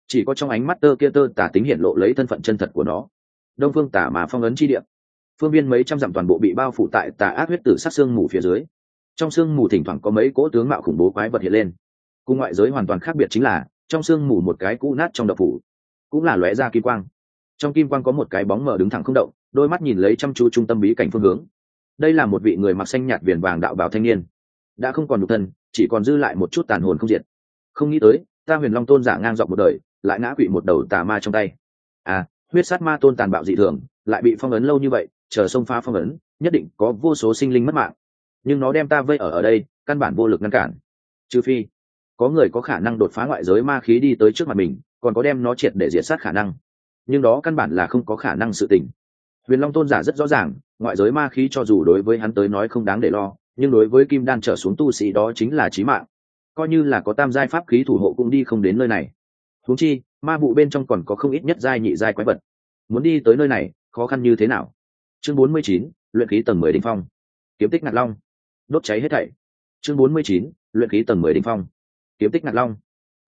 Chỉ có trong ánh mắt tơ kia tơ tả tính hiện lộ lấy thân phận chân thật của nó. Đông phương tả mà phong ấn chi địa. Phương viên mấy trăm dặm toàn bộ bị bao phủ tại tà ác huyết tử sát xương mù phía dưới. Trong xương mù thỉnh thoảng có mấy cỗ tướng mạo khủng bố quái vật hiện lên. Cùng ngoại giới hoàn toàn khác biệt chính là trong xương mù một cái cũ nát trong đập phủ, cũng là lóe ra kim quang. Trong kim quang có một cái bóng mờ đứng thẳng không động, đôi mắt nhìn lấy chăm chú trung tâm bí cảnh phương hướng. Đây là một vị người mặc xanh nhạt viền vàng đạo bào thanh niên, đã không còn nhục thân, chỉ còn dư lại một chút tàn hồn không diệt. Không nghĩ tới, ta huyền long tôn giả ngang dọc một đời, lại ngã quỵ một đầu tà ma trong tay. À huyết sát ma tôn tàn bạo dị thường, lại bị phong ấn lâu như vậy, chờ sông pha phong ấn, nhất định có vô số sinh linh mất mạng. Nhưng nó đem ta vây ở ở đây, căn bản vô lực ngăn cản. Trừ phi có người có khả năng đột phá ngoại giới ma khí đi tới trước mặt mình, còn có đem nó triệt để diệt sát khả năng. Nhưng đó căn bản là không có khả năng sự tình. Huyền long tôn giả rất rõ ràng, ngoại giới ma khí cho dù đối với hắn tới nói không đáng để lo, nhưng đối với kim đan trở xuống tu sĩ đó chính là trí mạng. Coi như là có tam giai pháp khí thủ hộ cũng đi không đến nơi này. Huống chi, ma vụ bên trong còn có không ít nhất giai nhị giai quái vật. Muốn đi tới nơi này, khó khăn như thế nào? Chương bốn mươi chín, luyện khí tầng mười đ ỉ n h phong. Kiếm tích ngạc long. Đốt cháy hết thảy. Chương bốn mươi chín, luyện khí tầng mười đ ỉ n h phong kiếm tích ngạc long.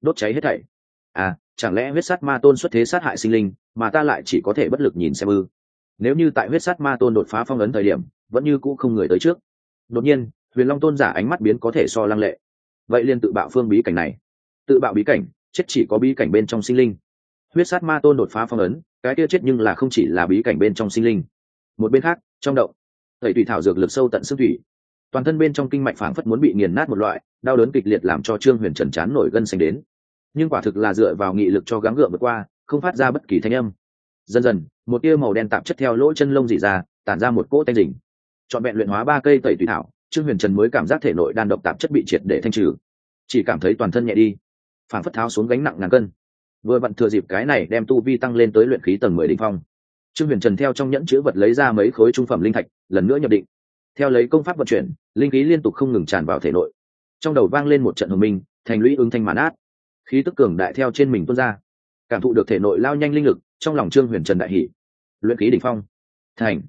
Đốt cháy hết thảy. À chẳng lẽ huyết sát ma tôn xuất thế sát hại sinh linh, mà ta lại chỉ có thể bất lực nhìn xem ư? Nếu như tại huyết sát ma tôn đột phá phong ấn thời điểm, vẫn như cũ không người tới trước. Đột nhiên, huyền long tôn giả ánh mắt biến có thể so lăng lệ. Vậy liền tự bạo phương bí cảnh này. Tự bạo bí cảnh, chết chỉ có bí cảnh bên trong sinh linh. Huyết sát ma tôn đột phá phong ấn, cái kia chết nhưng là không chỉ là bí cảnh bên trong sinh linh. Một bên khác, trong động, tẩy thủy thảo dược lực sâu tận xương thủy. Toàn thân bên trong kinh mạch phảng phất muốn bị nghiền nát một loại đau đớn kịch liệt làm cho trương huyền trần chán nổi gân xanh đến. Nhưng quả thực là dựa vào nghị lực cho gắng gượng vượt qua, không phát ra bất kỳ thanh âm. Dần dần, một tia màu đen tạp chất theo lỗ chân lông dị ra, tản ra một cỗ tanh rình chọn vẹn luyện hóa ba cây tẩy thủy thảo, trương huyền trần mới cảm giác thể nội đan độc tạp chất bị triệt để thanh trừ. Chỉ cảm thấy toàn thân nhẹ đi. Phảng phất tháo xuống gánh nặng ngàn cân. Vừa vặn thừa dịp cái này đem tu vi tăng lên tới luyện khí tầng mười đ ỉ n h phong. Trương huyền trần theo trong nhẫn chữ vật lấy ra mấy khối trung phẩm linh thạch, lần nữa nhập định. Theo lấy công pháp vận chuyển, linh khí liên tục không ngừng tràn vào thể nội trong đầu vang lên một trận hồng minh, thành lũy ứng thanh mãn át. Khí tức cường đại theo trên mình tuôn ra, cảm thụ được thể nội lao nhanh linh lực, trong lòng trương huyền trần đại hỷ luyện khí đỉnh phong. Thành.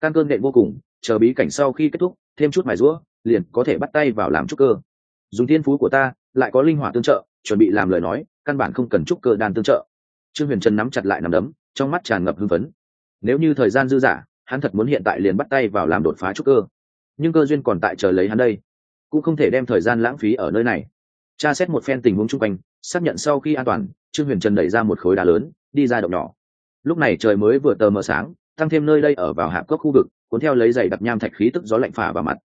Căn cơn nghệ vô cùng, chờ bí cảnh sau khi kết thúc, thêm chút mài rũa liền có thể bắt tay vào làm trúc cơ. Dùng thiên phú của ta, lại có linh hỏa tương trợ, chuẩn bị làm lời nói, căn bản không cần trúc cơ đan tương trợ. Trương huyền trần nắm chặt lại nằm đấm, trong mắt tràn ngập hưng phấn. Nếu như thời gian dư dả, hắn thật muốn hiện tại liền bắt tay vào làm đột phá trúc cơ. Nhưng cơ duyên còn tại chờ lấy hắn đây cũng không thể đem thời gian lãng phí ở nơi này. Tra xét một phen tình huống chung quanh, xác nhận sau khi an toàn, trương huyền trần đẩy ra một khối đá lớn, đi ra động nhỏ. Lúc này trời mới vừa tờ mờ sáng, tăng thêm nơi đây ở vào hạ cốc khu vực, cuốn theo lấy giày đặc nham thạch khí tức gió lạnh phả vào mặt.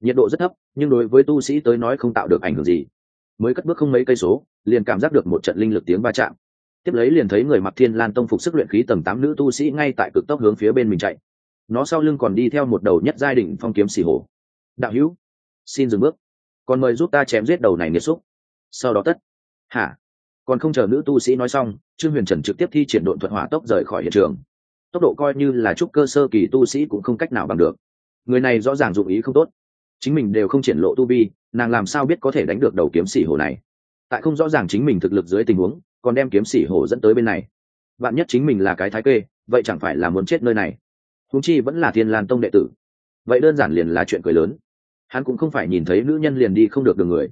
Nhiệt độ rất thấp, nhưng đối với tu sĩ tới nói không tạo được ảnh hưởng gì. Mới cất bước không mấy cây số, liền cảm giác được một trận linh lực tiếng va chạm. Tiếp lấy liền thấy người mặc thiên lan tông phục sức luyện khí tầng tám nữ tu sĩ ngay tại cực tốc hướng phía bên mình chạy. Nó sau lưng còn đi theo một đầu nhất giai đỉnh phong kiếm xì hổ đạo hữu xin dừng bước. Còn mời giúp ta chém giết đầu này nghiệt xúc. Sau đó tất. Hả? Còn không chờ nữ tu sĩ nói xong, trương huyền trần trực tiếp thi triển độn thuật hỏa tốc rời khỏi hiện trường. Tốc độ coi như là trúc cơ sơ kỳ tu sĩ cũng không cách nào bằng được. Người này rõ ràng dụng ý không tốt. Chính mình đều không triển lộ tu vi, nàng làm sao biết có thể đánh được đầu kiếm sĩ hồ này? Tại không rõ ràng chính mình thực lực dưới tình huống, còn đem kiếm sĩ hồ dẫn tới bên này. Bạn nhất chính mình là cái thái kê, vậy chẳng phải là muốn chết nơi này. Húng chi vẫn là thiên lan tông đệ tử. Vậy đơn giản liền là chuyện cười lớn hắn cũng không phải nhìn thấy nữ nhân liền đi không được đường người.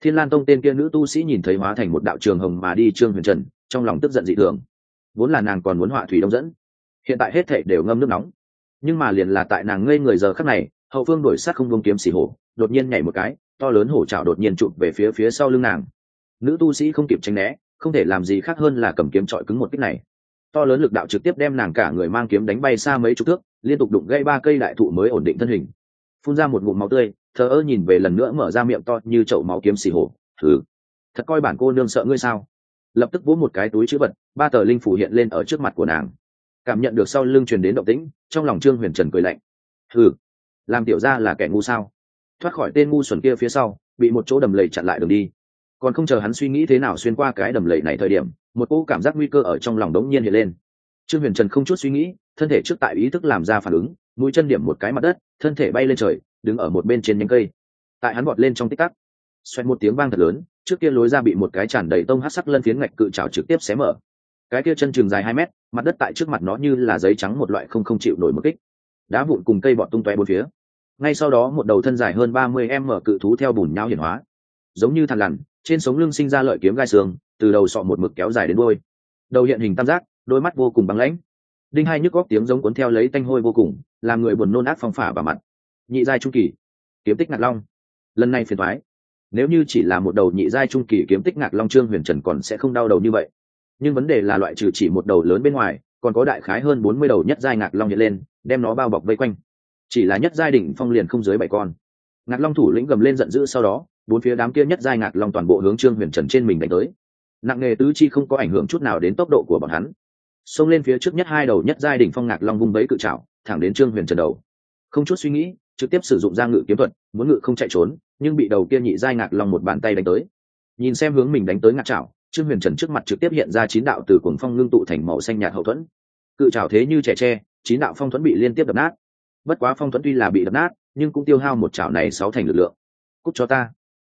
Thiên lan tông tên kia nữ tu sĩ nhìn thấy hóa thành một đạo trường hồng mà đi trương huyền trần, trong lòng tức giận dị thường. Vốn là nàng còn muốn họa thủy đông dẫn, hiện tại hết thệ đều ngâm nước nóng. Nhưng mà liền là tại nàng ngây người giờ khắc này, hậu phương đổi sát không vông kiếm xỉ hổ, đột nhiên nhảy một cái, to lớn hổ trào đột nhiên chụp về phía phía sau lưng nàng. Nữ tu sĩ không kịp tránh né, không thể làm gì khác hơn là cầm kiếm trọi cứng một kích này. To lớn lực đạo trực tiếp đem nàng cả người mang kiếm đánh bay xa mấy chục thước, liên tục đụng gây ba cây đại thụ mới ổn định thân hình phun ra một ngụm máu tươi, thờ ơ nhìn về lần nữa mở ra miệng to như chậu máu kiếm xì hổ. Thử thật coi bản cô nương sợ ngươi sao? Lập tức vỗ một cái túi chữ vật, ba tờ linh phủ hiện lên ở trước mặt của nàng. Cảm nhận được sau lưng truyền đến động tĩnh, trong lòng trương huyền trần cười lạnh. Thử làm tiểu ra là kẻ ngu sao? Thoát khỏi tên ngu xuẩn kia phía sau, bị một chỗ đầm lầy chặn lại đường đi. Còn không chờ hắn suy nghĩ thế nào xuyên qua cái đầm lầy này thời điểm, một cỗ cảm giác nguy cơ ở trong lòng đống nhiên hiện lên. Trương huyền trần không chút suy nghĩ, thân thể trước tại ý thức làm ra phản ứng mũi chân điểm một cái mặt đất, thân thể bay lên trời, đứng ở một bên trên nhánh cây. Tại hắn bọt lên trong tích tắc, xoẹt một tiếng vang thật lớn, trước kia lối ra bị một cái tràn đầy tông hát sắc lân phiến ngạch cự trào trực tiếp xé mở. Cái kia chân trường dài hai mét, mặt đất tại trước mặt nó như là giấy trắng một loại không không chịu nổi một kích. Đá vụn cùng cây bọt tung toe bốn phía. Ngay sau đó một đầu thân dài hơn ba mươi m cự thú theo bùn nhau hiển hóa. Giống như thằn lằn, trên sống lưng sinh ra lợi kiếm gai xương, từ đầu sọ một mực kéo dài đến đôi đầu hiện hình tam giác, đôi mắt vô cùng băng lãnh đinh hai nhức góc tiếng giống cuốn theo lấy tanh hôi vô cùng, làm người buồn nôn ác phong phả vào mặt. Nhị giai trung kỳ, kiếm tích ngạc long. Lần này phiền thoái nếu như chỉ là một đầu nhị giai trung kỳ kiếm tích ngạc long trương huyền trần còn sẽ không đau đầu như vậy. Nhưng vấn đề là loại trừ chỉ một đầu lớn bên ngoài, còn có đại khái hơn bốn mươi đầu nhất giai ngạc long hiện lên, đem nó bao bọc vây quanh. Chỉ là nhất giai đỉnh phong liền không dưới bảy con. Ngạc long thủ lĩnh gầm lên giận dữ sau đó, bốn phía đám kia nhất giai ngạc long toàn bộ hướng trương huyền trần trên mình đánh tới. Nặng nghề tứ chi không có ảnh hưởng chút nào đến tốc độ của bọn hắn xông lên phía trước nhất hai đầu nhất giai đỉnh phong ngạc long vung bấy cự trào thẳng đến trương huyền trần đầu. Không chút suy nghĩ, trực tiếp sử dụng ra ngự kiếm thuật, muốn ngự không chạy trốn, nhưng bị đầu kia nhị giai ngạc long một bàn tay đánh tới. Nhìn xem hướng mình đánh tới ngạc trào trương huyền trần trước mặt trực tiếp hiện ra chín đạo từ cuồng phong ngưng tụ thành màu xanh nhạt hậu thuẫn. Cự trào thế như trẻ tre, chín đạo phong thuẫn bị liên tiếp đập nát. Bất quá phong thuẫn tuy là bị đập nát, nhưng cũng tiêu hao một chảo này sáu thành lực lượng. Cúc cho ta.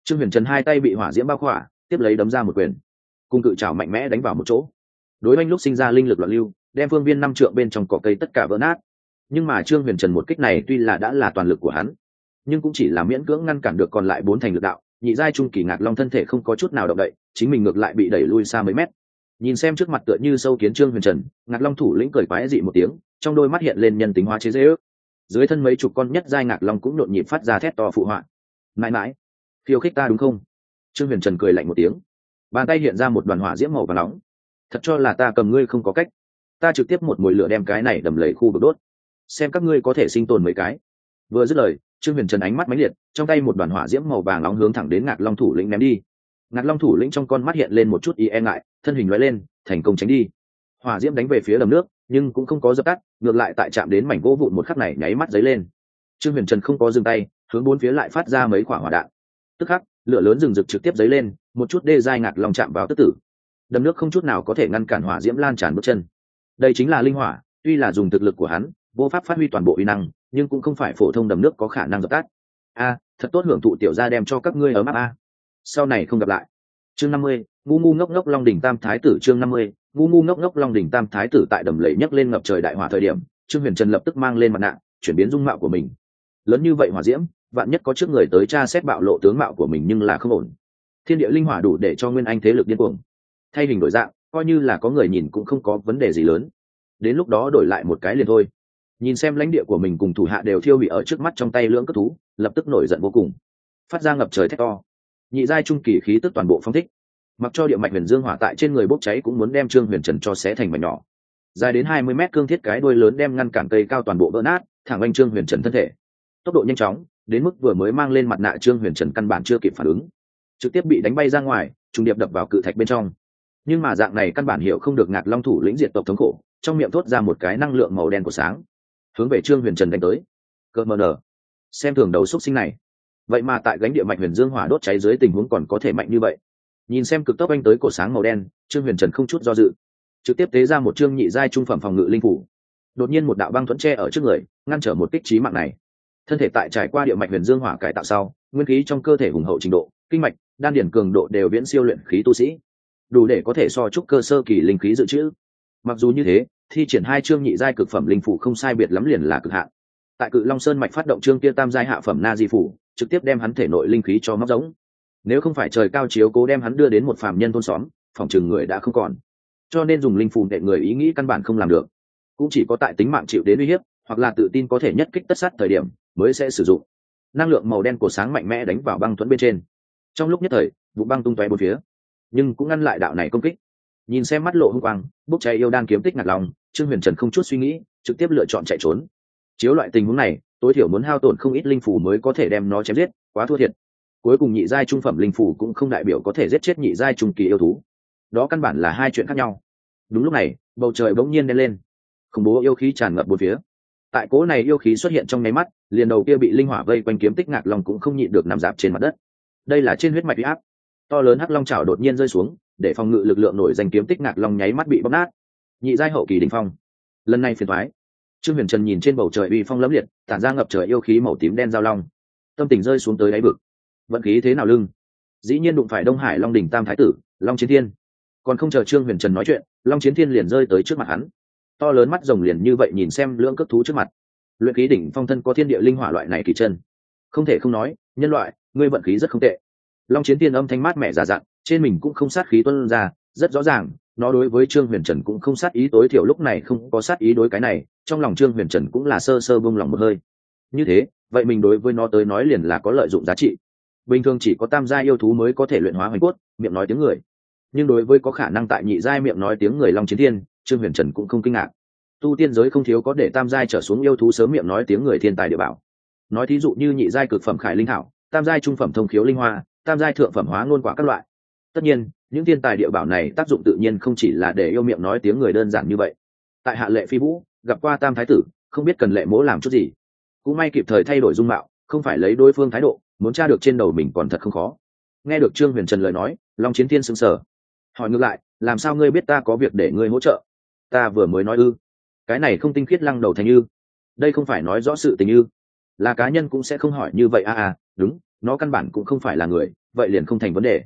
Trương huyền trần hai tay bị hỏa diễm bao khỏa, tiếp lấy đấm ra một quyền. Cùng cự trào mạnh mẽ đánh vào một chỗ đối oanh lúc sinh ra linh lực loạn lưu, đem phương viên năm trượng bên trong cỏ cây tất cả vỡ nát. Nhưng mà trương huyền trần một kích này tuy là đã là toàn lực của hắn, nhưng cũng chỉ là miễn cưỡng ngăn cản được còn lại bốn thành lực đạo, nhị giai trung kỳ ngạc long thân thể không có chút nào động đậy, chính mình ngược lại bị đẩy lui xa mấy mét. Nhìn xem trước mặt tựa như sâu kiến trương huyền trần, ngạc long thủ lĩnh cười quái dị một tiếng, trong đôi mắt hiện lên nhân tính hóa chế dễ ước. Dưới thân mấy chục con nhất giai ngạc long cũng nhộn nhịp phát ra thét to phụ họa. Mãi mãi, khiêu khích ta đúng không? Trương huyền trần cười lạnh một tiếng. Bàn tay hiện ra một đoàn hỏa diễm màu và nóng thật cho là ta cầm ngươi không có cách. Ta trực tiếp một mồi lửa đem cái này đầm lầy khu vực đốt. Xem các ngươi có thể sinh tồn mấy cái. Vừa dứt lời, trương huyền trần ánh mắt máy liệt, trong tay một đoàn hỏa diễm màu vàng nóng hướng thẳng đến ngạc long thủ lĩnh ném đi. Ngạc long thủ lĩnh trong con mắt hiện lên một chút ý e ngại, thân hình nói lên, thành công tránh đi. Hỏa diễm đánh về phía đầm nước, nhưng cũng không có dập tắt, ngược lại tại chạm đến mảnh gỗ vụn một khắc này nháy mắt dấy lên. Trương huyền trần không có dừng tay, hướng bốn phía lại phát ra mấy quả hỏa đạn. Tức khắc, lửa lớn rừng rực trực tiếp dấy lên, một chút đê dai ngạc lòng chạm vào tức tử đầm nước không chút nào có thể ngăn cản hỏa diễm lan tràn bước chân. Đây chính là linh hỏa, tuy là dùng thực lực của hắn, vô pháp phát huy toàn bộ uy năng, nhưng cũng không phải phổ thông đầm nước có khả năng dập tắt. A, thật tốt hưởng thụ tiểu gia đem cho các ngươi ở áp a. Sau này không gặp lại. Chương năm mươi, ngu ngu ngốc ngốc long đỉnh tam thái tử chương năm mươi, ngu ngu ngốc ngốc long đỉnh tam thái tử tại đầm lầy nhấc lên ngập trời đại hỏa thời điểm, trương huyền trần lập tức mang lên mặt nạ, chuyển biến dung mạo của mình. Lớn như vậy hỏa diễm, vạn nhất có trước người tới tra xét bạo lộ tướng mạo của mình nhưng là không ổn. Thiên địa linh hỏa đủ để cho nguyên anh thế lực điên cuồng thay hình đổi dạng, coi như là có người nhìn cũng không có vấn đề gì lớn. Đến lúc đó đổi lại một cái liền thôi. Nhìn xem lãnh địa của mình cùng thủ hạ đều thiêu hủy ở trước mắt trong tay lưỡng cất thú, lập tức nổi giận vô cùng. Phát ra ngập trời thét to. Nhị giai trung kỳ khí tức toàn bộ phong thích. Mặc cho địa mạch huyền dương hỏa tại trên người bốc cháy cũng muốn đem trương huyền trần cho xé thành mảnh nhỏ. Dài đến hai mươi mét cương thiết cái đuôi lớn đem ngăn cản cây cao toàn bộ vỡ nát, thẳng anh trương huyền trần thân thể. Tốc độ nhanh chóng, đến mức vừa mới mang lên mặt nạ trương huyền trần căn bản chưa kịp phản ứng. Trực tiếp bị đánh bay ra ngoài, trùng điệp đập vào cự thạch bên trong nhưng mà dạng này căn bản hiểu không được ngạc long thủ lĩnh diệt tộc thống khổ, trong miệng thốt ra một cái năng lượng màu đen của sáng. Hướng về trương huyền trần đánh tới. Cơ mờ nở xem thường đầu xúc sinh này. Vậy mà tại gánh địa mạch huyền dương hỏa đốt cháy dưới tình huống còn có thể mạnh như vậy. Nhìn xem cực tốc anh tới cổ sáng màu đen, trương huyền trần không chút do dự. Trực tiếp tế ra một trương nhị giai trung phẩm phòng ngự linh phủ. Đột nhiên một đạo băng thuẫn tre ở trước người, ngăn trở một kích trí mạng này. Thân thể tại trải qua địa mạch huyền dương hỏa cải tạo sau, nguyên khí trong cơ thể hùng hậu trình độ, kinh mạch, đan điển cường độ đều viễn siêu luyện khí tu sĩ đủ để có thể so chúc cơ sơ kỳ linh khí dự trữ. Mặc dù như thế, thi triển hai chương nhị giai cực phẩm linh phủ không sai biệt lắm liền là cực hạn. Tại cự long sơn mạch phát động chương kia tam giai hạ phẩm na di phủ, trực tiếp đem hắn thể nội linh khí cho móc giống. Nếu không phải trời cao chiếu cố đem hắn đưa đến một phạm nhân thôn xóm, phòng chừng người đã không còn. Cho nên dùng linh phủ đệ người ý nghĩ căn bản không làm được. Cũng chỉ có tại tính mạng chịu đến uy hiếp, hoặc là tự tin có thể nhất kích tất sát thời điểm, mới sẽ sử dụng. Năng lượng màu đen của sáng mạnh mẽ đánh vào băng thuẫn bên trên. Trong lúc nhất thời, vụ băng tung tóe bốn phía nhưng cũng ngăn lại đạo này công kích. Nhìn xem mắt lộ hung quang, bốc cháy yêu đan kiếm tích ngặt lòng, trương huyền trần không chút suy nghĩ, trực tiếp lựa chọn chạy trốn. Chiếu loại tình huống này, tối thiểu muốn hao tổn không ít linh phủ mới có thể đem nó chém giết, quá thua thiệt. Cuối cùng nhị giai trung phẩm linh phủ cũng không đại biểu có thể giết chết nhị giai trung kỳ yêu thú. Đó căn bản là hai chuyện khác nhau. Đúng lúc này, bầu trời bỗng nhiên đen lên. Khủng bố yêu khí tràn ngập bốn phía. Tại cố này yêu khí xuất hiện trong nháy mắt, liền đầu kia bị linh hỏa vây quanh kiếm tích ngạc lòng cũng không nhịn được nằm dạp trên mặt đất. Đây là trên huyết mạch huy áp to lớn hắc long chảo đột nhiên rơi xuống, để phòng ngự lực lượng nổi danh kiếm tích ngạc long nháy mắt bị bóc nát. Nhị giai hậu kỳ đình phong. Lần này phiền thoái trương huyền trần nhìn trên bầu trời uy phong lẫm liệt, tản ra ngập trời yêu khí màu tím đen giao long. Tâm tình rơi xuống tới đáy vực. Vận khí thế nào lưng? Dĩ nhiên đụng phải đông hải long đình tam thái tử, long chiến thiên. Còn không chờ trương huyền trần nói chuyện, long chiến thiên liền rơi tới trước mặt hắn. To lớn mắt rồng liền như vậy nhìn xem lưỡng cất thú trước mặt. Luyện khí đỉnh phong thân có thiên địa linh hỏa loại này kỳ chân. Không thể không nói, nhân loại, ngươi vận khí rất không tệ long chiến tiên âm thanh mát mẹ giả dặn, trên mình cũng không sát khí tuân ra, rất rõ ràng, nó đối với trương huyền trần cũng không sát ý, tối thiểu lúc này không có sát ý đối cái này, trong lòng trương huyền trần cũng là sơ sơ bông lòng một hơi. Như thế, vậy mình đối với nó tới nói liền là có lợi dụng giá trị. Bình thường chỉ có tam gia yêu thú mới có thể luyện hóa hoành cốt, miệng nói tiếng người. Nhưng đối với có khả năng tại nhị giai miệng nói tiếng người long chiến thiên trương huyền trần cũng không kinh ngạc. Tu tiên giới không thiếu có để tam giai trở xuống yêu thú sớm miệng nói tiếng người thiên tài địa bảo. Nói thí dụ như nhị giai cực phẩm khải linh hảo, tam giai trung phẩm thông khiếu linh hoa tam giai thượng phẩm hóa ngôn quả các loại. Tất nhiên, những thiên tài địa bảo này tác dụng tự nhiên không chỉ là để yêu miệng nói tiếng người đơn giản như vậy. Tại hạ lệ phi vũ, gặp qua tam thái tử, không biết cần lệ mỗ làm chút gì. Cũng may kịp thời thay đổi dung mạo, không phải lấy đối phương thái độ, muốn tra được trên đầu mình còn thật không khó. Nghe được trương huyền trần lời nói, long chiến thiên sững sờ. Hỏi ngược lại, làm sao ngươi biết ta có việc để ngươi hỗ trợ? Ta vừa mới nói ư. Cái này không tinh khiết lăng đầu thành ư. Đây không phải nói rõ sự tình ư. Là cá nhân cũng sẽ không hỏi như vậy à à đúng nó căn bản cũng không phải là người, vậy liền không thành vấn đề.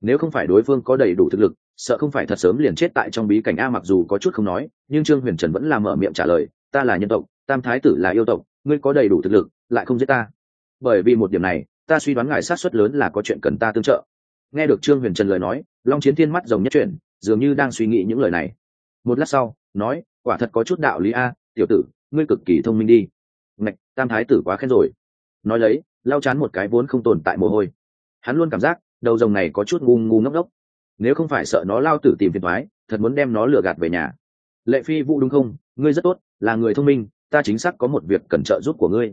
Nếu không phải đối phương có đầy đủ thực lực, sợ không phải thật sớm liền chết tại trong bí cảnh a mặc dù có chút không nói, nhưng trương huyền trần vẫn làm mở miệng trả lời, ta là nhân tộc, tam thái tử là yêu tộc, ngươi có đầy đủ thực lực, lại không giết ta. Bởi vì một điểm này, ta suy đoán ngài sát xuất lớn là có chuyện cần ta tương trợ. Nghe được trương huyền trần lời nói, long chiến thiên mắt rồng nhất chuyển, dường như đang suy nghĩ những lời này. Một lát sau, nói, quả thật có chút đạo lý a, tiểu tử, ngươi cực kỳ thông minh đi. Ngạch, tam thái tử quá khen rồi nói lấy lao chán một cái vốn không tồn tại mồ hôi. Hắn luôn cảm giác, đầu rồng này có chút ngu ngu ngốc ngốc. Nếu không phải sợ nó lao tử tìm phiền thoái thật muốn đem nó lừa gạt về nhà. Lệ phi vũ đúng không? Ngươi rất tốt, là người thông minh, ta chính xác có một việc cần trợ giúp của ngươi.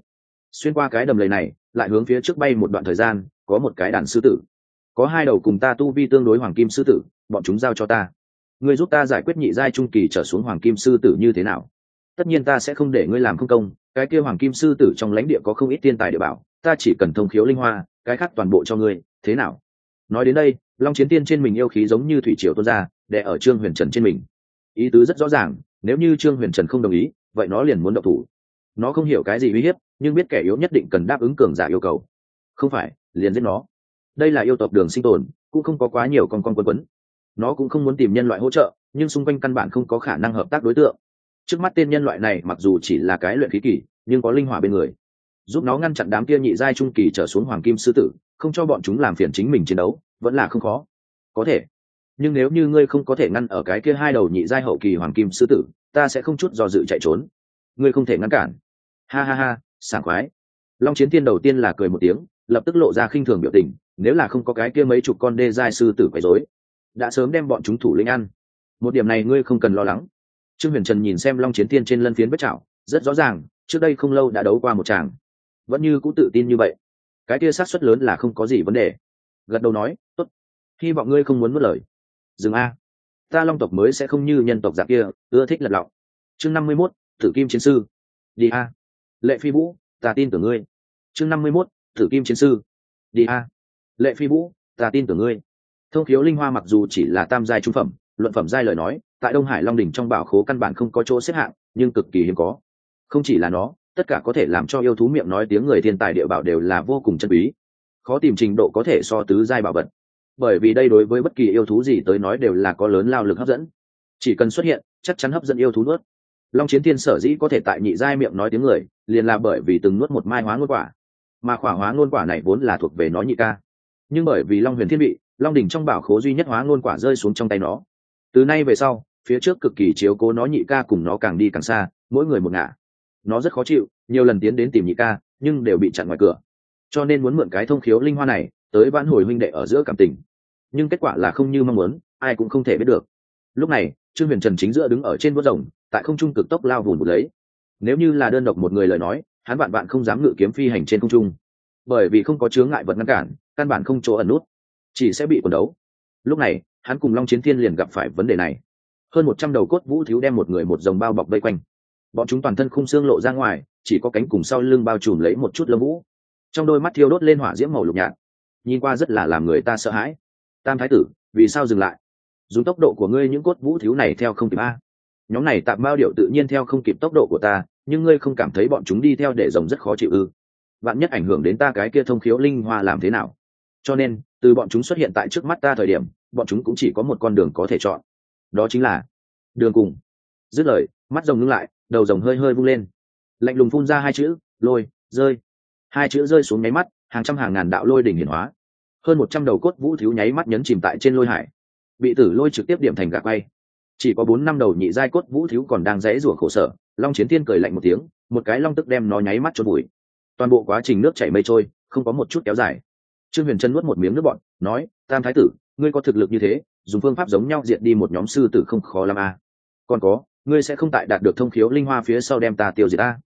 Xuyên qua cái đầm lầy này, lại hướng phía trước bay một đoạn thời gian, có một cái đàn sư tử. Có hai đầu cùng ta tu vi tương đối hoàng kim sư tử, bọn chúng giao cho ta. Ngươi giúp ta giải quyết nhị giai trung kỳ trở xuống hoàng kim sư tử như thế nào? Tất nhiên ta sẽ không để ngươi làm không công cái kia hoàng kim sư tử trong lãnh địa có không ít tiên tài địa bảo, ta chỉ cần thông khiếu linh hoa, cái khác toàn bộ cho ngươi, thế nào? Nói đến đây, long chiến tiên trên mình yêu khí giống như thủy triều tuôn ra, đè ở trương huyền trần trên mình. Ý tứ rất rõ ràng, nếu như trương huyền trần không đồng ý, vậy nó liền muốn độc thủ. Nó không hiểu cái gì uy hiếp, nhưng biết kẻ yếu nhất định cần đáp ứng cường giả yêu cầu. Không phải, liền giết nó. Đây là yêu tộc đường sinh tồn, cũng không có quá nhiều con con quân quấn. Nó cũng không muốn tìm nhân loại hỗ trợ, nhưng xung quanh căn bản không có khả năng hợp tác đối tượng trước mắt tên nhân loại này mặc dù chỉ là cái luyện khí kỳ, nhưng có linh hỏa bên người. Giúp nó ngăn chặn đám kia nhị giai trung kỳ trở xuống hoàng kim sư tử, không cho bọn chúng làm phiền chính mình chiến đấu, vẫn là không khó. Có thể. Nhưng nếu như ngươi không có thể ngăn ở cái kia hai đầu nhị giai hậu kỳ hoàng kim sư tử, ta sẽ không chút do dự chạy trốn. Ngươi không thể ngăn cản. Ha ha ha, sảng khoái. Long chiến tiên đầu tiên là cười một tiếng, lập tức lộ ra khinh thường biểu tình, nếu là không có cái kia mấy chục con đê giai sư tử quấy rối, đã sớm đem bọn chúng thủ lĩnh ăn. Một điểm này ngươi không cần lo lắng trương huyền trần nhìn xem long chiến tiên trên lân phiến bất chảo, rất rõ ràng, trước đây không lâu đã đấu qua một tràng. Vẫn như cũng tự tin như vậy. Cái kia sát suất lớn là không có gì vấn đề. Gật đầu nói, tốt. Hy vọng ngươi không muốn mất lời. Dừng a. Ta long tộc mới sẽ không như nhân tộc dạng kia, ưa thích lật lọng. Chương năm mươi mốt Thử kim chiến sư. Đi a. Lệ phi vũ, ta tin tưởng ngươi. Chương năm mươi mốt Thử kim chiến sư. Đi a. Lệ phi vũ, ta tin tưởng ngươi. Thông khiếu linh hoa mặc dù chỉ là tam giai trung phẩm, luận phẩm giai lời nói tại đông hải long đỉnh trong bảo khố căn bản không có chỗ xếp hạng, nhưng cực kỳ hiếm có. Không chỉ là nó, tất cả có thể làm cho yêu thú miệng nói tiếng người thiên tài địa bảo đều là vô cùng chân quý. Khó tìm trình độ có thể so tứ giai bảo vật. Bởi vì đây đối với bất kỳ yêu thú gì tới nói đều là có lớn lao lực hấp dẫn. Chỉ cần xuất hiện, chắc chắn hấp dẫn yêu thú nuốt. Long chiến thiên sở dĩ có thể tại nhị giai miệng nói tiếng người, liền là bởi vì từng nuốt một mai hóa ngôn quả. Mà khỏa hóa ngôn quả này vốn là thuộc về nó nhị ca. Nhưng bởi vì long huyền thiên bị, long đỉnh trong bảo khố duy nhất hóa ngôn quả rơi xuống trong tay nó. Từ nay về sau phía trước cực kỳ chiếu cố nó nhị ca cùng nó càng đi càng xa, mỗi người một ngả. Nó rất khó chịu, nhiều lần tiến đến tìm nhị ca, nhưng đều bị chặn ngoài cửa. Cho nên muốn mượn cái thông khiếu linh hoa này, tới vãn hồi huynh đệ ở giữa cảm tình. Nhưng kết quả là không như mong muốn, ai cũng không thể biết được. Lúc này, trương huyền trần chính giữa đứng ở trên vớt rồng, tại không trung cực tốc lao vùn một lấy. Nếu như là đơn độc một người lời nói, hắn bạn bạn không dám ngự kiếm phi hành trên không trung. Bởi vì không có chướng ngại vật ngăn cản, căn bản không chỗ ẩn nút, chỉ sẽ bị quần đấu. Lúc này, hắn cùng long chiến thiên liền gặp phải vấn đề này hơn một trăm đầu cốt vũ thiếu đem một người một dòng bao bọc vây quanh. Bọn chúng toàn thân khung xương lộ ra ngoài, chỉ có cánh cùng sau lưng bao trùm lấy một chút lông vũ. Trong đôi mắt thiêu đốt lên hỏa diễm màu lục nhạt. Nhìn qua rất là làm người ta sợ hãi. Tam thái tử, vì sao dừng lại? Dùng tốc độ của ngươi những cốt vũ thiếu này theo không kịp a. Nhóm này tạm bao điệu tự nhiên theo không kịp tốc độ của ta, nhưng ngươi không cảm thấy bọn chúng đi theo để rồng rất khó chịu ư? Bạn nhất ảnh hưởng đến ta cái kia thông khiếu linh hoa làm thế nào? Cho nên, từ bọn chúng xuất hiện tại trước mắt ta thời điểm, bọn chúng cũng chỉ có một con đường có thể chọn đó chính là đường cùng. Dứt lời, mắt rồng ngưng lại, đầu rồng hơi hơi vung lên. Lạnh lùng phun ra hai chữ, lôi, rơi. Hai chữ rơi xuống nháy mắt, hàng trăm hàng ngàn đạo lôi đỉnh hiển hóa. Hơn một trăm đầu cốt vũ thiếu nháy mắt nhấn chìm tại trên lôi hải. Bị tử lôi trực tiếp điểm thành gạc bay chỉ có bốn năm đầu nhị giai cốt vũ thiếu còn đang rẽ rủa khổ sở, long chiến thiên cười lạnh một tiếng, một cái long tức đem nó nháy mắt cho bụi toàn bộ quá trình nước chảy mây trôi, không có một chút kéo dài. Trương huyền trân nuốt một miếng nước bọn nói, tam thái tử, ngươi có thực lực như thế dùng phương pháp giống nhau diệt đi một nhóm sư tử không khó làm a. À. còn có, ngươi sẽ không tại đạt được thông khiếu linh hoa phía sau đem ta tiêu diệt a.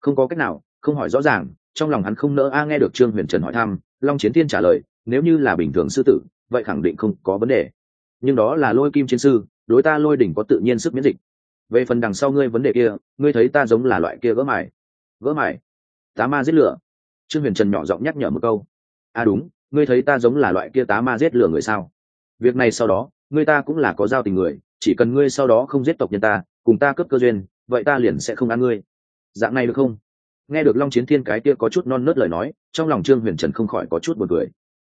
Không có cách nào, không hỏi rõ ràng, trong lòng hắn không nỡ a nghe được trương huyền trần hỏi thăm, long chiến tiên trả lời, nếu như là bình thường sư tử, vậy khẳng định không có vấn đề. Nhưng đó là lôi kim chiến sư, đối ta lôi đỉnh có tự nhiên sức miễn dịch. Về phần đằng sau ngươi vấn đề kia, ngươi thấy ta giống là loại kia gỡ mài. Gỡ mài? Tá ma giết lửa. Trương huyền trần nhỏ giọng nhắc nhở một câu. À đúng, ngươi thấy ta giống là loại kia tá ma giết lửa người sao? Việc này sau đó, ngươi ta cũng là có giao tình người, chỉ cần ngươi sau đó không giết tộc nhân ta, cùng ta cướp cơ duyên, vậy ta liền sẽ không ăn ngươi. Dạng này được không? Nghe được long chiến thiên cái kia có chút non nớt lời nói, trong lòng trương huyền trần không khỏi có chút b u ồ n cười.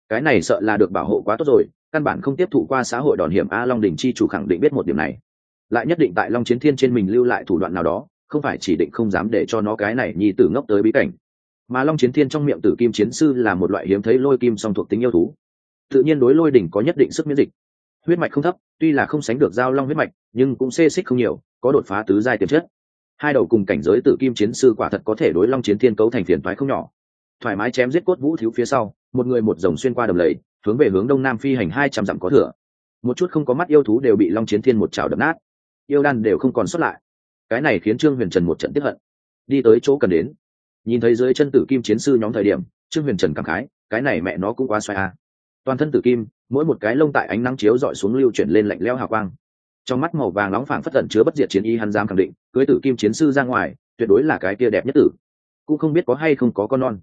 Cái này sợ là được bảo hộ quá tốt rồi, căn bản không tiếp thụ qua xã hội đòn hiểm a long đình chi chủ khẳng định biết một điểm này. Lại nhất định tại long chiến thiên trên mình lưu lại thủ đoạn nào đó, không phải chỉ định không dám để cho nó cái này nhi tử ngốc tới bí cảnh. Mà long chiến thiên trong miệng tử kim chiến sư là một loại hiếm thấy lôi kim song thuộc tính yêu thú tự nhiên đối lôi đỉnh có nhất định sức miễn dịch. Huyết mạch không thấp, tuy là không sánh được giao long huyết mạch, nhưng cũng xê xích không nhiều, có đột phá tứ giai tiềm chất. Hai đầu cùng cảnh giới tự kim chiến sư quả thật có thể đối long chiến thiên cấu thành phiền toái không nhỏ. Thoải mái chém giết cốt vũ thiếu phía sau, một người một dòng xuyên qua đầm lầy, hướng về hướng đông nam phi hành hai trăm dặm có thừa. Một chút không có mắt yêu thú đều bị long chiến thiên một chảo đập nát. Yêu đan đều không còn xuất lại. Cái này khiến trương huyền trần một trận tiếp hận. Đi tới chỗ cần đến. Nhìn thấy dưới chân tử kim chiến sư nhóm thời điểm, trương huyền trần cảm khái, cái này mẹ nó cũng quá xoay a à toàn thân tử kim, mỗi một cái lông tại ánh nắng chiếu dọi xuống lưu chuyển lên lạnh leo hào quang. Trong mắt màu vàng nóng phảng phất tận chứa bất diệt chiến y hắn dám khẳng định, cưới tử kim chiến sư ra ngoài, tuyệt đối là cái kia đẹp nhất tử. Cũng không biết có hay không có con non.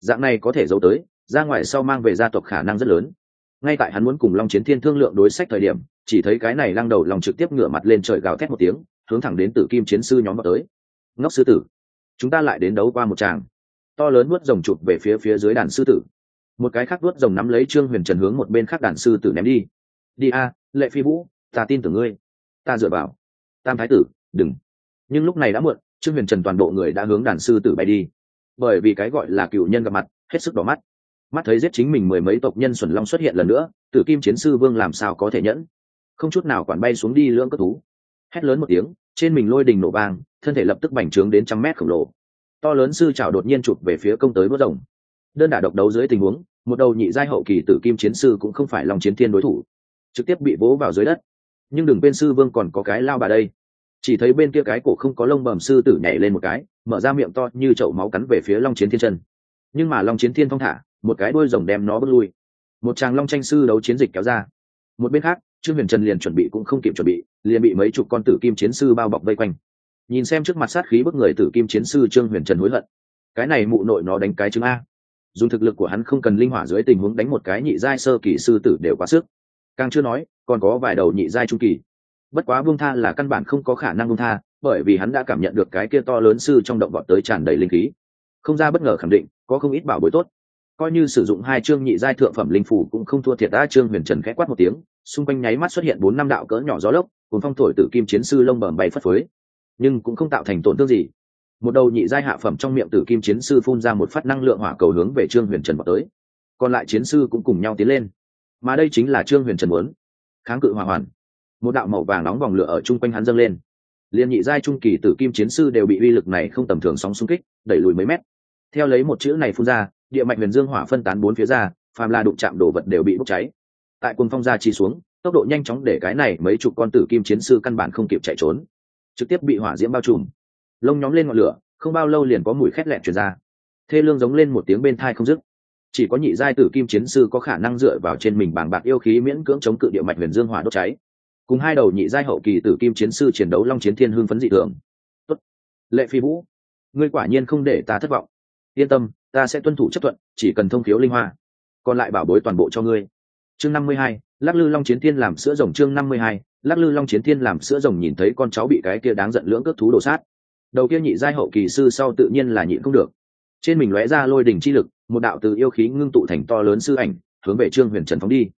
Dạng này có thể giấu tới, ra ngoài sau mang về gia tộc khả năng rất lớn. Ngay tại hắn muốn cùng long chiến thiên thương lượng đối sách thời điểm, chỉ thấy cái này lăng đầu lòng trực tiếp ngửa mặt lên trời gào thét một tiếng, hướng thẳng đến tử kim chiến sư nhóm vào tới. Ngốc sư tử, chúng ta lại đến đấu qua một tràng. To lớn nuốt rồng chụp về phía phía dưới đàn sư tử một cái khác nuốt rồng nắm lấy trương huyền trần hướng một bên khác đàn sư tử ném đi. Đi a, lệ phi vũ, ta tin tưởng ngươi. Ta dựa vào. Tam thái tử, đừng. Nhưng lúc này đã muộn, trương huyền trần toàn bộ người đã hướng đàn sư tử bay đi. Bởi vì cái gọi là cựu nhân gặp mặt, hết sức đỏ mắt. Mắt thấy giết chính mình mười mấy tộc nhân xuẩn long xuất hiện lần nữa, tử kim chiến sư vương làm sao có thể nhẫn? Không chút nào quản bay xuống đi lưỡng cất thú. Hét lớn một tiếng, trên mình lôi đình nổ vang, thân thể lập tức bành trướng đến trăm mét khổng lồ. To lớn sư trào đột nhiên chụp về phía công tới vớt rồng đơn đả độc đấu dưới tình huống, một đầu nhị giai hậu kỳ tử kim chiến sư cũng không phải lòng chiến thiên đối thủ, trực tiếp bị vỗ vào dưới đất. Nhưng đừng bên sư vương còn có cái lao bà đây. Chỉ thấy bên kia cái cổ không có lông bầm sư tử nhảy lên một cái, mở ra miệng to như chậu máu cắn về phía long chiến thiên chân. Nhưng mà long chiến thiên thong thả, một cái đôi rồng đem nó bước lui. Một chàng long tranh sư đấu chiến dịch kéo ra. Một bên khác, trương huyền trần liền chuẩn bị cũng không kịp chuẩn bị, liền bị mấy chục con tử kim chiến sư bao bọc vây quanh. Nhìn xem trước mặt sát khí bức người tử kim chiến sư trương huyền trần hối hận. Cái này mụ nội nó đánh cái chứng a dùng thực lực của hắn không cần linh hỏa dưới tình huống đánh một cái nhị giai sơ kỳ sư tử đều quá sức. Càng chưa nói, còn có vài đầu nhị giai trung kỳ. Bất quá vương tha là căn bản không có khả năng vương tha, bởi vì hắn đã cảm nhận được cái kia to lớn sư trong động vọt tới tràn đầy linh khí. Không ra bất ngờ khẳng định, có không ít bảo bối tốt. Coi như sử dụng hai chương nhị giai thượng phẩm linh phủ cũng không thua thiệt đã trương huyền trần khẽ quát một tiếng, xung quanh nháy mắt xuất hiện bốn năm đạo cỡ nhỏ gió lốc cùng phong thổi từ kim chiến sư lông bẩm bay phất phới. Nhưng cũng không tạo thành tổn thương gì một đầu nhị giai hạ phẩm trong miệng tử kim chiến sư phun ra một phát năng lượng hỏa cầu hướng về trương huyền trần vào tới. Còn lại chiến sư cũng cùng nhau tiến lên. Mà đây chính là trương huyền trần muốn. Kháng cự hỏa hoàn. Một đạo màu vàng nóng vòng lửa ở chung quanh hắn dâng lên. Liền nhị giai trung kỳ tử kim chiến sư đều bị uy lực này không tầm thường sóng xung kích, đẩy lùi mấy mét. Theo lấy một chữ này phun ra, địa mạch huyền dương hỏa phân tán bốn phía ra, phàm là đụng chạm đồ vật đều bị bốc cháy. Tại quân phong ra chi xuống, tốc độ nhanh chóng để cái này mấy chục con tử kim chiến sư căn bản không kịp chạy trốn. Trực tiếp bị hỏa diễm bao trùm lông nhóm lên ngọn lửa, không bao lâu liền có mùi khét lẹn truyền ra. Thê lương giống lên một tiếng bên thai không dứt. Chỉ có nhị giai tử kim chiến sư có khả năng dựa vào trên mình bàng bạc yêu khí miễn cưỡng chống cự địa mạch huyền dương hỏa đốt cháy. Cùng hai đầu nhị giai hậu kỳ tử kim chiến sư chiến đấu long chiến thiên hương phấn dị thường. Tốt. lệ phi vũ, ngươi quả nhiên không để ta thất vọng. Yên tâm, ta sẽ tuân thủ chấp thuận, chỉ cần thông khiếu linh hoa. Còn lại bảo bối toàn bộ cho ngươi. Chương năm mươi hai, lắc lư long chiến thiên làm sữa rồng chương năm mươi hai, lắc lư long chiến thiên làm sữa rồng nhìn thấy con cháu bị cái kia đáng giận lưỡng cướp thú đổ sát đầu kia nhị giai hậu kỳ sư sau tự nhiên là nhịn không được. Trên mình lóe ra lôi đỉnh chi lực, một đạo từ yêu khí ngưng tụ thành to lớn sư ảnh, hướng về trương huyền trần phóng đi.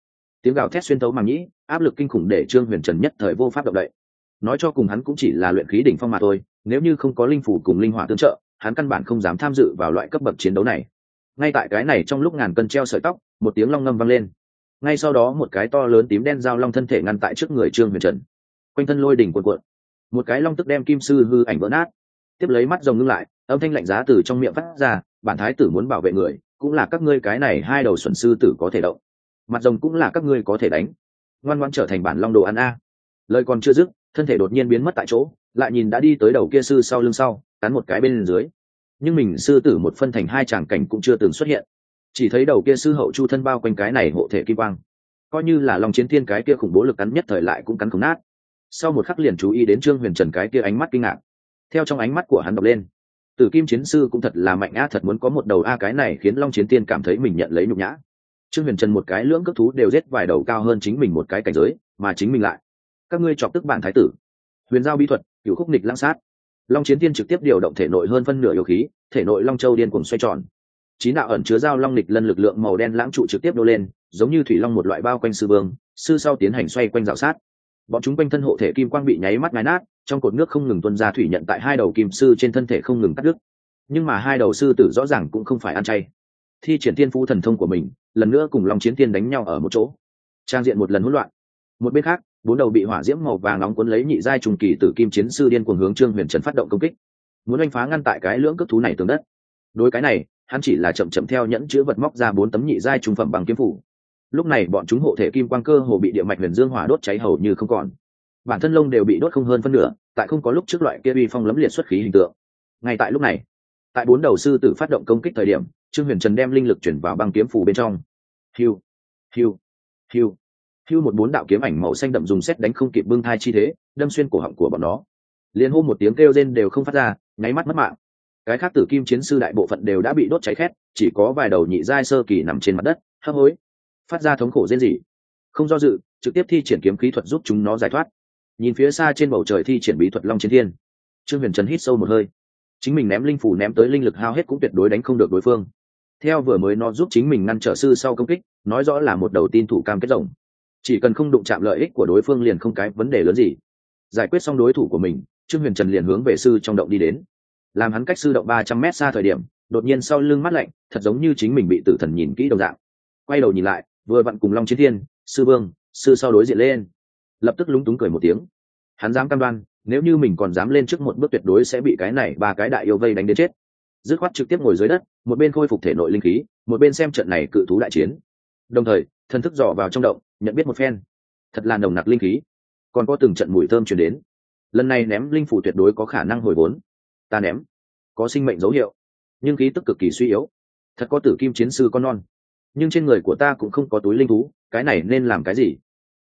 Tiếng gào thét xuyên tấu màng nhĩ, áp lực kinh khủng để trương huyền trần nhất thời vô pháp động đậy. Nói cho cùng hắn cũng chỉ là luyện khí đỉnh phong mà thôi, nếu như không có linh phủ cùng linh hỏa tương trợ, hắn căn bản không dám tham dự vào loại cấp bậc chiến đấu này. Ngay tại cái này trong lúc ngàn cân treo sợi tóc, một tiếng long ngâm vang lên. Ngay sau đó một cái to lớn tím đen dao long thân thể ngăn tại trước người trương huyền trần. Quanh thân lôi đỉnh cuộn cuộn. Một cái long tức đem kim sư hư ảnh vỡ nát tiếp lấy mắt rồng ngưng lại, âm thanh lạnh giá từ trong miệng phát ra, bản thái tử muốn bảo vệ người, cũng là các ngươi cái này hai đầu xuẩn sư tử có thể động. Mặt rồng cũng là các ngươi có thể đánh. Ngoan ngoan trở thành bản long đồ ăn a. Lời còn chưa dứt, thân thể đột nhiên biến mất tại chỗ, lại nhìn đã đi tới đầu kia sư sau lưng sau, cắn một cái bên dưới. Nhưng mình sư tử một phân thành hai tràng cảnh cũng chưa từng xuất hiện. Chỉ thấy đầu kia sư hậu chu thân bao quanh cái này hộ thể kim quang. Coi như là lòng chiến thiên cái kia khủng bố lực cắn nhất thời lại cũng cắn không nát. Sau một khắc liền chú ý đến trương huyền trần cái kia ánh mắt kinh ngạc theo trong ánh mắt của hắn đọc lên. Tử kim chiến sư cũng thật là mạnh a thật muốn có một đầu a cái này khiến long chiến tiên cảm thấy mình nhận lấy nhục nhã. Trương huyền trần một cái lưỡng cước thú đều giết vài đầu cao hơn chính mình một cái cảnh giới, mà chính mình lại. Các ngươi chọc tức bản thái tử. Huyền giao bí thuật cựu khúc nịch lăng sát. Long chiến tiên trực tiếp điều động thể nội hơn phân nửa yêu khí, thể nội long châu điên cùng xoay tròn. Chín đạo ẩn chứa dao long nịch lân lực lượng màu đen lãng trụ trực tiếp đô lên, giống như thủy long một loại bao quanh sư vương, sư sau tiến hành xoay quanh dạo sát bọn chúng quanh thân hộ thể kim quang bị nháy mắt ngái nát, trong cột nước không ngừng tuân ra thủy nhận tại hai đầu kim sư trên thân thể không ngừng cắt đứt. Nhưng mà hai đầu sư tử rõ ràng cũng không phải ăn chay. Thi triển tiên phú thần thông của mình, lần nữa cùng long chiến tiên đánh nhau ở một chỗ. Trang diện một lần hỗn loạn. Một bên khác, bốn đầu bị hỏa diễm màu vàng nóng cuốn lấy nhị giai trùng kỳ tử kim chiến sư điên cuồng hướng trương huyền trần phát động công kích. Muốn anh phá ngăn tại cái lưỡng cước thú này tường đất. Đối cái này, hắn chỉ là chậm chậm theo nhẫn chữ vật móc ra bốn tấm nhị giai trung phẩm bằng kiếm phủ lúc này bọn chúng hộ thể kim quang cơ hồ bị địa mạch huyền dương hỏa đốt cháy hầu như không còn. Bản thân lông đều bị đốt không hơn phân nửa, tại không có lúc trước loại kia uy phong lấm liệt xuất khí hình tượng. Ngay tại lúc này, tại bốn đầu sư tử phát động công kích thời điểm, trương huyền trần đem linh lực chuyển vào băng kiếm phủ bên trong. Hiu hiu hiu hiu một bốn đạo kiếm ảnh màu xanh đậm dùng xét đánh không kịp bưng thai chi thế, đâm xuyên cổ họng của bọn nó. Liền hô một tiếng kêu rên đều không phát ra, nháy mắt mất mạng. Cái khác tử kim chiến sư đại bộ phận đều đã bị đốt cháy khét, chỉ có vài đầu nhị giai sơ kỳ nằm trên mặt đất, hấp hối phát ra thống khổ rên rỉ. Không do dự, trực tiếp thi triển kiếm khí thuật giúp chúng nó giải thoát. Nhìn phía xa trên bầu trời thi triển bí thuật long chiến thiên, trương huyền trần hít sâu một hơi. Chính mình ném linh phủ ném tới linh lực hao hết cũng tuyệt đối đánh không được đối phương. Theo vừa mới nó giúp chính mình ngăn trở sư sau công kích, nói rõ là một đầu tin thủ cam kết rộng. Chỉ cần không đụng chạm lợi ích của đối phương liền không cái vấn đề lớn gì. Giải quyết xong đối thủ của mình, trương huyền trần liền hướng về sư trong động đi đến. Làm hắn cách sư động ba trăm mét xa thời điểm, đột nhiên sau lưng mắt lạnh, thật giống như chính mình bị tử thần nhìn kỹ đồng dạng. Quay đầu nhìn lại vừa vặn cùng long chiến thiên, sư vương, sư sau đối diện lên. Lập tức lúng túng cười một tiếng. Hắn dám cam đoan, nếu như mình còn dám lên trước một bước tuyệt đối sẽ bị cái này ba cái đại yêu vây đánh đến chết. Dứt khoát trực tiếp ngồi dưới đất, một bên khôi phục thể nội linh khí, một bên xem trận này cự thú đại chiến. Đồng thời, thần thức dò vào trong động, nhận biết một phen. Thật là nồng nặc linh khí. Còn có từng trận mùi thơm chuyển đến. Lần này ném linh phủ tuyệt đối có khả năng hồi vốn. Ta ném. Có sinh mệnh dấu hiệu. Nhưng khí tức cực kỳ suy yếu. Thật có tử kim chiến sư con non nhưng trên người của ta cũng không có túi linh thú, cái này nên làm cái gì?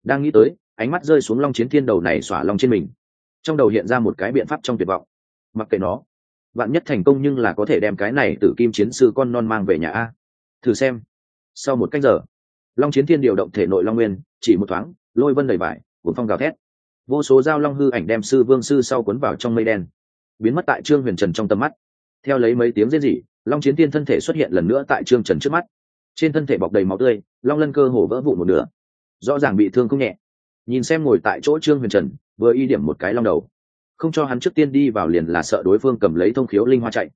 Đang nghĩ tới, ánh mắt rơi xuống long chiến thiên đầu này xỏa long trên mình. Trong đầu hiện ra một cái biện pháp trong tuyệt vọng. Mặc kệ nó bạn nhất thành công nhưng là có thể đem cái này từ kim chiến sư con non mang về nhà a. Thử xem. Sau một cách giờ, long chiến thiên điều động thể nội long nguyên, chỉ một thoáng, lôi vân đầy vải, cuốn phong gào thét. Vô số dao long hư ảnh đem sư vương sư sau cuốn vào trong mây đen. Biến mất tại trương huyền trần trong tầm mắt. Theo lấy mấy tiếng rên rỉ, long chiến thiên thân thể xuất hiện lần nữa tại trương trần trước mắt trên thân thể bọc đầy máu tươi, long lân cơ hồ vỡ vụn một nửa. Rõ ràng bị thương không nhẹ. Nhìn xem ngồi tại chỗ trương huyền trần, vừa y điểm một cái long đầu. Không cho hắn trước tiên đi vào liền là sợ đối phương cầm lấy thông khiếu linh hoa chạy.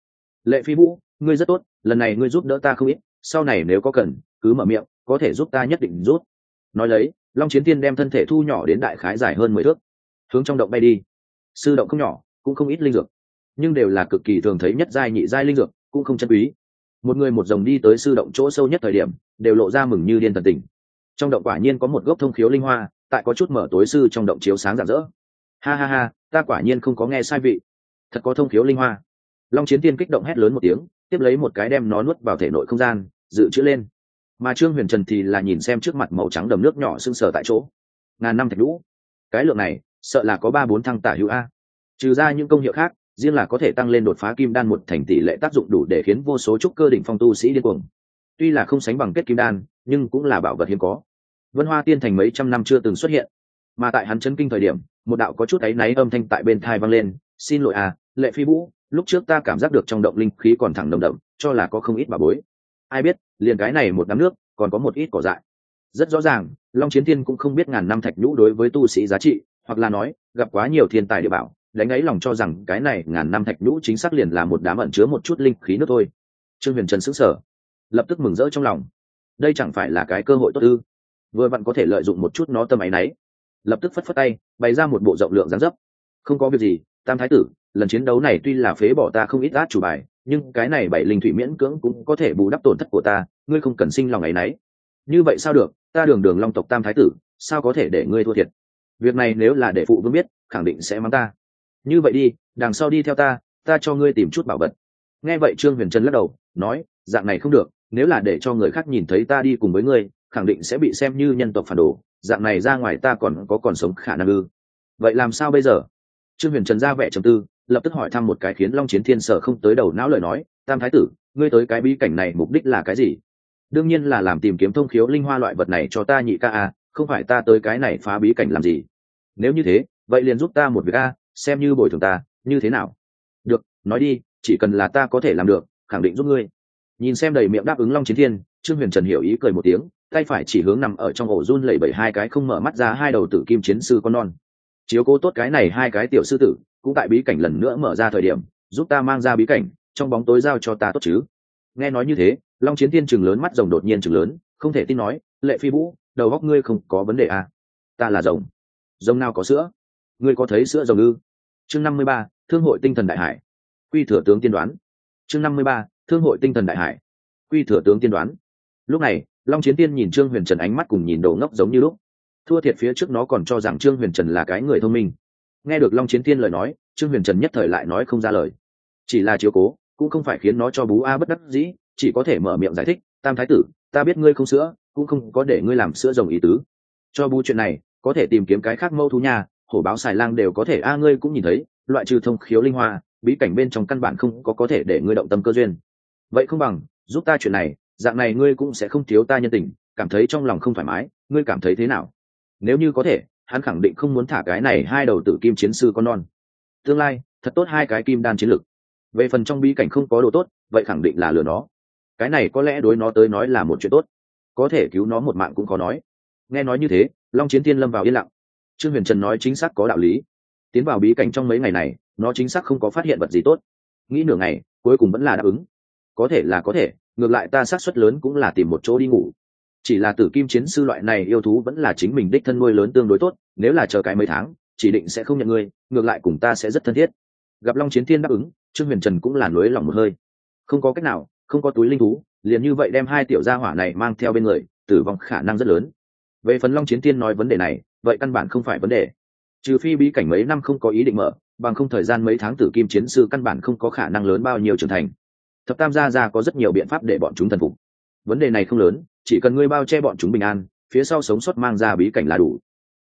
Lệ phi vũ, ngươi rất tốt, lần này ngươi giúp đỡ ta không ít, sau này nếu có cần, cứ mở miệng, có thể giúp ta nhất định rút nói lấy, long chiến tiên đem thân thể thu nhỏ đến đại khái dài hơn mười thước. Hướng trong động bay đi. Sư động không nhỏ, cũng không ít linh dược. Nhưng đều là cực kỳ thường thấy nhất giai nhị giai linh dược, cũng không chân quý một người một dòng đi tới sư động chỗ sâu nhất thời điểm, đều lộ ra mừng như điên thần tình. Trong động quả nhiên có một gốc thông khiếu linh hoa, tại có chút mở tối sư trong động chiếu sáng rạng rỡ. Ha ha ha, ta quả nhiên không có nghe sai vị. Thật có thông khiếu linh hoa. Long chiến tiên kích động hét lớn một tiếng, tiếp lấy một cái đem nó nuốt vào thể nội không gian, dự trữ lên. Mà trương huyền trần thì là nhìn xem trước mặt màu trắng đầm nước nhỏ sưng sờ tại chỗ. Ngàn năm thạch lũ cái lượng này, sợ là có ba bốn thăng tả hữu a. Trừ ra những công hiệu khác riêng là có thể tăng lên đột phá kim đan một thành tỷ lệ tác dụng đủ để khiến vô số trúc cơ đỉnh phong tu sĩ điên cuồng. Tuy là không sánh bằng kết kim đan, nhưng cũng là bảo vật hiếm có. Vân hoa tiên thành mấy trăm năm chưa từng xuất hiện, mà tại hắn chân kinh thời điểm, một đạo có chút áy náy âm thanh tại bên tai vang lên, xin lỗi à lệ phi vũ, lúc trước ta cảm giác được trong động linh khí còn thẳng đồng đậm, cho là có không ít bà bối. Ai biết, liền cái này một đám nước, còn có một ít cỏ dại. Rất rõ ràng, long chiến thiên cũng không biết ngàn năm thạch nhũ đối với tu sĩ giá trị, hoặc là nói, gặp quá nhiều thiên tài địa bảo đánh ấy lòng cho rằng cái này ngàn năm thạch nhũ chính xác liền là một đám ẩn chứa một chút linh khí nước thôi. Trương huyền trần xứng sở lập tức mừng rỡ trong lòng. Đây chẳng phải là cái cơ hội tốt ư? Vừa vặn có thể lợi dụng một chút nó tâm áy náy lập tức phất phất tay, bày ra một bộ rộng lượng gián dấp. Không có việc gì, tam thái tử, lần chiến đấu này tuy là phế bỏ ta không ít át chủ bài, nhưng cái này bảy linh thủy miễn cưỡng cũng có thể bù đắp tổn thất của ta, ngươi không cần sinh lòng áy náy như vậy sao được? Ta đường đường long tộc tam thái tử, sao có thể để ngươi thua thiệt? Việc này nếu là để phụ vương biết, khẳng định sẽ mắng ta như vậy đi đằng sau đi theo ta ta cho ngươi tìm chút bảo vật. Nghe vậy trương huyền trân lắc đầu nói dạng này không được nếu là để cho người khác nhìn thấy ta đi cùng với ngươi khẳng định sẽ bị xem như nhân tộc phản đồ dạng này ra ngoài ta còn có còn sống khả năng ư. Vậy làm sao bây giờ? Trương huyền trần ra vẻ trầm tư lập tức hỏi thăm một cái khiến long chiến thiên sở không tới đầu não lời nói tam thái tử ngươi tới cái bí cảnh này mục đích là cái gì? Đương nhiên là làm tìm kiếm thông khiếu linh hoa loại vật này cho ta nhị ca à, không phải ta tới cái này phá bí cảnh làm gì. Nếu như thế vậy liền giúp ta một việc a xem như bồi thường ta, như thế nào? Được, nói đi, chỉ cần là ta có thể làm được, khẳng định giúp ngươi. Nhìn xem đầy miệng đáp ứng long chiến thiên, trương huyền trần hiểu ý cười một tiếng, tay phải chỉ hướng nằm ở trong ổ run lẩy bẩy hai cái không mở mắt ra hai đầu tử kim chiến sư con non. Chiếu cố tốt cái này hai cái tiểu sư tử, cũng tại bí cảnh lần nữa mở ra thời điểm, giúp ta mang ra bí cảnh, trong bóng tối giao cho ta tốt chứ. Nghe nói như thế, long chiến thiên chừng lớn mắt rồng đột nhiên chừng lớn, không thể tin nói, lệ phi vũ, đầu góc ngươi không có vấn đề à. ta là rồng. Rồng nào có sữa? Ngươi có thấy sữa rồng ư chương năm mươi ba, thương hội tinh thần đại hải. Quy thừa tướng tiên đoán. Chương năm mươi ba, thương hội tinh thần đại hải. Quy thừa tướng tiên đoán. Lúc này, long chiến tiên nhìn trương huyền trần ánh mắt cùng nhìn đầu ngốc giống như lúc. Thua thiệt phía trước nó còn cho rằng trương huyền trần là cái người thông minh. Nghe được long chiến tiên lời nói, trương huyền trần nhất thời lại nói không ra lời. Chỉ là chiếu cố, cũng không phải khiến nó cho bú a bất đắc dĩ, chỉ có thể mở miệng giải thích, tam thái tử, ta biết ngươi không sữa, cũng không có để ngươi làm sữa rồng ý tứ. Cho bú chuyện này, có thể tìm kiếm cái khác mâu thú nha hổ báo xài lang đều có thể, a, ngươi cũng nhìn thấy, loại trừ thông khiếu linh hoa, bí cảnh bên trong căn bản không có có thể để ngươi động tâm cơ duyên. Vậy không bằng, giúp ta chuyện này, dạng này ngươi cũng sẽ không thiếu ta nhân tình, cảm thấy trong lòng không thoải mái, ngươi cảm thấy thế nào? Nếu như có thể, hắn khẳng định không muốn thả cái này hai đầu tử kim chiến sư con non. Tương lai, thật tốt hai cái kim đan chiến lực về phần trong bí cảnh không có đồ tốt, vậy khẳng định là lừa nó. Cái này có lẽ đối nó tới nói là một chuyện tốt. Có thể cứu nó một mạng cũng khó nói. Nghe nói như thế, long chiến tiên lâm vào yên lặng trương huyền trần nói chính xác có đạo lý. Tiến vào bí cảnh trong mấy ngày này, nó chính xác không có phát hiện vật gì tốt. Nghĩ nửa ngày, cuối cùng vẫn là đáp ứng. Có thể là có thể, ngược lại ta xác suất lớn cũng là tìm một chỗ đi ngủ. Chỉ là tử kim chiến sư loại này yêu thú vẫn là chính mình đích thân nuôi lớn tương đối tốt, nếu là chờ cái mấy tháng, chỉ định sẽ không nhận ngươi, ngược lại cùng ta sẽ rất thân thiết. Gặp long chiến thiên đáp ứng, trương huyền trần cũng là nối lòng một hơi. Không có cách nào, không có túi linh thú, liền như vậy đem hai tiểu gia hỏa này mang theo bên người, tử vong khả năng rất lớn. Về phần long chiến thiên nói vấn đề này vậy căn bản không phải vấn đề. Trừ phi bí cảnh mấy năm không có ý định mở, bằng không thời gian mấy tháng tử kim chiến sư căn bản không có khả năng lớn bao nhiêu trưởng thành. Thập tam gia ra có rất nhiều biện pháp để bọn chúng thần phục. Vấn đề này không lớn, chỉ cần ngươi bao che bọn chúng bình an, phía sau sống sót mang ra bí cảnh là đủ.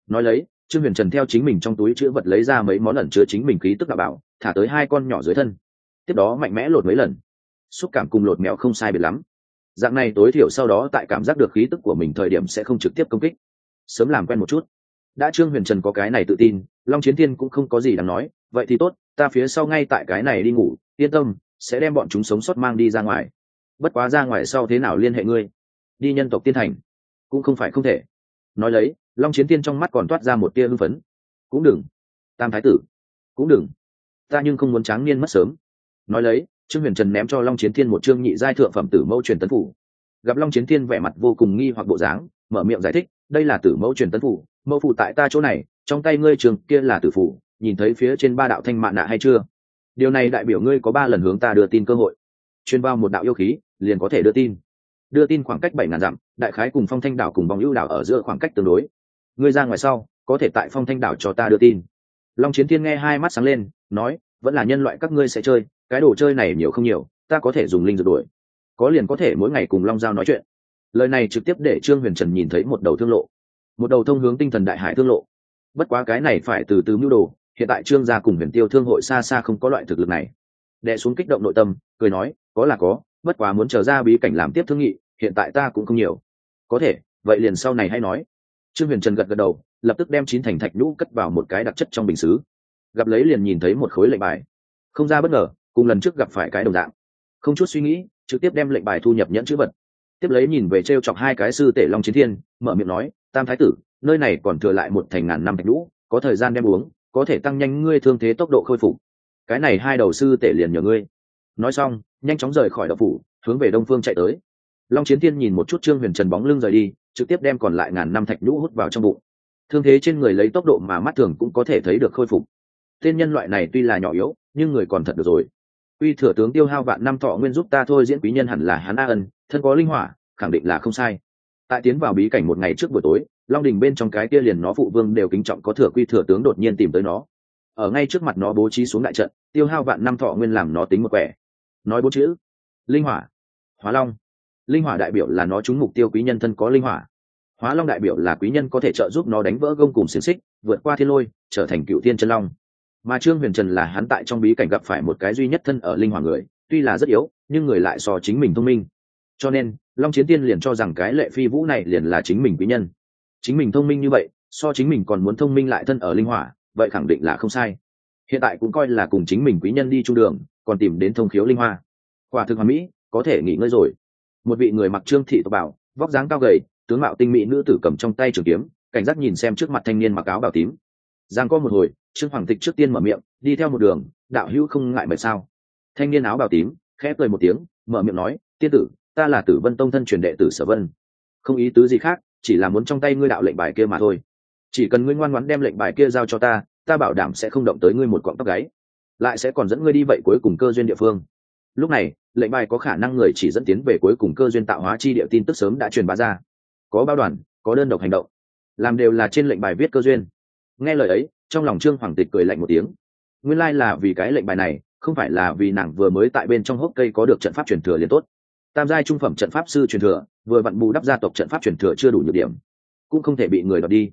Nói lấy, trương huyền trần theo chính mình trong túi chữ vật lấy ra mấy món ẩn chứa chính mình khí tức đạo bảo, thả tới hai con nhỏ dưới thân. Tiếp đó mạnh mẽ lột mấy lần. Xúc cảm cùng lột mèo không sai biệt lắm. Dạng này tối thiểu sau đó tại cảm giác được khí tức của mình thời điểm sẽ không trực tiếp công kích. Sớm làm quen một chút đã trương huyền trần có cái này tự tin, long chiến thiên cũng không có gì đáng nói, vậy thì tốt, ta phía sau ngay tại cái này đi ngủ, yên tâm, sẽ đem bọn chúng sống sót mang đi ra ngoài. Bất quá ra ngoài sau thế nào liên hệ ngươi? Đi nhân tộc tiên thành, cũng không phải không thể. Nói lấy, long chiến tiên trong mắt còn toát ra một tia hưng phấn. Cũng đừng. Tam thái tử. Cũng đừng. Ta nhưng không muốn tráng niên mất sớm. Nói lấy, trương huyền trần ném cho long chiến thiên một trương nhị giai thượng phẩm tử mẫu truyền tấn phủ. Gặp long chiến thiên vẻ mặt vô cùng nghi hoặc bộ dáng, mở miệng giải thích đây là tử mẫu truyền tấn phủ, mẫu phủ tại ta chỗ này, trong tay ngươi trường kia là tử phủ, nhìn thấy phía trên ba đạo thanh mạ nạ hay chưa? Điều này đại biểu ngươi có ba lần hướng ta đưa tin cơ hội. Chuyên vào một đạo yêu khí, liền có thể đưa tin. Đưa tin khoảng cách bảy ngàn dặm, đại khái cùng phong thanh đảo cùng vòng ưu đảo ở giữa khoảng cách tương đối. Ngươi ra ngoài sau, có thể tại phong thanh đảo cho ta đưa tin. Long chiến thiên nghe hai mắt sáng lên, nói, vẫn là nhân loại các ngươi sẽ chơi, cái đồ chơi này nhiều không nhiều, ta có thể dùng linh dược đuổi. Có liền có thể mỗi ngày cùng long giao nói chuyện lời này trực tiếp để trương huyền trần nhìn thấy một đầu thương lộ. Một đầu thông hướng tinh thần đại hải thương lộ. Bất quá cái này phải từ từ mưu đồ, hiện tại trương gia cùng huyền tiêu thương hội xa xa không có loại thực lực này. Đệ xuống kích động nội tâm, cười nói, có là có, bất quá muốn trở ra bí cảnh làm tiếp thương nghị, hiện tại ta cũng không nhiều. Có thể, vậy liền sau này hay nói. Trương huyền trần gật gật đầu, lập tức đem chín thành thạch nhũ cất vào một cái đặc chất trong bình xứ. Gặp lấy liền nhìn thấy một khối lệnh bài. Không ra bất ngờ, cùng lần trước gặp phải cái đồng dạng. Không chút suy nghĩ, trực tiếp đem lệnh bài thu nhập nhẫn chữ vật tiếp lấy nhìn về t r e o chọc hai cái sư tể long chiến thiên, mở miệng nói, tam thái tử, nơi này còn thừa lại một thành ngàn năm thạch lũ có thời gian đem uống, có thể tăng nhanh ngươi thương thế tốc độ khôi phục. Cái này hai đầu sư tể liền nhờ ngươi. Nói xong, nhanh chóng rời khỏi đậu phủ, hướng về đông phương chạy tới. Long chiến thiên nhìn một chút trương huyền trần bóng lưng rời đi, trực tiếp đem còn lại ngàn năm thạch nhũ hút vào trong bụng. Thương thế trên người lấy tốc độ mà mắt thường cũng có thể thấy được khôi phục. Tên nhân loại này tuy là nhỏ yếu, nhưng người còn thật được rồi. Uy thừa tướng tiêu hao vạn năm thọ nguyên giúp ta thôi diễn quý nhân hẳn là hắn a ân thân có linh hỏa, khẳng định là không sai. Tại tiến vào bí cảnh một ngày trước buổi tối, long đình bên trong cái kia liền nó phụ vương đều kính trọng có thừa quy thừa tướng đột nhiên tìm tới nó. Ở ngay trước mặt nó bố trí xuống đại trận, tiêu hao vạn năm thọ nguyên làm nó tính một quẻ. Nói bốn chữ. Linh hỏa. Hóa long. Linh hỏa đại biểu là nó trúng mục tiêu quý nhân thân có linh hỏa. Hóa long đại biểu là quý nhân có thể trợ giúp nó đánh vỡ gông cùng xiềng xích, vượt qua thiên lôi, trở thành cựu thiên chân long. Mà trương huyền trần là hắn tại trong bí cảnh gặp phải một cái duy nhất thân ở linh hỏa người, tuy là rất yếu, nhưng người lại so chính mình thông minh cho nên, long chiến tiên liền cho rằng cái lệ phi vũ này liền là chính mình quý nhân. Chính mình thông minh như vậy, so chính mình còn muốn thông minh lại thân ở linh hỏa, vậy khẳng định là không sai. Hiện tại cũng coi là cùng chính mình quý nhân đi trung đường, còn tìm đến thông khiếu linh hoa. Quả thực hòa mỹ, có thể nghỉ ngơi rồi. Một vị người mặc trương thị tộc bảo, vóc dáng cao gầy, tướng mạo tinh mỹ nữ tử cầm trong tay trường kiếm, cảnh giác nhìn xem trước mặt thanh niên mặc áo bào tím. Giang có một hồi, trương hoàng tịch trước tiên mở miệng, đi theo một đường, đạo hữu không ngại mệt sao? Thanh niên áo bào tím, khẽ cười một tiếng, mở miệng nói, tiên tử ta là tử vân tông thân truyền đệ tử sở vân. Không ý tứ gì khác, chỉ là muốn trong tay ngươi đạo lệnh bài kia mà thôi. Chỉ cần ngươi ngoan ngoãn đem lệnh bài kia giao cho ta ta bảo đảm sẽ không động tới ngươi một cọng tóc gáy. Lại sẽ còn dẫn ngươi đi vậy cuối cùng cơ duyên địa phương. Lúc này, lệnh bài có khả năng người chỉ dẫn tiến về cuối cùng cơ duyên tạo hóa chi địa tin tức sớm đã truyền bá ra. Có bao đoàn, có đơn độc hành động. Làm đều là trên lệnh bài viết cơ duyên. Nghe lời ấy, trong lòng trương hoàng tịch cười lạnh một tiếng. Nguyên lai là vì cái lệnh bài này, không phải là vì nàng vừa mới tại bên trong hốc cây có được trận pháp truyền thừa liền tốt tam giai trung phẩm trận pháp sư truyền thừa vừa vặn bù đắp gia tộc trận pháp truyền thừa chưa đủ nhược điểm cũng không thể bị người đọc đi.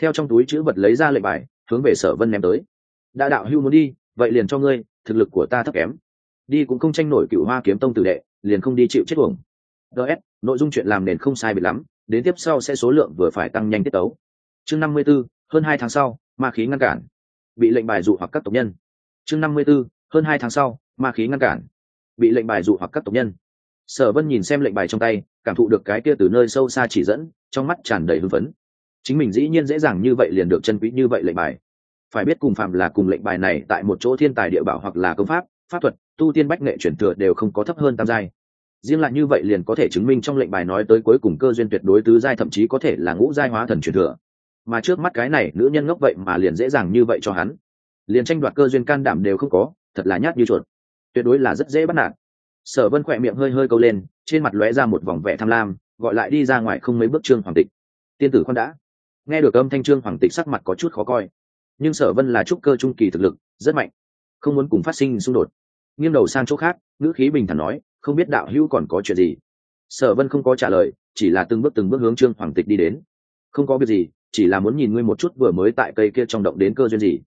Theo trong túi chữ vật lấy ra lệnh bài hướng về sở vân ném tới. Đã đạo hưu muốn đi vậy liền cho ngươi thực lực của ta thấp kém. Đi cũng không tranh nổi cựu hoa kiếm tông tử đệ liền không đi chịu chết uổng. Ts nội dung chuyện làm nền không sai biệt lắm đến tiếp sau sẽ số lượng vừa phải tăng nhanh tiết tấu. Chương năm mươi 54, hơn hai tháng sau ma khí ngăn cản. Bị lệnh bài dụ hoặc các tộc nhân. Chương năm mươi 54, hơn hai tháng sau ma khí ngăn cản. Bị lệnh bài dụ hoặc các tộc nhân sở vân nhìn xem lệnh bài trong tay, cảm thụ được cái kia từ nơi sâu xa chỉ dẫn, trong mắt tràn đầy hưng phấn. Chính mình dĩ nhiên dễ dàng như vậy liền được chân quý như vậy lệnh bài. Phải biết cùng phạm là cùng lệnh bài này tại một chỗ thiên tài địa bảo hoặc là công pháp pháp thuật, tu tiên bách nghệ chuyển thừa đều không có thấp hơn tam giai. Riêng lại như vậy liền có thể chứng minh trong lệnh bài nói tới cuối cùng cơ duyên tuyệt đối tứ giai thậm chí có thể là ngũ giai hóa thần truyền thừa. Mà trước mắt cái này, nữ nhân ngốc vậy mà liền dễ dàng như vậy cho hắn. Liền tranh đoạt cơ duyên can đảm đều không có, thật là nhát như chuột. Tuyệt đối là rất dễ bắt nạt sở vân khỏe miệng hơi hơi câu lên, trên mặt lóe ra một vòng vẻ tham lam, gọi lại đi ra ngoài không mấy bước trương hoàng tịch. Tiên tử con đã. Nghe được âm thanh trương hoàng tịch sắc mặt có chút khó coi. Nhưng sở vân là trúc cơ trung kỳ thực lực, rất mạnh. Không muốn cùng phát sinh xung đột. Nghiêng đầu sang chỗ khác, ngữ khí bình thản nói, không biết đạo hữu còn có chuyện gì? Sở vân không có trả lời, chỉ là từng bước từng bước hướng trương hoàng tịch đi đến. Không có việc gì, chỉ là muốn nhìn ngươi một chút vừa mới tại cây kia trong động đến cơ duyên gì.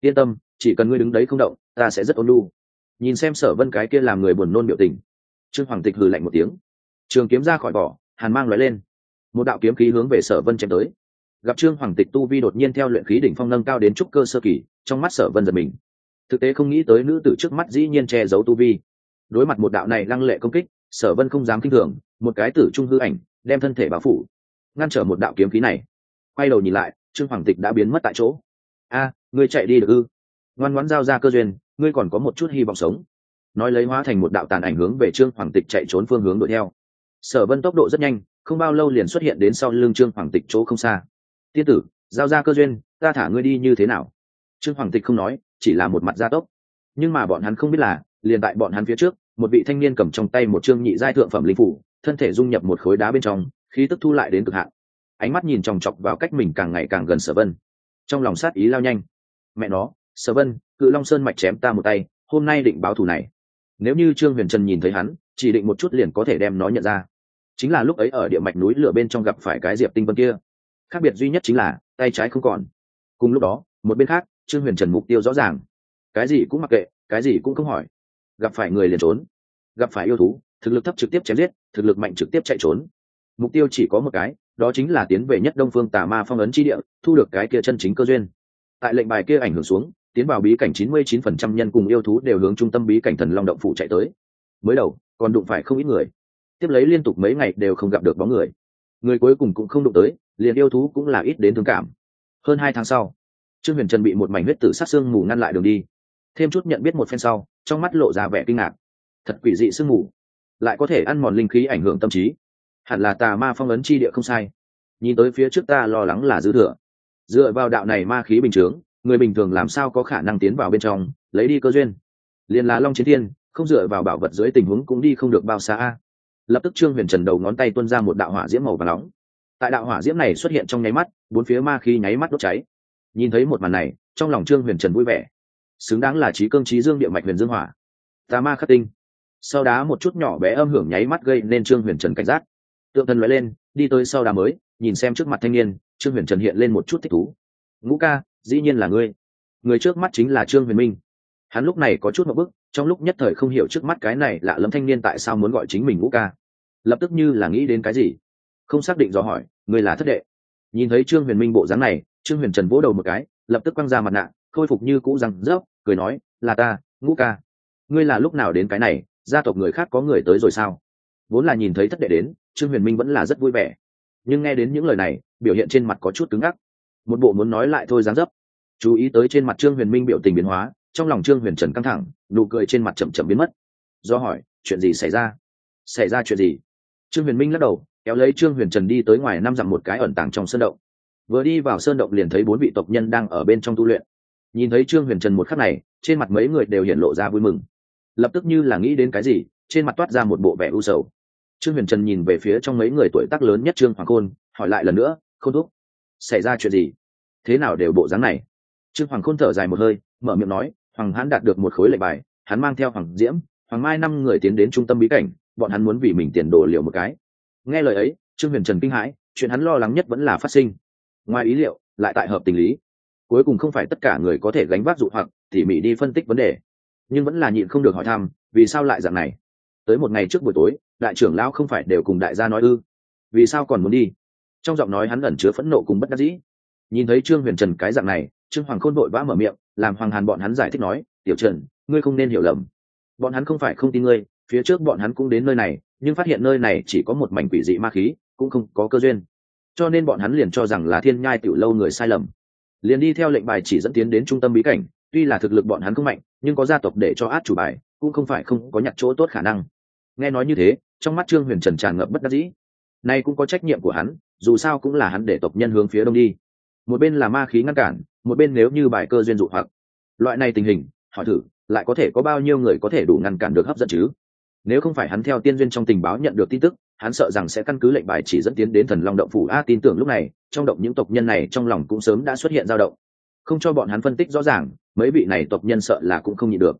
Yên tâm, chỉ cần ngươi đứng đấy không động, ta sẽ rất ôn lu nhìn xem sở vân cái kia làm người buồn nôn biểu tình. Trương hoàng tịch hừ lạnh một tiếng. Trường kiếm ra khỏi vỏ, hàn mang loại lên. Một đạo kiếm khí hướng về sở vân chém tới. Gặp trương hoàng tịch tu vi đột nhiên theo luyện khí đỉnh phong nâng cao đến trúc cơ sơ kỳ, trong mắt sở vân giật mình. Thực tế không nghĩ tới nữ tử trước mắt dĩ nhiên che giấu tu vi. Đối mặt một đạo này lăng lệ công kích, sở vân không dám kinh thường, một cái tử trung hư ảnh, đem thân thể bao phủ. Ngăn trở một đạo kiếm khí này. Quay đầu nhìn lại, trương hoàng tịch đã biến mất tại chỗ. A ngươi chạy đi được ư? Ngoan ngoãn giao ra cơ duyên ngươi còn có một chút hy vọng sống. Nói lấy hóa thành một đạo tàn ảnh hướng về trương hoàng tịch chạy trốn phương hướng đuổi theo. Sở vân tốc độ rất nhanh, không bao lâu liền xuất hiện đến sau lưng trương hoàng tịch chỗ không xa. Tiên tử, giao ra cơ duyên, ta thả ngươi đi như thế nào? Trương hoàng tịch không nói, chỉ là một mặt gia tốc. Nhưng mà bọn hắn không biết là, liền tại bọn hắn phía trước, một vị thanh niên cầm trong tay một trương nhị giai thượng phẩm linh phủ, thân thể dung nhập một khối đá bên trong, khí tức thu lại đến cực hạn. Ánh mắt nhìn chòng chọc vào cách mình càng ngày càng gần sở vân. Trong lòng sát ý lao nhanh. Mẹ nó, sở vân cự long sơn mạch chém ta một tay, hôm nay định báo thù này. Nếu như trương huyền trần nhìn thấy hắn, chỉ định một chút liền có thể đem nó nhận ra. Chính là lúc ấy ở địa mạch núi lửa bên trong gặp phải cái diệp tinh vân kia. Khác biệt duy nhất chính là, tay trái không còn. Cùng lúc đó, một bên khác, trương huyền trần mục tiêu rõ ràng. Cái gì cũng mặc kệ, cái gì cũng không hỏi. Gặp phải người liền trốn. Gặp phải yêu thú, thực lực thấp trực tiếp chém giết, thực lực mạnh trực tiếp chạy trốn. Mục tiêu chỉ có một cái, đó chính là tiến về nhất đông phương tà ma phong ấn chi địa, thu được cái kia chân chính cơ duyên. Tại lệnh bài kia ảnh hưởng xuống tiến vào bí cảnh chín mươi chín phần trăm nhân cùng yêu thú đều hướng trung tâm bí cảnh thần long động phủ chạy tới. Mới đầu, còn đụng phải không ít người. Tiếp lấy liên tục mấy ngày đều không gặp được bóng người. Người cuối cùng cũng không đụng tới, liền yêu thú cũng là ít đến thương cảm. Hơn hai tháng sau, trương huyền trần bị một mảnh huyết tử sát xương mù ngăn lại đường đi. Thêm chút nhận biết một phen sau, trong mắt lộ ra vẻ kinh ngạc. Thật quỷ dị sương mù. Lại có thể ăn mòn linh khí ảnh hưởng tâm trí. Hẳn là tà ma phong ấn chi địa không sai. Nhìn tới phía trước ta lo lắng là dư thừa. Dựa vào đạo này ma khí bình chướng người bình thường làm sao có khả năng tiến vào bên trong, lấy đi cơ duyên. Liền là long chiến thiên, không dựa vào bảo vật dưới tình huống cũng đi không được bao xa lập tức trương huyền trần đầu ngón tay tuôn ra một đạo hỏa diễm màu và nóng. Tại đạo hỏa diễm này xuất hiện trong nháy mắt, bốn phía ma khí nháy mắt đốt cháy. Nhìn thấy một màn này, trong lòng trương huyền trần vui vẻ. Xứng đáng là trí cương trí dương địa mạch huyền dương hỏa. Tà ma khắc tinh. Sau đá một chút nhỏ bé âm hưởng nháy mắt gây nên trương huyền trần cảnh giác. Tượng thần loại lên, đi tới sau đá mới, nhìn xem trước mặt thanh niên, trương huyền trần hiện lên một chút thích thú. Ngũ ca dĩ nhiên là ngươi. Người trước mắt chính là trương huyền minh. Hắn lúc này có chút một bức, trong lúc nhất thời không hiểu trước mắt cái này lạ lẫm thanh niên tại sao muốn gọi chính mình ngũ ca. Lập tức như là nghĩ đến cái gì. Không xác định do hỏi người là thất đệ. Nhìn thấy trương huyền minh bộ dáng này, trương huyền trần vỗ đầu một cái, lập tức quăng ra mặt nạ, khôi phục như cũ rằng rớp, cười nói, là ta, ngũ ca. Ngươi là lúc nào đến cái này, gia tộc người khác có người tới rồi sao? Vốn là nhìn thấy thất đệ đến, trương huyền minh vẫn là rất vui vẻ. Nhưng nghe đến những lời này, biểu hiện trên mặt có chút cứng ngắc một bộ muốn nói lại thôi dáng dấp. Chú ý tới trên mặt trương huyền minh biểu tình biến hóa, trong lòng trương huyền trần căng thẳng, nụ cười trên mặt chậm chậm biến mất. Do hỏi, chuyện gì xảy ra? Xảy ra chuyện gì? Trương huyền minh lắc đầu, kéo lấy trương huyền trần đi tới ngoài năm dặm một cái ẩn tàng trong sơn động. Vừa đi vào sơn động liền thấy bốn vị tộc nhân đang ở bên trong tu luyện. Nhìn thấy trương huyền trần một khắc này, trên mặt mấy người đều hiện lộ ra vui mừng. Lập tức như là nghĩ đến cái gì, trên mặt toát ra một bộ vẻ u sầu. Trương huyền trần nhìn về phía trong mấy người tuổi tác lớn nhất trương hoàng khôn, hỏi lại lần nữa không thúc xảy ra chuyện gì? Thế nào đều bộ dáng này? Trương hoàng khôn thở dài một hơi, mở miệng nói, hoàng hãn đạt được một khối lệnh bài, hắn mang theo hoàng diễm, hoàng mai năm người tiến đến trung tâm bí cảnh, bọn hắn muốn vì mình tiền đồ liệu một cái. Nghe lời ấy, trương huyền trần kinh hãi, chuyện hắn lo lắng nhất vẫn là phát sinh. Ngoài ý liệu, lại tại hợp tình lý. Cuối cùng không phải tất cả người có thể gánh vác dụ hoặc, tỉ mỉ đi phân tích vấn đề. Nhưng vẫn là nhịn không được hỏi thăm, vì sao lại dạng này? Tới một ngày trước buổi tối, đại trưởng lão không phải đều cùng đại gia nói ư? Vì sao còn muốn đi? Trong giọng nói hắn ẩn chứa phẫn nộ cùng bất đắc dĩ. Nhìn thấy trương huyền trần cái dạng này, trương hoàng khôn vội vã mở miệng, làm hoàng hàn bọn hắn giải thích nói, tiểu trần, ngươi không nên hiểu lầm. Bọn hắn không phải không tin ngươi, phía trước bọn hắn cũng đến nơi này, nhưng phát hiện nơi này chỉ có một mảnh quỷ dị ma khí, cũng không có cơ duyên. Cho nên bọn hắn liền cho rằng là thiên nhai tiểu lâu người sai lầm. Liền đi theo lệnh bài chỉ dẫn tiến đến trung tâm bí cảnh, tuy là thực lực bọn hắn không mạnh, nhưng có gia tộc để cho át chủ bài, cũng không phải không có nhặt chỗ tốt khả năng. Nghe nói như thế, trong mắt trương huyền trần tràn ngập bất đắc dĩ. Nay cũng có trách nhiệm của hắn dù sao cũng là hắn để tộc nhân hướng phía đông đi. Một bên là ma khí ngăn cản, một bên nếu như bài cơ duyên dụ hoặc. Loại này tình hình, hỏi thử, lại có thể có bao nhiêu người có thể đủ ngăn cản được hấp dẫn chứ? Nếu không phải hắn theo tiên duyên trong tình báo nhận được tin tức, hắn sợ rằng sẽ căn cứ lệnh bài chỉ dẫn tiến đến thần long động phủ. A, tin tưởng lúc này, trong động những tộc nhân này trong lòng cũng sớm đã xuất hiện dao động. Không cho bọn hắn phân tích rõ ràng, mấy vị này tộc nhân sợ là cũng không nhịn được.